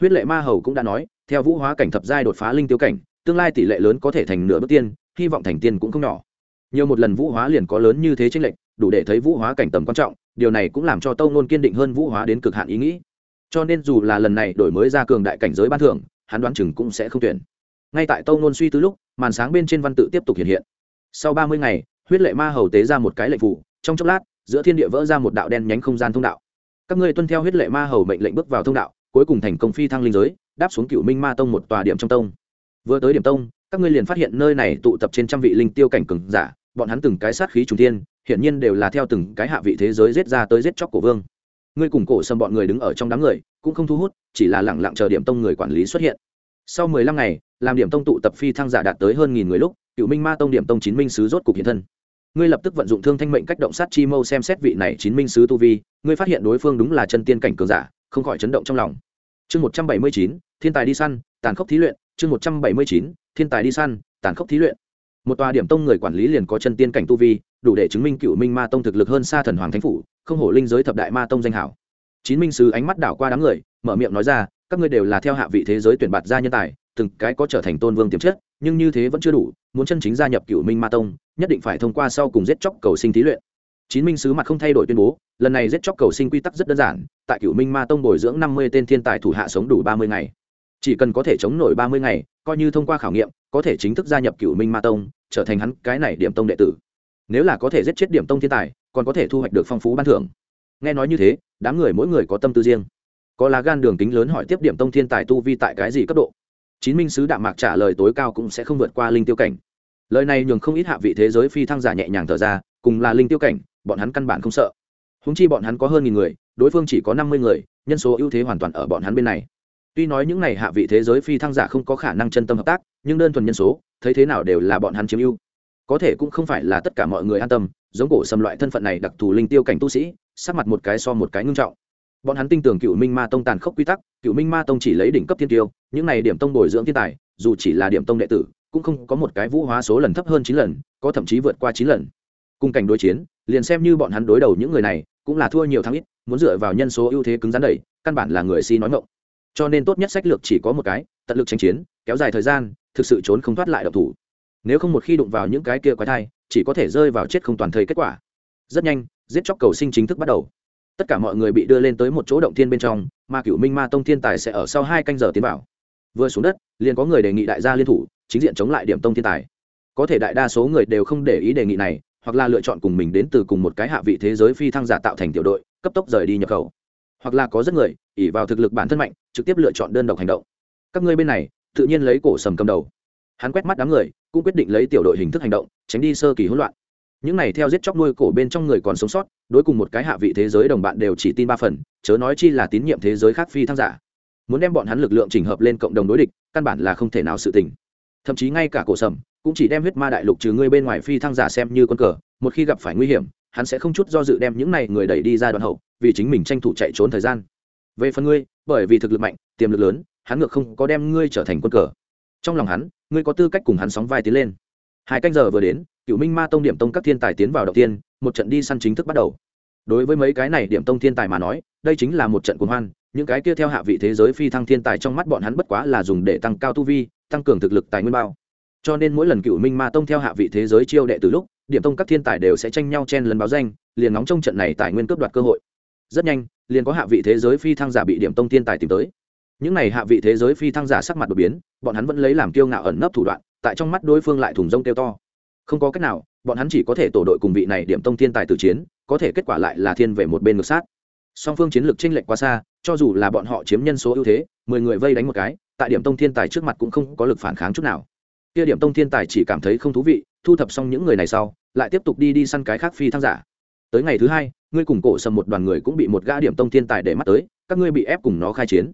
huyết lệ ma hầu cũng đã nói, theo vũ hóa cảnh thập giai đột phá linh tiêu cảnh, tương lai tỷ lệ lớn có thể thành nửa bước tiên, hy vọng thành tiên cũng không nhỏ. Nhiều một lần vũ hóa liền có lớn như thế tranh lệch, đủ để thấy vũ hóa cảnh tầm quan trọng, điều này cũng làm cho tâu nôn kiên định hơn vũ hóa đến cực hạn ý nghĩ. Cho nên dù là lần này đổi mới ra cường đại cảnh giới ban thưởng, hắn đoán chừng cũng sẽ không tuyển. Ngay tại tâu nôn suy tứ lúc, màn sáng bên trên văn tự tiếp tục hiện hiện. Sau ba mươi ngày, huyết lệ ma hầu tế ra một cái lệnh phủ, trong chốc lát, giữa thiên địa vỡ ra một đạo đen nhánh không gian thông đạo. Các ngươi tuân theo huyết lệ ma hầu mệnh lệnh bước vào thông đạo cuối cùng thành công phi thăng linh giới, đáp xuống cựu minh ma tông một tòa điểm trong tông. Vừa tới điểm tông, các ngươi liền phát hiện nơi này tụ tập trên trăm vị linh tiêu cảnh cường giả, bọn hắn từng cái sát khí trùng tiên hiển nhiên đều là theo từng cái hạ vị thế giới giết ra tới giết chóc của vương. Ngươi cùng cổ sâm bọn người đứng ở trong đám người, cũng không thu hút, chỉ là lẳng lặng chờ điểm tông người quản lý xuất hiện. Sau mười lăm ngày, làm điểm tông tụ tập phi thăng giả đạt tới hơn nghìn người lúc, cựu minh ma tông điểm tông chín minh sứ rốt cục hiện thân. Ngươi lập tức vận dụng thương thanh mệnh cách động sát chi mâu xem xét vị này chín minh sứ tu vi, ngươi phát hiện đối phương đúng là chân tiên cảnh cường giả không khỏi chấn động trong lòng. Chương một trăm bảy mươi chín, thiên tài đi săn, tàn khốc thí luyện. Chương một trăm bảy mươi chín, thiên tài đi săn, tàn khốc thí luyện. Một tòa điểm tông người quản lý liền có chân tiên cảnh tu vi, đủ để chứng minh cựu minh ma tông thực lực hơn xa thần hoàng thánh phủ, không hổ linh giới thập đại ma tông danh hảo. Chín minh sứ ánh mắt đảo qua đám người, mở miệng nói ra, các ngươi đều là theo hạ vị thế giới tuyển bạt gia nhân tài, từng cái có trở thành tôn vương tiềm chất, nhưng như thế vẫn chưa đủ, muốn chân chính gia nhập cựu minh ma tông, nhất định phải thông qua sau cùng giết chóc cầu sinh thí luyện chín minh sứ mặt không thay đổi tuyên bố, lần này giết chóc cầu sinh quy tắc rất đơn giản, tại cựu minh ma tông bồi dưỡng năm mươi tên thiên tài thủ hạ sống đủ ba mươi ngày. Chỉ cần có thể chống nổi ba mươi ngày, coi như thông qua khảo nghiệm, có thể chính thức gia nhập cựu minh ma tông, trở thành hắn cái này điểm tông đệ tử. Nếu là có thể giết chết điểm tông thiên tài, còn có thể thu hoạch được phong phú ban thưởng. Nghe nói như thế, đám người mỗi người có tâm tư riêng. Có lá gan đường kính lớn hỏi tiếp điểm tông thiên tài tu vi tại cái gì cấp độ. Chín minh sứ đạm mạc trả lời tối cao cũng sẽ không vượt qua linh tiêu cảnh. Lời này nhường không ít hạ vị thế giới phi thăng giả nhẹ nhàng thở ra, cùng là linh tiêu cảnh bọn hắn căn bản không sợ. Húng chi bọn hắn có hơn nghìn người, đối phương chỉ có năm mươi người, nhân số ưu thế hoàn toàn ở bọn hắn bên này. Tuy nói những n à y hạ vị thế giới phi thăng giả không có khả năng chân tâm hợp tác, nhưng đơn thuần nhân số, thấy thế nào đều là bọn hắn chiếm ưu. Có thể cũng không phải là tất cả mọi người an tâm, giống cổ sầm loại thân phận này đặc thù linh tiêu cảnh tu sĩ, sắc mặt một cái so một cái ngưng trọng. Bọn hắn tin tưởng cựu minh ma tông tàn khốc quy tắc, cựu minh ma tông chỉ lấy đỉnh cấp thiên tiêu, những này điểm tông bồi dưỡng thiên tài, dù chỉ là điểm tông đệ tử, cũng không có một cái vũ hóa số lần thấp hơn chín lần, có thậm chí vượt qua chín lần. Cùng cảnh đối chiến liền xem như bọn hắn đối đầu những người này, cũng là thua nhiều thắng ít, muốn dựa vào nhân số ưu thế cứng rắn đẩy, căn bản là người si nói ngộng cho nên tốt nhất sách lược chỉ có một cái, tận lực tranh chiến, kéo dài thời gian, thực sự trốn không thoát lại độc thủ. Nếu không một khi đụng vào những cái kia quái thai, chỉ có thể rơi vào chết không toàn thời kết quả. Rất nhanh, giết chóc cầu sinh chính thức bắt đầu. Tất cả mọi người bị đưa lên tới một chỗ động thiên bên trong, mà cựu minh ma tông thiên tài sẽ ở sau hai canh giờ tiến vào. Vừa xuống đất, liền có người đề nghị đại gia liên thủ, chính diện chống lại điểm tông thiên tài. Có thể đại đa số người đều không để ý đề nghị này hoặc là lựa chọn cùng mình đến từ cùng một cái hạ vị thế giới phi thăng giả tạo thành tiểu đội, cấp tốc rời đi nhập khẩu. Hoặc là có rất người ỉ vào thực lực bản thân mạnh, trực tiếp lựa chọn đơn độc hành động. Các ngươi bên này, tự nhiên lấy cổ sầm cầm đầu. Hắn quét mắt đám người, cũng quyết định lấy tiểu đội hình thức hành động, tránh đi sơ kỳ hỗn loạn. Những này theo giết chóc nuôi cổ bên trong người còn sống sót, đối cùng một cái hạ vị thế giới đồng bạn đều chỉ tin ba phần, chớ nói chi là tín nhiệm thế giới khác phi thăng giả. Muốn đem bọn hắn lực lượng chỉnh hợp lên cộng đồng đối địch, căn bản là không thể nào sự tình. Thậm chí ngay cả cổ sầm cũng chỉ đem huyết ma đại lục trừ ngươi bên ngoài phi thăng giả xem như con cờ, một khi gặp phải nguy hiểm, hắn sẽ không chút do dự đem những này người đẩy đi ra đoạn hậu, vì chính mình tranh thủ chạy trốn thời gian. Về phần ngươi, bởi vì thực lực mạnh, tiềm lực lớn, hắn ngược không có đem ngươi trở thành quân cờ. Trong lòng hắn, ngươi có tư cách cùng hắn sóng vai tiến lên. Hai canh giờ vừa đến cựu minh ma tông điểm tông các thiên tài tiến vào đầu tiên, một trận đi săn chính thức bắt đầu. Đối với mấy cái này điểm tông thiên tài mà nói, đây chính là một trận cuồng hoan, những cái kia theo hạ vị thế giới phi thăng thiên tài trong mắt bọn hắn bất quá là dùng để tăng cao tu vi, tăng cường thực lực tài nguyên bao cho nên mỗi lần cựu minh ma tông theo hạ vị thế giới chiêu đệ từ lúc, điểm tông các thiên tài đều sẽ tranh nhau chen lần báo danh, liền nóng trong trận này tài nguyên cướp đoạt cơ hội. Rất nhanh, liền có hạ vị thế giới phi thăng giả bị điểm tông thiên tài tìm tới. Những này hạ vị thế giới phi thăng giả sắc mặt đột biến, bọn hắn vẫn lấy làm kiêu ngạo ẩn nấp thủ đoạn, tại trong mắt đối phương lại thùng rông kêu to. Không có cách nào, bọn hắn chỉ có thể tổ đội cùng vị này điểm tông thiên tài từ chiến, có thể kết quả lại là thiên về một bên ngược sát. Song phương chiến lược tranh lệch quá xa, cho dù là bọn họ chiếm nhân số ưu thế, mười người vây đánh một cái, tại điểm tông thiên tài trước mặt cũng không có lực phản kháng chút nào kia điểm tông thiên tài chỉ cảm thấy không thú vị, thu thập xong những người này sau, lại tiếp tục đi đi săn cái khác phi thăng giả. Tới ngày thứ hai, ngươi cùng cổ sầm một đoàn người cũng bị một gã điểm tông thiên tài để mắt tới, các ngươi bị ép cùng nó khai chiến.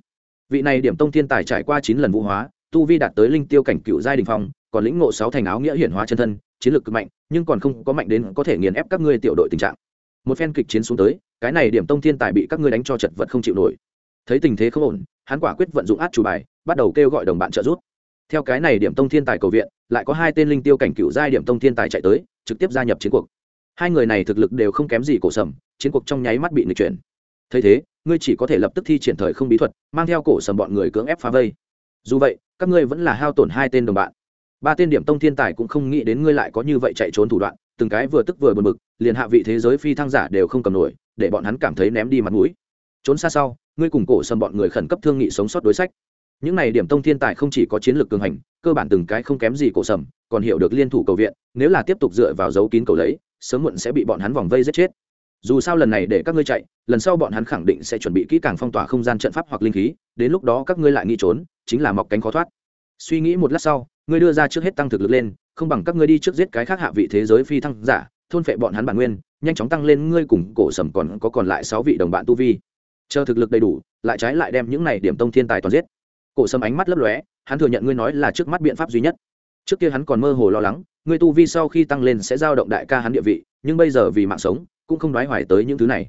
Vị này điểm tông thiên tài trải qua chín lần vũ hóa, tu vi đạt tới linh tiêu cảnh cựu giai đình phong, còn lĩnh ngộ sáu thành áo nghĩa hiển hóa chân thân, chiến lược cực mạnh, nhưng còn không có mạnh đến có thể nghiền ép các ngươi tiểu đội tình trạng. Một phen kịch chiến xuống tới, cái này điểm tông thiên tài bị các ngươi đánh cho chật vật không chịu nổi. Thấy tình thế không ổn, hắn quả quyết vận dụng át chủ bài, bắt đầu kêu gọi đồng bạn trợ giúp theo cái này điểm tông thiên tài cầu viện, lại có hai tên linh tiêu cảnh cựu giai điểm tông thiên tài chạy tới, trực tiếp gia nhập chiến cuộc. Hai người này thực lực đều không kém gì cổ sầm, chiến cuộc trong nháy mắt bị nghịch chuyển. Thấy thế, ngươi chỉ có thể lập tức thi triển thời không bí thuật, mang theo cổ sầm bọn người cưỡng ép phá vây. Dù vậy, các ngươi vẫn là hao tổn hai tên đồng bạn. Ba tên điểm tông thiên tài cũng không nghĩ đến ngươi lại có như vậy chạy trốn thủ đoạn, từng cái vừa tức vừa bật mực liền hạ vị thế giới phi thăng giả đều không cầm nổi, để bọn hắn cảm thấy ném đi mặt mũi. Trốn xa sau, ngươi cùng cổ sầm bọn người khẩn cấp thương nghị sống sót đối sách những này điểm tông thiên tài không chỉ có chiến lược cường hành, cơ bản từng cái không kém gì cổ sầm, còn hiểu được liên thủ cầu viện, nếu là tiếp tục dựa vào dấu kín cầu lấy, sớm muộn sẽ bị bọn hắn vòng vây giết chết. Dù sao lần này để các ngươi chạy, lần sau bọn hắn khẳng định sẽ chuẩn bị kỹ càng phong tỏa không gian trận pháp hoặc linh khí, đến lúc đó các ngươi lại nghĩ trốn, chính là mọc cánh khó thoát. Suy nghĩ một lát sau, ngươi đưa ra trước hết tăng thực lực lên, không bằng các ngươi đi trước giết cái khác hạ vị thế giới phi thăng giả, thôn phệ bọn hắn bản nguyên, nhanh chóng tăng lên ngươi cùng cổ sầm còn có còn lại sáu vị đồng bạn tu vi. Chờ thực lực đầy đủ, lại trái lại đem những này điểm tông thiên tài toàn giết cổ sâm ánh mắt lấp lóe, hắn thừa nhận ngươi nói là trước mắt biện pháp duy nhất. Trước kia hắn còn mơ hồ lo lắng, ngươi tu vi sau khi tăng lên sẽ giao động đại ca hắn địa vị, nhưng bây giờ vì mạng sống, cũng không đoái hoài tới những thứ này.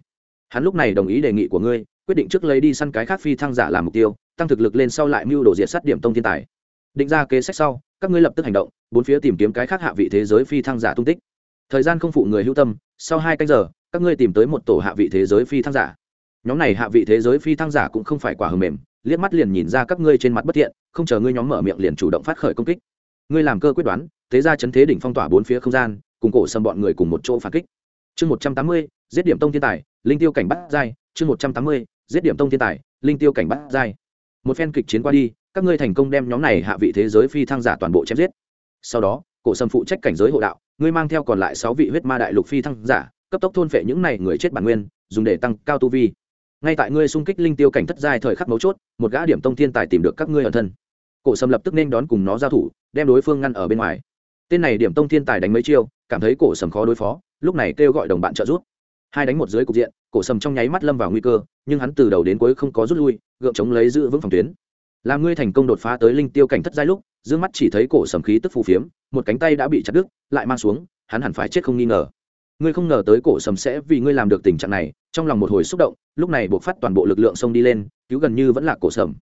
Hắn lúc này đồng ý đề nghị của ngươi, quyết định trước lấy đi săn cái khác phi thăng giả làm mục tiêu, tăng thực lực lên sau lại mưu đồ diệt sát điểm tông thiên tài. Định ra kế sách sau, các ngươi lập tức hành động, bốn phía tìm kiếm cái khác hạ vị thế giới phi thăng giả tung tích. Thời gian không phụ người hữu tâm, sau hai canh giờ, các ngươi tìm tới một tổ hạ vị thế giới phi thăng giả. Nhóm này hạ vị thế giới phi thăng giả cũng không phải quả hầm mềm liếc mắt liền nhìn ra các ngươi trên mặt bất thiện, không chờ ngươi nhóm mở miệng liền chủ động phát khởi công kích. Ngươi làm cơ quyết đoán, thế ra chấn thế đỉnh phong tỏa bốn phía không gian, cùng cổ xâm bọn người cùng một chỗ phản kích. Chương một trăm tám mươi, giết điểm tông thiên tài, linh tiêu cảnh bắt giai. Chương một trăm tám mươi, giết điểm tông thiên tài, linh tiêu cảnh bắt giai. Một phen kịch chiến qua đi, các ngươi thành công đem nhóm này hạ vị thế giới phi thăng giả toàn bộ chém giết. Sau đó, cổ sâm phụ trách cảnh giới hộ đạo, ngươi mang theo còn lại sáu vị huyết ma đại lục phi thăng giả, cấp tốc thôn phệ những này người chết bản nguyên, dùng để tăng cao tu vi ngay tại ngươi xung kích linh tiêu cảnh thất giai thời khắc mấu chốt, một gã điểm tông thiên tài tìm được các ngươi ở thân. Cổ sâm lập tức nên đón cùng nó giao thủ, đem đối phương ngăn ở bên ngoài. Tên này điểm tông thiên tài đánh mấy chiêu, cảm thấy cổ sầm khó đối phó, lúc này kêu gọi đồng bạn trợ giúp. Hai đánh một dưới cục diện, cổ sầm trong nháy mắt lâm vào nguy cơ, nhưng hắn từ đầu đến cuối không có rút lui, gượng chống lấy giữ vững phòng tuyến. Làm ngươi thành công đột phá tới linh tiêu cảnh thất giai lúc, dương mắt chỉ thấy cổ sầm khí tức phù phiếm, một cánh tay đã bị chặt đứt, lại mang xuống, hắn hẳn phải chết không nghi ngờ. Ngươi không ngờ tới cổ sầm sẽ vì ngươi làm được tình trạng này trong lòng một hồi xúc động, lúc này buộc phát toàn bộ lực lượng xông đi lên, cứu gần như vẫn là cổ sầm.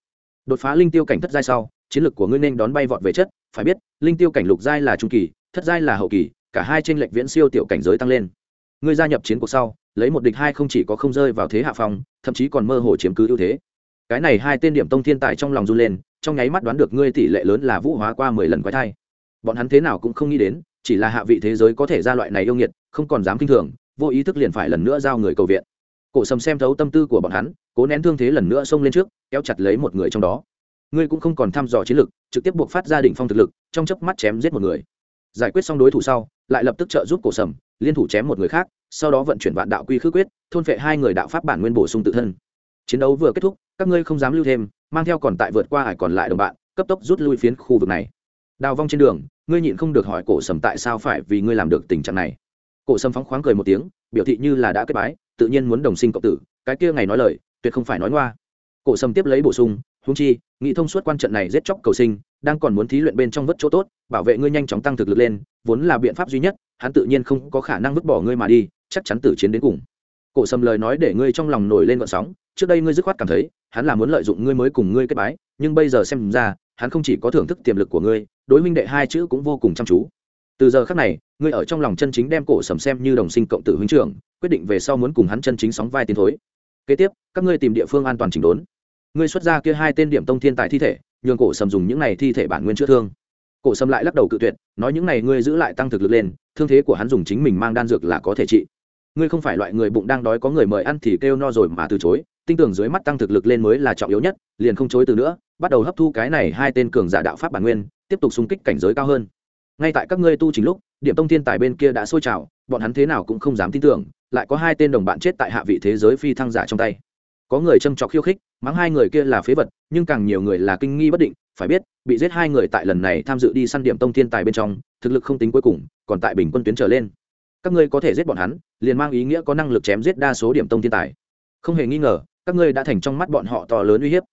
Đột phá linh tiêu cảnh thất giai sau, chiến lược của ngươi nên đón bay vọt về chất, phải biết, linh tiêu cảnh lục giai là trung kỳ, thất giai là hậu kỳ, cả hai trên lệch viễn siêu tiểu cảnh giới tăng lên. Ngươi gia nhập chiến cuộc sau, lấy một địch hai không chỉ có không rơi vào thế hạ phong, thậm chí còn mơ hồ chiếm cứ ưu thế. Cái này hai tên điểm tông thiên tài trong lòng run lên, trong nháy mắt đoán được ngươi tỷ lệ lớn là vũ hóa qua mười lần quái thai. Bọn hắn thế nào cũng không nghĩ đến, chỉ là hạ vị thế giới có thể ra loại này yêu nghiệt, không còn dám kinh thường, vô ý thức liền phải lần nữa giao người cầu viện cổ sầm xem thấu tâm tư của bọn hắn, cố nén thương thế lần nữa xông lên trước, kéo chặt lấy một người trong đó. Ngươi cũng không còn thăm dò chiến lực, trực tiếp buộc phát ra đỉnh phong thực lực, trong chớp mắt chém giết một người. Giải quyết xong đối thủ sau, lại lập tức trợ giúp cổ sầm, liên thủ chém một người khác, sau đó vận chuyển vạn đạo quy khước quyết, thôn phệ hai người đạo pháp bản nguyên bổ sung tự thân. Chiến đấu vừa kết thúc, các ngươi không dám lưu thêm, mang theo còn tại vượt qua hải còn lại đồng bạn, cấp tốc rút lui phiến khu vực này. Đào vong trên đường, ngươi nhịn không được hỏi cổ sầm tại sao phải vì ngươi làm được tình trạng này. Cổ sầm phóng khoáng cười một tiếng, biểu thị như là đã kết bái tự nhiên muốn đồng sinh cộng tử, cái kia ngày nói lời, tuyệt không phải nói ngoa. Cổ sầm tiếp lấy bổ sung húng chi nghĩ thông suốt quan trận này giết chóc cầu sinh, đang còn muốn thí luyện bên trong vất chỗ tốt, bảo vệ ngươi nhanh chóng tăng thực lực lên, vốn là biện pháp duy nhất, hắn tự nhiên không có khả năng vứt bỏ ngươi mà đi, chắc chắn tử chiến đến cùng. Cổ sầm lời nói để ngươi trong lòng nổi lên gọn sóng, trước đây ngươi dứt khoát cảm thấy, hắn là muốn lợi dụng ngươi mới cùng ngươi kết bái, nhưng bây giờ xem ra, hắn không chỉ có thưởng thức tiềm lực của ngươi, đối minh đệ hai chữ cũng vô cùng chăm chú. Từ giờ khác này, ngươi ở trong lòng chân chính đem cổ sầm xem như đồng sinh cộng tử huynh trưởng quyết định về sau muốn cùng hắn chân chính sóng vai tiến thối. Kế tiếp, các ngươi tìm địa phương an toàn chỉnh đốn. Ngươi xuất ra kia hai tên điểm tông thiên tài thi thể, nhường cổ sầm dùng những này thi thể bản nguyên chữa thương. Cổ sầm lại lắc đầu cự tuyệt, nói những này ngươi giữ lại tăng thực lực lên, thương thế của hắn dùng chính mình mang đan dược là có thể trị. Ngươi không phải loại người bụng đang đói có người mời ăn thì kêu no rồi mà từ chối tin tưởng dưới mắt tăng thực lực lên mới là trọng yếu nhất, liền không chối từ nữa, bắt đầu hấp thu cái này hai tên cường giả đạo pháp bản nguyên, tiếp tục xung kích cảnh giới cao hơn. Ngay tại các ngươi tu chỉnh lúc, điểm tông thiên tài bên kia đã sôi trào, bọn hắn thế nào cũng không dám tin tưởng lại có hai tên đồng bạn chết tại hạ vị thế giới phi thăng giả trong tay. Có người châm trọc khiêu khích, mắng hai người kia là phế vật, nhưng càng nhiều người là kinh nghi bất định, phải biết, bị giết hai người tại lần này tham dự đi săn điểm tông thiên tài bên trong, thực lực không tính cuối cùng, còn tại bình quân tuyến trở lên. Các ngươi có thể giết bọn hắn, liền mang ý nghĩa có năng lực chém giết đa số điểm tông thiên tài. Không hề nghi ngờ, các ngươi đã thành trong mắt bọn họ to lớn uy hiếp.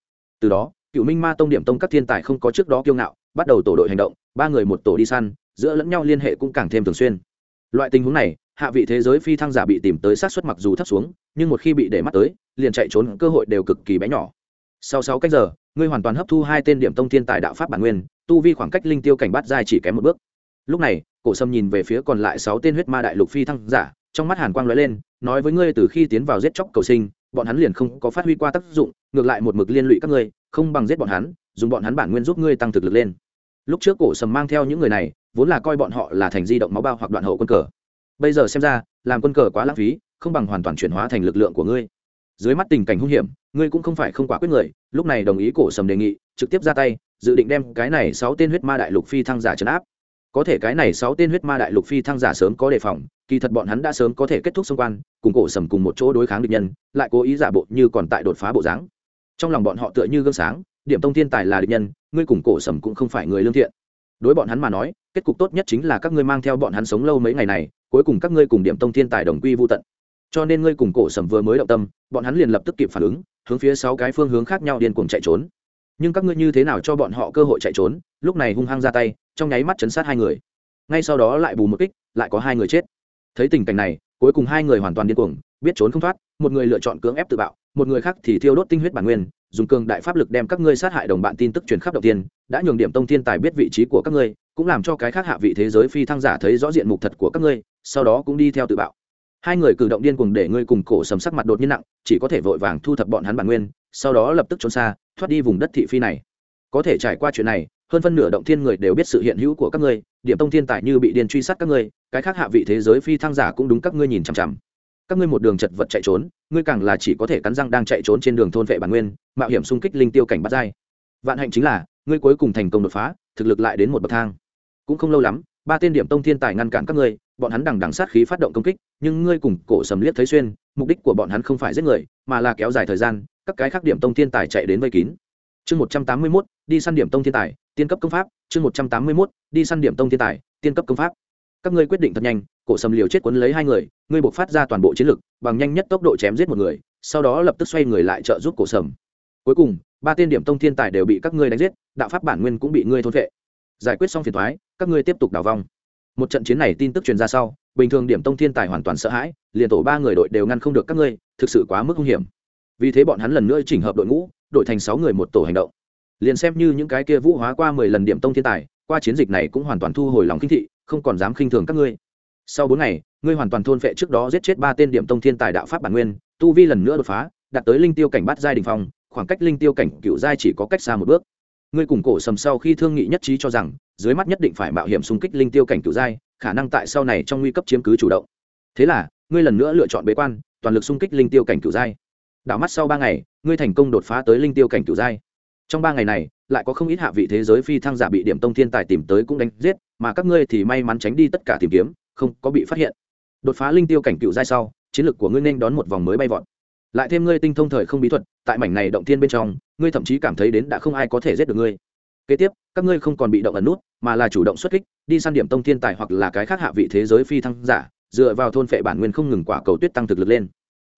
Từ đó, cựu minh ma tông điểm tông các thiên tài không có trước đó kiêu ngạo, bắt đầu tổ đội hành động, ba người một tổ đi săn, giữa lẫn nhau liên hệ cũng càng thêm thường xuyên loại tình huống này, hạ vị thế giới phi thăng giả bị tìm tới sát xuất mặc dù thấp xuống, nhưng một khi bị để mắt tới, liền chạy trốn, cơ hội đều cực kỳ bé nhỏ. Sau sáu cách giờ, ngươi hoàn toàn hấp thu hai tên điểm tông thiên tài đạo pháp bản nguyên, tu vi khoảng cách linh tiêu cảnh bát giai chỉ kém một bước. Lúc này, cổ sâm nhìn về phía còn lại sáu tên huyết ma đại lục phi thăng giả, trong mắt hàn quang lóe lên, nói với ngươi từ khi tiến vào giết chóc cầu sinh, bọn hắn liền không có phát huy qua tác dụng, ngược lại một mực liên lụy các ngươi, không bằng giết bọn hắn, dùng bọn hắn bản nguyên giúp ngươi tăng thực lực lên. Lúc trước cổ sầm mang theo những người này vốn là coi bọn họ là thành di động máu bao hoặc đoạn hậu quân cờ. Bây giờ xem ra, làm quân cờ quá lãng phí, không bằng hoàn toàn chuyển hóa thành lực lượng của ngươi. Dưới mắt tình cảnh hung hiểm, ngươi cũng không phải không quả quyết người, lúc này đồng ý cổ sầm đề nghị, trực tiếp ra tay, dự định đem cái này sáu tên huyết ma đại lục phi thăng giả trấn áp. Có thể cái này sáu tên huyết ma đại lục phi thăng giả sớm có đề phòng, kỳ thật bọn hắn đã sớm có thể kết thúc xung quan cùng cổ sầm cùng một chỗ đối kháng địch nhân, lại cố ý giả bộ như còn tại đột phá bộ dáng. Trong lòng bọn họ tựa như gương sáng, điểm tông thiên tài là địch nhân, ngươi cùng cổ sầm cũng không phải người lương thiện đối bọn hắn mà nói, kết cục tốt nhất chính là các ngươi mang theo bọn hắn sống lâu mấy ngày này, cuối cùng các ngươi cùng điểm tông thiên tài đồng quy vô tận. Cho nên ngươi cùng cổ sầm vừa mới động tâm, bọn hắn liền lập tức kịp phản ứng, hướng phía sáu cái phương hướng khác nhau điên cuồng chạy trốn. Nhưng các ngươi như thế nào cho bọn họ cơ hội chạy trốn? Lúc này hung hăng ra tay, trong nháy mắt chấn sát hai người. Ngay sau đó lại bù một kích, lại có hai người chết. Thấy tình cảnh này, cuối cùng hai người hoàn toàn điên cuồng, biết trốn không thoát, một người lựa chọn cưỡng ép tự bạo, một người khác thì thiêu đốt tinh huyết bản nguyên, dùng cường đại pháp lực đem các ngươi sát hại đồng bạn tin tức truyền khắp đầu tiên đã nhường điểm tông thiên tài biết vị trí của các ngươi, cũng làm cho cái khác hạ vị thế giới phi thăng giả thấy rõ diện mục thật của các ngươi, sau đó cũng đi theo tự bạo. Hai người cử động điên cuồng để ngươi cùng cổ sầm sắc mặt đột nhiên nặng, chỉ có thể vội vàng thu thập bọn hắn bản nguyên, sau đó lập tức trốn xa, thoát đi vùng đất thị phi này. Có thể trải qua chuyện này, hơn phân nửa động thiên người đều biết sự hiện hữu của các ngươi, điểm tông thiên tài như bị điên truy sát các ngươi, cái khác hạ vị thế giới phi thăng giả cũng đúng các ngươi nhìn chằm chằm. Các ngươi một đường chật vật chạy trốn, ngươi càng là chỉ có thể cắn răng đang chạy trốn trên đường thôn vệ bản nguyên, mạo hiểm xung kích linh tiêu cảnh bắt dai vạn hạnh chính là ngươi cuối cùng thành công đột phá, thực lực lại đến một bậc thang. Cũng không lâu lắm, ba tên điểm tông thiên tài ngăn cản các ngươi, bọn hắn đằng đằng sát khí phát động công kích, nhưng ngươi cùng cổ sầm liếc thấy xuyên, mục đích của bọn hắn không phải giết người, mà là kéo dài thời gian, các cái khác điểm tông thiên tài chạy đến vây kín. Chương một trăm tám mươi mốt, đi săn điểm tông thiên tài, tiên cấp công pháp. Chương một trăm tám mươi mốt, đi săn điểm tông thiên tài, tiên cấp công pháp. Các ngươi quyết định thật nhanh, cổ sầm liều chết quấn lấy hai người, ngươi buộc phát ra toàn bộ chiến lực, bằng nhanh nhất tốc độ chém giết một người, sau đó lập tức xoay người lại trợ giúp cổ sầm. Cuối cùng ba tên điểm tông thiên tài đều bị các ngươi đánh giết, đạo pháp bản nguyên cũng bị ngươi thôn vệ giải quyết xong phiền thoái các ngươi tiếp tục đào vong. Một trận chiến này tin tức truyền ra sau, bình thường điểm tông thiên tài hoàn toàn sợ hãi, liền tổ ba người đội đều ngăn không được các ngươi, thực sự quá mức hung hiểm. Vì thế bọn hắn lần nữa chỉnh hợp đội ngũ, đội thành sáu người một tổ hành động. Liền xem như những cái kia vũ hóa qua mười lần điểm tông thiên tài, qua chiến dịch này cũng hoàn toàn thu hồi lòng kinh thị, không còn dám khinh thường các ngươi. Sau bốn ngày, ngươi hoàn toàn thôn phệ trước đó giết chết ba tên điểm tông thiên tài đạo pháp bản nguyên, tu vi lần nữa đột phá, đạt tới linh tiêu cảnh bắt giai đình phong khoảng cách linh tiêu cảnh cựu giai chỉ có cách xa một bước. Ngươi cùng cổ sầm sau khi thương nghị nhất trí cho rằng, dưới mắt nhất định phải mạo hiểm xung kích linh tiêu cảnh cựu giai, khả năng tại sau này trong nguy cấp chiếm cứ chủ động. Thế là, ngươi lần nữa lựa chọn bế quan, toàn lực xung kích linh tiêu cảnh cựu giai. Đảo mắt sau ba ngày, ngươi thành công đột phá tới linh tiêu cảnh cựu giai. Trong ba ngày này, lại có không ít hạ vị thế giới phi thăng giả bị điểm tông thiên tài tìm tới cũng đánh giết, mà các ngươi thì may mắn tránh đi tất cả tìm kiếm, không có bị phát hiện. Đột phá linh tiêu cảnh cựu giai sau, chiến lược của ngươi nên đón một vòng mới bay vọt lại thêm ngươi tinh thông thời không bí thuật, tại mảnh này động thiên bên trong, ngươi thậm chí cảm thấy đến đã không ai có thể giết được ngươi. Kế tiếp, các ngươi không còn bị động ẩn nút, mà là chủ động xuất kích, đi săn điểm tông thiên tài hoặc là cái khác hạ vị thế giới phi thăng giả, dựa vào thôn phệ bản nguyên không ngừng quả cầu tuyết tăng thực lực lên.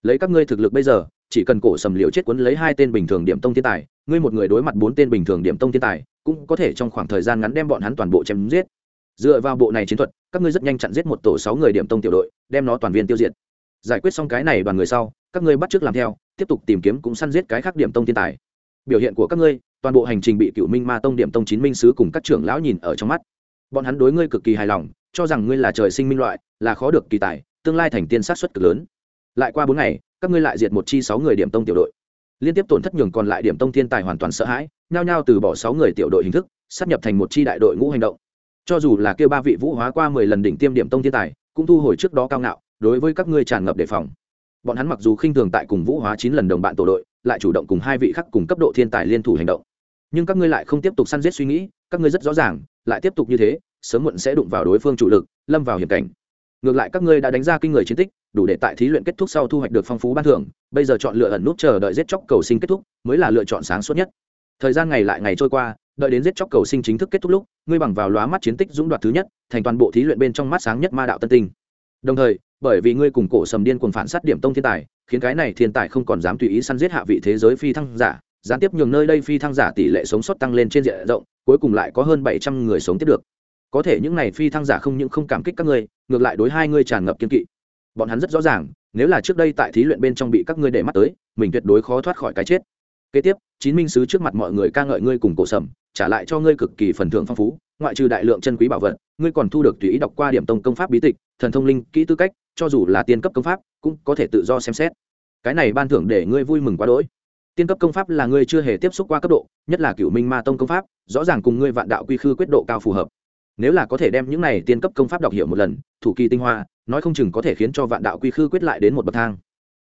Lấy các ngươi thực lực bây giờ, chỉ cần cổ sầm liều chết quấn lấy hai tên bình thường điểm tông thiên tài, ngươi một người đối mặt bốn tên bình thường điểm tông thiên tài, cũng có thể trong khoảng thời gian ngắn đem bọn hắn toàn bộ chém giết. Dựa vào bộ này chiến thuật, các ngươi rất nhanh chặn giết một tổ sáu người điểm tông tiểu đội, đem nó toàn viên tiêu diệt. Giải quyết xong cái này đoàn người sau các ngươi bắt trước làm theo, tiếp tục tìm kiếm cũng săn giết cái khác điểm tông thiên tài. Biểu hiện của các ngươi, toàn bộ hành trình bị cựu minh ma tông điểm tông chín minh sứ cùng các trưởng lão nhìn ở trong mắt. Bọn hắn đối ngươi cực kỳ hài lòng, cho rằng ngươi là trời sinh minh loại, là khó được kỳ tài, tương lai thành tiên sát xuất cực lớn. Lại qua bốn ngày, các ngươi lại diệt một chi sáu người điểm tông tiểu đội. Liên tiếp tổn thất nhường còn lại điểm tông thiên tài hoàn toàn sợ hãi, nhao nhao từ bỏ sáu người tiểu đội hình thức sắp nhập thành một chi đại đội ngũ hành động. Cho dù là kêu ba vị vũ hóa qua mười lần đỉnh tiêm điểm tông thiên tài, cũng thu hồi trước đó cao ngạo, đối với các ngươi tràn ngập đề phòng bọn hắn mặc dù khinh thường tại cùng vũ hóa chín lần đồng bạn tổ đội, lại chủ động cùng hai vị khác cùng cấp độ thiên tài liên thủ hành động. Nhưng các ngươi lại không tiếp tục săn giết suy nghĩ, các ngươi rất rõ ràng, lại tiếp tục như thế, sớm muộn sẽ đụng vào đối phương chủ lực, lâm vào hiểm cảnh. Ngược lại các ngươi đã đánh ra kinh người chiến tích, đủ để tại thí luyện kết thúc sau thu hoạch được phong phú ban thưởng, bây giờ chọn lựa ẩn nút chờ đợi giết chóc cầu sinh kết thúc, mới là lựa chọn sáng suốt nhất. Thời gian ngày lại ngày trôi qua, đợi đến giết chóc cầu sinh chính thức kết thúc lúc, ngươi bằng vào lóa mắt chiến tích dũng đoạt thứ nhất, thành toàn bộ thí luyện bên trong mắt sáng nhất ma đạo tân tinh đồng thời, bởi vì ngươi cùng cổ sầm điên cùng phản sát điểm tông thiên tài, khiến cái này thiên tài không còn dám tùy ý săn giết hạ vị thế giới phi thăng giả, gián tiếp nhường nơi đây phi thăng giả tỷ lệ sống sót tăng lên trên diện rộng, cuối cùng lại có hơn bảy trăm người sống tiếp được. Có thể những này phi thăng giả không những không cảm kích các ngươi, ngược lại đối hai ngươi tràn ngập kiên kỵ. Bọn hắn rất rõ ràng, nếu là trước đây tại thí luyện bên trong bị các ngươi để mắt tới, mình tuyệt đối khó thoát khỏi cái chết. Kế tiếp, chín minh sứ trước mặt mọi người ca ngợi ngươi cùng cổ sầm, trả lại cho ngươi cực kỳ phần thưởng phong phú ngoại trừ đại lượng chân quý bảo vật, ngươi còn thu được tùy ý đọc qua điểm tông công pháp bí tịch, thần thông linh, kỹ tư cách, cho dù là tiên cấp công pháp, cũng có thể tự do xem xét. Cái này ban thưởng để ngươi vui mừng quá đỗi. Tiên cấp công pháp là ngươi chưa hề tiếp xúc qua cấp độ, nhất là cựu minh ma tông công pháp, rõ ràng cùng ngươi vạn đạo quy khư quyết độ cao phù hợp. Nếu là có thể đem những này tiên cấp công pháp đọc hiểu một lần, thủ kỳ tinh hoa, nói không chừng có thể khiến cho vạn đạo quy khư quyết lại đến một bậc thang.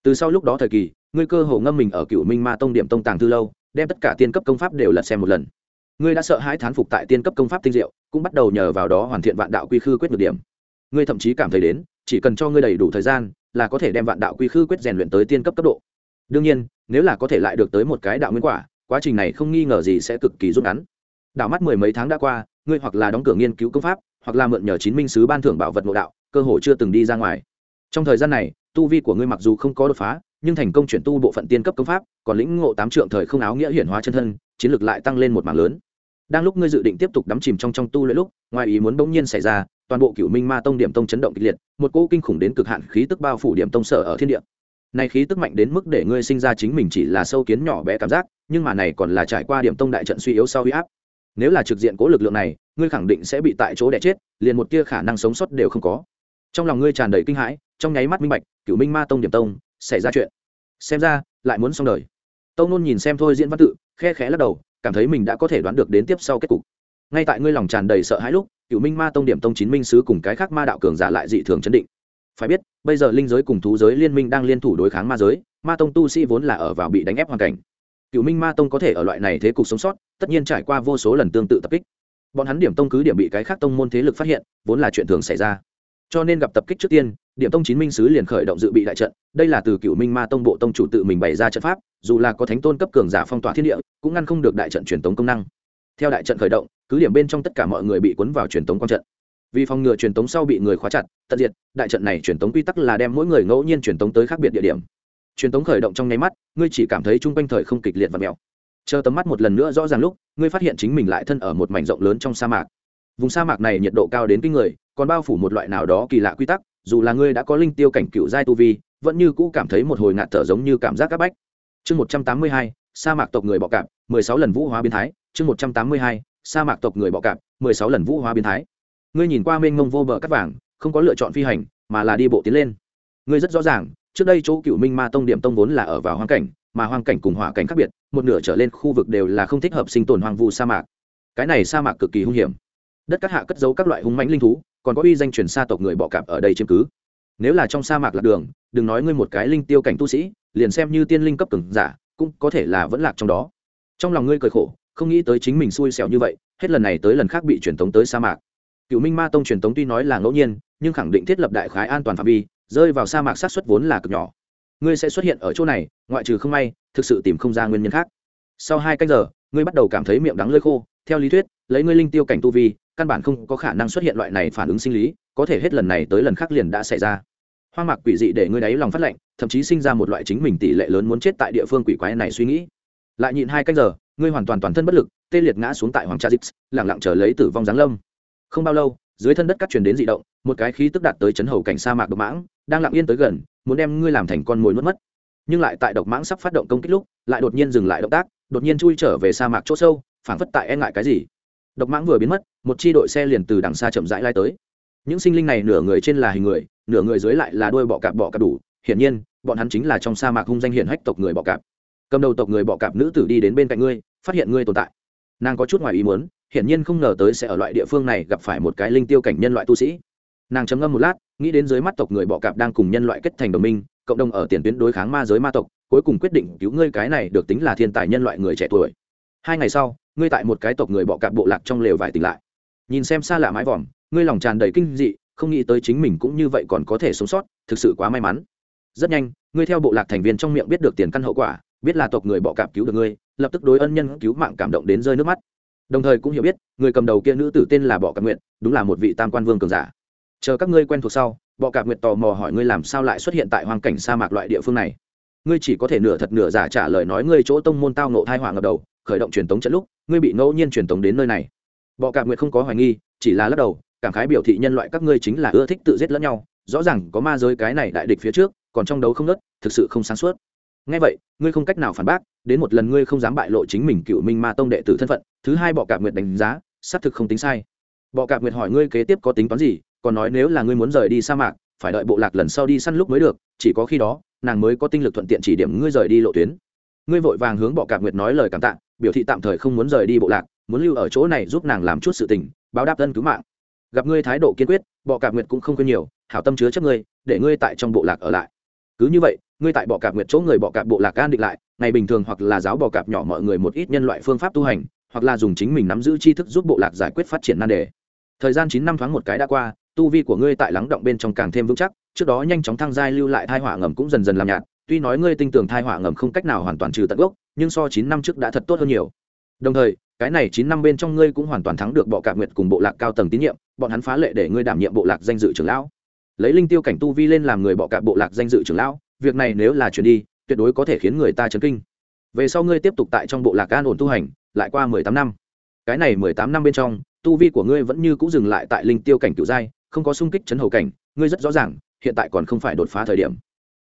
Từ sau lúc đó thời kỳ, ngươi cơ hồ ngâm mình ở cựu minh ma tông điểm tông tàng thư lâu, đem tất cả tiên cấp công pháp đều lật xem một lần ngươi đã sợ hãi thán phục tại tiên cấp công pháp tinh diệu, cũng bắt đầu nhờ vào đó hoàn thiện vạn đạo quy khư quyết được điểm. Ngươi thậm chí cảm thấy đến, chỉ cần cho ngươi đầy đủ thời gian, là có thể đem vạn đạo quy khư quyết rèn luyện tới tiên cấp cấp độ. Đương nhiên, nếu là có thể lại được tới một cái đạo nguyên quả, quá trình này không nghi ngờ gì sẽ cực kỳ rút ngắn. Đảo mắt mười mấy tháng đã qua, ngươi hoặc là đóng cửa nghiên cứu công pháp, hoặc là mượn nhờ chín minh sứ ban thưởng bảo vật ngộ đạo, cơ hội chưa từng đi ra ngoài. Trong thời gian này, tu vi của ngươi mặc dù không có đột phá, nhưng thành công chuyển tu bộ phận tiên cấp công pháp, còn lĩnh ngộ tám trượng thời không áo nghĩa hiển hóa chân thân, chiến lược lại tăng lên một mảng lớn đang lúc ngươi dự định tiếp tục đắm chìm trong trong tu luyện lúc, ngoài ý muốn bỗng nhiên xảy ra, toàn bộ cửu minh ma tông điểm tông chấn động kịch liệt, một cỗ kinh khủng đến cực hạn khí tức bao phủ điểm tông sở ở thiên địa. Này khí tức mạnh đến mức để ngươi sinh ra chính mình chỉ là sâu kiến nhỏ bé cảm giác, nhưng mà này còn là trải qua điểm tông đại trận suy yếu sau huy áp. Nếu là trực diện cố lực lượng này, ngươi khẳng định sẽ bị tại chỗ đẻ chết, liền một tia khả năng sống sót đều không có. Trong lòng ngươi tràn đầy kinh hãi, trong nháy mắt minh bạch, cửu minh ma tông điểm tông, xảy ra chuyện. Xem ra, lại muốn xong đời. Tông nôn nhìn xem thôi diễn văn tự, khe khẽ lắc đầu cảm thấy mình đã có thể đoán được đến tiếp sau kết cục. Ngay tại ngươi lòng tràn đầy sợ hãi lúc cựu minh ma tông điểm tông chín minh sứ cùng cái khác ma đạo cường giả lại dị thường chấn định. Phải biết, bây giờ linh giới cùng thú giới liên minh đang liên thủ đối kháng ma giới, ma tông tu sĩ vốn là ở vào bị đánh ép hoàn cảnh. Cựu minh ma tông có thể ở loại này thế cục sống sót, tất nhiên trải qua vô số lần tương tự tập kích. Bọn hắn điểm tông cứ điểm bị cái khác tông môn thế lực phát hiện, vốn là chuyện thường xảy ra. Cho nên gặp tập kích trước tiên điểm tông chín minh sứ liền khởi động dự bị đại trận, đây là từ cựu minh ma tông bộ tông chủ tự mình bày ra trận pháp, dù là có thánh tôn cấp cường giả phong tỏa thiên địa, cũng ngăn không được đại trận truyền tống công năng. Theo đại trận khởi động, cứ điểm bên trong tất cả mọi người bị cuốn vào truyền tống quan trận. Vì phòng ngừa truyền tống sau bị người khóa chặt, tận diệt, đại trận này truyền tống quy tắc là đem mỗi người ngẫu nhiên truyền tống tới khác biệt địa điểm. Truyền tống khởi động trong nháy mắt, ngươi chỉ cảm thấy chung quanh thời không kịch liệt và mèo. Chờ tầm mắt một lần nữa rõ ràng lúc, ngươi phát hiện chính mình lại thân ở một mảnh rộng lớn trong sa mạc. Vùng sa mạc này nhiệt độ cao đến kinh người, còn bao phủ một loại nào đó kỳ lạ quy tắc dù là ngươi đã có linh tiêu cảnh cựu giai tu vi, vẫn như cũ cảm thấy một hồi ngạt thở giống như cảm giác các bách. Chương một trăm tám mươi hai, sa mạc tộc người bọ cạp, mười sáu lần vũ hóa biến thái. Chương một trăm tám mươi hai, sa mạc tộc người bọ cạp, mười sáu lần vũ hóa biến thái. Ngươi nhìn qua mênh mông vô bờ cắt vàng, không có lựa chọn phi hành, mà là đi bộ tiến lên. Ngươi rất rõ ràng, trước đây chỗ cựu minh ma tông điểm tông vốn là ở vào hoang cảnh, mà hoang cảnh cùng hỏa cảnh khác biệt, một nửa trở lên khu vực đều là không thích hợp sinh tồn hoang vu sa mạc. Cái này sa mạc cực kỳ hung hiểm đất cát hạ cất giấu các loại hung mãnh linh thú, còn có uy danh truyền xa tộc người bọ cạp ở đây chiếm cứ. Nếu là trong sa mạc lạc đường, đừng nói ngươi một cái linh tiêu cảnh tu sĩ, liền xem như tiên linh cấp cường giả, cũng có thể là vẫn lạc trong đó. Trong lòng ngươi cười khổ, không nghĩ tới chính mình xui xẻo như vậy, hết lần này tới lần khác bị truyền tống tới sa mạc. Cựu minh ma tông truyền tống tuy nói là ngẫu nhiên, nhưng khẳng định thiết lập đại khái an toàn phạm vi, rơi vào sa mạc sát xuất vốn là cực nhỏ. Ngươi sẽ xuất hiện ở chỗ này, ngoại trừ không may, thực sự tìm không ra nguyên nhân khác. Sau hai canh giờ, ngươi bắt đầu cảm thấy miệng đắng lơi khô, theo lý thuyết, lấy ngươi linh tiêu cảnh tu vi căn bản không có khả năng xuất hiện loại này phản ứng sinh lý, có thể hết lần này tới lần khác liền đã xảy ra. Hoang mạc quỷ dị để ngươi đáy lòng phát lệnh, thậm chí sinh ra một loại chính mình tỷ lệ lớn muốn chết tại địa phương quỷ quái này suy nghĩ. Lại nhịn hai canh giờ, ngươi hoàn toàn toàn thân bất lực, tê liệt ngã xuống tại hoàng cha dix lẳng lặng chờ lấy tử vong giáng lâm. Không bao lâu, dưới thân đất cắt truyền đến dị động, một cái khí tức đạt tới chấn hầu cảnh sa mạc độc mãng, đang lặng yên tới gần, muốn đem ngươi làm thành con mồi nuốt mất. Nhưng lại tại độc mãng sắp phát động công kích lúc, lại đột nhiên dừng lại động tác, đột nhiên chui trở về sa mạc chỗ sâu, phảng phất tại e ngại cái gì độc mãng vừa biến mất, một chi đội xe liền từ đằng xa chậm rãi lai tới. Những sinh linh này nửa người trên là hình người, nửa người dưới lại là đuôi bọ cạp bọ cạp đủ. Hiển nhiên, bọn hắn chính là trong sa mạc hung danh hiển hách tộc người bọ cạp. Cầm đầu tộc người bọ cạp nữ tử đi đến bên cạnh ngươi, phát hiện ngươi tồn tại. Nàng có chút ngoài ý muốn, hiển nhiên không ngờ tới sẽ ở loại địa phương này gặp phải một cái linh tiêu cảnh nhân loại tu sĩ. Nàng chấm ngâm một lát, nghĩ đến dưới mắt tộc người bọ cạp đang cùng nhân loại kết thành đồng minh, cộng đồng ở tiền tuyến đối kháng ma giới ma tộc, cuối cùng quyết định cứu ngươi cái này được tính là thiên tài nhân loại người trẻ tuổi hai ngày sau, ngươi tại một cái tộc người bọ cạp bộ lạc trong lều vải tỉnh lại. Nhìn xem xa lạ mái vòm, ngươi lòng tràn đầy kinh dị, không nghĩ tới chính mình cũng như vậy còn có thể sống sót, thực sự quá may mắn. Rất nhanh, ngươi theo bộ lạc thành viên trong miệng biết được tiền căn hậu quả, biết là tộc người bọ cạp cứu được ngươi, lập tức đối ân nhân cứu mạng cảm động đến rơi nước mắt. Đồng thời cũng hiểu biết, người cầm đầu kia nữ tử tên là bọ cạp nguyện đúng là một vị tam quan vương cường giả. Chờ các ngươi quen thuộc sau, bọ cạp nguyện tò mò hỏi ngươi làm sao lại xuất hiện tại hoang cảnh sa mạc loại địa phương này. Ngươi chỉ có thể nửa thật nửa giả trả lời nói ngươi chỗ tông môn tao nộ thai hỏa ngập đầu khởi động truyền tống trận lúc, ngươi bị ngẫu nhiên truyền tống đến nơi này. Bọ cạp nguyện không có hoài nghi, chỉ là lắc đầu, cảm khái biểu thị nhân loại các ngươi chính là ưa thích tự giết lẫn nhau, rõ ràng có ma giới cái này đại địch phía trước, còn trong đấu không nớt, thực sự không sáng suốt. Ngay vậy, ngươi không cách nào phản bác, đến một lần ngươi không dám bại lộ chính mình cựu minh ma tông đệ tử thân phận, thứ hai bọ cạp nguyệt đánh giá, xác thực không tính sai. Bọ cạp nguyệt hỏi ngươi kế tiếp có tính toán gì, còn nói nếu là ngươi muốn rời đi sa mạc, phải đợi bộ lạc lần sau đi săn lúc mới được, chỉ có khi đó, nàng mới có tinh lực thuận tiện chỉ điểm ngươi rời đi lộ tuyến. Ngươi vội vàng hướng bọ cạp nguyệt nói lời cảm tạ biểu thị tạm thời không muốn rời đi bộ lạc, muốn lưu ở chỗ này giúp nàng làm chút sự tình, báo đáp ân cứu mạng. Gặp ngươi thái độ kiên quyết, bọ cạp nguyệt cũng không quên nhiều, hảo tâm chứa chấp ngươi, để ngươi tại trong bộ lạc ở lại. Cứ như vậy, ngươi tại bọ cạp nguyệt chỗ người bọ cạp bộ lạc an định lại, ngày bình thường hoặc là giáo bọ cạp nhỏ mọi người một ít nhân loại phương pháp tu hành, hoặc là dùng chính mình nắm giữ tri thức giúp bộ lạc giải quyết phát triển nan đề. Thời gian chín năm thoáng một cái đã qua, tu vi của ngươi tại lắng động bên trong càng thêm vững chắc, trước đó nhanh chóng thăng giai lưu lại thai hỏa ngầm cũng dần dần làm nhạt tuy nói ngươi tinh tường thai hỏa ngầm không cách nào hoàn toàn trừ tận gốc, nhưng so chín năm trước đã thật tốt hơn nhiều. Đồng thời, cái này chín năm bên trong ngươi cũng hoàn toàn thắng được bọ cạp nguyệt cùng bộ lạc cao tầng tín nhiệm, bọn hắn phá lệ để ngươi đảm nhiệm bộ lạc danh dự trưởng lão. Lấy linh tiêu cảnh tu vi lên làm người bọ cạp bộ lạc danh dự trưởng lão, việc này nếu là chuyển đi, tuyệt đối có thể khiến người ta chấn kinh. Về sau ngươi tiếp tục tại trong bộ lạc an ổn tu hành, lại qua mười tám năm. Cái này mười tám năm bên trong, tu vi của ngươi vẫn như cũng dừng lại tại linh tiêu cảnh cựu giai, không có sung kích chấn hầu cảnh, ngươi rất rõ ràng, hiện tại còn không phải đột phá thời điểm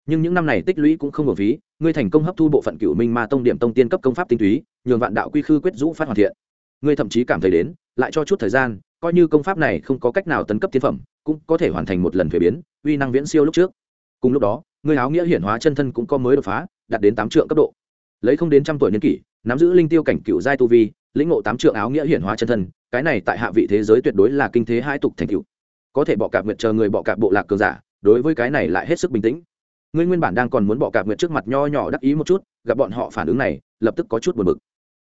nhưng những năm này tích lũy cũng không hợp phí, ngươi thành công hấp thu bộ phận cựu minh ma tông điểm tông tiên cấp công pháp tinh túy, nhường vạn đạo quy khư quyết dũ phát hoàn thiện. Ngươi thậm chí cảm thấy đến, lại cho chút thời gian, coi như công pháp này không có cách nào tấn cấp tiên phẩm, cũng có thể hoàn thành một lần thuế biến, uy năng viễn siêu lúc trước. Cùng lúc đó, ngươi áo nghĩa hiển hóa chân thân cũng có mới đột phá, đạt đến tám trượng cấp độ. Lấy không đến trăm tuổi niên kỷ, nắm giữ linh tiêu cảnh cựu giai tu vi, lĩnh ngộ tám trượng áo nghĩa hiển hóa chân thân, cái này tại hạ vị thế giới tuyệt đối là kinh thế hai tục thành cựu có thể bọ cạp nguyệt chờ người bọ cạp bộ lạc cường giả, đối với cái này lại hết sức bình tĩnh ngươi nguyên bản đang còn muốn bỏ cạp nguyệt trước mặt nho nhỏ đắc ý một chút, gặp bọn họ phản ứng này, lập tức có chút buồn bực.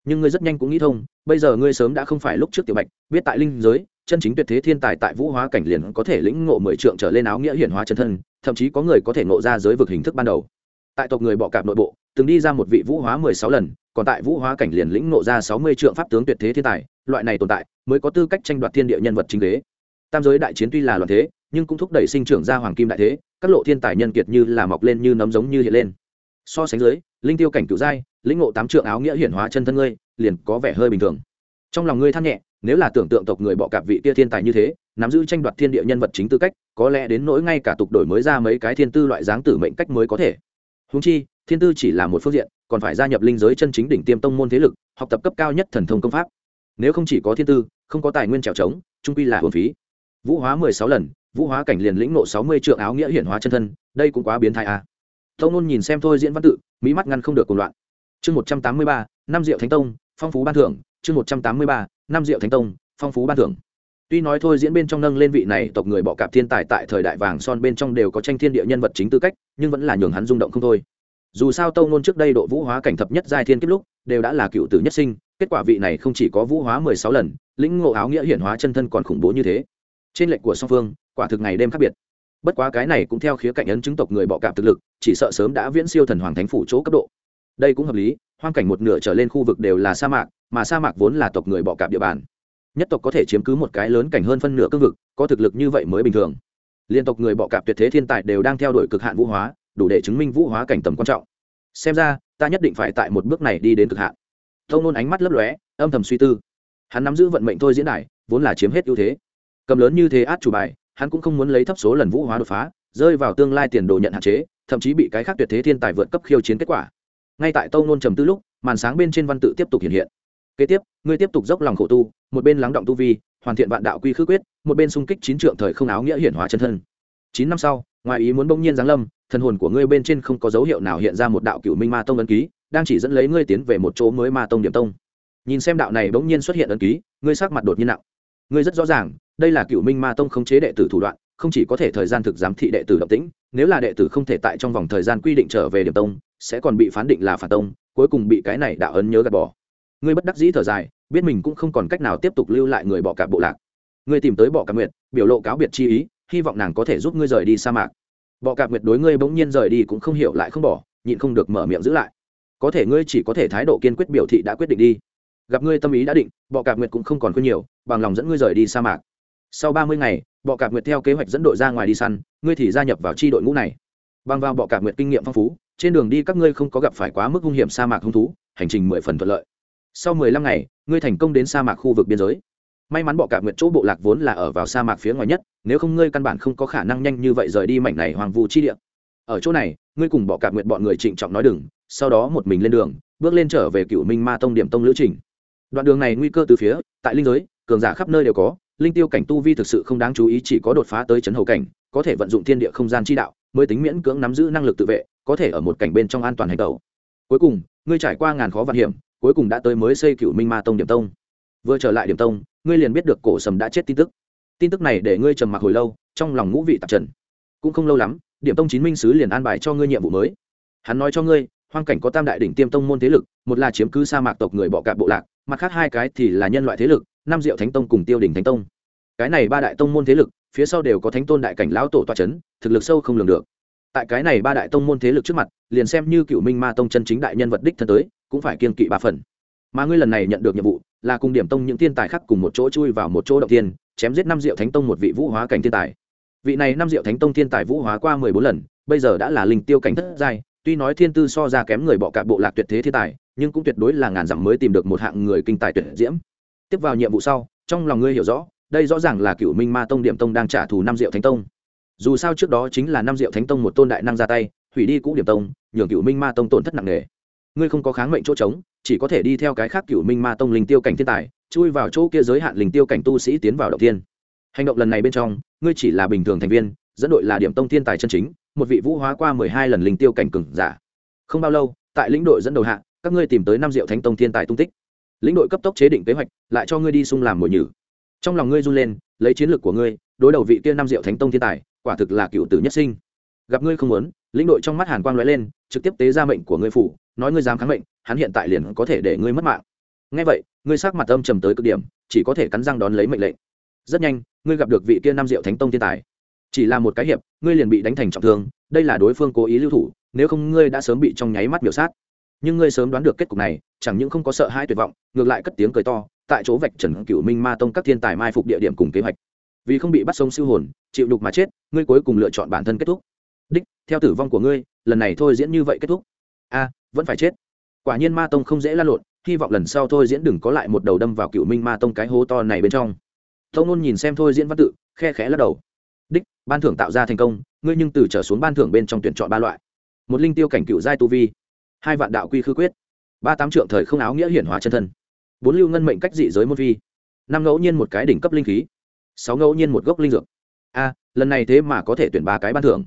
Nhưng ngươi rất nhanh cũng nghĩ thông, bây giờ ngươi sớm đã không phải lúc trước tiểu bạch, biết tại linh giới, chân chính tuyệt thế thiên tài tại vũ hóa cảnh liền có thể lĩnh ngộ mười trượng trở lên áo nghĩa hiển hóa chân thân, thậm chí có người có thể ngộ ra giới vực hình thức ban đầu. Tại tộc người bọ cạp nội bộ, từng đi ra một vị vũ hóa mười sáu lần, còn tại vũ hóa cảnh liền lĩnh ngộ ra sáu mươi trượng pháp tướng tuyệt thế thiên tài, loại này tồn tại, mới có tư cách tranh đoạt thiên địa nhân vật chính đế tam giới đại chiến tuy là loạn thế, nhưng cũng thúc đẩy sinh trưởng ra hoàng kim đại thế, các lộ thiên tài nhân kiệt như là mọc lên như nấm giống như hiện lên. So sánh dưới, linh tiêu cảnh cựu giai, lĩnh ngộ tám trượng áo nghĩa hiển hóa chân thân ngươi, liền có vẻ hơi bình thường. Trong lòng ngươi than nhẹ, nếu là tưởng tượng tộc người bọ cạp vị kia thiên tài như thế, nắm giữ tranh đoạt thiên địa nhân vật chính tư cách, có lẽ đến nỗi ngay cả tục đổi mới ra mấy cái thiên tư loại dáng tử mệnh cách mới có thể. Húng chi, thiên tư chỉ là một phương diện, còn phải gia nhập linh giới chân chính đỉnh tiêm tông môn thế lực, học tập cấp cao nhất thần thông công pháp. Nếu không chỉ có thiên tư, không có tài nguyên trèo trống, trung quy là hồn phí vũ hóa mười sáu lần, vũ hóa cảnh liền lĩnh nộ sáu mươi trượng áo nghĩa hiển hóa chân thân, đây cũng quá biến thái à. tông nôn nhìn xem thôi diễn văn tự, mỹ mắt ngăn không được cùng loạn. Chương một trăm tám mươi ba, năm diệu thánh tông, phong phú ban thưởng. Chương một trăm tám mươi ba, năm diệu thánh tông, phong phú ban thưởng. Tuy nói thôi diễn bên trong nâng lên vị này tộc người bọ cạp thiên tài tại thời đại vàng son bên trong đều có tranh thiên địa nhân vật chính tư cách, nhưng vẫn là nhường hắn rung động không thôi. Dù sao tâu nôn trước đây độ vũ hóa cảnh thập nhất giai thiên kết lúc, đều đã là cựu tử nhất sinh, kết quả vị này không chỉ có vũ hóa mười sáu lần, lĩnh ngộ áo nghĩa hiển hóa chân thân còn khủng bố như thế trên lệnh của song phương, quả thực ngày đêm khác biệt. Bất quá cái này cũng theo khía cạnh ấn chứng tộc người bọ cạp thực lực, chỉ sợ sớm đã viễn siêu thần hoàng thánh phủ chỗ cấp độ. Đây cũng hợp lý, hoang cảnh một nửa trở lên khu vực đều là sa mạc, mà sa mạc vốn là tộc người bọ cạp địa bàn. Nhất tộc có thể chiếm cứ một cái lớn cảnh hơn phân nửa cương vực, có thực lực như vậy mới bình thường. Liên tộc người bọ cạp tuyệt thế thiên tài đều đang theo đuổi cực hạn vũ hóa, đủ để chứng minh vũ hóa cảnh tầm quan trọng. Xem ra, ta nhất định phải tại một bước này đi đến cực hạn. Tông nôn ánh mắt lấp lóe, âm thầm suy tư. Hắn nắm giữ vận mệnh thôi diễn đài, vốn là chiếm hết ưu thế cầm lớn như thế át chủ bài, hắn cũng không muốn lấy thấp số lần vũ hóa đột phá, rơi vào tương lai tiền đồ nhận hạn chế, thậm chí bị cái khác tuyệt thế thiên tài vượt cấp khiêu chiến kết quả. Ngay tại tâu nôn trầm tư lúc, màn sáng bên trên văn tự tiếp tục hiện hiện. Kế tiếp, ngươi tiếp tục dốc lòng khổ tu, một bên lắng động tu vi, hoàn thiện vạn đạo quy khư quyết, một bên xung kích chín trượng thời không áo nghĩa hiển hóa chân thân. Chín năm sau, ngoài ý muốn bỗng nhiên giáng lâm, thần hồn của ngươi bên trên không có dấu hiệu nào hiện ra một đạo cựu minh ma tông ấn ký, đang chỉ dẫn lấy ngươi tiến về một chỗ mới ma tông điểm tông. Nhìn xem đạo này bỗng nhiên xuất hiện ấn ký, ngươi sắc mặt đột nhiên nặng. Ngươi rất rõ ràng đây là cựu minh ma tông khống chế đệ tử thủ đoạn, không chỉ có thể thời gian thực giám thị đệ tử động tĩnh, nếu là đệ tử không thể tại trong vòng thời gian quy định trở về điểm tông, sẽ còn bị phán định là phản tông, cuối cùng bị cái này đạo ấn nhớ gạt bỏ. Ngươi bất đắc dĩ thở dài, biết mình cũng không còn cách nào tiếp tục lưu lại người bỏ cả bộ lạc. Ngươi tìm tới bọ cạp nguyệt, biểu lộ cáo biệt chi ý, hy vọng nàng có thể giúp ngươi rời đi sa mạc. Bọ cạp nguyệt đối ngươi bỗng nhiên rời đi cũng không hiểu lại không bỏ, nhịn không được mở miệng giữ lại. Có thể ngươi chỉ có thể thái độ kiên quyết biểu thị đã quyết định đi. Gặp ngươi tâm ý đã định, bọ cạp nguyệt cũng không còn khuyên nhiều, bằng lòng dẫn ngươi rời đi sa mạc sau ba mươi ngày, bọ cạp nguyệt theo kế hoạch dẫn đội ra ngoài đi săn, ngươi thì gia nhập vào tri đội ngũ này. Bằng vào bọ cạp nguyệt kinh nghiệm phong phú, trên đường đi các ngươi không có gặp phải quá mức hung hiểm sa mạc hung thú, hành trình mười phần thuận lợi. Sau mười lăm ngày, ngươi thành công đến sa mạc khu vực biên giới. May mắn bọ cạp nguyệt chỗ bộ lạc vốn là ở vào sa mạc phía ngoài nhất, nếu không ngươi căn bản không có khả năng nhanh như vậy rời đi mảnh này hoàng vu chi địa. Ở chỗ này, ngươi cùng bọ cạp nguyệt bọn người trịnh trọng nói đừng, sau đó một mình lên đường, bước lên trở về cựu minh ma tông điểm tông lữ trình. Đoạn đường này nguy cơ từ phía, tại linh giới, cường giả khắp nơi đều có linh tiêu cảnh tu vi thực sự không đáng chú ý, chỉ có đột phá tới chấn hầu cảnh, có thể vận dụng thiên địa không gian chi đạo, mới tính miễn cưỡng nắm giữ năng lực tự vệ, có thể ở một cảnh bên trong an toàn hành tẩu. Cuối cùng, ngươi trải qua ngàn khó vạn hiểm, cuối cùng đã tới mới xây cựu minh ma tông điểm tông. Vừa trở lại điểm tông, ngươi liền biết được cổ sầm đã chết tin tức. Tin tức này để ngươi trầm mặc hồi lâu, trong lòng ngũ vị tạp trần. Cũng không lâu lắm, điểm tông chín minh sứ liền an bài cho ngươi nhiệm vụ mới. Hắn nói cho ngươi, hoang cảnh có tam đại đỉnh tiêm tông môn thế lực, một là chiếm cứ sa mạc tộc người bọ cạp bộ lạc, mặt khác hai cái thì là nhân loại thế lực Nam diệu thánh tông cùng tiêu đỉnh thánh tông. Cái này ba đại tông môn thế lực, phía sau đều có thánh tôn đại cảnh lão tổ toa c h ấ n thực lực sâu không lường được. Tại cái này ba đại tông môn thế lực trước mặt, liền xem như cựu minh ma tông chân chính đại nhân vật đích thân tới, cũng phải kiên kỵ ba phần. Mà ngươi lần này nhận được nhiệm vụ, là cùng điểm tông những thiên tài khác cùng một chỗ chui vào một chỗ động tiên chém giết năm diệu thánh tông một vị vũ hóa cảnh thiên tài. Vị này năm diệu thánh tông thiên tài vũ hóa qua mười bốn lần, bây giờ đã là linh tiêu cảnh thất giai, tuy nói thiên tư so ra kém người bọ cạp bộ lạc tuyệt thế thiên tài, nhưng cũng tuyệt đối là ngàn dặm mới tìm được một hạng người kinh tài tuyệt diễm tiếp vào nhiệm vụ sau, trong lòng ngươi hiểu rõ, đây rõ ràng là cựu minh ma tông điểm tông đang trả thù năm diệu thánh tông. Dù sao trước đó chính là năm diệu thánh tông một tôn đại năng ra tay, hủy đi cũ điểm tông, nhường cựu minh ma tông tổn thất nặng nề. Ngươi không có kháng mệnh chỗ trống, chỉ có thể đi theo cái khác cựu minh ma tông linh tiêu cảnh thiên tài, chui vào chỗ kia giới hạn linh tiêu cảnh tu sĩ tiến vào động tiên hành động lần này bên trong, ngươi chỉ là bình thường thành viên, dẫn đội là điểm tông thiên tài chân chính, một vị vũ hóa qua mười hai lần linh tiêu cảnh cừng giả. Không bao lâu, tại lĩnh đội dẫn đầu hạ, các ngươi tìm tới năm diệu thánh tông thiên tài tung tích lĩnh đội cấp tốc chế định kế hoạch, lại cho ngươi đi sung làm mồi nhử. Trong lòng ngươi run lên, lấy chiến lược của ngươi, đối đầu vị kia năm diệu thánh tông thiên tài, quả thực là cựu tử nhất sinh. Gặp ngươi không muốn, lĩnh đội trong mắt hàn quang lóe lên, trực tiếp tế ra mệnh của ngươi phủ, nói ngươi dám kháng mệnh, hắn hiện tại liền có thể để ngươi mất mạng. Ngay vậy, ngươi sắc mặt âm trầm tới cực điểm, chỉ có thể cắn răng đón lấy mệnh lệnh. Rất nhanh, ngươi gặp được vị kia Nam diệu thánh tông thiên tài. Chỉ là một cái hiệp, ngươi liền bị đánh thành trọng thương, đây là đối phương cố ý lưu thủ, nếu không ngươi đã sớm bị trong nháy mắt biểu sát nhưng ngươi sớm đoán được kết cục này, chẳng những không có sợ hai tuyệt vọng, ngược lại cất tiếng cười to, tại chỗ vạch trần cựu minh ma tông các thiên tài mai phục địa điểm cùng kế hoạch. Vì không bị bắt sống siêu hồn, chịu đục mà chết, ngươi cuối cùng lựa chọn bản thân kết thúc. Đích, theo tử vong của ngươi, lần này thôi diễn như vậy kết thúc. A, vẫn phải chết. Quả nhiên ma tông không dễ lan lộn, hy vọng lần sau thôi diễn đừng có lại một đầu đâm vào cựu minh ma tông cái hố to này bên trong. Tông nôn nhìn xem thôi diễn văn tự, khe khẽ lắc đầu. Đích, ban thưởng tạo ra thành công, ngươi nhưng từ trở xuống ban thưởng bên trong tuyển chọn ba loại. Một linh tiêu cảnh cựu giai tu vi hai vạn đạo quy khư quyết, ba tám trượng thời không áo nghĩa hiển hóa chân thân, bốn lưu ngân mệnh cách dị giới môn phi, năm ngẫu nhiên một cái đỉnh cấp linh khí, sáu ngẫu nhiên một gốc linh dược. A, lần này thế mà có thể tuyển ba cái ban thưởng,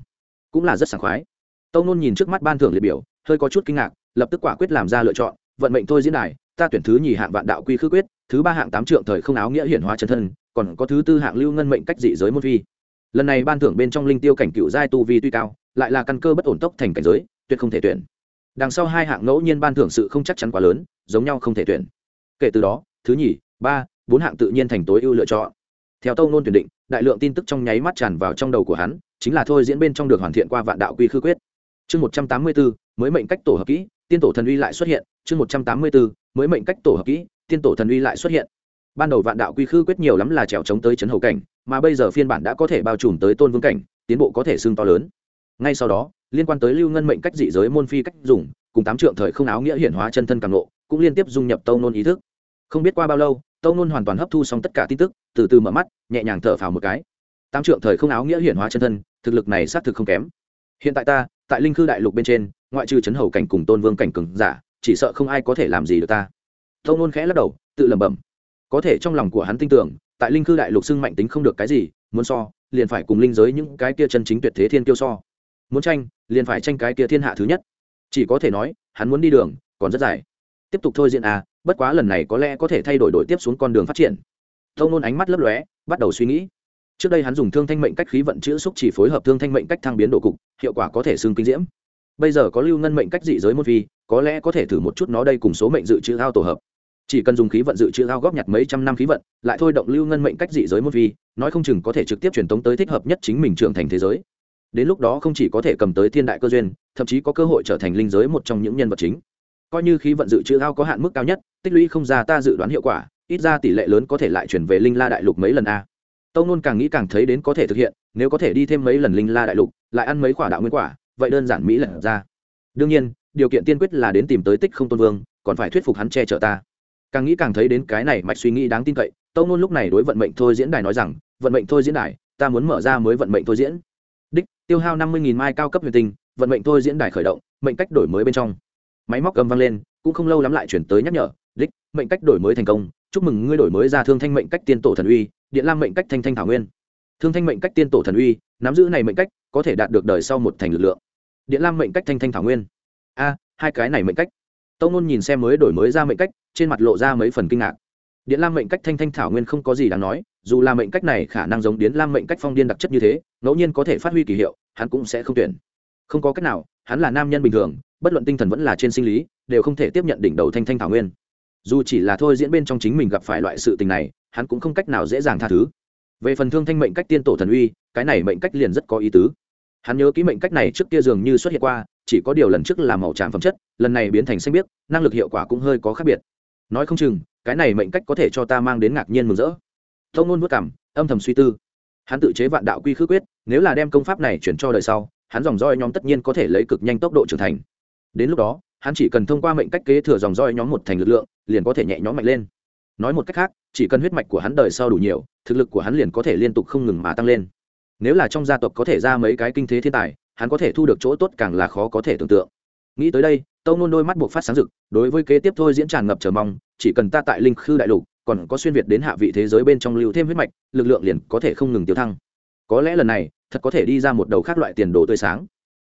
cũng là rất sảng khoái. Tâu nôn nhìn trước mắt ban thưởng liệt biểu, hơi có chút kinh ngạc, lập tức quả quyết làm ra lựa chọn, vận mệnh thôi diễn đài, ta tuyển thứ nhì hạng vạn đạo quy khư quyết, thứ ba hạng tám trượng thời không áo nghĩa hiển hóa chân thân, còn có thứ tư hạng lưu ngân mệnh cách dị giới môn phi. Lần này ban thưởng bên trong linh tiêu cảnh cựu giai tu vi tuy cao, lại là căn cơ bất ổn tốc thành cảnh giới, tuyệt không thể tuyển đằng sau hai hạng ngẫu nhiên ban thưởng sự không chắc chắn quá lớn, giống nhau không thể tuyển. Kể từ đó, thứ nhì, ba, bốn hạng tự nhiên thành tối ưu lựa chọn. Theo tâu nôn tuyển định, đại lượng tin tức trong nháy mắt tràn vào trong đầu của hắn, chính là thôi diễn bên trong được hoàn thiện qua vạn đạo quy khư quyết. Chương một trăm tám mươi bốn, mới mệnh cách tổ hợp kỹ, tiên tổ thần uy lại xuất hiện. Chương một trăm tám mươi bốn, mới mệnh cách tổ hợp kỹ, tiên tổ thần uy lại xuất hiện. Ban đầu vạn đạo quy khư quyết nhiều lắm là trèo chống tới chấn hậu cảnh, mà bây giờ phiên bản đã có thể bao trùm tới tôn vương cảnh, tiến bộ có thể xương to lớn. Ngay sau đó liên quan tới lưu ngân mệnh cách dị giới môn phi cách dùng, cùng tám trượng thời không áo nghĩa hiển hóa chân thân càng lộ, cũng liên tiếp dung nhập tâu nôn ý thức. Không biết qua bao lâu, tâu nôn hoàn toàn hấp thu xong tất cả tin tức, từ từ mở mắt, nhẹ nhàng thở phào một cái. Tám trượng thời không áo nghĩa hiển hóa chân thân, thực lực này xác thực không kém. Hiện tại ta, tại linh khư đại lục bên trên, ngoại trừ chấn hầu cảnh cùng tôn vương cảnh cừng giả, chỉ sợ không ai có thể làm gì được ta. Tâu nôn khẽ lắc đầu, tự lẩm bẩm. Có thể trong lòng của hắn tin tưởng, tại linh khư đại lục xưng mạnh tính không được cái gì, muốn so, liền phải cùng linh giới những cái kia chân chính tuyệt thế thiên kiêu so. Muốn tranh liền phải tranh cái kia thiên hạ thứ nhất. Chỉ có thể nói, hắn muốn đi đường, còn rất dài. Tiếp tục thôi diện à bất quá lần này có lẽ có thể thay đổi đổi tiếp xuống con đường phát triển. Thông nôn ánh mắt lấp lóe, bắt đầu suy nghĩ. Trước đây hắn dùng thương thanh mệnh cách khí vận chữ xúc chỉ phối hợp thương thanh mệnh cách thăng biến độ cục, hiệu quả có thể xương kinh diễm. Bây giờ có lưu ngân mệnh cách dị giới một vi có lẽ có thể thử một chút nó đây cùng số mệnh dự trữ ao tổ hợp. Chỉ cần dùng khí vận dự trữ ao góp nhặt mấy trăm năm khí vận, lại thôi động lưu ngân mệnh cách dị giới một vi nói không chừng có thể trực tiếp truyền tống tới thích hợp nhất chính mình trưởng thành thế giới đến lúc đó không chỉ có thể cầm tới thiên đại cơ duyên, thậm chí có cơ hội trở thành linh giới một trong những nhân vật chính. Coi như khí vận dự trữ ao có hạn mức cao nhất, tích lũy không ra ta dự đoán hiệu quả, ít ra tỷ lệ lớn có thể lại chuyển về linh la đại lục mấy lần a. Tâu nôn càng nghĩ càng thấy đến có thể thực hiện, nếu có thể đi thêm mấy lần linh la đại lục, lại ăn mấy quả đạo nguyên quả, vậy đơn giản mỹ lần ra. Đương nhiên, điều kiện tiên quyết là đến tìm tới tích không tôn vương, còn phải thuyết phục hắn che chở ta. Càng nghĩ càng thấy đến cái này mạch suy nghĩ đáng tin cậy tâu nôn lúc này đối vận mệnh thôi diễn đài nói rằng, vận mệnh thôi diễn đài, ta muốn mở ra mới vận mệnh thôi diễn tiêu hao năm mươi mai cao cấp huyền tinh, vận mệnh thôi diễn đài khởi động, mệnh cách đổi mới bên trong. Máy móc cầm vang lên, cũng không lâu lắm lại chuyển tới nhắc nhở, đích, mệnh cách đổi mới thành công. Chúc mừng ngươi đổi mới ra thương thanh mệnh cách tiên tổ thần uy, điện lam mệnh cách thanh thanh thảo nguyên. Thương thanh mệnh cách tiên tổ thần uy, nắm giữ này mệnh cách, có thể đạt được đời sau một thành lực lượng. Điện lam mệnh cách thanh thanh thảo nguyên. A, hai cái này mệnh cách. Tông nôn nhìn xem mới đổi mới ra mệnh cách, trên mặt lộ ra mấy phần kinh ngạc. Điện lam mệnh cách thanh thanh thảo nguyên không có gì đáng nói dù là mệnh cách này khả năng giống điến lam mệnh cách phong điên đặc chất như thế, ngẫu nhiên có thể phát huy kỳ hiệu, hắn cũng sẽ không tuyển. Không có cách nào, hắn là nam nhân bình thường, bất luận tinh thần vẫn là trên sinh lý, đều không thể tiếp nhận đỉnh đầu thanh thanh thảo nguyên. Dù chỉ là thôi diễn bên trong chính mình gặp phải loại sự tình này, hắn cũng không cách nào dễ dàng tha thứ. Về phần thương thanh mệnh cách tiên tổ thần uy, cái này mệnh cách liền rất có ý tứ. Hắn nhớ ký mệnh cách này trước kia dường như xuất hiện qua, chỉ có điều lần trước là màu tràm phẩm chất, lần này biến thành xanh biếc, năng lực hiệu quả cũng hơi có khác biệt. Nói không chừng, cái này mệnh cách có thể cho ta mang đến ngạc nhiên mừng rỡ thông ngôn vất cảm âm thầm suy tư. Hắn tự chế vạn đạo quy khứ quyết, nếu là đem công pháp này chuyển cho đời sau, hắn dòng roi nhóm tất nhiên có thể lấy cực nhanh tốc độ trưởng thành. Đến lúc đó, hắn chỉ cần thông qua mệnh cách kế thừa dòng roi nhóm một thành lực lượng, liền có thể nhẹ nhõm mạnh lên. Nói một cách khác, chỉ cần huyết mạch của hắn đời sau đủ nhiều, thực lực của hắn liền có thể liên tục không ngừng mà tăng lên. Nếu là trong gia tộc có thể ra mấy cái kinh thế thiên tài, hắn có thể thu được chỗ tốt càng là khó có thể tưởng tượng. Nghĩ tới đây tâu nôn đôi mắt buộc phát sáng rực, đối với kế tiếp thôi diễn tràn ngập chờ mong, chỉ cần ta tại linh khư đại lục còn có xuyên việt đến hạ vị thế giới bên trong lưu thêm huyết mạch, lực lượng liền có thể không ngừng tiêu thăng. Có lẽ lần này, thật có thể đi ra một đầu khác loại tiền đồ tươi sáng.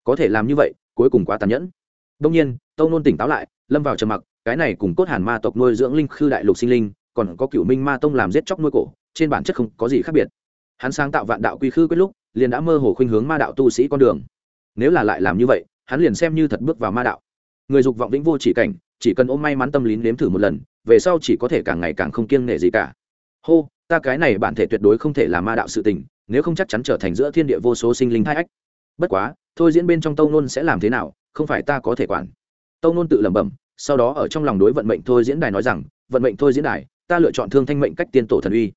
Có thể làm như vậy, cuối cùng quá tàn nhẫn. Đông nhiên, tâu nôn tỉnh táo lại, lâm vào trầm mặc, cái này cùng cốt hàn ma tộc nuôi dưỡng linh khư đại lục sinh linh, còn có cựu minh ma tông làm giết chóc nuôi cổ, trên bản chất không có gì khác biệt. Hắn sáng tạo vạn đạo quy khư quyết lúc, liền đã mơ hồ khuynh hướng ma đạo tu sĩ con đường. Nếu là lại làm như vậy, hắn liền xem như thật bước vào ma đạo. Người dục vọng vĩnh vô chỉ cảnh chỉ cần ôm may mắn tâm lý nếm thử một lần, về sau chỉ có thể càng ngày càng không kiêng nể gì cả. Hô, ta cái này bản thể tuyệt đối không thể là ma đạo sự tình, nếu không chắc chắn trở thành giữa thiên địa vô số sinh linh hai ách. Bất quá, thôi diễn bên trong tâu nôn sẽ làm thế nào, không phải ta có thể quản. Tâu nôn tự lẩm bẩm, sau đó ở trong lòng đối vận mệnh thôi diễn đài nói rằng, vận mệnh thôi diễn đài, ta lựa chọn thương thanh mệnh cách tiên tổ thần uy.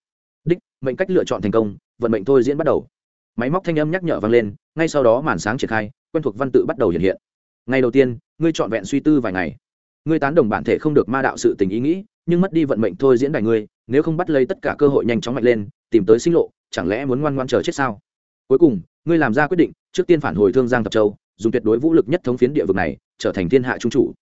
Đích, mệnh cách lựa chọn thành công, vận mệnh thôi diễn bắt đầu. Máy móc thanh âm nhắc nhở vang lên, ngay sau đó màn sáng triển khai, quen thuộc văn tự bắt đầu hiện hiện. Ngày đầu tiên, ngươi chọn vẹn suy tư vài ngày ngươi tán đồng bản thể không được ma đạo sự tình ý nghĩ, nhưng mất đi vận mệnh thôi diễn đài ngươi, nếu không bắt lấy tất cả cơ hội nhanh chóng mạnh lên, tìm tới sinh lộ, chẳng lẽ muốn ngoan ngoan chờ chết sao? Cuối cùng, ngươi làm ra quyết định, trước tiên phản hồi thương giang thập châu, dùng tuyệt đối vũ lực nhất thống phiến địa vực này, trở thành thiên hạ trung chủ.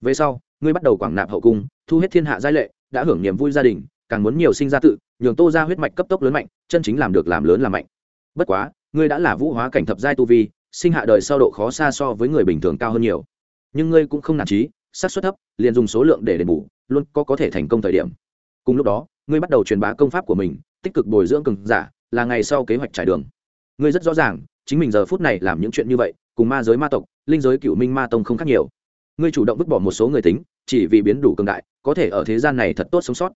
Về sau, ngươi bắt đầu quảng nạp hậu cung, thu hết thiên hạ giai lệ, đã hưởng niềm vui gia đình, càng muốn nhiều sinh ra tự, nhường tô ra huyết mạch cấp tốc lớn mạnh, chân chính làm được làm lớn làm mạnh. Bất quá, ngươi đã là vũ hóa cảnh thập giai tu vi, sinh hạ đời sau độ khó xa so với người bình thường cao hơn nhiều. Nhưng ngươi cũng không nản trí xác suất thấp, liền dùng số lượng để đền bù, luôn có có thể thành công thời điểm. Cùng lúc đó, ngươi bắt đầu truyền bá công pháp của mình, tích cực bồi dưỡng cường giả, là ngày sau kế hoạch trải đường. Ngươi rất rõ ràng, chính mình giờ phút này làm những chuyện như vậy, cùng ma giới ma tộc, linh giới cựu minh ma tông không khác nhiều. Ngươi chủ động vứt bỏ một số người tính, chỉ vì biến đủ cường đại, có thể ở thế gian này thật tốt sống sót.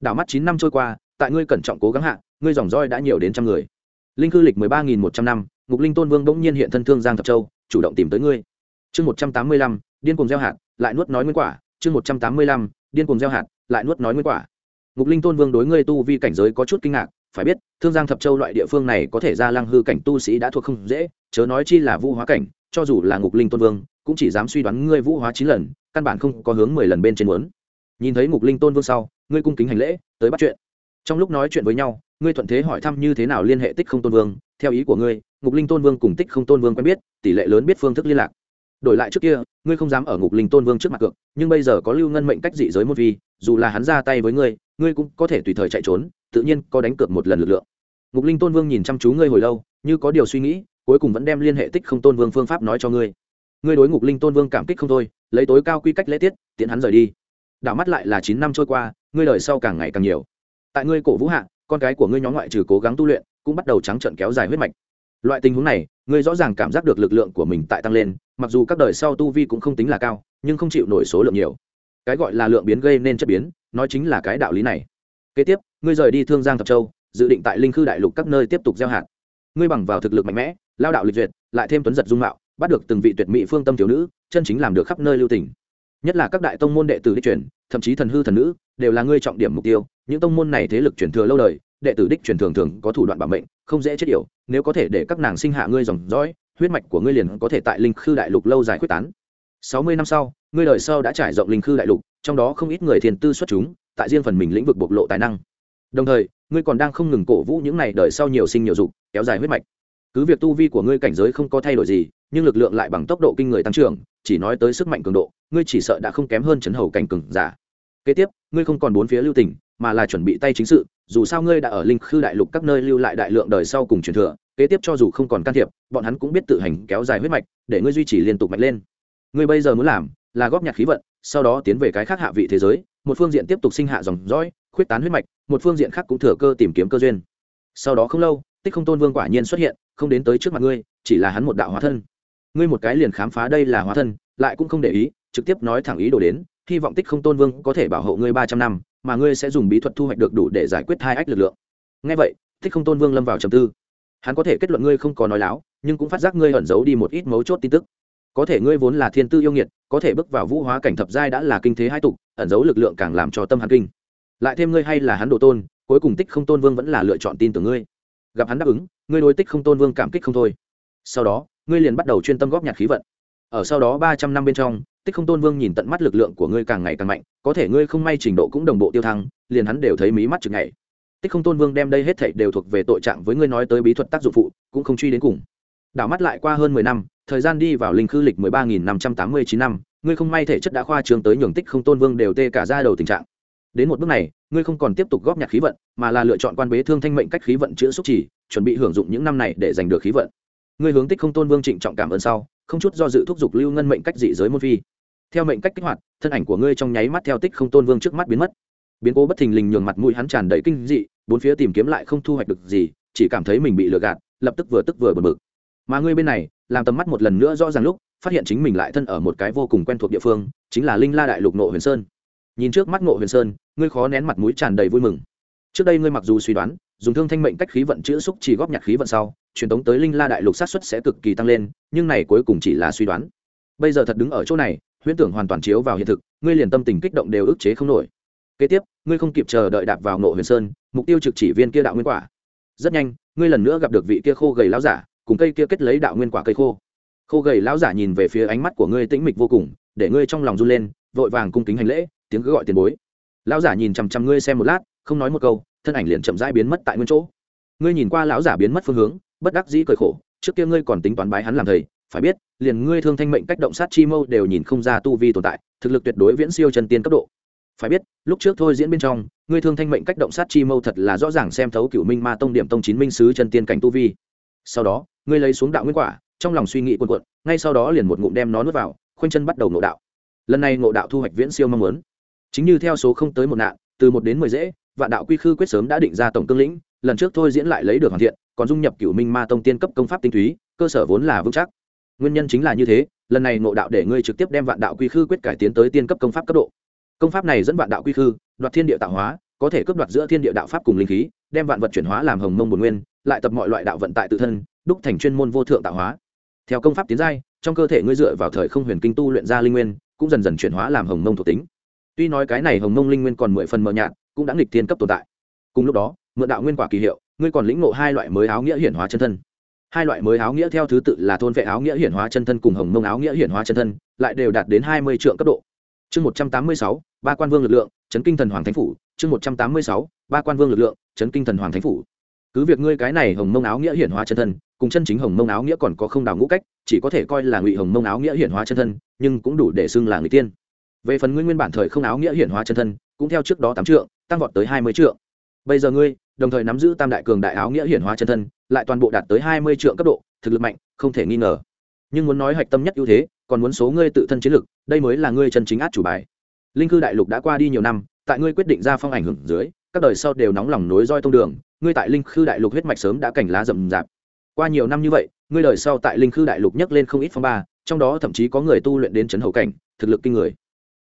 Đảo mắt chín năm trôi qua, tại ngươi cẩn trọng cố gắng hạ, ngươi dòng roi đã nhiều đến trăm người. Linh cư lịch mười ba nghìn một trăm năm, ngục linh tôn vương bỗng nhiên hiện thân thương giang thập châu, chủ động tìm tới ngươi. Chương một trăm tám mươi lăm, điên cùng gieo hạt lại nuốt nói nguyên quả, chương một trăm tám mươi lăm, điên cùng gieo hạt, lại nuốt nói nguyên quả. Ngục linh tôn vương đối ngươi tu vi cảnh giới có chút kinh ngạc, phải biết, thương giang thập châu loại địa phương này có thể ra lăng hư cảnh tu sĩ đã thuộc không dễ, chớ nói chi là vũ hóa cảnh, cho dù là ngục linh tôn vương, cũng chỉ dám suy đoán ngươi vũ hóa chín lần, căn bản không có hướng mười lần bên trên muốn. Nhìn thấy ngục linh tôn vương sau, ngươi cung kính hành lễ, tới bắt chuyện. Trong lúc nói chuyện với nhau, ngươi thuận thế hỏi thăm như thế nào liên hệ tích không tôn vương. Theo ý của ngươi, ngục linh tôn vương cùng tích không tôn vương quen biết, tỷ lệ lớn biết phương thức liên lạc đổi lại trước kia, ngươi không dám ở ngục linh tôn vương trước mặt cược, nhưng bây giờ có lưu ngân mệnh cách dị giới một vi, dù là hắn ra tay với ngươi ngươi cũng có thể tùy thời chạy trốn, tự nhiên có đánh cược một lần lực lượng. Ngục linh tôn vương nhìn chăm chú ngươi hồi lâu, như có điều suy nghĩ, cuối cùng vẫn đem liên hệ tích không tôn vương phương pháp nói cho ngươi. Ngươi đối ngục linh tôn vương cảm kích không thôi, lấy tối cao quy cách lễ tiết, tiện hắn rời đi. Đảo mắt lại là chín năm trôi qua, ngươi lời sau càng ngày càng nhiều. Tại ngươi cổ vũ hạ, con cái của ngươi nhóm ngoại trừ cố gắng tu luyện, cũng bắt đầu trắng trợn kéo dài huyết mạch. Loại tình huống này, ngươi rõ ràng cảm giác được lực lượng của mình tại tăng lên mặc dù các đời sau tu vi cũng không tính là cao, nhưng không chịu nổi số lượng nhiều. Cái gọi là lượng biến gây nên chất biến, nói chính là cái đạo lý này. Kế tiếp, ngươi rời đi thương giang thập châu, dự định tại linh khư đại lục các nơi tiếp tục gieo hạt. Ngươi bằng vào thực lực mạnh mẽ, lao đạo lịch duyệt, lại thêm tuấn giật dung mạo, bắt được từng vị tuyệt mỹ phương tâm thiếu nữ, chân chính làm được khắp nơi lưu tỉnh nhất là các đại tông môn đệ tử đích truyền, thậm chí thần hư thần nữ, đều là ngươi trọng điểm mục tiêu. Những tông môn này thế lực truyền thừa lâu đời, đệ tử đích truyền thường thường có thủ đoạn bảo mệnh, không dễ chết yểu, nếu có thể để các nàng sinh hạ ngươi dòng dõi huyết mạch của ngươi liền có thể tại linh khư đại lục lâu dài quyết tán. Sáu mươi năm sau, ngươi đời sau đã trải rộng linh khư đại lục, trong đó không ít người thiền tư xuất chúng, tại riêng phần mình lĩnh vực bộc lộ tài năng. Đồng thời, ngươi còn đang không ngừng cổ vũ những này đời sau nhiều sinh nhiều dục, kéo dài huyết mạch. Cứ việc tu vi của ngươi cảnh giới không có thay đổi gì, nhưng lực lượng lại bằng tốc độ kinh người tăng trưởng, chỉ nói tới sức mạnh cường độ, ngươi chỉ sợ đã không kém hơn chấn hầu cảnh cường giả. Kế tiếp, ngươi không còn bốn phía lưu tình, mà là chuẩn bị tay chính sự, dù sao ngươi đã ở linh khư đại lục các nơi lưu lại đại lượng đời sau cùng truyền thừa kế tiếp cho dù không còn can thiệp, bọn hắn cũng biết tự hành kéo dài huyết mạch, để ngươi duy trì liên tục mạnh lên. Ngươi bây giờ muốn làm là góp nhặt khí vận, sau đó tiến về cái khác hạ vị thế giới, một phương diện tiếp tục sinh hạ dòng dõi, khuyết tán huyết mạch, một phương diện khác cũng thừa cơ tìm kiếm cơ duyên. Sau đó không lâu, tích không tôn vương quả nhiên xuất hiện, không đến tới trước mặt ngươi, chỉ là hắn một đạo hóa thân. Ngươi một cái liền khám phá đây là hóa thân, lại cũng không để ý, trực tiếp nói thẳng ý đồ đến, hy vọng tích không tôn vương có thể bảo hộ ngươi ba trăm năm, mà ngươi sẽ dùng bí thuật thu hoạch được đủ để giải quyết hai ách lực lượng. Ngay vậy, tích không tôn vương lâm vào trầm tư hắn có thể kết luận ngươi không có nói láo, nhưng cũng phát giác ngươi ẩn giấu đi một ít mấu chốt tin tức. Có thể ngươi vốn là thiên tư yêu nghiệt, có thể bước vào vũ hóa cảnh thập giai đã là kinh thế hai tục, ẩn giấu lực lượng càng làm cho tâm hắn kinh. Lại thêm ngươi hay là hắn độ tôn, cuối cùng tích không tôn vương vẫn là lựa chọn tin tưởng ngươi. Gặp hắn đáp ứng, ngươi đối tích không tôn vương cảm kích không thôi. Sau đó, ngươi liền bắt đầu chuyên tâm góp nhặt khí vận. Ở sau đó ba trăm năm bên trong, tích không tôn vương nhìn tận mắt lực lượng của ngươi càng ngày càng mạnh, có thể ngươi không may trình độ cũng đồng bộ tiêu thăng, liền hắn đều thấy mí mắt chừng ngày tích không tôn vương đem đây hết thảy đều thuộc về tội trạng với ngươi nói tới bí thuật tác dụng phụ, cũng không truy đến cùng. Đảo mắt lại qua hơn mười năm, thời gian đi vào linh khư lịch mười ba nghìn năm trăm tám mươi chín năm, ngươi không may thể chất đã khoa trường tới nhường tích không tôn vương đều tê cả ra đầu tình trạng. Đến một bước này, ngươi không còn tiếp tục góp nhặt khí vận, mà là lựa chọn quan bế thương thanh mệnh cách khí vận chữa xúc chỉ, chuẩn bị hưởng dụng những năm này để giành được khí vận. Ngươi hướng tích không tôn vương trịnh trọng cảm ơn sau, không chút do dự thúc giục lưu ngân mệnh cách dị giới môn phi. Theo mệnh cách kích hoạt, thân ảnh của ngươi trong nháy mắt theo tích không tôn vương trước mắt biến mất biến cố bất thình lình nhường mặt mũi hắn tràn đầy kinh dị, bốn phía tìm kiếm lại không thu hoạch được gì, chỉ cảm thấy mình bị lừa gạt, lập tức vừa tức vừa bực bực. Mà ngươi bên này, làm tầm mắt một lần nữa rõ ràng lúc, phát hiện chính mình lại thân ở một cái vô cùng quen thuộc địa phương, chính là linh la đại lục nộ huyền sơn. Nhìn trước mắt nộ huyền sơn, ngươi khó nén mặt mũi tràn đầy vui mừng. Trước đây ngươi mặc dù suy đoán, dùng thương thanh mệnh cách khí vận chữa xúc chỉ góp nhặt khí vận sau, truyền tống tới linh la đại lục sát xuất sẽ cực kỳ tăng lên, nhưng này cuối cùng chỉ là suy đoán. Bây giờ thật đứng ở chỗ này, huyễn tưởng hoàn toàn chiếu vào hiện thực, ngươi liền tâm tình kích động đều ức chế không nổi kế tiếp, ngươi không kịp chờ đợi đạp vào nộ huyền sơn, mục tiêu trực chỉ viên kia đạo nguyên quả. Rất nhanh, ngươi lần nữa gặp được vị kia khô gầy lão giả, cùng cây kia kết lấy đạo nguyên quả cây khô. Khô gầy lão giả nhìn về phía ánh mắt của ngươi tĩnh mịch vô cùng, để ngươi trong lòng run lên, vội vàng cung kính hành lễ, tiếng cứ gọi tiền bối. Lão giả nhìn chằm chằm ngươi xem một lát, không nói một câu, thân ảnh liền chậm rãi biến mất tại nguyên chỗ. Ngươi nhìn qua lão giả biến mất phương hướng, bất đắc dĩ cười khổ, trước kia ngươi còn tính toán bái hắn làm thầy, phải biết, liền ngươi thương thanh mệnh cách động sát chi mâu đều nhìn không ra tu vi tồn tại, thực lực tuyệt đối viễn siêu chân tiên cấp độ phải biết, lúc trước thôi diễn bên trong, ngươi thương thanh mệnh cách động sát chi mâu thật là rõ ràng xem thấu cựu minh ma tông điểm tông chín minh sứ chân tiên cảnh tu vi. Sau đó, ngươi lấy xuống đạo nguyên quả, trong lòng suy nghĩ cuồn cuộn, ngay sau đó liền một ngụm đem nó nuốt vào, khoanh chân bắt đầu ngộ đạo. Lần này ngộ đạo thu hoạch viễn siêu mong muốn. Chính như theo số không tới một nạn, từ một đến mười dễ, vạn đạo quy khư quyết sớm đã định ra tổng cương lĩnh, lần trước thôi diễn lại lấy được hoàn thiện, còn dung nhập cửu minh ma tông tiên cấp công pháp tinh túy, cơ sở vốn là vững chắc. Nguyên nhân chính là như thế, lần này ngộ đạo để ngươi trực tiếp đem vạn đạo quy khư quyết cải tiến tới tiên cấp công pháp cấp độ công pháp này dẫn vạn đạo quy khư, đoạt thiên địa tạo hóa, có thể cướp đoạt giữa thiên địa đạo pháp cùng linh khí, đem vạn vật chuyển hóa làm hồng mông bồn nguyên, lại tập mọi loại đạo vận tại tự thân, đúc thành chuyên môn vô thượng tạo hóa. Theo công pháp tiến giai, trong cơ thể ngươi dựa vào thời không huyền kinh tu luyện ra linh nguyên, cũng dần dần chuyển hóa làm hồng mông thuộc tính. Tuy nói cái này hồng mông linh nguyên còn mười phần mờ nhạt, cũng đã nghịch thiên cấp tồn tại. Cùng lúc đó, mượn đạo nguyên quả kỳ hiệu, ngươi còn lĩnh ngộ hai loại mới áo nghĩa hiển hóa chân thân. Hai loại mới áo nghĩa theo thứ tự là thôn vệ áo nghĩa hiển hóa chân thân cùng hồng mông áo nghĩa hiển hóa chân thân, lại đều đạt đến hai mươi trượng cấp độ chương một trăm tám mươi sáu, ba quan vương lực lượng, chấn kinh thần hoàng thánh phủ, chương một trăm tám mươi sáu, ba quan vương lực lượng, chấn kinh thần hoàng thánh phủ. Cứ việc ngươi cái này hồng mông áo nghĩa hiển hóa chân thân, cùng chân chính hồng mông áo nghĩa còn có không đào ngũ cách, chỉ có thể coi là ngụy hồng mông áo nghĩa hiển hóa chân thân, nhưng cũng đủ để xưng là người tiên. Về phần ngươi nguyên bản thời không áo nghĩa hiển hóa chân thân, cũng theo trước đó tám trượng, tăng vọt tới hai mươi trượng. Bây giờ ngươi, đồng thời nắm giữ tam đại cường đại áo nghĩa hiển hóa chân thân, lại toàn bộ đạt tới hai mươi trượng cấp độ, thực lực mạnh, không thể nghi ngờ. Nhưng muốn nói hạch tâm nhất ưu thế còn muốn số ngươi tự thân chiến lực đây mới là ngươi chân chính át chủ bài. Linh cư đại lục đã qua đi nhiều năm, tại ngươi quyết định ra phong ảnh hưởng dưới, các đời sau đều nóng lòng nối roi tông đường, ngươi tại linh khư đại lục huyết mạch sớm đã cảnh lá rậm rạp. Qua nhiều năm như vậy, ngươi đời sau tại linh khư đại lục nhấc lên không ít phong ba, trong đó thậm chí có người tu luyện đến chấn hậu cảnh, thực lực kinh người.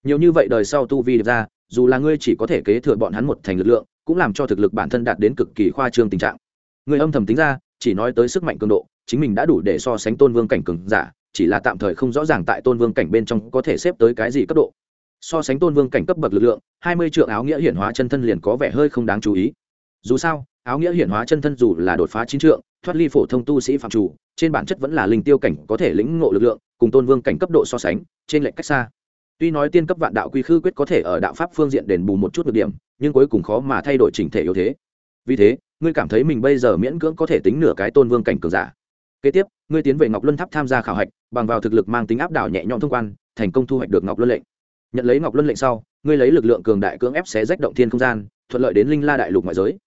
Nhiều như vậy đời sau tu vi được ra, dù là ngươi chỉ có thể kế thừa bọn hắn một thành lực lượng, cũng làm cho thực lực bản thân đạt đến cực kỳ khoa trương tình trạng. Ngươi âm thầm tính ra, chỉ nói tới sức mạnh cường độ, chính mình đã đủ để so sánh tôn vương cảnh cường giả chỉ là tạm thời không rõ ràng tại tôn vương cảnh bên trong có thể xếp tới cái gì cấp độ. So sánh tôn vương cảnh cấp bậc lực lượng, hai mươi trượng áo nghĩa hiển hóa chân thân liền có vẻ hơi không đáng chú ý. Dù sao, áo nghĩa hiển hóa chân thân dù là đột phá chín trượng, thoát ly phổ thông tu sĩ phạm chủ, trên bản chất vẫn là linh tiêu cảnh có thể lĩnh ngộ lực lượng, cùng tôn vương cảnh cấp độ so sánh, trên lệnh cách xa. Tuy nói tiên cấp vạn đạo quy khư quyết có thể ở đạo pháp phương diện đền bù một chút được điểm, nhưng cuối cùng khó mà thay đổi chỉnh thể yếu thế. Vì thế, ngươi cảm thấy mình bây giờ miễn cưỡng có thể tính nửa cái tôn vương cảnh cường giả? Kế tiếp, ngươi tiến về ngọc luân tháp tham gia khảo hạch, bằng vào thực lực mang tính áp đảo nhẹ nhõm thông quan, thành công thu hoạch được ngọc luân lệnh. Nhận lấy ngọc luân lệnh sau, ngươi lấy lực lượng cường đại cưỡng ép xé rách động thiên không gian, thuận lợi đến linh la đại lục ngoại giới.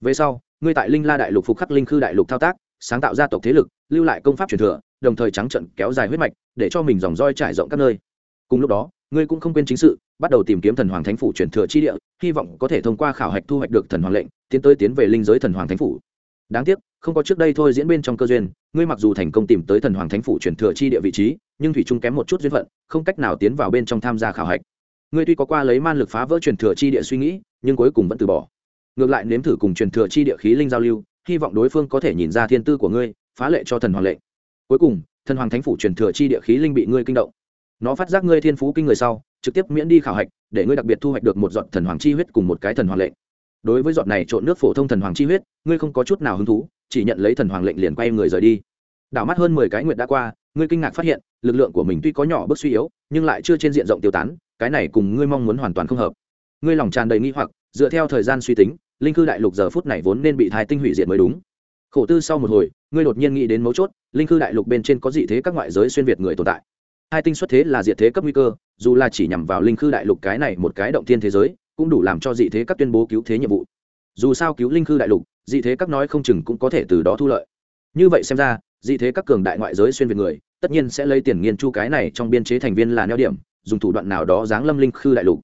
Về sau, ngươi tại linh la đại lục phục khắc linh khư đại lục thao tác, sáng tạo gia tộc thế lực, lưu lại công pháp truyền thừa, đồng thời trắng trận kéo dài huyết mạch, để cho mình dòng roi trải rộng các nơi. Cùng lúc đó, ngươi cũng không quên chính sự, bắt đầu tìm kiếm thần hoàng thánh phủ truyền thừa chi địa, hy vọng có thể thông qua khảo hạch thu hoạch được thần hoàng lệnh, tiến tới tiến về linh giới thần hoàng thánh phủ đáng tiếc, không có trước đây thôi diễn bên trong cơ duyên, ngươi mặc dù thành công tìm tới thần hoàng thánh phủ truyền thừa chi địa vị trí, nhưng thủy trung kém một chút duyên phận, không cách nào tiến vào bên trong tham gia khảo hạch. Ngươi tuy có qua lấy man lực phá vỡ truyền thừa chi địa suy nghĩ, nhưng cuối cùng vẫn từ bỏ. Ngược lại nếm thử cùng truyền thừa chi địa khí linh giao lưu, hy vọng đối phương có thể nhìn ra thiên tư của ngươi, phá lệ cho thần hoàng lệnh. Cuối cùng, thần hoàng thánh phủ truyền thừa chi địa khí linh bị ngươi kinh động. Nó phát giác ngươi thiên phú kinh người sau, trực tiếp miễn đi khảo hạch, để ngươi đặc biệt thu hoạch được một dọn thần hoàng chi huyết cùng một cái thần hoàng lệnh đối với giọt này trộn nước phổ thông thần hoàng chi huyết, ngươi không có chút nào hứng thú, chỉ nhận lấy thần hoàng lệnh liền quay người rời đi. Đảo mắt hơn mười cái nguyện đã qua, ngươi kinh ngạc phát hiện, lực lượng của mình tuy có nhỏ bước suy yếu, nhưng lại chưa trên diện rộng tiêu tán, cái này cùng ngươi mong muốn hoàn toàn không hợp. Ngươi lòng tràn đầy nghi hoặc, dựa theo thời gian suy tính, linh cư đại lục giờ phút này vốn nên bị thai tinh hủy diệt mới đúng. Khổ tư sau một hồi, ngươi đột nhiên nghĩ đến mấu chốt, linh cư đại lục bên trên có dị thế các ngoại giới xuyên việt người tồn tại. Hai tinh xuất thế là diệt thế cấp nguy cơ, dù là chỉ nhằm vào linh cư đại lục cái này một cái động thiên thế giới cũng đủ làm cho dị thế các tuyên bố cứu thế nhiệm vụ. Dù sao cứu linh khư đại lục, dị thế các nói không chừng cũng có thể từ đó thu lợi. Như vậy xem ra, dị thế các cường đại ngoại giới xuyên việt người, tất nhiên sẽ lấy tiền nghiên chu cái này trong biên chế thành viên là neo điểm, dùng thủ đoạn nào đó giáng lâm linh khư đại lục.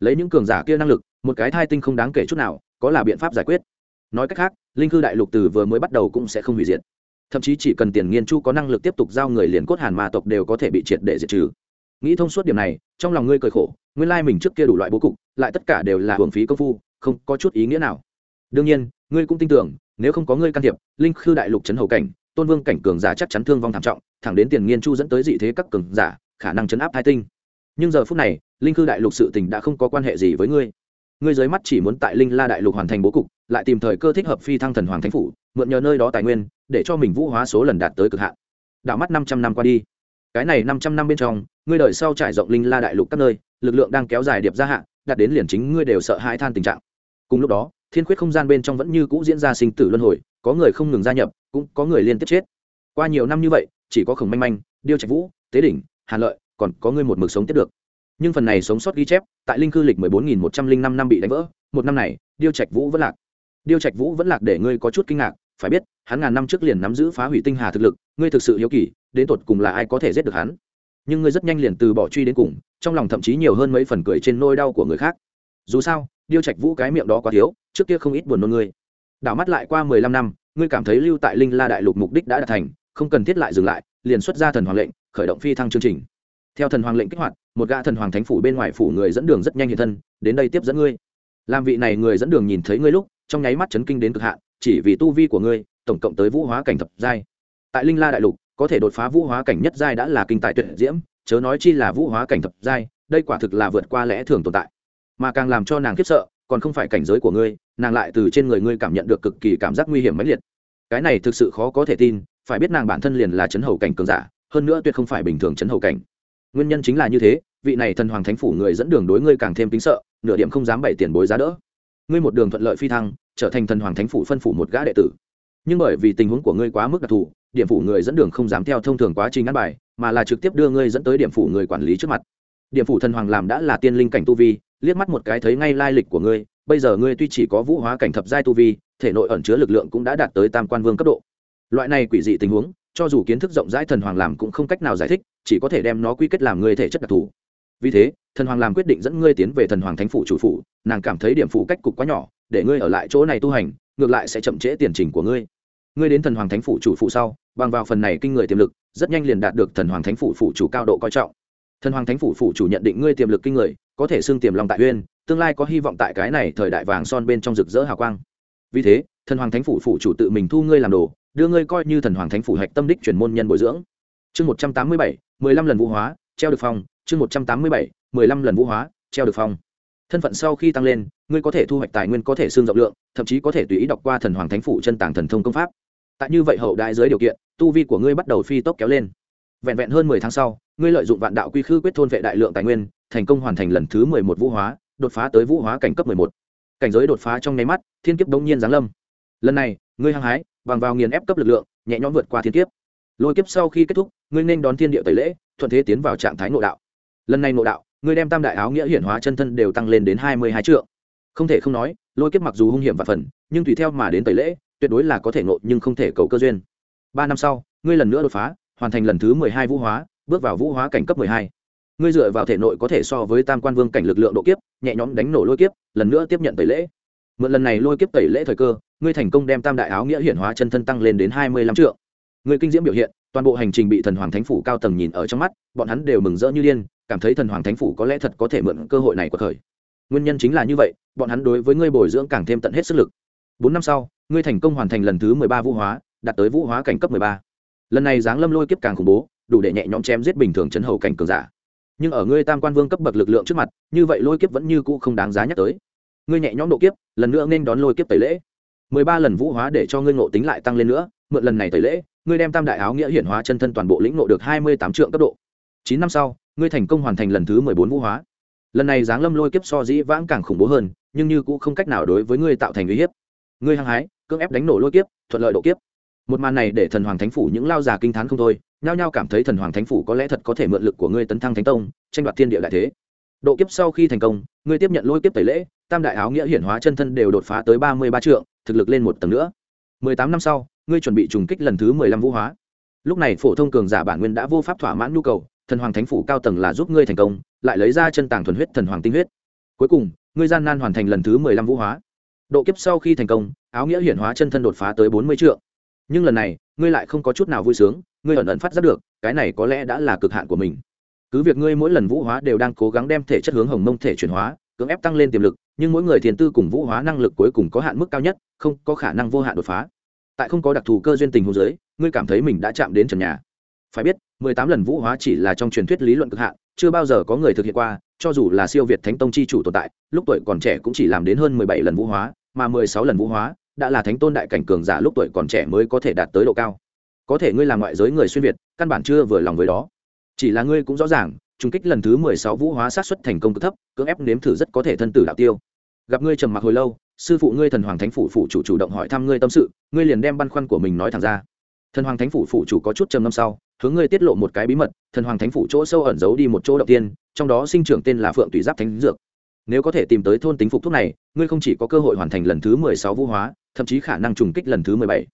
Lấy những cường giả kia năng lực, một cái thai tinh không đáng kể chút nào, có là biện pháp giải quyết. Nói cách khác, linh khư đại lục từ vừa mới bắt đầu cũng sẽ không hủy diệt. Thậm chí chỉ cần tiền nghiên chu có năng lực tiếp tục giao người liền cốt hàn ma tộc đều có thể bị triệt để diệt trừ nghĩ thông suốt điểm này, trong lòng ngươi cười khổ, nguyên lai mình trước kia đủ loại bố cục, lại tất cả đều là hưởng phí công phu, không có chút ý nghĩa nào. Đương nhiên, ngươi cũng tin tưởng, nếu không có ngươi can thiệp, linh khư đại lục chấn hầu cảnh, tôn vương cảnh cường giả chắc chắn thương vong thảm trọng, thẳng đến tiền nghiên chu dẫn tới dị thế các cường giả, khả năng chấn áp hai tinh. Nhưng giờ phút này, linh khư đại lục sự tình đã không có quan hệ gì với ngươi. Ngươi dưới mắt chỉ muốn tại linh la đại lục hoàn thành bố cục, lại tìm thời cơ thích hợp phi thăng thần hoàng thánh phủ, mượn nhờ nơi đó tài nguyên, để cho mình vũ hóa số lần đạt tới cực hạn. Đạo mắt năm trăm năm qua đi cái này năm trăm năm bên trong, ngươi đợi sau trải rộng linh la đại lục các nơi, lực lượng đang kéo dài điệp gia hạn đạt đến liền chính ngươi đều sợ hãi than tình trạng. Cùng lúc đó, thiên khuyết không gian bên trong vẫn như cũ diễn ra sinh tử luân hồi, có người không ngừng gia nhập, cũng có người liên tiếp chết. Qua nhiều năm như vậy, chỉ có khổng manh manh, điêu trạch vũ, tế đỉnh, hàn lợi, còn có ngươi một mực sống tiếp được. Nhưng phần này sống sót ghi chép, tại linh cư lịch mười bốn nghìn một trăm linh năm năm bị đánh vỡ, một năm này, điêu trạch vũ vẫn lạc. Điêu trạch vũ vẫn lạc để ngươi có chút kinh ngạc, phải biết, hắn ngàn năm trước liền nắm giữ phá hủy tinh hà thực lực, ngươi thực sự hiếu kỳ đến tột cùng là ai có thể giết được hắn. Nhưng ngươi rất nhanh liền từ bỏ truy đến cùng, trong lòng thậm chí nhiều hơn mấy phần cười trên nôi đau của người khác. Dù sao, điêu trạch vũ cái miệng đó quá thiếu, trước kia không ít buồn nôn ngươi. Đảo mắt lại qua mười lăm năm, ngươi cảm thấy lưu tại linh la đại lục mục đích đã đạt thành, không cần thiết lại dừng lại, liền xuất ra thần hoàng lệnh, khởi động phi thăng chương trình. Theo thần hoàng lệnh kích hoạt, một gã thần hoàng thánh phủ bên ngoài phủ người dẫn đường rất nhanh hiện thân, đến đây tiếp dẫn ngươi. Làm vị này người dẫn đường nhìn thấy ngươi lúc, trong nháy mắt chấn kinh đến cực hạn, chỉ vì tu vi của ngươi, tổng cộng tới vũ hóa cảnh thập giai. Tại linh la đại lục có thể đột phá vũ hóa cảnh nhất giai đã là kinh tài tuyệt diễm, chớ nói chi là vũ hóa cảnh thập giai, đây quả thực là vượt qua lẽ thường tồn tại. Mà càng làm cho nàng khiếp sợ, còn không phải cảnh giới của ngươi, nàng lại từ trên người ngươi cảm nhận được cực kỳ cảm giác nguy hiểm mãnh liệt. Cái này thực sự khó có thể tin, phải biết nàng bản thân liền là chấn hầu cảnh cường giả, hơn nữa tuyệt không phải bình thường chấn hầu cảnh. Nguyên nhân chính là như thế, vị này thần hoàng thánh phủ người dẫn đường đối ngươi càng thêm kính sợ, nửa điểm không dám bày tiền bối giá đỡ. Ngươi một đường thuận lợi phi thăng, trở thành thần hoàng thánh phủ phân phủ một gã đệ tử. Nhưng bởi vì tình huống của ngươi quá mức đặc thù điểm phủ người dẫn đường không dám theo thông thường quá trình ngăn bài, mà là trực tiếp đưa ngươi dẫn tới điểm phủ người quản lý trước mặt. Điểm phủ thần hoàng làm đã là tiên linh cảnh tu vi, liếc mắt một cái thấy ngay lai lịch của ngươi, bây giờ ngươi tuy chỉ có vũ hóa cảnh thập giai tu vi, thể nội ẩn chứa lực lượng cũng đã đạt tới tam quan vương cấp độ. Loại này quỷ dị tình huống, cho dù kiến thức rộng rãi thần hoàng làm cũng không cách nào giải thích, chỉ có thể đem nó quy kết làm ngươi thể chất đặc thù. Vì thế, thần hoàng làm quyết định dẫn ngươi tiến về thần hoàng thánh phủ chủ phủ, nàng cảm thấy điểm phủ cách cục quá nhỏ, để ngươi ở lại chỗ này tu hành, ngược lại sẽ chậm trễ tiền trình của ngươi ngươi đến thần hoàng thánh phủ chủ phụ sau, bằng vào phần này kinh người tiềm lực, rất nhanh liền đạt được thần hoàng thánh phủ phủ chủ cao độ coi trọng. Thần hoàng thánh phủ phủ chủ nhận định ngươi tiềm lực kinh người, có thể xưng tiềm lòng tại uyên, tương lai có hy vọng tại cái này thời đại vàng son bên trong rực rỡ hào quang. Vì thế, thần hoàng thánh phủ phủ chủ tự mình thu ngươi làm đồ, đưa ngươi coi như thần hoàng thánh phủ hạch tâm đích truyền môn nhân bồi dưỡng. Chương một trăm tám mươi bảy, mười lăm lần vũ hóa, treo được phong. Chương một trăm tám mươi bảy, mười lăm lần vũ hóa, treo được phong. Thân phận sau khi tăng lên, ngươi có thể thu hoạch tài nguyên có thể xương rộng lượng, thậm chí có thể tùy ý đọc qua thần hoàng thánh phủ chân tàng thần thông công pháp tại như vậy hậu đại dưới điều kiện, tu vi của ngươi bắt đầu phi tốc kéo lên. Vẹn vẹn hơn mười tháng sau, ngươi lợi dụng vạn đạo quy khư quyết thôn vệ đại lượng tài nguyên, thành công hoàn thành lần thứ mười một vũ hóa, đột phá tới vũ hóa cảnh cấp mười một. Cảnh giới đột phá trong nháy mắt, thiên kiếp bỗng nhiên giáng lâm. Lần này, ngươi hăng hái, bằng vào nghiền ép cấp lực lượng, nhẹ nhõm vượt qua thiên kiếp. Lôi kiếp sau khi kết thúc, ngươi nên đón thiên địa tẩy lễ, thuận thế tiến vào trạng thái nội đạo. Lần này nội đạo, ngươi đem tam đại áo nghĩa hiển hóa chân thân đều tăng lên đến hai mươi hai trượng. Không thể không nói, lôi kiếp mặc dù hung hiểm và phần, nhưng tùy theo mà đến tẩy lễ tuyệt đối là có thể ngộ nhưng không thể cầu cơ duyên. Ba năm sau, ngươi lần nữa đột phá, hoàn thành lần thứ mười hai vũ hóa, bước vào vũ hóa cảnh cấp mười hai. Ngươi dựa vào thể nội có thể so với tam quan vương cảnh lực lượng độ kiếp, nhẹ nhõm đánh nổ lôi kiếp, lần nữa tiếp nhận tẩy lễ. Mượn lần này lôi kiếp tẩy lễ thời cơ, ngươi thành công đem tam đại áo nghĩa hiển hóa chân thân tăng lên đến hai mươi lăm trượng. Ngươi kinh diễm biểu hiện, toàn bộ hành trình bị thần hoàng thánh phủ cao tầng nhìn ở trong mắt, bọn hắn đều mừng rỡ như điên, cảm thấy thần hoàng thánh phủ có lẽ thật có thể mượn cơ hội này của thời. Nguyên nhân chính là như vậy, bọn hắn đối với ngươi bồi dưỡng càng thêm tận hết sức lực bốn năm sau, ngươi thành công hoàn thành lần thứ mười ba vũ hóa, đạt tới vũ hóa cảnh cấp mười ba. Lần này giáng lâm lôi kiếp càng khủng bố, đủ để nhẹ nhõm chém giết bình thường chấn hầu cảnh cường giả. Nhưng ở ngươi tam quan vương cấp bậc lực lượng trước mặt, như vậy lôi kiếp vẫn như cũ không đáng giá nhắc tới. Ngươi nhẹ nhõm độ kiếp, lần nữa nên đón lôi kiếp tẩy lễ. Mười ba lần vũ hóa để cho ngươi ngộ tính lại tăng lên nữa, mượn lần này tẩy lễ, ngươi đem tam đại áo nghĩa hiển hóa chân thân toàn bộ lĩnh ngộ được hai mươi tám trượng cấp độ. Chín năm sau, ngươi thành công hoàn thành lần thứ mười bốn vũ hóa. Lần này giáng lâm lôi kiếp so dĩ vãng càng khủng bố hơn, nhưng như cũng không cách nào đối với ngươi tạo thành uy hiếp ngươi hăng hái, cưỡng ép đánh nổ lôi kiếp, thuận lợi độ kiếp. Một màn này để thần hoàng thánh phủ những lao già kinh t h á n không thôi, nhao nhao cảm thấy thần hoàng thánh phủ có lẽ thật có thể mượn lực của ngươi tấn thăng thánh tông, tranh đoạt thiên địa đại thế. Độ kiếp sau khi thành công, ngươi tiếp nhận lôi kiếp tẩy lễ, tam đại áo nghĩa hiển hóa chân thân đều đột phá tới ba mươi ba trượng, thực lực lên một tầng nữa. Mười tám năm sau, ngươi chuẩn bị trùng kích lần thứ mười lăm vũ hóa. Lúc này phổ thông cường giả bản nguyên đã vô pháp thỏa mãn nhu cầu, thần hoàng thánh phủ cao tầng là giúp ngươi thành công, lại lấy ra chân tàng thuần huyết thần hoàng tinh huyết. Cuối cùng, ngươi gian nan hoàn thành lần thứ mười lăm vũ hóa độ kiếp sau khi thành công, áo nghĩa hiển hóa chân thân đột phá tới bốn mươi triệu nhưng lần này, ngươi lại không có chút nào vui sướng, ngươi ẩn ẩn phát giác được, cái này có lẽ đã là cực hạn của mình. Cứ việc ngươi mỗi lần vũ hóa đều đang cố gắng đem thể chất hướng hồng mông thể chuyển hóa, cưỡng ép tăng lên tiềm lực, nhưng mỗi người thiền tư cùng vũ hóa năng lực cuối cùng có hạn mức cao nhất, không có khả năng vô hạn đột phá. Tại không có đặc thù cơ duyên tình hôn giới ngươi cảm thấy mình đã chạm đến trần nhà. Phải biết, mười tám lần vũ hóa chỉ là trong truyền thuyết lý luận cực hạn, chưa bao giờ có người thực hiện qua, cho dù là siêu việt thánh tông chi chủ tồn tại, lúc tuổi còn trẻ cũng chỉ làm đến hơn mười bảy lần vũ hóa mà mười sáu lần vũ hóa, đã là thánh tôn đại cảnh cường giả lúc tuổi còn trẻ mới có thể đạt tới độ cao. Có thể ngươi là ngoại giới người xuyên việt, căn bản chưa vừa lòng với đó. Chỉ là ngươi cũng rõ ràng trung kích lần thứ mười sáu vũ hóa sát xuất thành công cực thấp, cưỡng ép nếm thử rất có thể thân tử đạo tiêu. Gặp ngươi trầm mặc hồi lâu, sư phụ ngươi thần hoàng thánh phủ phụ chủ chủ động hỏi thăm ngươi tâm sự, ngươi liền đem băn khoăn của mình nói thẳng ra. Thần hoàng thánh phủ phụ chủ có chút trầm ngâm sau, hướng ngươi tiết lộ một cái bí mật, thần hoàng thánh phủ chỗ sâu ẩn giấu đi một chỗ động tiên, trong đó sinh trưởng tên là phượng tùy giáp thánh dược nếu có thể tìm tới thôn tính phục thuốc này, ngươi không chỉ có cơ hội hoàn thành lần thứ mười sáu vũ hóa, thậm chí khả năng trùng kích lần thứ mười bảy.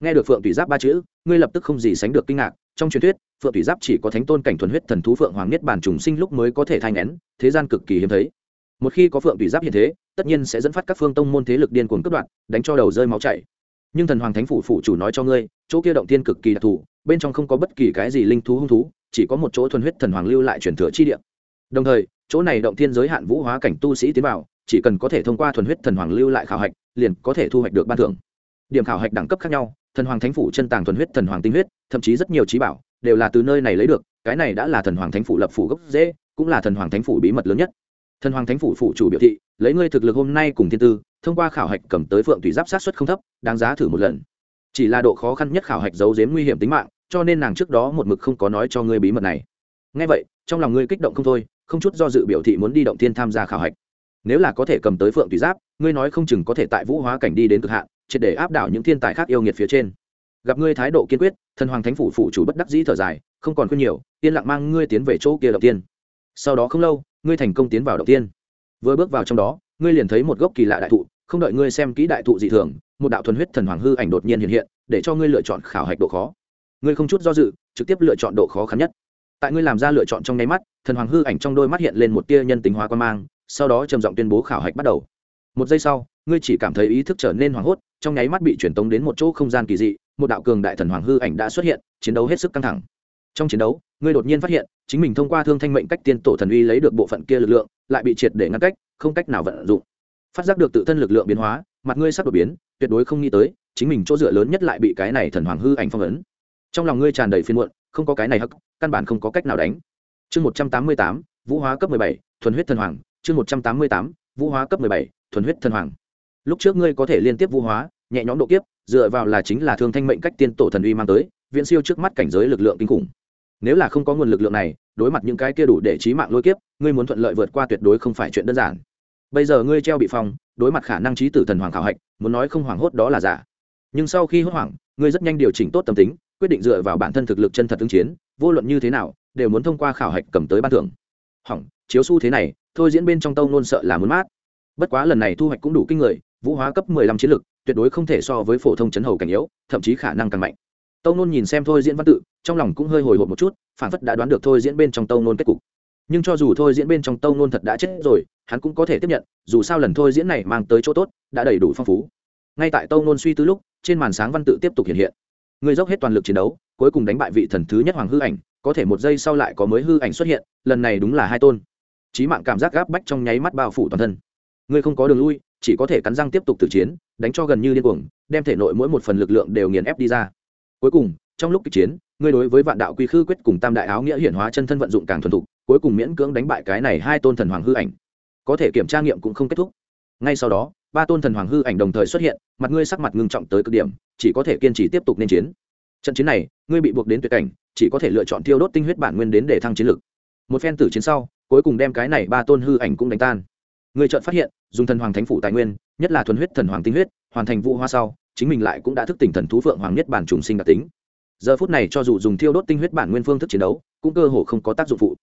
Nghe được phượng tùy giáp ba chữ, ngươi lập tức không gì sánh được kinh ngạc. Trong truyền thuyết, phượng tùy giáp chỉ có thánh tôn cảnh thuần huyết thần thú phượng hoàng niết bản trùng sinh lúc mới có thể thai ngén thế gian cực kỳ hiếm thấy. Một khi có phượng tùy giáp hiện thế, tất nhiên sẽ dẫn phát các phương tông môn thế lực điên cuồng cướp đoạt, đánh cho đầu rơi máu chảy. Nhưng thần hoàng thánh phủ phủ chủ nói cho ngươi, chỗ kia động tiên cực kỳ đặc thù, bên trong không có bất kỳ cái gì linh thú hung thú, chỉ có một chỗ thuần huyết thần hoàng lưu lại truyền thừa chi địa. Đồng thời chỗ này động thiên giới hạn vũ hóa cảnh tu sĩ tiến vào, chỉ cần có thể thông qua thuần huyết thần hoàng lưu lại khảo hạch, liền có thể thu hoạch được ban thưởng. Điểm khảo hạch đẳng cấp khác nhau, thần hoàng thánh phủ chân tàng thuần huyết, thần hoàng tinh huyết, thậm chí rất nhiều trí bảo, đều là từ nơi này lấy được, cái này đã là thần hoàng thánh phủ lập phủ gốc dễ cũng là thần hoàng thánh phủ bí mật lớn nhất. Thần hoàng thánh phủ phụ chủ biểu thị, lấy ngươi thực lực hôm nay cùng thiên tư, thông qua khảo hạch cầm tới phượng thủy giáp sát xuất không thấp, đáng giá thử một lần. Chỉ là độ khó khăn nhất khảo hạch giấu giếm nguy hiểm tính mạng, cho nên nàng trước đó một mực không có nói cho ngươi bí mật này ngay vậy, trong lòng ngươi kích động không thôi, không chút do dự biểu thị muốn đi động thiên tham gia khảo hạch. Nếu là có thể cầm tới phượng thủy giáp, ngươi nói không chừng có thể tại vũ hóa cảnh đi đến cực hạn, triệt để áp đảo những thiên tài khác yêu nghiệt phía trên. Gặp ngươi thái độ kiên quyết, thần hoàng thánh phủ phụ chủ bất đắc dĩ thở dài, không còn khuyên nhiều, yên lặng mang ngươi tiến về chỗ kia động tiên. Sau đó không lâu, ngươi thành công tiến vào động tiên. Vừa bước vào trong đó, ngươi liền thấy một gốc kỳ lạ đại thụ, không đợi ngươi xem kỹ đại thụ dị thường, một đạo thuần huyết thần hoàng hư ảnh đột nhiên hiện hiện, để cho ngươi lựa chọn khảo hạch độ khó. Ngươi không chút do dự, trực tiếp lựa chọn độ khó khăn nhất tại ngươi làm ra lựa chọn trong nháy mắt, thần hoàng hư ảnh trong đôi mắt hiện lên một tia nhân tính hóa quan mang, sau đó trầm giọng tuyên bố khảo hạch bắt đầu. Một giây sau, ngươi chỉ cảm thấy ý thức trở nên hoảng hốt, trong nháy mắt bị truyền tống đến một chỗ không gian kỳ dị, một đạo cường đại thần hoàng hư ảnh đã xuất hiện, chiến đấu hết sức căng thẳng. Trong chiến đấu, ngươi đột nhiên phát hiện, chính mình thông qua thương thanh mệnh cách tiên tổ thần uy lấy được bộ phận kia lực lượng, lại bị triệt để ngăn cách, không cách nào vận dụng. Phát giác được tự thân lực lượng biến hóa, mặt ngươi sắp đột biến, tuyệt đối không nghĩ tới, chính mình chỗ dựa lớn nhất lại bị cái này thần hoàng hư ảnh phong ấn. Trong lòng ngươi tràn đầy phiên muộn không có cái này hắc, căn bản không có cách nào đánh. Chương một trăm tám mươi tám, vũ hóa cấp mười bảy, thuần huyết thần hoàng. Chương một trăm tám mươi tám, vũ hóa cấp mười bảy, thuần huyết thần hoàng. Lúc trước ngươi có thể liên tiếp vũ hóa, nhẹ nhõm độ kiếp, dựa vào là chính là thương thanh mệnh cách tiên tổ thần uy mang tới, viễn siêu trước mắt cảnh giới lực lượng kinh khủng. Nếu là không có nguồn lực lượng này, đối mặt những cái kia đủ để trí mạng lôi kiếp, ngươi muốn thuận lợi vượt qua tuyệt đối không phải chuyện đơn giản. Bây giờ ngươi treo bị phong, đối mặt khả năng trí tử thần hoàng khảo hạch, muốn nói không hoảng hốt đó là giả. Nhưng sau khi hốt hoảng, ngươi rất nhanh điều chỉnh tốt tâm tính quyết định dựa vào bản thân thực lực chân thật ứng chiến, vô luận như thế nào, đều muốn thông qua khảo hạch cầm tới ban thưởng. Hỏng, chiếu s thế này, thôi diễn bên trong tâu nôn sợ là muốn mát. Bất quá lần này thu hoạch cũng đủ kinh người, vũ hóa cấp mười lăm chiến lực, tuyệt đối không thể so với phổ thông chấn hầu cảnh yếu, thậm chí khả năng càng mạnh. Tâu nôn nhìn xem thôi diễn văn tự, trong lòng cũng hơi hồi hộp một chút, phản phất đã đoán được thôi diễn bên trong tâu nôn kết cục. Nhưng cho dù thôi diễn bên trong tâu nôn thật đã chết rồi, hắn cũng có thể tiếp nhận, dù sao lần thôi diễn này mang tới chỗ tốt, đã đầy đủ phong phú. Ngay tại tâu nôn suy tư lúc, trên màn sáng văn tự tiếp tục hiện hiện người dốc hết toàn lực chiến đấu, cuối cùng đánh bại vị thần thứ nhất hoàng hư ảnh, có thể một giây sau lại có mới hư ảnh xuất hiện, lần này đúng là hai tôn. Trí mạng cảm giác gáp bách trong nháy mắt bao phủ toàn thân. Ngươi không có đường lui, chỉ có thể cắn răng tiếp tục tự chiến, đánh cho gần như điên cuồng, đem thể nội mỗi một phần lực lượng đều nghiền ép đi ra. Cuối cùng, trong lúc kịch chiến, ngươi đối với vạn đạo quy khư quyết cùng tam đại áo nghĩa hiển hóa chân thân vận dụng càng thuần thục, cuối cùng miễn cưỡng đánh bại cái này hai tôn thần hoàng hư ảnh. Có thể kiểm tra nghiệm cũng không kết thúc. Ngay sau đó ba tôn thần hoàng hư ảnh đồng thời xuất hiện, mặt ngươi sắc mặt ngưng trọng tới cực điểm, chỉ có thể kiên trì tiếp tục nên chiến. Trận chiến này, ngươi bị buộc đến tuyệt cảnh, chỉ có thể lựa chọn tiêu đốt tinh huyết bản nguyên đến để thăng chiến lực. Một phen tử chiến sau, cuối cùng đem cái này ba tôn hư ảnh cũng đánh tan. Người chợt phát hiện, dùng thần hoàng thánh phủ tài nguyên, nhất là thuần huyết thần hoàng tinh huyết, hoàn thành vụ hoa sau, chính mình lại cũng đã thức tỉnh thần thú phượng hoàng nhất bản trùng sinh đặc tính. Giờ phút này cho dù dùng thiêu đốt tinh huyết bản nguyên phương thức chiến đấu, cũng cơ hồ không có tác dụng phụ.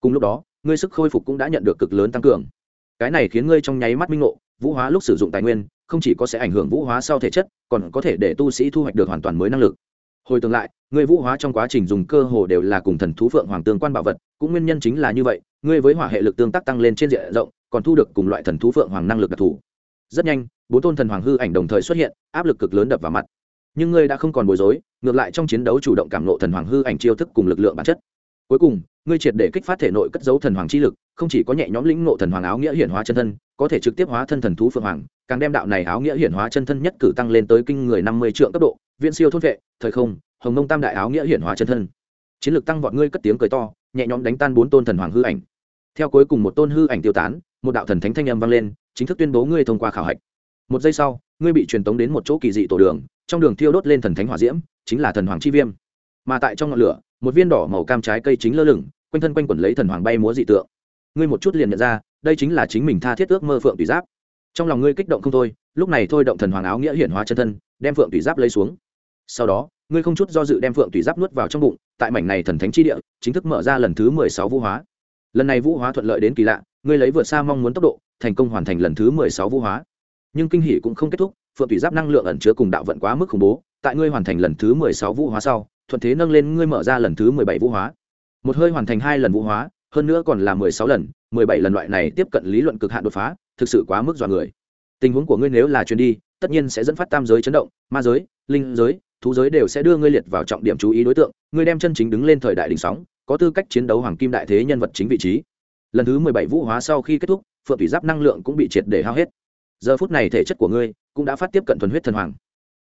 Cùng lúc đó, ngươi sức khôi phục cũng đã nhận được cực lớn tăng cường. Cái này khiến ngươi trong nháy mắt minh ngộ vũ hóa lúc sử dụng tài nguyên, không chỉ có sẽ ảnh hưởng vũ hóa sau thể chất, còn có thể để tu sĩ thu hoạch được hoàn toàn mới năng lực. Hồi tương lại ngươi vũ hóa trong quá trình dùng cơ hồ đều là cùng thần thú phượng hoàng tương quan bảo vật, cũng nguyên nhân chính là như vậy ngươi với hỏa hệ lực tương tác tăng lên trên diện rộng, còn thu được cùng loại thần thú phượng hoàng năng lực đặc thù. Rất nhanh, bốn tôn thần hoàng hư ảnh đồng thời xuất hiện, áp lực cực lớn đập vào mặt. Nhưng ngươi đã không còn bối rối, ngược lại trong chiến đấu chủ động cảm nộ thần hoàng hư ảnh chiêu thức cùng lực lượng bản chất cuối cùng, ngươi triệt để kích phát thể nội cất dấu thần hoàng chi lực, không chỉ có nhẹ nhõm lĩnh ngộ thần hoàng áo nghĩa hiển hóa chân thân, có thể trực tiếp hóa thân thần thú phượng hoàng, càng đem đạo này áo nghĩa hiển hóa chân thân nhất cử tăng lên tới kinh người năm mươi triệu cấp độ, viễn siêu thôn vệ, thời không, hồng mông tam đại áo nghĩa hiển hóa chân thân. Chiến lược tăng vọt ngươi cất tiếng cười to, nhẹ nhõm đánh tan bốn tôn thần hoàng hư ảnh. Theo cuối cùng một tôn hư ảnh tiêu tán, một đạo thần thánh thanh âm vang lên, chính thức tuyên bố ngươi thông qua khảo hạch. Một giây sau, ngươi bị truyền tống đến một chỗ kỳ dị tổ đường, trong đường thiêu đốt lên thần thánh hỏa diễm, chính là thần hoàng chi viêm. Mà tại trong ngọn lửa một viên đỏ màu cam trái cây chính lơ lửng, quanh thân quanh quẩn lấy thần hoàng bay múa dị tượng. Ngươi một chút liền nhận ra, đây chính là chính mình tha thiết ước mơ phượng tùy giáp. Trong lòng ngươi kích động không thôi, lúc này thôi động thần hoàng áo nghĩa hiển hóa chân thân, đem phượng tùy giáp lấy xuống. Sau đó, ngươi không chút do dự đem phượng tùy giáp nuốt vào trong bụng, tại mảnh này thần thánh chi địa, chính thức mở ra lần thứ mười sáu vũ hóa. Lần này vũ hóa thuận lợi đến kỳ lạ, ngươi lấy vượt xa mong muốn tốc độ, thành công hoàn thành lần thứ mười sáu vũ hóa. Nhưng kinh hỷ cũng không kết thúc, phượng tùy giáp năng lượng ẩn chứa cùng đạo vận quá mức khủng bố, tại ngươi hoàn thành lần thứ mười sáu vũ hóa sau thuận thế nâng lên ngươi mở ra lần thứ mười bảy vũ hóa. Một hơi hoàn thành hai lần vũ hóa, hơn nữa còn là mười sáu lần, mười bảy lần loại này tiếp cận lý luận cực hạn đột phá, thực sự quá mức dọa người. Tình huống của ngươi nếu là truyền đi, tất nhiên sẽ dẫn phát tam giới chấn động, ma giới, linh giới, thú giới đều sẽ đưa ngươi liệt vào trọng điểm chú ý đối tượng. Ngươi đem chân chính đứng lên thời đại đỉnh sóng, có tư cách chiến đấu hoàng kim đại thế nhân vật chính vị trí. Lần thứ mười bảy vũ hóa sau khi kết thúc, phượng thủy giáp năng lượng cũng bị triệt để hao hết. Giờ phút này thể chất của ngươi cũng đã phát tiếp cận thuần huyết thần hoàng.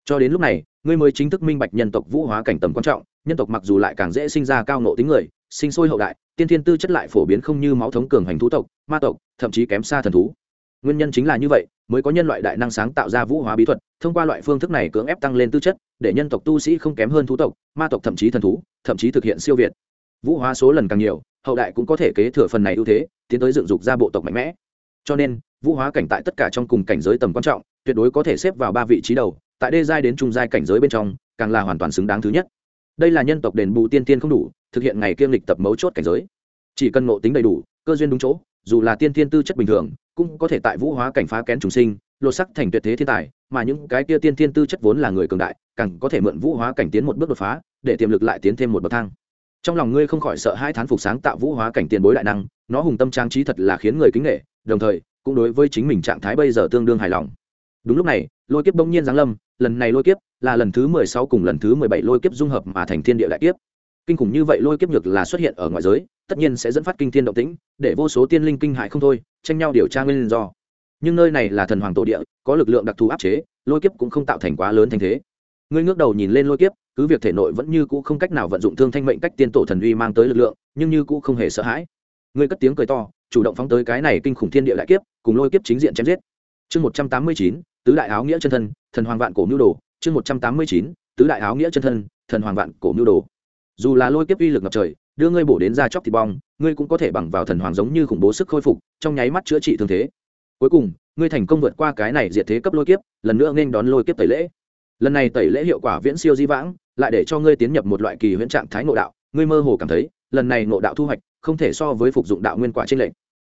Cho đến lúc này ngươi mới chính thức minh bạch nhân tộc vũ hóa cảnh tầm quan trọng, nhân tộc mặc dù lại càng dễ sinh ra cao nộ tính người, sinh sôi hậu đại, tiên thiên tư chất lại phổ biến không như máu thống cường hành thú tộc, ma tộc, thậm chí kém xa thần thú. Nguyên nhân chính là như vậy, mới có nhân loại đại năng sáng tạo ra vũ hóa bí thuật, thông qua loại phương thức này cưỡng ép tăng lên tư chất, để nhân tộc tu sĩ không kém hơn thú tộc, ma tộc thậm chí thần thú, thậm chí thực hiện siêu việt. Vũ hóa số lần càng nhiều, hậu đại cũng có thể kế thừa phần này ưu thế, tiến tới dựng dục ra bộ tộc mạnh mẽ. Cho nên, vũ hóa cảnh tại tất cả trong cùng cảnh giới tầm quan trọng, tuyệt đối có thể xếp vào ba vị trí đầu tại đê giai đến trung giai cảnh giới bên trong, càng là hoàn toàn xứng đáng thứ nhất. Đây là nhân tộc đền bù tiên tiên không đủ, thực hiện ngày kiêm lịch tập mấu chốt cảnh giới. Chỉ cần ngộ tính đầy đủ, cơ duyên đúng chỗ, dù là tiên tiên tư chất bình thường, cũng có thể tại vũ hóa cảnh phá kén trùng sinh, lột sắc thành tuyệt thế thiên tài, mà những cái kia tiên tiên tư chất vốn là người cường đại, càng có thể mượn vũ hóa cảnh tiến một bước đột phá, để tiềm lực lại tiến thêm một bậc thang. Trong lòng ngươi không khỏi sợ hai thán phục sáng tạo vũ hóa cảnh tiền bối đại năng, nó hùng tâm trang trí thật là khiến người kính nghệ đồng thời, cũng đối với chính mình trạng thái bây giờ tương đương hài lòng. Đúng lúc này, lôi kiếp bỗng nhiên giáng lâm lần này lôi kiếp là lần thứ mười sáu cùng lần thứ mười bảy lôi kiếp dung hợp mà thành thiên địa đại kiếp. Kinh khủng như vậy lôi kiếp nhược là xuất hiện ở ngoại giới, tất nhiên sẽ dẫn phát kinh thiên động tĩnh, để vô số tiên linh kinh hại không thôi, tranh nhau điều tra nguyên do. Nhưng nơi này là thần hoàng tổ địa, có lực lượng đặc thù áp chế, lôi kiếp cũng không tạo thành quá lớn thành thế. Ngươi ngước đầu nhìn lên lôi kiếp, cứ việc thể nội vẫn như cũ không cách nào vận dụng thương thanh mệnh cách tiên tổ thần uy mang tới lực lượng, nhưng như cũ không hề sợ hãi. Ngươi cất tiếng cười to, chủ động phóng tới cái này kinh khủng thiên địa đại kiếp, cùng lôi kiếp chính diện chém giết. Chương một trăm tám mươi chín tứ đại áo nghĩa chân thân, thần hoàng vạn cổ mưu đồ, chương một trăm tám mươi chín, tứ đại áo nghĩa chân thân, thần hoàng vạn cổ mưu đồ. Dù là lôi kiếp uy lực ngập trời, đưa ngươi bổ đến ra chóc thịt bong, ngươi cũng có thể bằng vào thần hoàng giống như khủng bố sức khôi phục, trong nháy mắt chữa trị thương thế. Cuối cùng, ngươi thành công vượt qua cái này diệt thế cấp lôi kiếp, lần nữa nên đón lôi kiếp tẩy lễ. Lần này tẩy lễ hiệu quả viễn siêu di vãng, lại để cho ngươi tiến nhập một loại kỳ huyễn trạng thái ngộ đạo, ngươi mơ hồ cảm thấy, lần này ngộ đạo thu hoạch không thể so với phục dụng đạo nguyên quả trên lệnh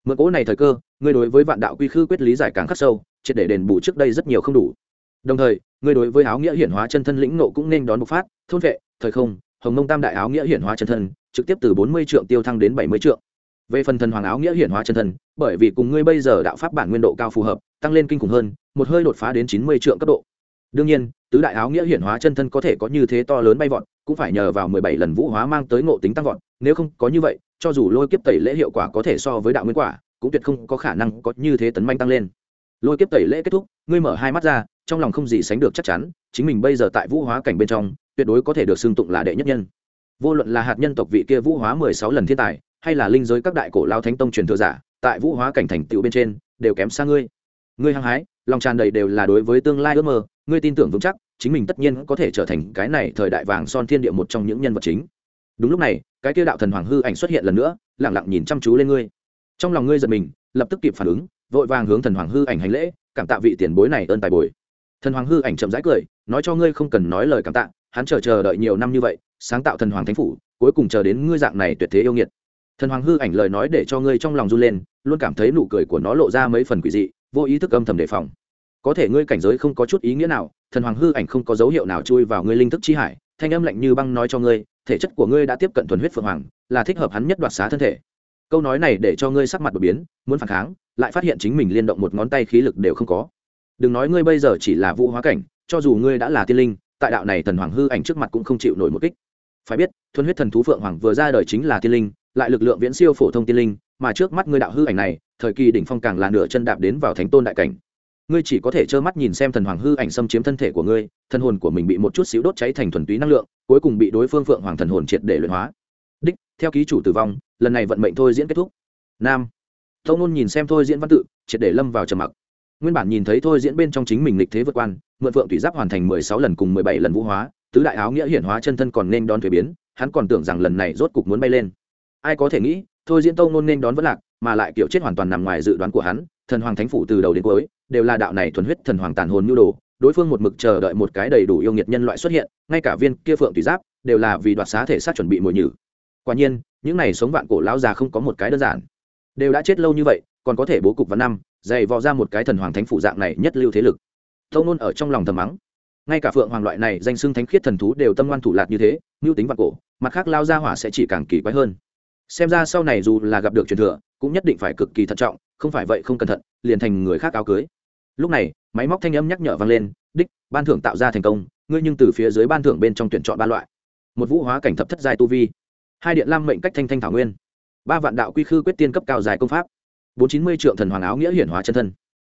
mượn cỗ này thời cơ, ngươi đối với vạn đạo quy khư quyết lý giải càng khắc sâu triệt để đền bù trước đây rất nhiều không đủ. Đồng thời người đối với áo nghĩa hiển hóa chân thân lĩnh nộ cũng nên đón bộc phát, thôn vệ, thời không, hồng mông tam đại áo nghĩa hiển hóa chân thân, trực tiếp từ bốn mươi trượng tiêu thăng đến bảy mươi trượng. Về phần thần hoàng áo nghĩa hiển hóa chân thân, bởi vì cùng ngươi bây giờ đạo pháp bản nguyên độ cao phù hợp, tăng lên kinh khủng hơn, một hơi đột phá đến chín mươi trượng cấp độ. Đương nhiên, tứ đại áo nghĩa hiển hóa chân thân có thể có như thế to lớn bay vọt, cũng phải nhờ vào mười bảy lần vũ hóa mang tới ngộ tính tăng vọt, nếu không có như vậy, cho dù lôi kiếp tẩy lễ hiệu quả có thể so với đạo nguyên quả, cũng tuyệt không có khả năng có như thế tấn manh tăng lên lôi kiếp tẩy lễ kết thúc, ngươi mở hai mắt ra, trong lòng không gì sánh được chắc chắn, chính mình bây giờ tại vũ hóa cảnh bên trong, tuyệt đối có thể được xưng tụng là đệ nhất nhân. Vô luận là hạt nhân tộc vị kia vũ hóa mười sáu lần thiên tài, hay là linh giới các đại cổ lao thánh tông truyền thừa giả, tại vũ hóa cảnh thành tựu bên trên, đều kém xa ngươi. Ngươi hăng hái, lòng tràn đầy đều là đối với tương lai ước mơ, ngươi tin tưởng vững chắc, chính mình tất nhiên có thể trở thành cái này thời đại vàng son thiên địa một trong những nhân vật chính. Đúng lúc này, cái kia đạo thần hoàng hư ảnh xuất hiện lần nữa lẳng lặng nhìn chăm chú lên ngươi. Trong lòng ngươi giật mình, lập tức kịp phản ứng vội vàng hướng thần hoàng hư ảnh hành lễ, cảm tạ vị tiền bối này ơn tài bồi. Thần hoàng hư ảnh chậm rãi cười, nói cho ngươi không cần nói lời cảm tạ, hắn chờ chờ đợi nhiều năm như vậy, sáng tạo thần hoàng thánh phủ, cuối cùng chờ đến ngươi dạng này tuyệt thế yêu nghiệt. Thần hoàng hư ảnh lời nói để cho ngươi trong lòng run lên, luôn cảm thấy nụ cười của nó lộ ra mấy phần quỷ dị, vô ý thức âm thầm đề phòng. Có thể ngươi cảnh giới không có chút ý nghĩa nào, thần hoàng hư ảnh không có dấu hiệu nào chui vào ngươi linh thức chi hải, thanh âm lạnh như băng nói cho ngươi, thể chất của ngươi đã tiếp cận thuần huyết phượng hoàng, là thích hợp hắn nhất đoạt xá thân thể câu nói này để cho ngươi sắc mặt đột biến, muốn phản kháng, lại phát hiện chính mình liên động một ngón tay khí lực đều không có. Đừng nói ngươi bây giờ chỉ là vũ hóa cảnh, cho dù ngươi đã là tiên linh, tại đạo này thần hoàng hư ảnh trước mặt cũng không chịu nổi một kích. Phải biết, thuần huyết thần thú phượng hoàng vừa ra đời chính là tiên linh, lại lực lượng viễn siêu phổ thông tiên linh, mà trước mắt ngươi đạo hư ảnh này, thời kỳ đỉnh phong càng là nửa chân đạp đến vào thánh tôn đại cảnh. Ngươi chỉ có thể trơ mắt nhìn xem thần hoàng hư ảnh xâm chiếm thân thể của ngươi, thân hồn của mình bị một chút xíu đốt cháy thành thuần túy năng lượng, cuối cùng bị đối phương phượng hoàng thần hồn triệt để luyện hóa. Đích, theo ký chủ tử vong lần này vận mệnh thôi diễn kết thúc. Nam. Tâu nôn nhìn xem thôi diễn văn tự, triệt để lâm vào trầm mặc. Nguyên bản nhìn thấy thôi diễn bên trong chính mình lịch thế vượt quan, mượn phượng thủy giáp hoàn thành mười sáu lần cùng mười bảy lần vũ hóa, tứ đại áo nghĩa hiển hóa chân thân còn nên đón thuế biến, hắn còn tưởng rằng lần này rốt cục muốn bay lên. Ai có thể nghĩ, thôi diễn tâu nôn nên đón vẫn lạc, mà lại kiểu chết hoàn toàn nằm ngoài dự đoán của hắn, thần hoàng thánh phủ từ đầu đến cuối, đều là đạo này thuần huyết thần hoàng tàn hồn nhu đồ, đối phương một mực chờ đợi một cái đầy đủ yêu nghiệt nhân loại xuất hiện, ngay cả viên kia phượng thủy giáp, đều là vì đoạt xá thể xác chuẩn bị mồi nhử quả nhiên, những này sống vạn cổ lão già không có một cái đơn giản. Đều đã chết lâu như vậy, còn có thể bố cục vào năm, dày vò ra một cái thần hoàng thánh phủ dạng này nhất lưu thế lực. Tâu nôn ở trong lòng thầm mắng. Ngay cả phượng hoàng loại này danh xưng thánh khiết thần thú đều tâm ngoan thủ lạt như thế, mưu tính vạn cổ, mặt khác lao ra hỏa sẽ chỉ càng kỳ quái hơn. Xem ra sau này dù là gặp được truyền thừa, cũng nhất định phải cực kỳ thận trọng, không phải vậy không cẩn thận, liền thành người khác áo cưới. Lúc này, máy móc thanh âm nhắc nhở vang lên, đích, ban thưởng tạo ra thành công, ngươi nhưng từ phía dưới ban thưởng bên trong tuyển chọn ba loại. Một vũ hóa cảnh thập thất giai tu vi hai điện lam mệnh cách thanh thanh thảo nguyên. Ba vạn đạo quy khư quyết tiên cấp cao dài công pháp. Bốn chín mươi trượng thần hoàng áo nghĩa hiển hóa chân thân.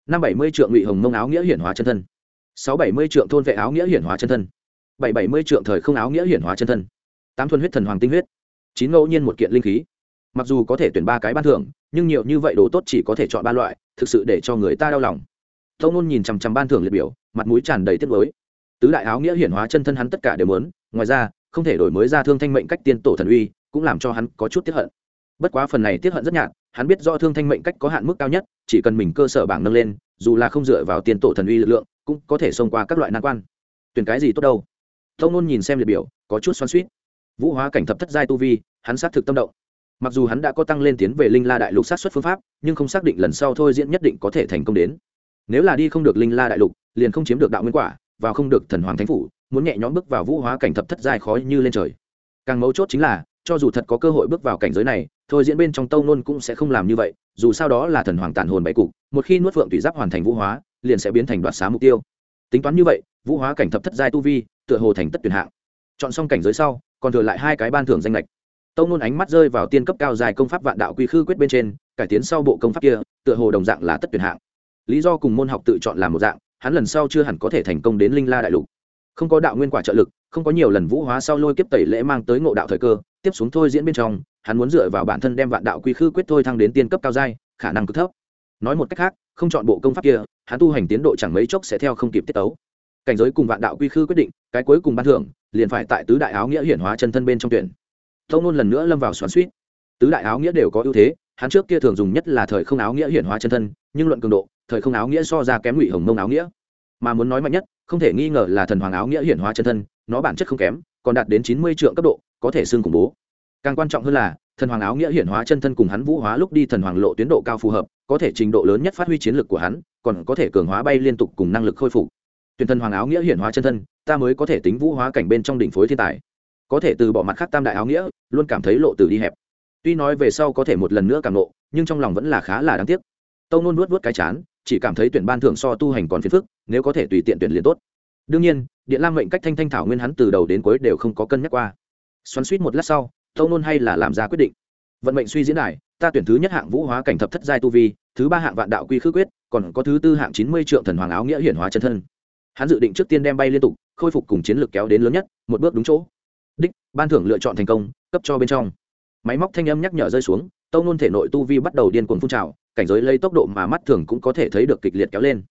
Năm bảy mươi trượng ngụy hồng mông áo nghĩa hiển hóa chân thân. Sáu bảy mươi trượng thôn vệ áo nghĩa hiển hóa chân thân. Bảy bảy mươi trượng thời không áo nghĩa hiển hóa chân thân. Tám thuần huyết thần hoàng tinh huyết. Chín ngẫu nhiên một kiện linh khí. Mặc dù có thể tuyển ba cái ban thưởng, nhưng nhiều như vậy đồ tốt chỉ có thể chọn ba loại, thực sự để cho người ta đau lòng. Tâu nôn nhìn chằm chằm ban thưởng liệt biểu, mặt mũi tràn đầy tiếc mới tứ đại áo nghĩa hiển hóa chân thân hắn tất cả đều muốn, ngoài ra không thể đổi mới ra thương thanh mệnh cách tiên tổ thần uy, cũng làm cho hắn có chút tiếp hận. Bất quá phần này tiếp hận rất nhạt, hắn biết do thương thanh mệnh cách có hạn mức cao nhất, chỉ cần mình cơ sở bảng nâng lên, dù là không dựa vào tiên tổ thần uy lực lượng, cũng có thể xông qua các loại nan quan. Tuyển cái gì tốt đâu? Thông nôn nhìn xem liệt biểu, có chút xoắn suýt vũ hóa cảnh thập thất giai tu vi, hắn xác thực tâm động. Mặc dù hắn đã có tăng lên tiến về linh la đại lục sát xuất phương pháp, nhưng không xác định lần sau thôi diễn nhất định có thể thành công đến. Nếu là đi không được linh la đại lục, liền không chiếm được đạo nguyên quả và không được thần hoàng thánh phủ muốn nhẹ nhõm bước vào vũ hóa cảnh thập thất giai khó như lên trời. Càng mấu chốt chính là, cho dù thật có cơ hội bước vào cảnh giới này, thôi diễn bên trong tâu nôn cũng sẽ không làm như vậy, dù sao đó là thần hoàng tản hồn bảy cục, một khi nuốt phượng thủy giáp hoàn thành vũ hóa, liền sẽ biến thành đoạt xá mục tiêu. Tính toán như vậy, vũ hóa cảnh thập thất giai tu vi, tựa hồ thành tất tuyển hạng. Chọn xong cảnh giới sau, còn thừa lại hai cái ban thưởng danh lệch tâu nôn ánh mắt rơi vào tiên cấp cao dài công pháp vạn đạo quy khư quyết bên trên, cải tiến sau bộ công pháp kia, tựa hồ đồng dạng là tất tuyển hạng. Lý do cùng môn học tự chọn làm một dạng, hắn lần sau chưa hẳn có thể thành công đến linh la đại lục không có đạo nguyên quả trợ lực, không có nhiều lần vũ hóa sau lôi kiếp tẩy lễ mang tới ngộ đạo thời cơ, tiếp xuống thôi diễn bên trong, hắn muốn dựa vào bản thân đem vạn đạo quy khư quyết thôi thăng đến tiên cấp cao giai, khả năng cực thấp. Nói một cách khác, không chọn bộ công pháp kia, hắn tu hành tiến độ chẳng mấy chốc sẽ theo không kịp tiết tấu. Cảnh giới cùng vạn đạo quy khư quyết định, cái cuối cùng ban thưởng, liền phải tại tứ đại áo nghĩa hiển hóa chân thân bên trong tuyển. Thông nôn lần nữa lâm vào xoắn suýt tứ đại áo nghĩa đều có ưu thế, hắn trước kia thường dùng nhất là thời không áo nghĩa hiển hóa chân thân, nhưng luận cường độ, thời không áo nghĩa so ra kém ngụy hồng mông áo nghĩa. Mà muốn nói mạnh nhất không thể nghi ngờ là thần hoàng áo nghĩa hiển hóa chân thân, nó bản chất không kém, còn đạt đến chín mươi triệu cấp độ, có thể xương khủng bố. Càng quan trọng hơn là, thần hoàng áo nghĩa hiển hóa chân thân cùng hắn vũ hóa lúc đi thần hoàng lộ tiến độ cao phù hợp, có thể trình độ lớn nhất phát huy chiến lược của hắn, còn có thể cường hóa bay liên tục cùng năng lực khôi phục. Tuyển thần hoàng áo nghĩa hiển hóa chân thân, ta mới có thể tính vũ hóa cảnh bên trong đỉnh phối thiên tài. Có thể từ bỏ mặt khác tam đại áo nghĩa, luôn cảm thấy lộ từ đi hẹp. Tuy nói về sau có thể một lần nữa càng nộ nhưng trong lòng vẫn là khá là đáng tiếc. Tâu nôn nuốt vớt cái chán chỉ cảm thấy tuyển ban thưởng so tu hành còn phiền phức, nếu có thể tùy tiện tuyển liền tốt. Đương nhiên, điện lam mệnh cách thanh thanh thảo nguyên hắn từ đầu đến cuối đều không có cân nhắc qua. Xoắn suýt một lát sau, tâu nôn hay là làm ra quyết định. Vận mệnh suy diễn đài, ta tuyển thứ nhất hạng vũ hóa cảnh thập thất giai tu vi, thứ ba hạng vạn đạo quy khư quyết, còn có thứ tư hạng chín mươi triệu thần hoàng áo nghĩa hiển hóa chân thân. Hắn dự định trước tiên đem bay liên tục, khôi phục cùng chiến lược kéo đến lớn nhất, một bước đúng chỗ. Đích, ban thưởng lựa chọn thành công, cấp cho bên trong. Máy móc thanh âm nhắc nhở rơi xuống, tâu nôn thể nội tu vi bắt đầu điên cuồng phun trào cảnh giới lấy tốc độ mà mắt thường cũng có thể thấy được kịch liệt kéo lên.